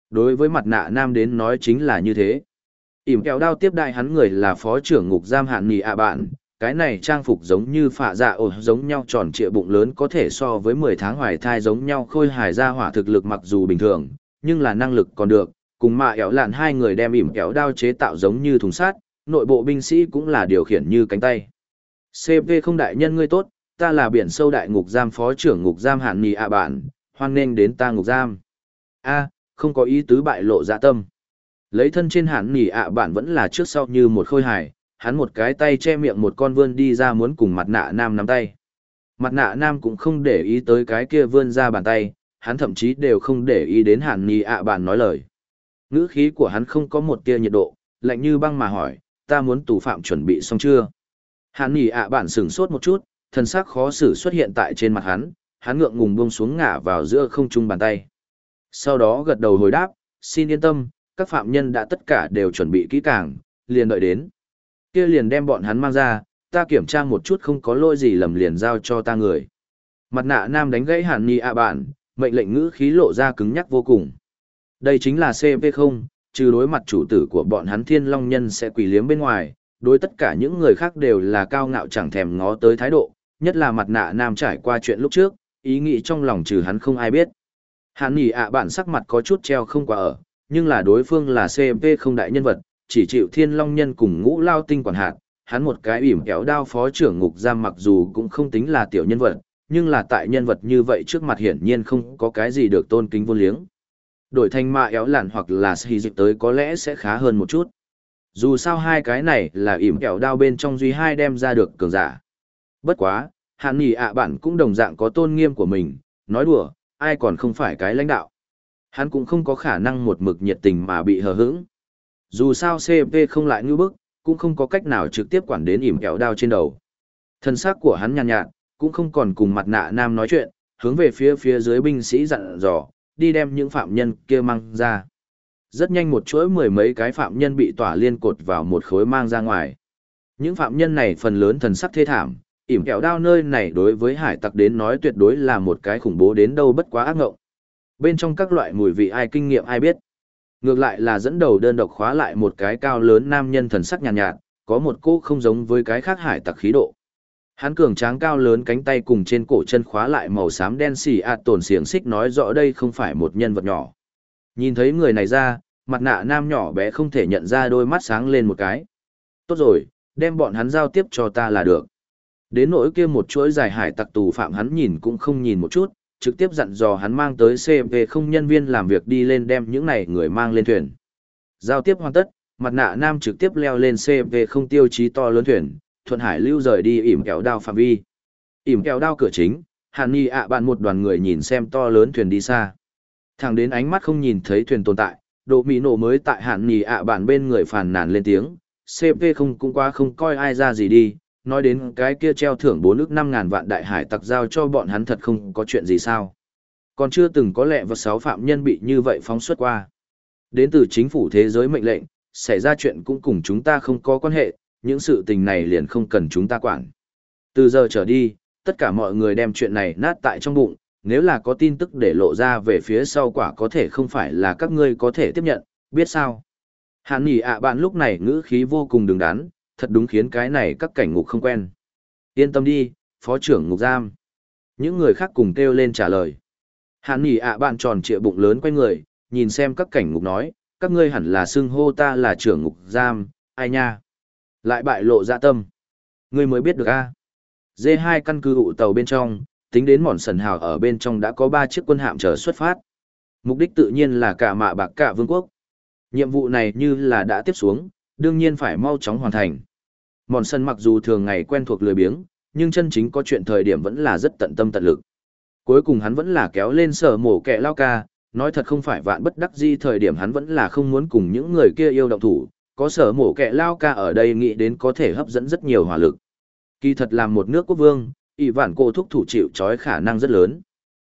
Đối với mặt nạ nam đến nói chính là như thế. ỉm kéo đao tiếp đại hắn người là phó trưởng ngục giam hạn nghỉ ạ bạn, cái này trang phục giống như phạ dạ ổ giống nhau tròn trịa bụng lớn có thể so với 10 tháng hoài thai giống nhau khôi hài ra hỏa thực lực mặc dù bình thường, nhưng là năng lực còn được, cùng mạ kéo lạn hai người đem ỉm kéo đao chế tạo giống như thùng sát, nội bộ binh sĩ cũng là điều khiển như cánh tay. CP không đại nhân ngươi tốt, ta là biển sâu đại ngục giam phó trưởng ngục giam hạn nhì ạ bản hoan nghênh đến ta ngục giam. A, không có ý tứ bại lộ dạ tâm. Lấy thân trên hạn nhì ạ bản vẫn là trước sau như một khôi hài, hắn một cái tay che miệng một con vươn đi ra muốn cùng mặt nạ nam nắm tay. Mặt nạ nam cũng không để ý tới cái kia vươn ra bàn tay, hắn thậm chí đều không để ý đến hạn nhì ạ bản nói lời. Ngữ khí của hắn không có một tia nhiệt độ, lạnh như băng mà hỏi, ta muốn tù phạm chuẩn bị xong chưa? Hàn nhì ạ bạn sửng sốt một chút, thần sắc khó xử xuất hiện tại trên mặt hắn, hắn ngượng ngùng buông xuống ngả vào giữa không trung bàn tay. Sau đó gật đầu hồi đáp, xin yên tâm, các phạm nhân đã tất cả đều chuẩn bị kỹ càng, liền đợi đến kia liền đem bọn hắn mang ra, ta kiểm tra một chút không có lỗi gì lầm liền giao cho ta người. Mặt nạ nam đánh gãy hàn ni ạ bạn, mệnh lệnh ngữ khí lộ ra cứng nhắc vô cùng. Đây chính là CP0, trừ đối mặt chủ tử của bọn hắn thiên long nhân sẽ quỷ liếm bên ngoài, đối tất cả những người khác đều là cao ngạo chẳng thèm ngó tới thái độ, nhất là mặt nạ nam trải qua chuyện lúc trước, ý nghĩ trong lòng trừ hắn không ai biết. hắn nhỉ ạ bạn sắc mặt có chút treo không qua ở, nhưng là đối phương là CMP không đại nhân vật, chỉ chịu thiên long nhân cùng ngũ lao tinh quản hạt, hắn một cái ỉm kéo đao phó trưởng ngục giam mặc dù cũng không tính là tiểu nhân vật, nhưng là tại nhân vật như vậy trước mặt hiển nhiên không có cái gì được tôn kính vô liếng. Đổi thành mạ éo lạn hoặc là xì dịch tới có lẽ sẽ khá hơn một chút. Dù sao hai cái này là ỉm kẹo đao bên trong duy hai đem ra được cường giả. Bất quá, hạn nghỉ ạ bản cũng đồng dạng có tôn nghiêm của mình, nói đùa, ai còn không phải cái lãnh đạo. Hắn cũng không có khả năng một mực nhiệt tình mà bị hờ hững. Dù sao CP không lại ngư bức, cũng không có cách nào trực tiếp quản đến ỉm kẹo đao trên đầu. Thân xác của hắn nhàn nhạt, nhạt, cũng không còn cùng mặt nạ nam nói chuyện, hướng về phía phía dưới binh sĩ dặn dò, đi đem những phạm nhân kia mang ra. Rất nhanh một chuỗi mười mấy cái phạm nhân bị tỏa liên cột vào một khối mang ra ngoài. Những phạm nhân này phần lớn thần sắc thê thảm, ỉm kẹo đao nơi này đối với hải tặc đến nói tuyệt đối là một cái khủng bố đến đâu bất quá ác ngộng. Bên trong các loại mùi vị ai kinh nghiệm ai biết. Ngược lại là dẫn đầu đơn độc khóa lại một cái cao lớn nam nhân thần sắc nhàn nhạt, nhạt, có một cô không giống với cái khác hải tặc khí độ. Hắn cường tráng cao lớn cánh tay cùng trên cổ chân khóa lại màu xám đen xì ạt tổn xiềng xích nói rõ đây không phải một nhân vật nhỏ. Nhìn thấy người này ra, mặt nạ nam nhỏ bé không thể nhận ra đôi mắt sáng lên một cái. Tốt rồi, đem bọn hắn giao tiếp cho ta là được. Đến nỗi kia một chuỗi dài hải tặc tù phạm hắn nhìn cũng không nhìn một chút, trực tiếp dặn dò hắn mang tới CP không nhân viên làm việc đi lên đem những này người mang lên thuyền. Giao tiếp hoàn tất, mặt nạ nam trực tiếp leo lên CP không tiêu chí to lớn thuyền, thuận hải lưu rời đi ỉm kẹo đao phạm vi. ỉm kẹo đao cửa chính, hàn ni ạ bạn một đoàn người nhìn xem to lớn thuyền đi xa. Thẳng đến ánh mắt không nhìn thấy thuyền tồn tại, độ mỹ nổ mới tại hàn ni ạ bạn bên người phàn nàn lên tiếng, CP không cũng quá không coi ai ra gì đi, nói đến cái kia treo thưởng bốn ước năm ngàn vạn đại hải tặc giao cho bọn hắn thật không có chuyện gì sao. Còn chưa từng có lẽ vật sáu phạm nhân bị như vậy phóng xuất qua. Đến từ chính phủ thế giới mệnh lệnh, xảy ra chuyện cũng cùng chúng ta không có quan hệ, những sự tình này liền không cần chúng ta quản. Từ giờ trở đi, tất cả mọi người đem chuyện này nát tại trong bụng, nếu là có tin tức để lộ ra về phía sau quả có thể không phải là các ngươi có thể tiếp nhận, biết sao? Hàn nhỉ ạ bạn lúc này ngữ khí vô cùng đứng đắn, thật đúng khiến cái này các cảnh ngục không quen. Yên tâm đi, phó trưởng ngục giam. Những người khác cùng kêu lên trả lời. Hàn nhỉ ạ bạn tròn trịa bụng lớn quay người, nhìn xem các cảnh ngục nói, các ngươi hẳn là xưng hô ta là trưởng ngục giam, ai nha. Lại bại lộ dạ tâm. Ngươi mới biết được a. D2 căn cứ ụ tàu bên trong, tính đến mòn sần hào ở bên trong đã có 3 chiếc quân hạm chờ xuất phát. Mục đích tự nhiên là cả mạ bạc cả vương quốc. Nhiệm vụ này như là đã tiếp xuống, đương nhiên phải mau chóng hoàn thành. Mòn sân mặc dù thường ngày quen thuộc lười biếng, nhưng chân chính có chuyện thời điểm vẫn là rất tận tâm tận lực. Cuối cùng hắn vẫn là kéo lên sở mổ kẹ lao ca, nói thật không phải vạn bất đắc di thời điểm hắn vẫn là không muốn cùng những người kia yêu động thủ, có sở mổ kẹ lao ca ở đây nghĩ đến có thể hấp dẫn rất nhiều hỏa lực. Kỳ thật làm một nước quốc vương, ỷ vạn cô thúc thủ chịu trói khả năng rất lớn.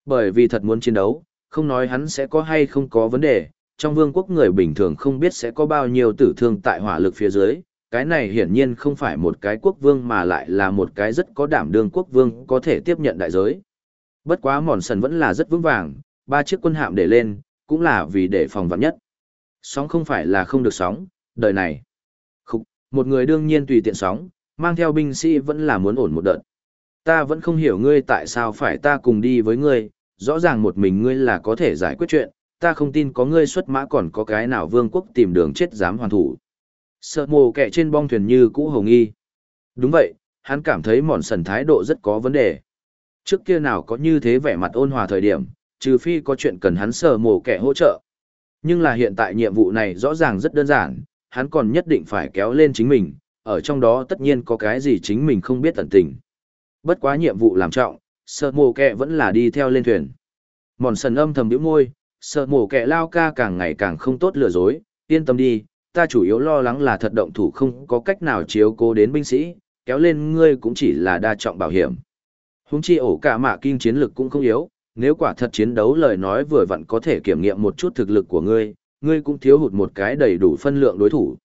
Bởi vì thật muốn chiến đấu, không nói hắn sẽ có hay không có vấn đề, trong vương quốc người bình thường không biết sẽ có bao nhiêu tử thương tại hỏa lực phía dưới, cái này hiển nhiên không phải một cái quốc vương mà lại là một cái rất có đảm đương quốc vương có thể tiếp nhận đại giới. Bất quá mòn sần vẫn là rất vững vàng, ba chiếc quân hạm để lên, cũng là vì để phòng vạn nhất. Sóng không phải là không được sóng, đời này. Khúc, một người đương nhiên tùy tiện sóng, mang theo binh sĩ vẫn là muốn ổn một đợt. Ta vẫn không hiểu ngươi tại sao phải ta cùng đi với ngươi, rõ ràng một mình ngươi là có thể giải quyết chuyện, ta không tin có ngươi xuất mã còn có cái nào vương quốc tìm đường chết dám hoàn thủ. Sợ mồ kẻ trên bong thuyền như cũ hồng nghi. Đúng vậy, hắn cảm thấy mòn sần thái độ rất có vấn đề. Trước kia nào có như thế vẻ mặt ôn hòa thời điểm, trừ phi có chuyện cần hắn sợ mồ kẻ hỗ trợ. Nhưng là hiện tại nhiệm vụ này rõ ràng rất đơn giản, hắn còn nhất định phải kéo lên chính mình, ở trong đó tất nhiên có cái gì chính mình không biết tận tình. Bất quá nhiệm vụ làm trọng, sợ mồ kẻ vẫn là đi theo lên thuyền. Mòn sần âm thầm bĩu môi, sợ mồ kẻ lao ca càng ngày càng không tốt lừa dối, yên tâm đi, ta chủ yếu lo lắng là thật động thủ không có cách nào chiếu cố đến binh sĩ, kéo lên ngươi cũng chỉ là đa trọng bảo hiểm. Húng chi ổ cả mạ kinh chiến lực cũng không yếu, nếu quả thật chiến đấu lời nói vừa vặn có thể kiểm nghiệm một chút thực lực của ngươi, ngươi cũng thiếu hụt một cái đầy đủ phân lượng đối thủ.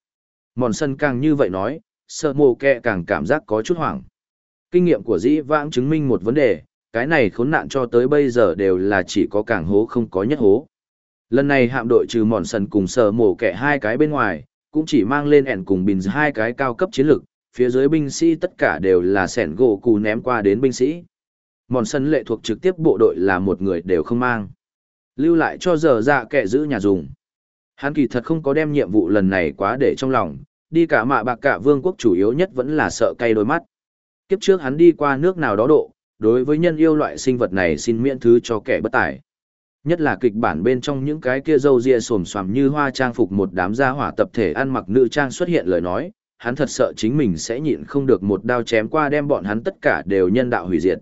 Mòn sân càng như vậy nói, sợ mồ kẹ càng cảm giác có chút hoảng. Kinh nghiệm của dĩ vãng chứng minh một vấn đề, cái này khốn nạn cho tới bây giờ đều là chỉ có càng hố không có nhất hố. Lần này hạm đội trừ mòn sần cùng sở mổ kẻ hai cái bên ngoài, cũng chỉ mang lên ẻn cùng bình hai cái cao cấp chiến lược phía dưới binh sĩ tất cả đều là sẻn gỗ cù ném qua đến binh sĩ. Mòn sân lệ thuộc trực tiếp bộ đội là một người đều không mang. Lưu lại cho giờ dạ kẻ giữ nhà dùng. Hắn kỳ thật không có đem nhiệm vụ lần này quá để trong lòng, đi cả mạ bạc cả vương quốc chủ yếu nhất vẫn là sợ cay đôi mắt. Kiếp trước hắn đi qua nước nào đó độ, đối với nhân yêu loại sinh vật này xin miễn thứ cho kẻ bất tài. Nhất là kịch bản bên trong những cái kia râu ria xồm xoàm như hoa trang phục một đám gia hỏa tập thể ăn mặc nữ trang xuất hiện lời nói, hắn thật sợ chính mình sẽ nhịn không được một đao chém qua đem bọn hắn tất cả đều nhân đạo hủy diệt.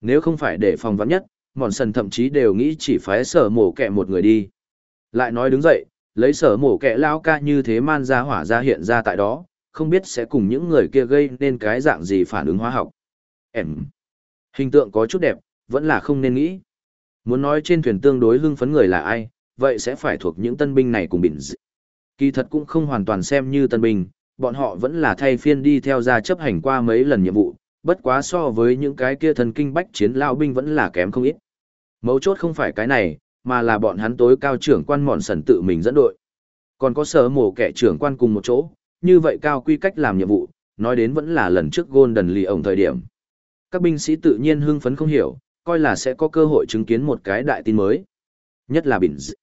Nếu không phải để phòng vắng nhất, mòn sần thậm chí đều nghĩ chỉ phái sở mổ kẹ một người đi. Lại nói đứng dậy, lấy sở mổ kẹ lao ca như thế man ra hỏa ra hiện ra tại đó, không biết sẽ cùng những người kia gây nên cái dạng gì phản ứng hóa học. Em. Hình tượng có chút đẹp, vẫn là không nên nghĩ. Muốn nói trên thuyền tương đối hưng phấn người là ai, vậy sẽ phải thuộc những tân binh này cùng bình dị. Kỳ thật cũng không hoàn toàn xem như tân binh, bọn họ vẫn là thay phiên đi theo ra chấp hành qua mấy lần nhiệm vụ, bất quá so với những cái kia thần kinh bách chiến lao binh vẫn là kém không ít. Mấu chốt không phải cái này, mà là bọn hắn tối cao trưởng quan mòn sần tự mình dẫn đội. Còn có sở mổ kẻ trưởng quan cùng một chỗ, như vậy cao quy cách làm nhiệm vụ, nói đến vẫn là lần trước Golden Lì ổng thời điểm. Các binh sĩ tự nhiên hưng phấn không hiểu, coi là sẽ có cơ hội chứng kiến một cái đại tin mới. Nhất là bình dị.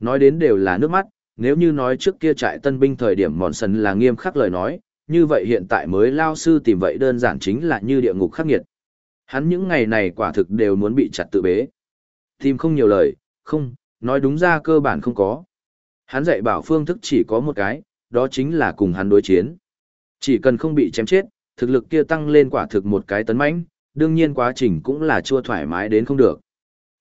Nói đến đều là nước mắt, nếu như nói trước kia trại tân binh thời điểm mòn sần là nghiêm khắc lời nói, như vậy hiện tại mới lao sư tìm vậy đơn giản chính là như địa ngục khắc nghiệt. Hắn những ngày này quả thực đều muốn bị chặt tự bế. Tìm không nhiều lời, không, nói đúng ra cơ bản không có. Hắn dạy bảo phương thức chỉ có một cái, đó chính là cùng hắn đối chiến. Chỉ cần không bị chém chết, thực lực kia tăng lên quả thực một cái tấn mãnh, đương nhiên quá trình cũng là chua thoải mái đến không được.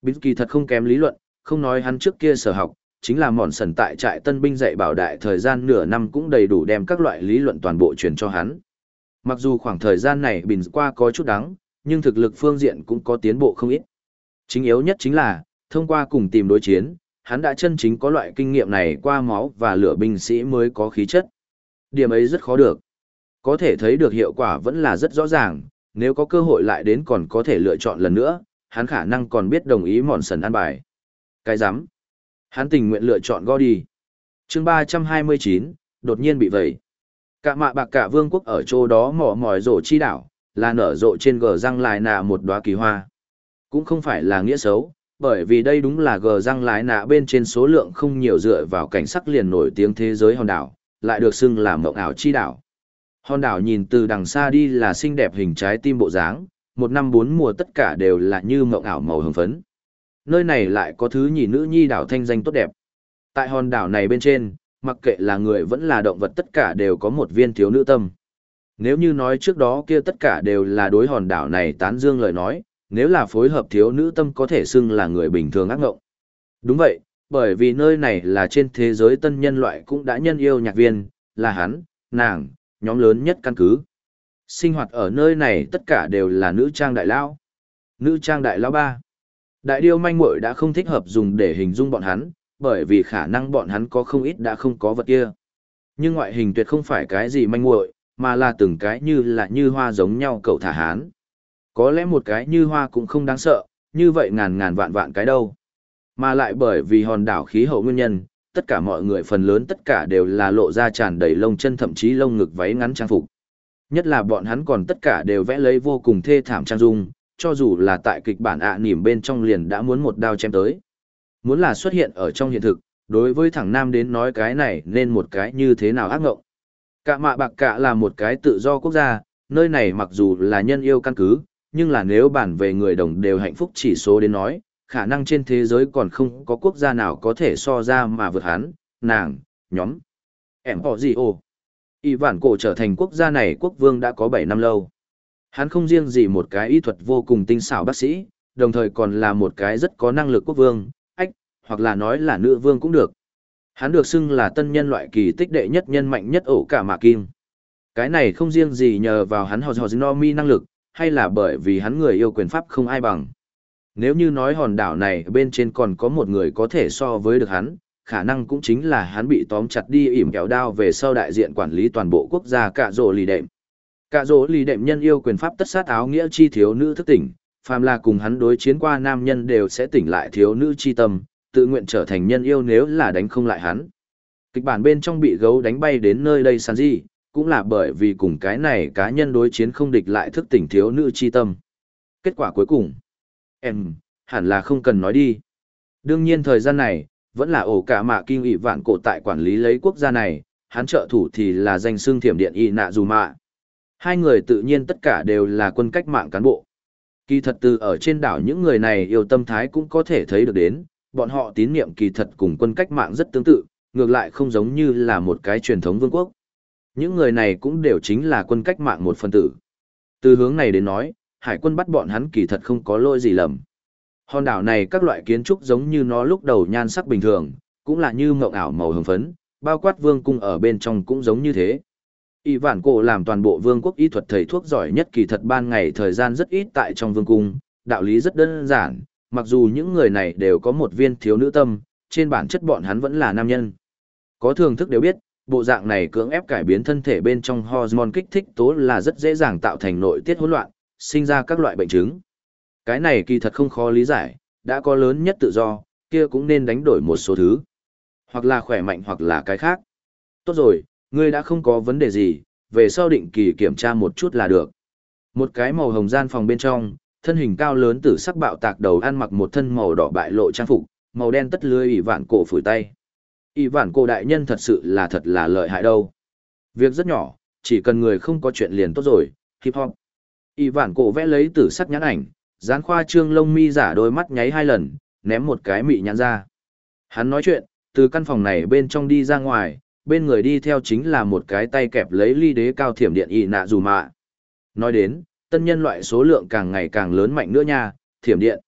Bính kỳ thật không kém lý luận, không nói hắn trước kia sở học, chính là mòn sần tại trại tân binh dạy bảo đại thời gian nửa năm cũng đầy đủ đem các loại lý luận toàn bộ truyền cho hắn. Mặc dù khoảng thời gian này bình qua có chút đắng, nhưng thực lực phương diện cũng có tiến bộ không ít. Chính yếu nhất chính là, thông qua cùng tìm đối chiến, hắn đã chân chính có loại kinh nghiệm này qua máu và lửa binh sĩ mới có khí chất. Điểm ấy rất khó được. Có thể thấy được hiệu quả vẫn là rất rõ ràng, nếu có cơ hội lại đến còn có thể lựa chọn lần nữa, hắn khả năng còn biết đồng ý mòn sần ăn bài. Cái giám, Hắn tình nguyện lựa chọn Gordy. chương 329, đột nhiên bị vẩy. Cả mạ bạc cả vương quốc ở chỗ đó mỏ mỏi rổ chi đảo, là nở rộ trên gờ răng lại nạ một đóa kỳ hoa. Cũng không phải là nghĩa xấu, bởi vì đây đúng là gờ răng lái nạ bên trên số lượng không nhiều dựa vào cảnh sắc liền nổi tiếng thế giới hòn đảo, lại được xưng là mộng ảo chi đảo. Hòn đảo nhìn từ đằng xa đi là xinh đẹp hình trái tim bộ dáng, một năm bốn mùa tất cả đều là như mộng ảo màu hồng phấn. Nơi này lại có thứ nhì nữ nhi đảo thanh danh tốt đẹp. Tại hòn đảo này bên trên, mặc kệ là người vẫn là động vật tất cả đều có một viên thiếu nữ tâm. Nếu như nói trước đó kia tất cả đều là đối hòn đảo này tán dương lời nói, nếu là phối hợp thiếu nữ tâm có thể xưng là người bình thường ác ngộng. Đúng vậy, bởi vì nơi này là trên thế giới tân nhân loại cũng đã nhân yêu nhạc viên, là hắn, nàng, nhóm lớn nhất căn cứ. Sinh hoạt ở nơi này tất cả đều là nữ trang đại lao. Nữ trang đại lao ba. Đại điêu manh muội đã không thích hợp dùng để hình dung bọn hắn, bởi vì khả năng bọn hắn có không ít đã không có vật kia. Nhưng ngoại hình tuyệt không phải cái gì manh muội, mà là từng cái như là như hoa giống nhau cậu thả hán. Có lẽ một cái như hoa cũng không đáng sợ, như vậy ngàn ngàn vạn vạn cái đâu. Mà lại bởi vì hòn đảo khí hậu nguyên nhân, tất cả mọi người phần lớn tất cả đều là lộ ra tràn đầy lông chân thậm chí lông ngực váy ngắn trang phục. Nhất là bọn hắn còn tất cả đều vẽ lấy vô cùng thê thảm trang dung, cho dù là tại kịch bản ạ nỉm bên trong liền đã muốn một đao chém tới. Muốn là xuất hiện ở trong hiện thực, đối với thằng Nam đến nói cái này nên một cái như thế nào ác ngộng. Cả mạ bạc cả là một cái tự do quốc gia, nơi này mặc dù là nhân yêu căn cứ, nhưng là nếu bản về người đồng đều hạnh phúc chỉ số đến nói, khả năng trên thế giới còn không có quốc gia nào có thể so ra mà vượt hắn, nàng, nhóm. Em họ gì ồ? Y vản cổ trở thành quốc gia này quốc vương đã có 7 năm lâu. Hắn không riêng gì một cái y thuật vô cùng tinh xảo bác sĩ, đồng thời còn là một cái rất có năng lực quốc vương, ách, hoặc là nói là nữ vương cũng được. Hắn được xưng là tân nhân loại kỳ tích đệ nhất nhân mạnh nhất ổ cả mạ kim. Cái này không riêng gì nhờ vào hắn hò no mi năng lực, hay là bởi vì hắn người yêu quyền pháp không ai bằng. Nếu như nói hòn đảo này bên trên còn có một người có thể so với được hắn, khả năng cũng chính là hắn bị tóm chặt đi ỉm kéo đao về sau đại diện quản lý toàn bộ quốc gia cạ rỗ lì đệm. Cạ rỗ lì đệm nhân yêu quyền pháp tất sát áo nghĩa chi thiếu nữ thức tỉnh, phàm là cùng hắn đối chiến qua nam nhân đều sẽ tỉnh lại thiếu nữ chi tâm, tự nguyện trở thành nhân yêu nếu là đánh không lại hắn. Kịch bản bên trong bị gấu đánh bay đến nơi đây sàn gì, cũng là bởi vì cùng cái này cá nhân đối chiến không địch lại thức tỉnh thiếu nữ chi tâm. Kết quả cuối cùng, em, hẳn là không cần nói đi. Đương nhiên thời gian này, vẫn là ổ cả mạ kinh ủy vạn cổ tại quản lý lấy quốc gia này, hắn trợ thủ thì là danh xương thiểm điện y nạ dù mạ. Hai người tự nhiên tất cả đều là quân cách mạng cán bộ. Kỳ thật từ ở trên đảo những người này yêu tâm thái cũng có thể thấy được đến, bọn họ tín niệm kỳ thật cùng quân cách mạng rất tương tự, ngược lại không giống như là một cái truyền thống vương quốc. Những người này cũng đều chính là quân cách mạng một phần tử. Từ hướng này đến nói, hải quân bắt bọn hắn kỳ thật không có lỗi gì lầm. Hòn đảo này các loại kiến trúc giống như nó lúc đầu nhan sắc bình thường, cũng là như mộng ảo màu hồng phấn, bao quát vương cung ở bên trong cũng giống như thế. Y vạn cổ làm toàn bộ vương quốc y thuật thầy thuốc giỏi nhất kỳ thật ban ngày thời gian rất ít tại trong vương cung, đạo lý rất đơn giản, mặc dù những người này đều có một viên thiếu nữ tâm, trên bản chất bọn hắn vẫn là nam nhân. Có thường thức đều biết, bộ dạng này cưỡng ép cải biến thân thể bên trong hormone kích thích tố là rất dễ dàng tạo thành nội tiết hỗn loạn, sinh ra các loại bệnh chứng. Cái này kỳ thật không khó lý giải, đã có lớn nhất tự do, kia cũng nên đánh đổi một số thứ. Hoặc là khỏe mạnh hoặc là cái khác. Tốt rồi, ngươi đã không có vấn đề gì, về sau định kỳ kiểm tra một chút là được. Một cái màu hồng gian phòng bên trong, thân hình cao lớn tử sắc bạo tạc đầu ăn mặc một thân màu đỏ bại lộ trang phục, màu đen tất lưới ỷ vạn cổ phủi tay. ỷ vạn cổ đại nhân thật sự là thật là lợi hại đâu. Việc rất nhỏ, chỉ cần người không có chuyện liền tốt rồi, hip hop. Y vạn cổ vẽ lấy tử sắc nhãn ảnh, dán khoa trương lông mi giả đôi mắt nháy hai lần, ném một cái mị nhãn ra. Hắn nói chuyện, từ căn phòng này bên trong đi ra ngoài, bên người đi theo chính là một cái tay kẹp lấy ly đế cao thiểm điện Y nạ dù mạ. Nói đến, tân nhân loại số lượng càng ngày càng lớn mạnh nữa nha, thiểm điện.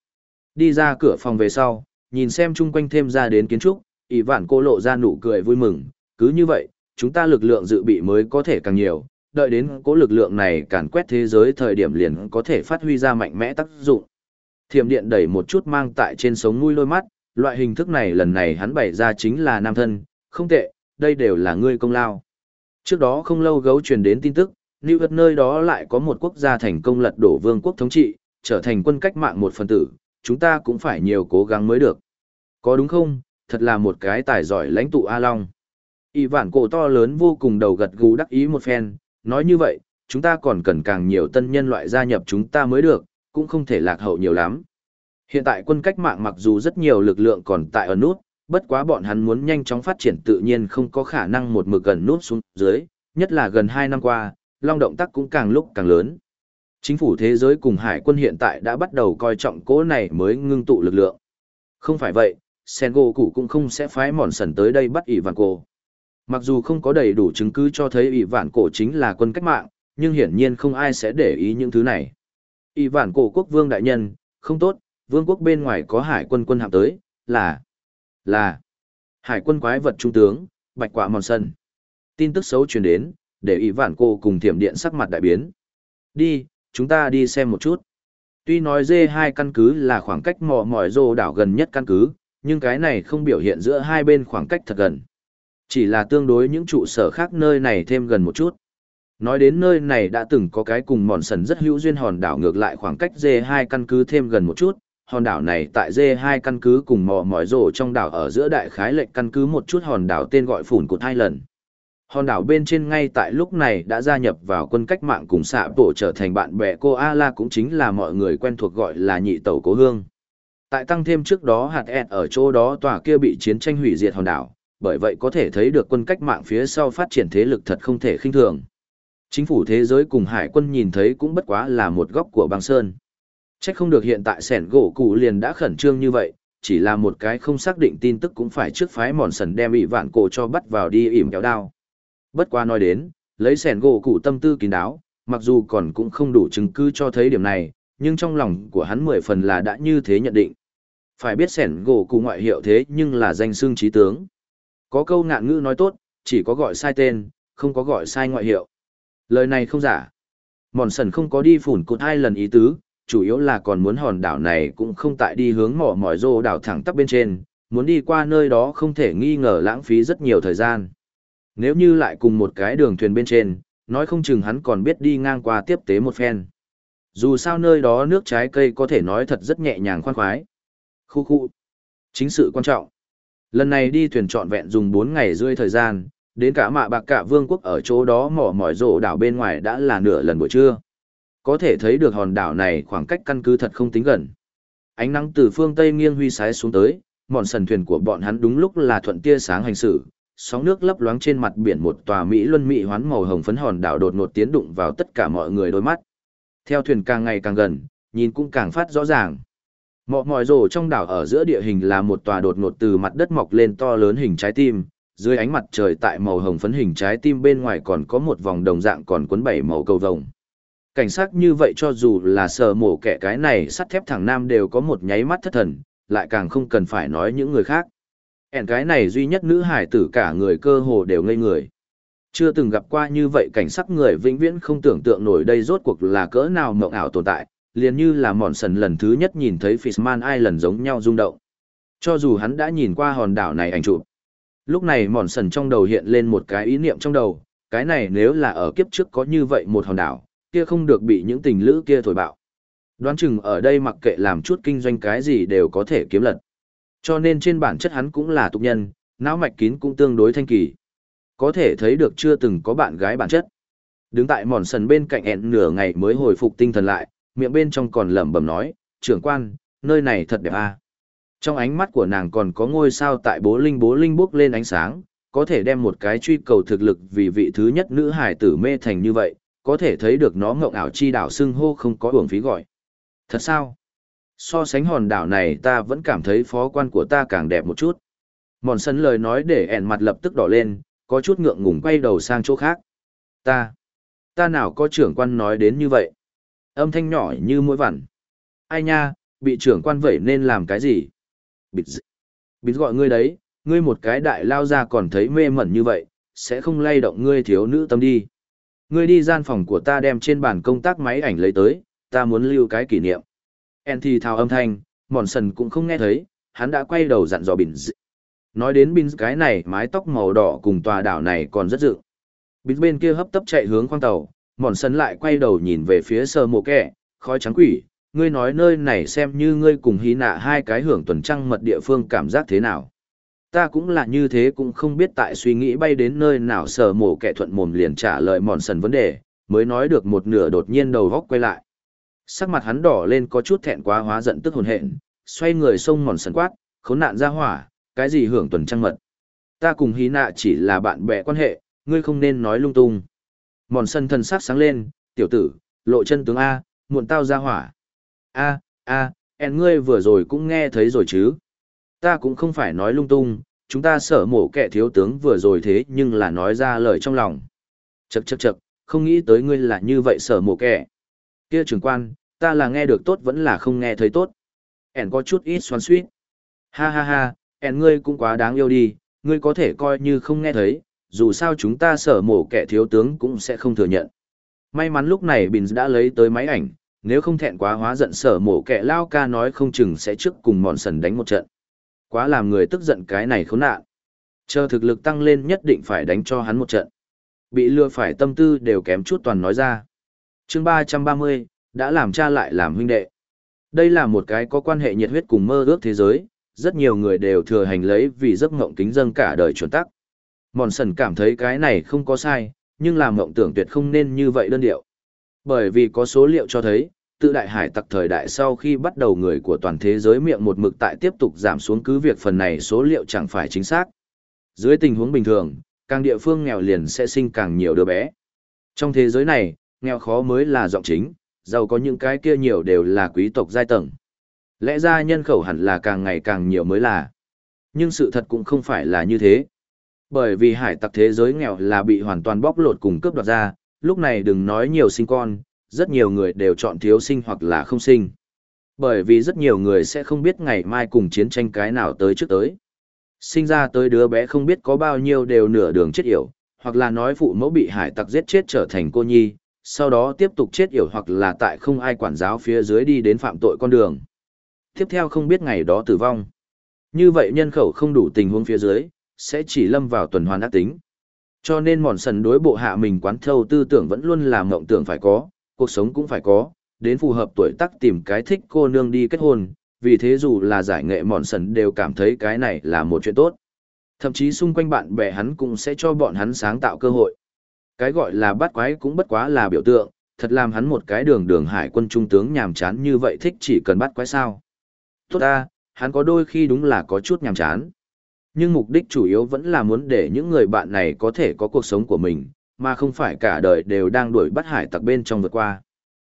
Đi ra cửa phòng về sau, nhìn xem chung quanh thêm ra đến kiến trúc, Y vạn cô lộ ra nụ cười vui mừng, cứ như vậy, chúng ta lực lượng dự bị mới có thể càng nhiều, đợi đến cố lực lượng này càn quét thế giới thời điểm liền có thể phát huy ra mạnh mẽ tác dụng. Thiểm điện đẩy một chút mang tại trên sống mũi lôi mắt, loại hình thức này lần này hắn bày ra chính là nam thân, không tệ, đây đều là ngươi công lao. Trước đó không lâu gấu truyền đến tin tức, New York nơi đó lại có một quốc gia thành công lật đổ vương quốc thống trị, trở thành quân cách mạng một phần tử, chúng ta cũng phải nhiều cố gắng mới được. Có đúng không? Thật là một cái tài giỏi lãnh tụ A Long. Y vản cổ to lớn vô cùng đầu gật gù đắc ý một phen, nói như vậy, chúng ta còn cần càng nhiều tân nhân loại gia nhập chúng ta mới được, cũng không thể lạc hậu nhiều lắm. Hiện tại quân cách mạng mặc dù rất nhiều lực lượng còn tại ở nút, bất quá bọn hắn muốn nhanh chóng phát triển tự nhiên không có khả năng một mực gần nút xuống dưới, nhất là gần 2 năm qua, long động tác cũng càng lúc càng lớn. Chính phủ thế giới cùng hải quân hiện tại đã bắt đầu coi trọng cố này mới ngưng tụ lực lượng. Không phải vậy, Sengo cụ cũng không sẽ phái mòn sần tới đây bắt ỷ vạn cổ. Mặc dù không có đầy đủ chứng cứ cho thấy ỷ vạn cổ chính là quân cách mạng, nhưng hiển nhiên không ai sẽ để ý những thứ này. ỷ vạn cổ quốc vương đại nhân, không tốt, vương quốc bên ngoài có hải quân quân hạm tới, là, là, hải quân quái vật trung tướng, bạch quả mòn sân. Tin tức xấu truyền đến, để ỷ vạn cổ cùng thiểm điện sắc mặt đại biến. Đi, chúng ta đi xem một chút. Tuy nói D2 căn cứ là khoảng cách mò mỏi rô đảo gần nhất căn cứ, nhưng cái này không biểu hiện giữa hai bên khoảng cách thật gần. Chỉ là tương đối những trụ sở khác nơi này thêm gần một chút. Nói đến nơi này đã từng có cái cùng mòn sần rất hữu duyên hòn đảo ngược lại khoảng cách D2 căn cứ thêm gần một chút, hòn đảo này tại D2 căn cứ cùng mò mỏi rổ trong đảo ở giữa đại khái lệnh căn cứ một chút hòn đảo tên gọi phủn cột hai lần. Hòn đảo bên trên ngay tại lúc này đã gia nhập vào quân cách mạng cùng xạ bộ trở thành bạn bè cô A-la cũng chính là mọi người quen thuộc gọi là nhị tàu cố hương. Tại tăng thêm trước đó hạt ẹt ở chỗ đó tòa kia bị chiến tranh hủy diệt hòn đảo, bởi vậy có thể thấy được quân cách mạng phía sau phát triển thế lực thật không thể khinh thường. Chính phủ thế giới cùng hải quân nhìn thấy cũng bất quá là một góc của băng sơn. Chắc không được hiện tại sẻn gỗ cụ liền đã khẩn trương như vậy, chỉ là một cái không xác định tin tức cũng phải trước phái mòn sần đem bị vạn cổ cho bắt vào đi ỉm kéo đao. Bất qua nói đến, lấy sẻn gỗ cụ tâm tư kín đáo, mặc dù còn cũng không đủ chứng cứ cho thấy điểm này, nhưng trong lòng của hắn mười phần là đã như thế nhận định. Phải biết sẻn gỗ cụ ngoại hiệu thế nhưng là danh xương trí tướng. Có câu ngạn ngữ nói tốt, chỉ có gọi sai tên, không có gọi sai ngoại hiệu. Lời này không giả. Mòn sần không có đi phủn cụt hai lần ý tứ, chủ yếu là còn muốn hòn đảo này cũng không tại đi hướng mỏ mỏi rô đảo thẳng tắp bên trên, muốn đi qua nơi đó không thể nghi ngờ lãng phí rất nhiều thời gian. Nếu như lại cùng một cái đường thuyền bên trên, nói không chừng hắn còn biết đi ngang qua tiếp tế một phen. Dù sao nơi đó nước trái cây có thể nói thật rất nhẹ nhàng khoan khoái. Khu khu. Chính sự quan trọng. Lần này đi thuyền trọn vẹn dùng 4 ngày rưỡi thời gian, đến cả mạ bạc cả vương quốc ở chỗ đó mỏ mỏi rổ đảo bên ngoài đã là nửa lần buổi trưa. Có thể thấy được hòn đảo này khoảng cách căn cứ thật không tính gần. Ánh nắng từ phương Tây nghiêng huy sái xuống tới, mòn sần thuyền của bọn hắn đúng lúc là thuận tia sáng hành xử, sóng nước lấp loáng trên mặt biển một tòa Mỹ luân Mỹ hoán màu hồng phấn hòn đảo đột ngột tiến đụng vào tất cả mọi người đôi mắt. Theo thuyền càng ngày càng gần, nhìn cũng càng phát rõ ràng. Mọ mỏi rổ trong đảo ở giữa địa hình là một tòa đột ngột từ mặt đất mọc lên to lớn hình trái tim, dưới ánh mặt trời tại màu hồng phấn hình trái tim bên ngoài còn có một vòng đồng dạng còn cuốn bảy màu cầu vồng. Cảnh sát như vậy cho dù là sờ mổ kẻ cái này sắt thép thẳng nam đều có một nháy mắt thất thần, lại càng không cần phải nói những người khác. Ẻn cái này duy nhất nữ hải tử cả người cơ hồ đều ngây người. Chưa từng gặp qua như vậy cảnh sắc người vĩnh viễn không tưởng tượng nổi đây rốt cuộc là cỡ nào mộng ảo tồn tại, liền như là mòn sần lần thứ nhất nhìn thấy Fishman Island giống nhau rung động. Cho dù hắn đã nhìn qua hòn đảo này ảnh chụp. Lúc này mòn sần trong đầu hiện lên một cái ý niệm trong đầu, cái này nếu là ở kiếp trước có như vậy một hòn đảo, kia không được bị những tình lữ kia thổi bạo. Đoán chừng ở đây mặc kệ làm chút kinh doanh cái gì đều có thể kiếm lật. Cho nên trên bản chất hắn cũng là tục nhân, não mạch kín cũng tương đối thanh kỳ. Có thể thấy được chưa từng có bạn gái bản chất. Đứng tại mòn sần bên cạnh ẹn nửa ngày mới hồi phục tinh thần lại, miệng bên trong còn lẩm bẩm nói, trưởng quan, nơi này thật đẹp à. Trong ánh mắt của nàng còn có ngôi sao tại bố linh bố linh bốc lên ánh sáng, có thể đem một cái truy cầu thực lực vì vị thứ nhất nữ hải tử mê thành như vậy, có thể thấy được nó ngộng ảo chi đảo xưng hô không có uổng phí gọi. Thật sao? So sánh hòn đảo này ta vẫn cảm thấy phó quan của ta càng đẹp một chút. Mòn sân lời nói để ẻn mặt lập tức đỏ lên, có chút ngượng ngùng quay đầu sang chỗ khác. Ta, ta nào có trưởng quan nói đến như vậy? Âm thanh nhỏ như mũi vằn. Ai nha, bị trưởng quan vậy nên làm cái gì? Bịt Bịt gọi ngươi đấy, ngươi một cái đại lao ra còn thấy mê mẩn như vậy, sẽ không lay động ngươi thiếu nữ tâm đi. Ngươi đi gian phòng của ta đem trên bàn công tác máy ảnh lấy tới, ta muốn lưu cái kỷ niệm. En thì thào âm thanh, mòn sần cũng không nghe thấy, hắn đã quay đầu dặn dò Bình Nói đến Bình cái này mái tóc màu đỏ cùng tòa đảo này còn rất dự. Bình bên kia hấp tấp chạy hướng khoang tàu, mòn sần lại quay đầu nhìn về phía sơ mộ kẻ khói trắng quỷ, ngươi nói nơi này xem như ngươi cùng hí nạ hai cái hưởng tuần trăng mật địa phương cảm giác thế nào. Ta cũng là như thế cũng không biết tại suy nghĩ bay đến nơi nào sờ mổ kẻ thuận mồm liền trả lời mòn sần vấn đề, mới nói được một nửa đột nhiên đầu góc quay lại. Sắc mặt hắn đỏ lên có chút thẹn quá hóa giận tức hồn hện, xoay người xông mòn sần quát, khốn nạn ra hỏa, cái gì hưởng tuần trăng mật. Ta cùng hí nạ chỉ là bạn bè quan hệ, ngươi không nên nói lung tung. Mòn sân thần sắc sáng lên, tiểu tử, lộ chân tướng A, muộn tao ra hỏa. A, A, em ngươi vừa rồi cũng nghe thấy rồi chứ. Ta cũng không phải nói lung tung, chúng ta sở mổ kẻ thiếu tướng vừa rồi thế nhưng là nói ra lời trong lòng. Chậc chậc chậc, không nghĩ tới ngươi là như vậy sở mổ kẻ. Kia trưởng quan, ta là nghe được tốt vẫn là không nghe thấy tốt. Ẻn có chút ít xoắn suýt. Ha ha ha, ẻn ngươi cũng quá đáng yêu đi, ngươi có thể coi như không nghe thấy, dù sao chúng ta sở mổ kẻ thiếu tướng cũng sẽ không thừa nhận. May mắn lúc này Bình đã lấy tới máy ảnh, nếu không thẹn quá hóa giận sở mổ kẻ lao ca nói không chừng sẽ trước cùng mòn sần đánh một trận. Quá làm người tức giận cái này khốn nạn. Chờ thực lực tăng lên nhất định phải đánh cho hắn một trận. Bị lừa phải tâm tư đều kém chút toàn nói ra. chương 330, đã làm cha lại làm huynh đệ. Đây là một cái có quan hệ nhiệt huyết cùng mơ ước thế giới, rất nhiều người đều thừa hành lấy vì giấc ngộng kính dâng cả đời chuẩn tắc. Mòn sần cảm thấy cái này không có sai, nhưng làm mộng tưởng tuyệt không nên như vậy đơn điệu. Bởi vì có số liệu cho thấy, tự đại hải tặc thời đại sau khi bắt đầu người của toàn thế giới miệng một mực tại tiếp tục giảm xuống cứ việc phần này số liệu chẳng phải chính xác. Dưới tình huống bình thường, càng địa phương nghèo liền sẽ sinh càng nhiều đứa bé. Trong thế giới này, nghèo khó mới là giọng chính, giàu có những cái kia nhiều đều là quý tộc giai tầng. Lẽ ra nhân khẩu hẳn là càng ngày càng nhiều mới là. Nhưng sự thật cũng không phải là như thế. Bởi vì hải tặc thế giới nghèo là bị hoàn toàn bóc lột cùng cướp đoạt ra, lúc này đừng nói nhiều sinh con, rất nhiều người đều chọn thiếu sinh hoặc là không sinh. Bởi vì rất nhiều người sẽ không biết ngày mai cùng chiến tranh cái nào tới trước tới. Sinh ra tới đứa bé không biết có bao nhiêu đều nửa đường chết yểu, hoặc là nói phụ mẫu bị hải tặc giết chết trở thành cô nhi, sau đó tiếp tục chết yểu hoặc là tại không ai quản giáo phía dưới đi đến phạm tội con đường. Tiếp theo không biết ngày đó tử vong. Như vậy nhân khẩu không đủ tình huống phía dưới, sẽ chỉ lâm vào tuần hoàn ác tính. Cho nên mòn sần đối bộ hạ mình quán thâu tư tưởng vẫn luôn là mộng tưởng phải có, cuộc sống cũng phải có, đến phù hợp tuổi tác tìm cái thích cô nương đi kết hôn, vì thế dù là giải nghệ mòn sần đều cảm thấy cái này là một chuyện tốt. Thậm chí xung quanh bạn bè hắn cũng sẽ cho bọn hắn sáng tạo cơ hội. Cái gọi là bắt quái cũng bất quá là biểu tượng, thật làm hắn một cái đường đường hải quân trung tướng nhàm chán như vậy thích chỉ cần bắt quái sao. Tốt ta, hắn có đôi khi đúng là có chút nhàm chán. Nhưng mục đích chủ yếu vẫn là muốn để những người bạn này có thể có cuộc sống của mình, mà không phải cả đời đều đang đuổi bắt hải tặc bên trong vượt qua.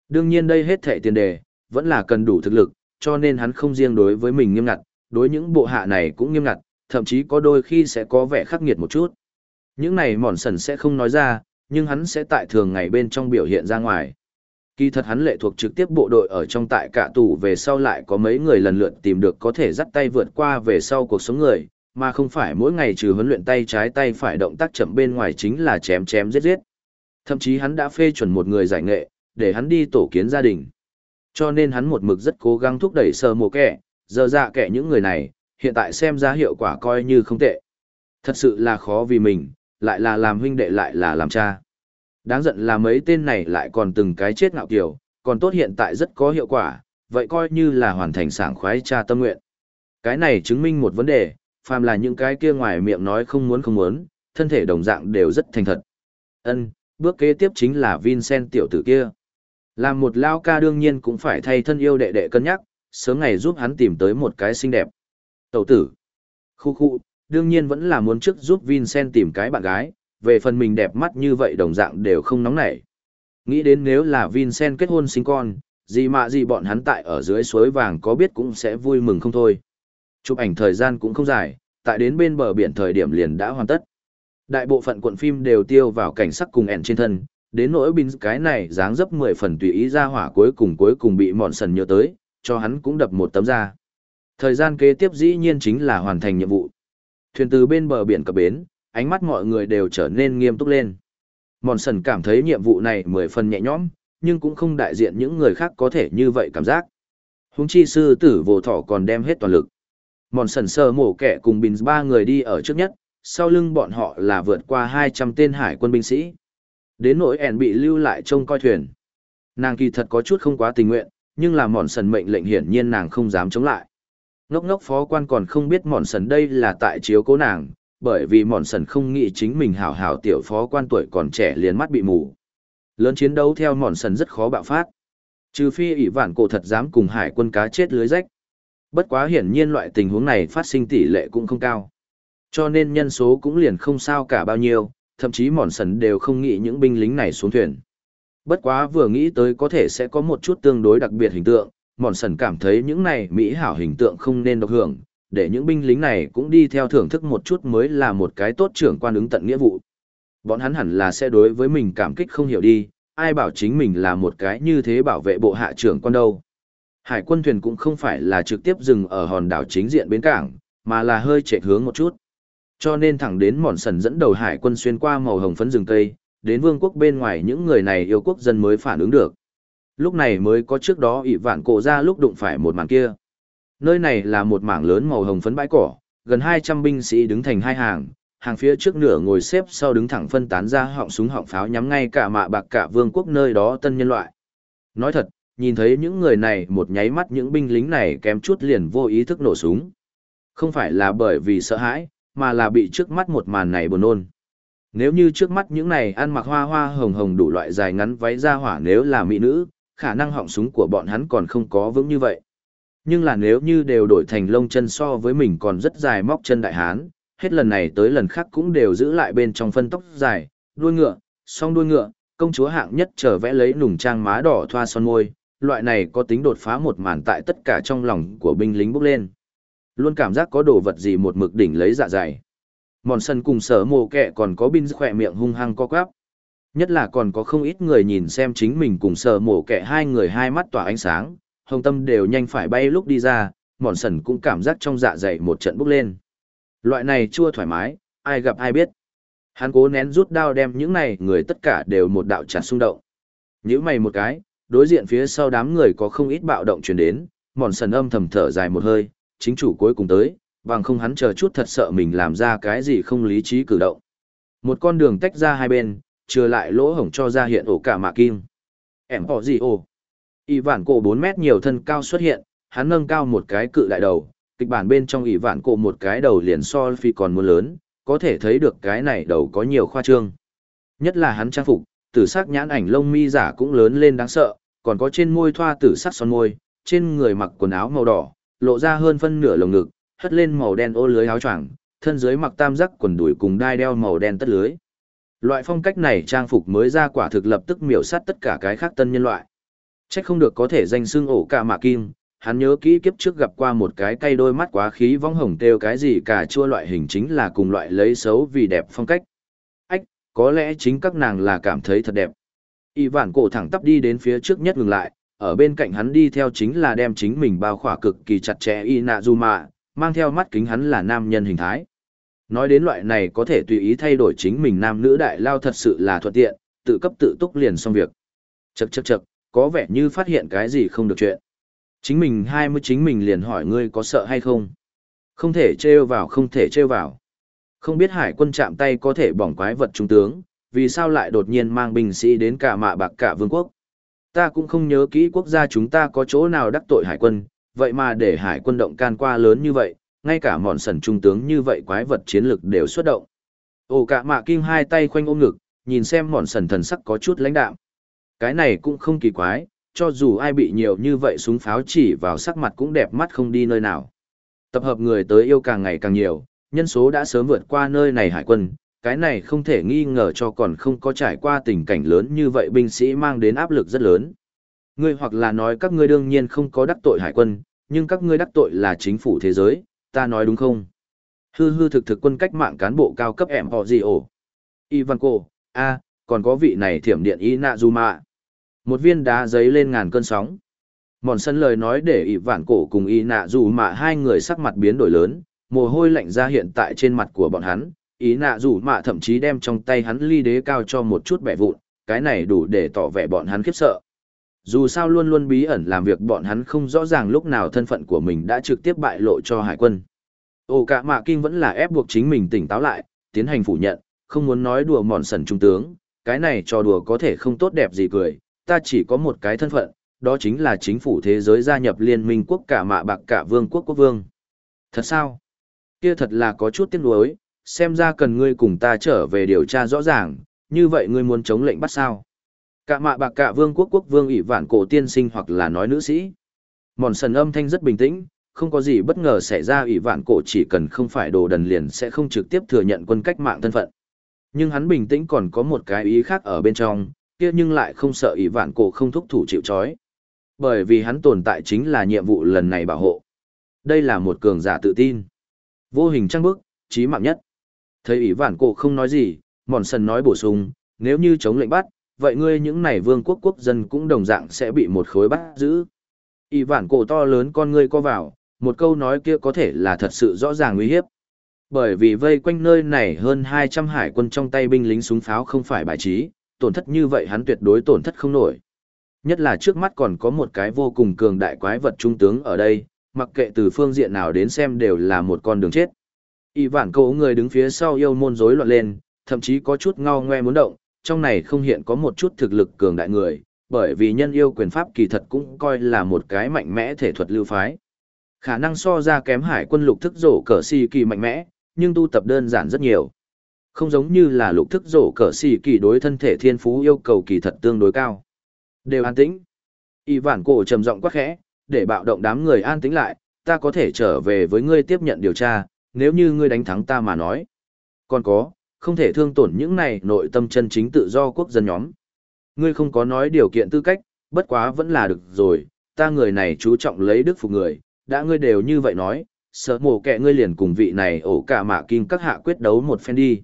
Đương nhiên đây hết thệ tiền đề, vẫn là cần đủ thực lực, cho nên hắn không riêng đối với mình nghiêm ngặt, đối những bộ hạ này cũng nghiêm ngặt, thậm chí có đôi khi sẽ có vẻ khắc nghiệt một chút. Những này mòn sần sẽ không nói ra, nhưng hắn sẽ tại thường ngày bên trong biểu hiện ra ngoài. Kỳ thật hắn lệ thuộc trực tiếp bộ đội ở trong tại cả tù về sau lại có mấy người lần lượt tìm được có thể dắt tay vượt qua về sau cuộc sống người, mà không phải mỗi ngày trừ huấn luyện tay trái tay phải động tác chậm bên ngoài chính là chém chém giết giết. Thậm chí hắn đã phê chuẩn một người giải nghệ, để hắn đi tổ kiến gia đình. Cho nên hắn một mực rất cố gắng thúc đẩy sờ mồ kẻ, giờ dạ kẻ những người này, hiện tại xem ra hiệu quả coi như không tệ. Thật sự là khó vì mình, lại là làm huynh đệ lại là làm cha. Đáng giận là mấy tên này lại còn từng cái chết ngạo kiểu, còn tốt hiện tại rất có hiệu quả, vậy coi như là hoàn thành sảng khoái cha tâm nguyện. Cái này chứng minh một vấn đề, phàm là những cái kia ngoài miệng nói không muốn không muốn, thân thể đồng dạng đều rất thành thật. Ân, bước kế tiếp chính là Vincent tiểu tử kia. Làm một lao ca đương nhiên cũng phải thay thân yêu đệ đệ cân nhắc, sớm ngày giúp hắn tìm tới một cái xinh đẹp. Tẩu tử. Khu khu, đương nhiên vẫn là muốn trước giúp Vincent tìm cái bạn gái, về phần mình đẹp mắt như vậy đồng dạng đều không nóng nảy. Nghĩ đến nếu là Vincent kết hôn sinh con, gì mà gì bọn hắn tại ở dưới suối vàng có biết cũng sẽ vui mừng không thôi. Chụp ảnh thời gian cũng không dài, tại đến bên bờ biển thời điểm liền đã hoàn tất. Đại bộ phận cuộn phim đều tiêu vào cảnh sắc cùng ẻn trên thân, đến nỗi bình cái này dáng dấp 10 phần tùy ý ra hỏa cuối cùng cuối cùng bị mòn sần nhớ tới, cho hắn cũng đập một tấm ra. Thời gian kế tiếp dĩ nhiên chính là hoàn thành nhiệm vụ. Thuyền từ bên bờ biển cập bến, ánh mắt mọi người đều trở nên nghiêm túc lên. Mòn sần cảm thấy nhiệm vụ này 10 phần nhẹ nhõm, nhưng cũng không đại diện những người khác có thể như vậy cảm giác. Húng chi sư tử vô thỏ còn đem hết toàn lực. Mòn sần sờ mổ kẻ cùng bình ba người đi ở trước nhất, sau lưng bọn họ là vượt qua 200 tên hải quân binh sĩ. Đến nỗi ẻn bị lưu lại trông coi thuyền. Nàng kỳ thật có chút không quá tình nguyện, nhưng là mòn sần mệnh lệnh hiển nhiên nàng không dám chống lại. Ngốc ngốc phó quan còn không biết mòn sần đây là tại chiếu cố nàng, bởi vì mòn sần không nghĩ chính mình hảo hảo tiểu phó quan tuổi còn trẻ liền mắt bị mù. Lớn chiến đấu theo mòn sần rất khó bạo phát. Trừ phi ỷ vạn cổ thật dám cùng hải quân cá chết lưới rách. Bất quá hiển nhiên loại tình huống này phát sinh tỷ lệ cũng không cao. Cho nên nhân số cũng liền không sao cả bao nhiêu, thậm chí mòn sần đều không nghĩ những binh lính này xuống thuyền. Bất quá vừa nghĩ tới có thể sẽ có một chút tương đối đặc biệt hình tượng, mòn sần cảm thấy những này mỹ hảo hình tượng không nên độc hưởng, để những binh lính này cũng đi theo thưởng thức một chút mới là một cái tốt trưởng quan ứng tận nghĩa vụ. Bọn hắn hẳn là sẽ đối với mình cảm kích không hiểu đi, ai bảo chính mình là một cái như thế bảo vệ bộ hạ trưởng quan đâu. Hải quân thuyền cũng không phải là trực tiếp dừng ở hòn đảo chính diện bến cảng, mà là hơi chạy hướng một chút. Cho nên thẳng đến mòn sần dẫn đầu hải quân xuyên qua màu hồng phấn rừng cây, đến vương quốc bên ngoài những người này yêu quốc dân mới phản ứng được. Lúc này mới có trước đó ỷ vạn cổ ra lúc đụng phải một mảng kia. Nơi này là một mảng lớn màu hồng phấn bãi cỏ, gần 200 binh sĩ đứng thành hai hàng, hàng phía trước nửa ngồi xếp sau đứng thẳng phân tán ra họng súng họng pháo nhắm ngay cả mạ bạc cả vương quốc nơi đó tân nhân loại. Nói thật, nhìn thấy những người này một nháy mắt những binh lính này kém chút liền vô ý thức nổ súng. Không phải là bởi vì sợ hãi, mà là bị trước mắt một màn này buồn nôn. Nếu như trước mắt những này ăn mặc hoa hoa hồng hồng đủ loại dài ngắn váy ra hỏa nếu là mỹ nữ, khả năng họng súng của bọn hắn còn không có vững như vậy. Nhưng là nếu như đều đổi thành lông chân so với mình còn rất dài móc chân đại hán, hết lần này tới lần khác cũng đều giữ lại bên trong phân tóc dài, đuôi ngựa, song đuôi ngựa, công chúa hạng nhất trở vẽ lấy nùng trang má đỏ thoa son môi, loại này có tính đột phá một màn tại tất cả trong lòng của binh lính bốc lên. Luôn cảm giác có đồ vật gì một mực đỉnh lấy dạ dày. Mòn sân cùng sở mồ kẹ còn có binh khỏe miệng hung hăng co quắp. Nhất là còn có không ít người nhìn xem chính mình cùng sở mộ kẹ hai người hai mắt tỏa ánh sáng, hồng tâm đều nhanh phải bay lúc đi ra, mòn sần cũng cảm giác trong dạ dày một trận bốc lên. Loại này chua thoải mái, ai gặp ai biết. Hắn cố nén rút đao đem những này người tất cả đều một đạo chặt xung động. Nhữ mày một cái, đối diện phía sau đám người có không ít bạo động truyền đến, mòn sần âm thầm thở dài một hơi, chính chủ cuối cùng tới, bằng không hắn chờ chút thật sợ mình làm ra cái gì không lý trí cử động. Một con đường tách ra hai bên, trừ lại lỗ hổng cho ra hiện ổ cả mạ kim. Em họ gì ồ? Y vản cổ 4 mét nhiều thân cao xuất hiện, hắn nâng cao một cái cự đại đầu, kịch bản bên trong y vạn cổ một cái đầu liền so phi còn muốn lớn, có thể thấy được cái này đầu có nhiều khoa trương. Nhất là hắn trang phục, tử sắc nhãn ảnh lông mi giả cũng lớn lên đáng sợ, còn có trên môi thoa tử sắc son môi, trên người mặc quần áo màu đỏ, lộ ra hơn phân nửa lồng ngực, hất lên màu đen ô lưới áo choàng, thân dưới mặc tam giác quần đùi cùng đai đeo màu đen tất lưới. Loại phong cách này trang phục mới ra quả thực lập tức miểu sát tất cả cái khác tân nhân loại. Chắc không được có thể danh xưng ổ cả mạ kim, hắn nhớ kỹ kiếp trước gặp qua một cái cây đôi mắt quá khí vong hồng têu cái gì cả chua loại hình chính là cùng loại lấy xấu vì đẹp phong cách. Ách, có lẽ chính các nàng là cảm thấy thật đẹp. Y vạn cổ thẳng tắp đi đến phía trước nhất ngừng lại, ở bên cạnh hắn đi theo chính là đem chính mình bao khỏa cực kỳ chặt chẽ Y nạ dù mà, mang theo mắt kính hắn là nam nhân hình thái. Nói đến loại này có thể tùy ý thay đổi chính mình nam nữ đại lao thật sự là thuận tiện, tự cấp tự túc liền xong việc. Chậc chậc chậc, có vẻ như phát hiện cái gì không được chuyện. Chính mình hai mươi chính mình liền hỏi ngươi có sợ hay không. Không thể trêu vào không thể trêu vào. Không biết hải quân chạm tay có thể bỏng quái vật trung tướng, vì sao lại đột nhiên mang binh sĩ đến cả mạ bạc cả vương quốc. Ta cũng không nhớ kỹ quốc gia chúng ta có chỗ nào đắc tội hải quân, vậy mà để hải quân động can qua lớn như vậy, ngay cả mòn sần trung tướng như vậy quái vật chiến lực đều xuất động. Ồ cả mạ kim hai tay khoanh ôm ngực, nhìn xem mòn sần thần sắc có chút lãnh đạm. Cái này cũng không kỳ quái, cho dù ai bị nhiều như vậy súng pháo chỉ vào sắc mặt cũng đẹp mắt không đi nơi nào. Tập hợp người tới yêu càng ngày càng nhiều, nhân số đã sớm vượt qua nơi này hải quân, cái này không thể nghi ngờ cho còn không có trải qua tình cảnh lớn như vậy binh sĩ mang đến áp lực rất lớn. Ngươi hoặc là nói các ngươi đương nhiên không có đắc tội hải quân, nhưng các ngươi đắc tội là chính phủ thế giới, ta nói đúng không? Hư hư thực thực quân cách mạng cán bộ cao cấp em họ gì ổ. Ivanko, a, còn có vị này thiểm điện Inazuma. Một viên đá giấy lên ngàn cơn sóng. Mòn sân lời nói để ỷ vạn cổ cùng y nạ dù mà hai người sắc mặt biến đổi lớn, mồ hôi lạnh ra hiện tại trên mặt của bọn hắn, ý nạ dù mạ thậm chí đem trong tay hắn ly đế cao cho một chút bẻ vụn, cái này đủ để tỏ vẻ bọn hắn khiếp sợ. Dù sao luôn luôn bí ẩn làm việc bọn hắn không rõ ràng lúc nào thân phận của mình đã trực tiếp bại lộ cho hải quân. Ồ cả mạ kinh vẫn là ép buộc chính mình tỉnh táo lại, tiến hành phủ nhận, không muốn nói đùa mòn sần trung tướng, cái này trò đùa có thể không tốt đẹp gì cười, ta chỉ có một cái thân phận, đó chính là chính phủ thế giới gia nhập liên minh quốc cả mạ bạc cả vương quốc quốc vương. Thật sao? Kia thật là có chút tiếc nuối, xem ra cần ngươi cùng ta trở về điều tra rõ ràng, như vậy ngươi muốn chống lệnh bắt sao? Cả mạ bạc cả vương quốc quốc vương ỷ vạn cổ tiên sinh hoặc là nói nữ sĩ. Mòn sần âm thanh rất bình tĩnh, không có gì bất ngờ xảy ra ỷ vạn cổ chỉ cần không phải đồ đần liền sẽ không trực tiếp thừa nhận quân cách mạng thân phận. Nhưng hắn bình tĩnh còn có một cái ý khác ở bên trong, kia nhưng lại không sợ ỷ vạn cổ không thúc thủ chịu chói. Bởi vì hắn tồn tại chính là nhiệm vụ lần này bảo hộ. Đây là một cường giả tự tin. Vô hình trăng bức, trí mạng nhất. Thấy ỷ vạn cổ không nói gì, mòn sần nói bổ sung, nếu như chống lệnh bắt, vậy ngươi những này vương quốc quốc dân cũng đồng dạng sẽ bị một khối bắt giữ. ỷ vạn cổ to lớn con ngươi co vào, một câu nói kia có thể là thật sự rõ ràng nguy hiếp. Bởi vì vây quanh nơi này hơn 200 hải quân trong tay binh lính súng pháo không phải bài trí, tổn thất như vậy hắn tuyệt đối tổn thất không nổi. Nhất là trước mắt còn có một cái vô cùng cường đại quái vật trung tướng ở đây, mặc kệ từ phương diện nào đến xem đều là một con đường chết. Y vạn cậu người đứng phía sau yêu môn rối loạn lên, thậm chí có chút ngao ngoe muốn động, trong này không hiện có một chút thực lực cường đại người, bởi vì nhân yêu quyền pháp kỳ thật cũng coi là một cái mạnh mẽ thể thuật lưu phái. Khả năng so ra kém hải quân lục thức rổ cờ si kỳ mạnh mẽ, nhưng tu tập đơn giản rất nhiều. Không giống như là lục thức rổ cờ si kỳ đối thân thể thiên phú yêu cầu kỳ thật tương đối cao. Đều an tĩnh. Y Vạn cổ trầm giọng quát khẽ, để bạo động đám người an tĩnh lại, ta có thể trở về với ngươi tiếp nhận điều tra, nếu như ngươi đánh thắng ta mà nói. Còn có, không thể thương tổn những này nội tâm chân chính tự do quốc dân nhóm. Ngươi không có nói điều kiện tư cách, bất quá vẫn là được rồi, ta người này chú trọng lấy đức phục người, đã ngươi đều như vậy nói, sợ mổ kẹ ngươi liền cùng vị này ổ cả mạ kim các hạ quyết đấu một phen đi.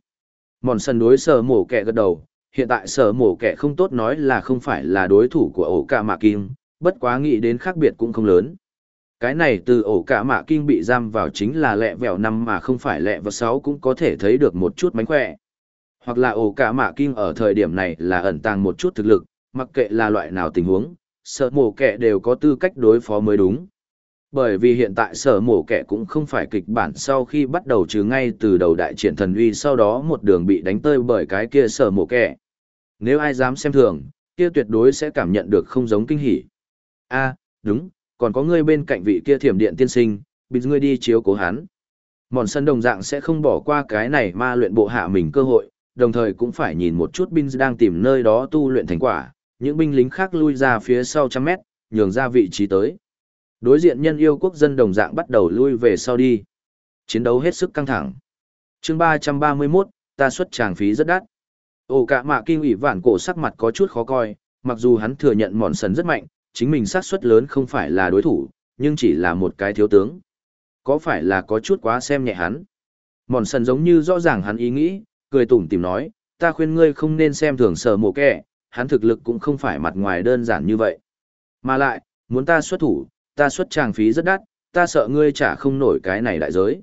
Mòn sân đối sợ mổ kẹ gật đầu, hiện tại sở mổ kẹ không tốt nói là không phải là đối thủ của ổ cả mạ kim, bất quá nghĩ đến khác biệt cũng không lớn. Cái này từ ổ cả mạ kinh bị giam vào chính là lẹ vẹo năm mà không phải lẹ vẹo sáu cũng có thể thấy được một chút mánh khỏe. Hoặc là ổ cả mạ kinh ở thời điểm này là ẩn tàng một chút thực lực, mặc kệ là loại nào tình huống, sở mổ kẻ đều có tư cách đối phó mới đúng. Bởi vì hiện tại sở mổ kẻ cũng không phải kịch bản sau khi bắt đầu chứ ngay từ đầu đại triển thần uy sau đó một đường bị đánh tơi bởi cái kia sở mổ kẻ. Nếu ai dám xem thường, kia tuyệt đối sẽ cảm nhận được không giống kinh hỉ. a đúng, còn có ngươi bên cạnh vị kia thiểm điện tiên sinh, bị ngươi đi chiếu cố hắn. Mòn sân đồng dạng sẽ không bỏ qua cái này ma luyện bộ hạ mình cơ hội, đồng thời cũng phải nhìn một chút binh đang tìm nơi đó tu luyện thành quả, những binh lính khác lui ra phía sau trăm mét, nhường ra vị trí tới. Đối diện nhân yêu quốc dân đồng dạng bắt đầu lui về sau đi. Chiến đấu hết sức căng thẳng. chương ba trăm ba mươi 331, ta xuất tràng phí rất đắt. Ồ cả mạ kinh ủy vản cổ sắc mặt có chút khó coi, mặc dù hắn thừa nhận mòn sần rất mạnh, chính mình xác suất lớn không phải là đối thủ, nhưng chỉ là một cái thiếu tướng. Có phải là có chút quá xem nhẹ hắn? Mòn sần giống như rõ ràng hắn ý nghĩ, cười tủm tìm nói, ta khuyên ngươi không nên xem thường sở mộ kẻ, hắn thực lực cũng không phải mặt ngoài đơn giản như vậy. Mà lại, muốn ta xuất thủ, ta xuất trang phí rất đắt, ta sợ ngươi trả không nổi cái này đại giới.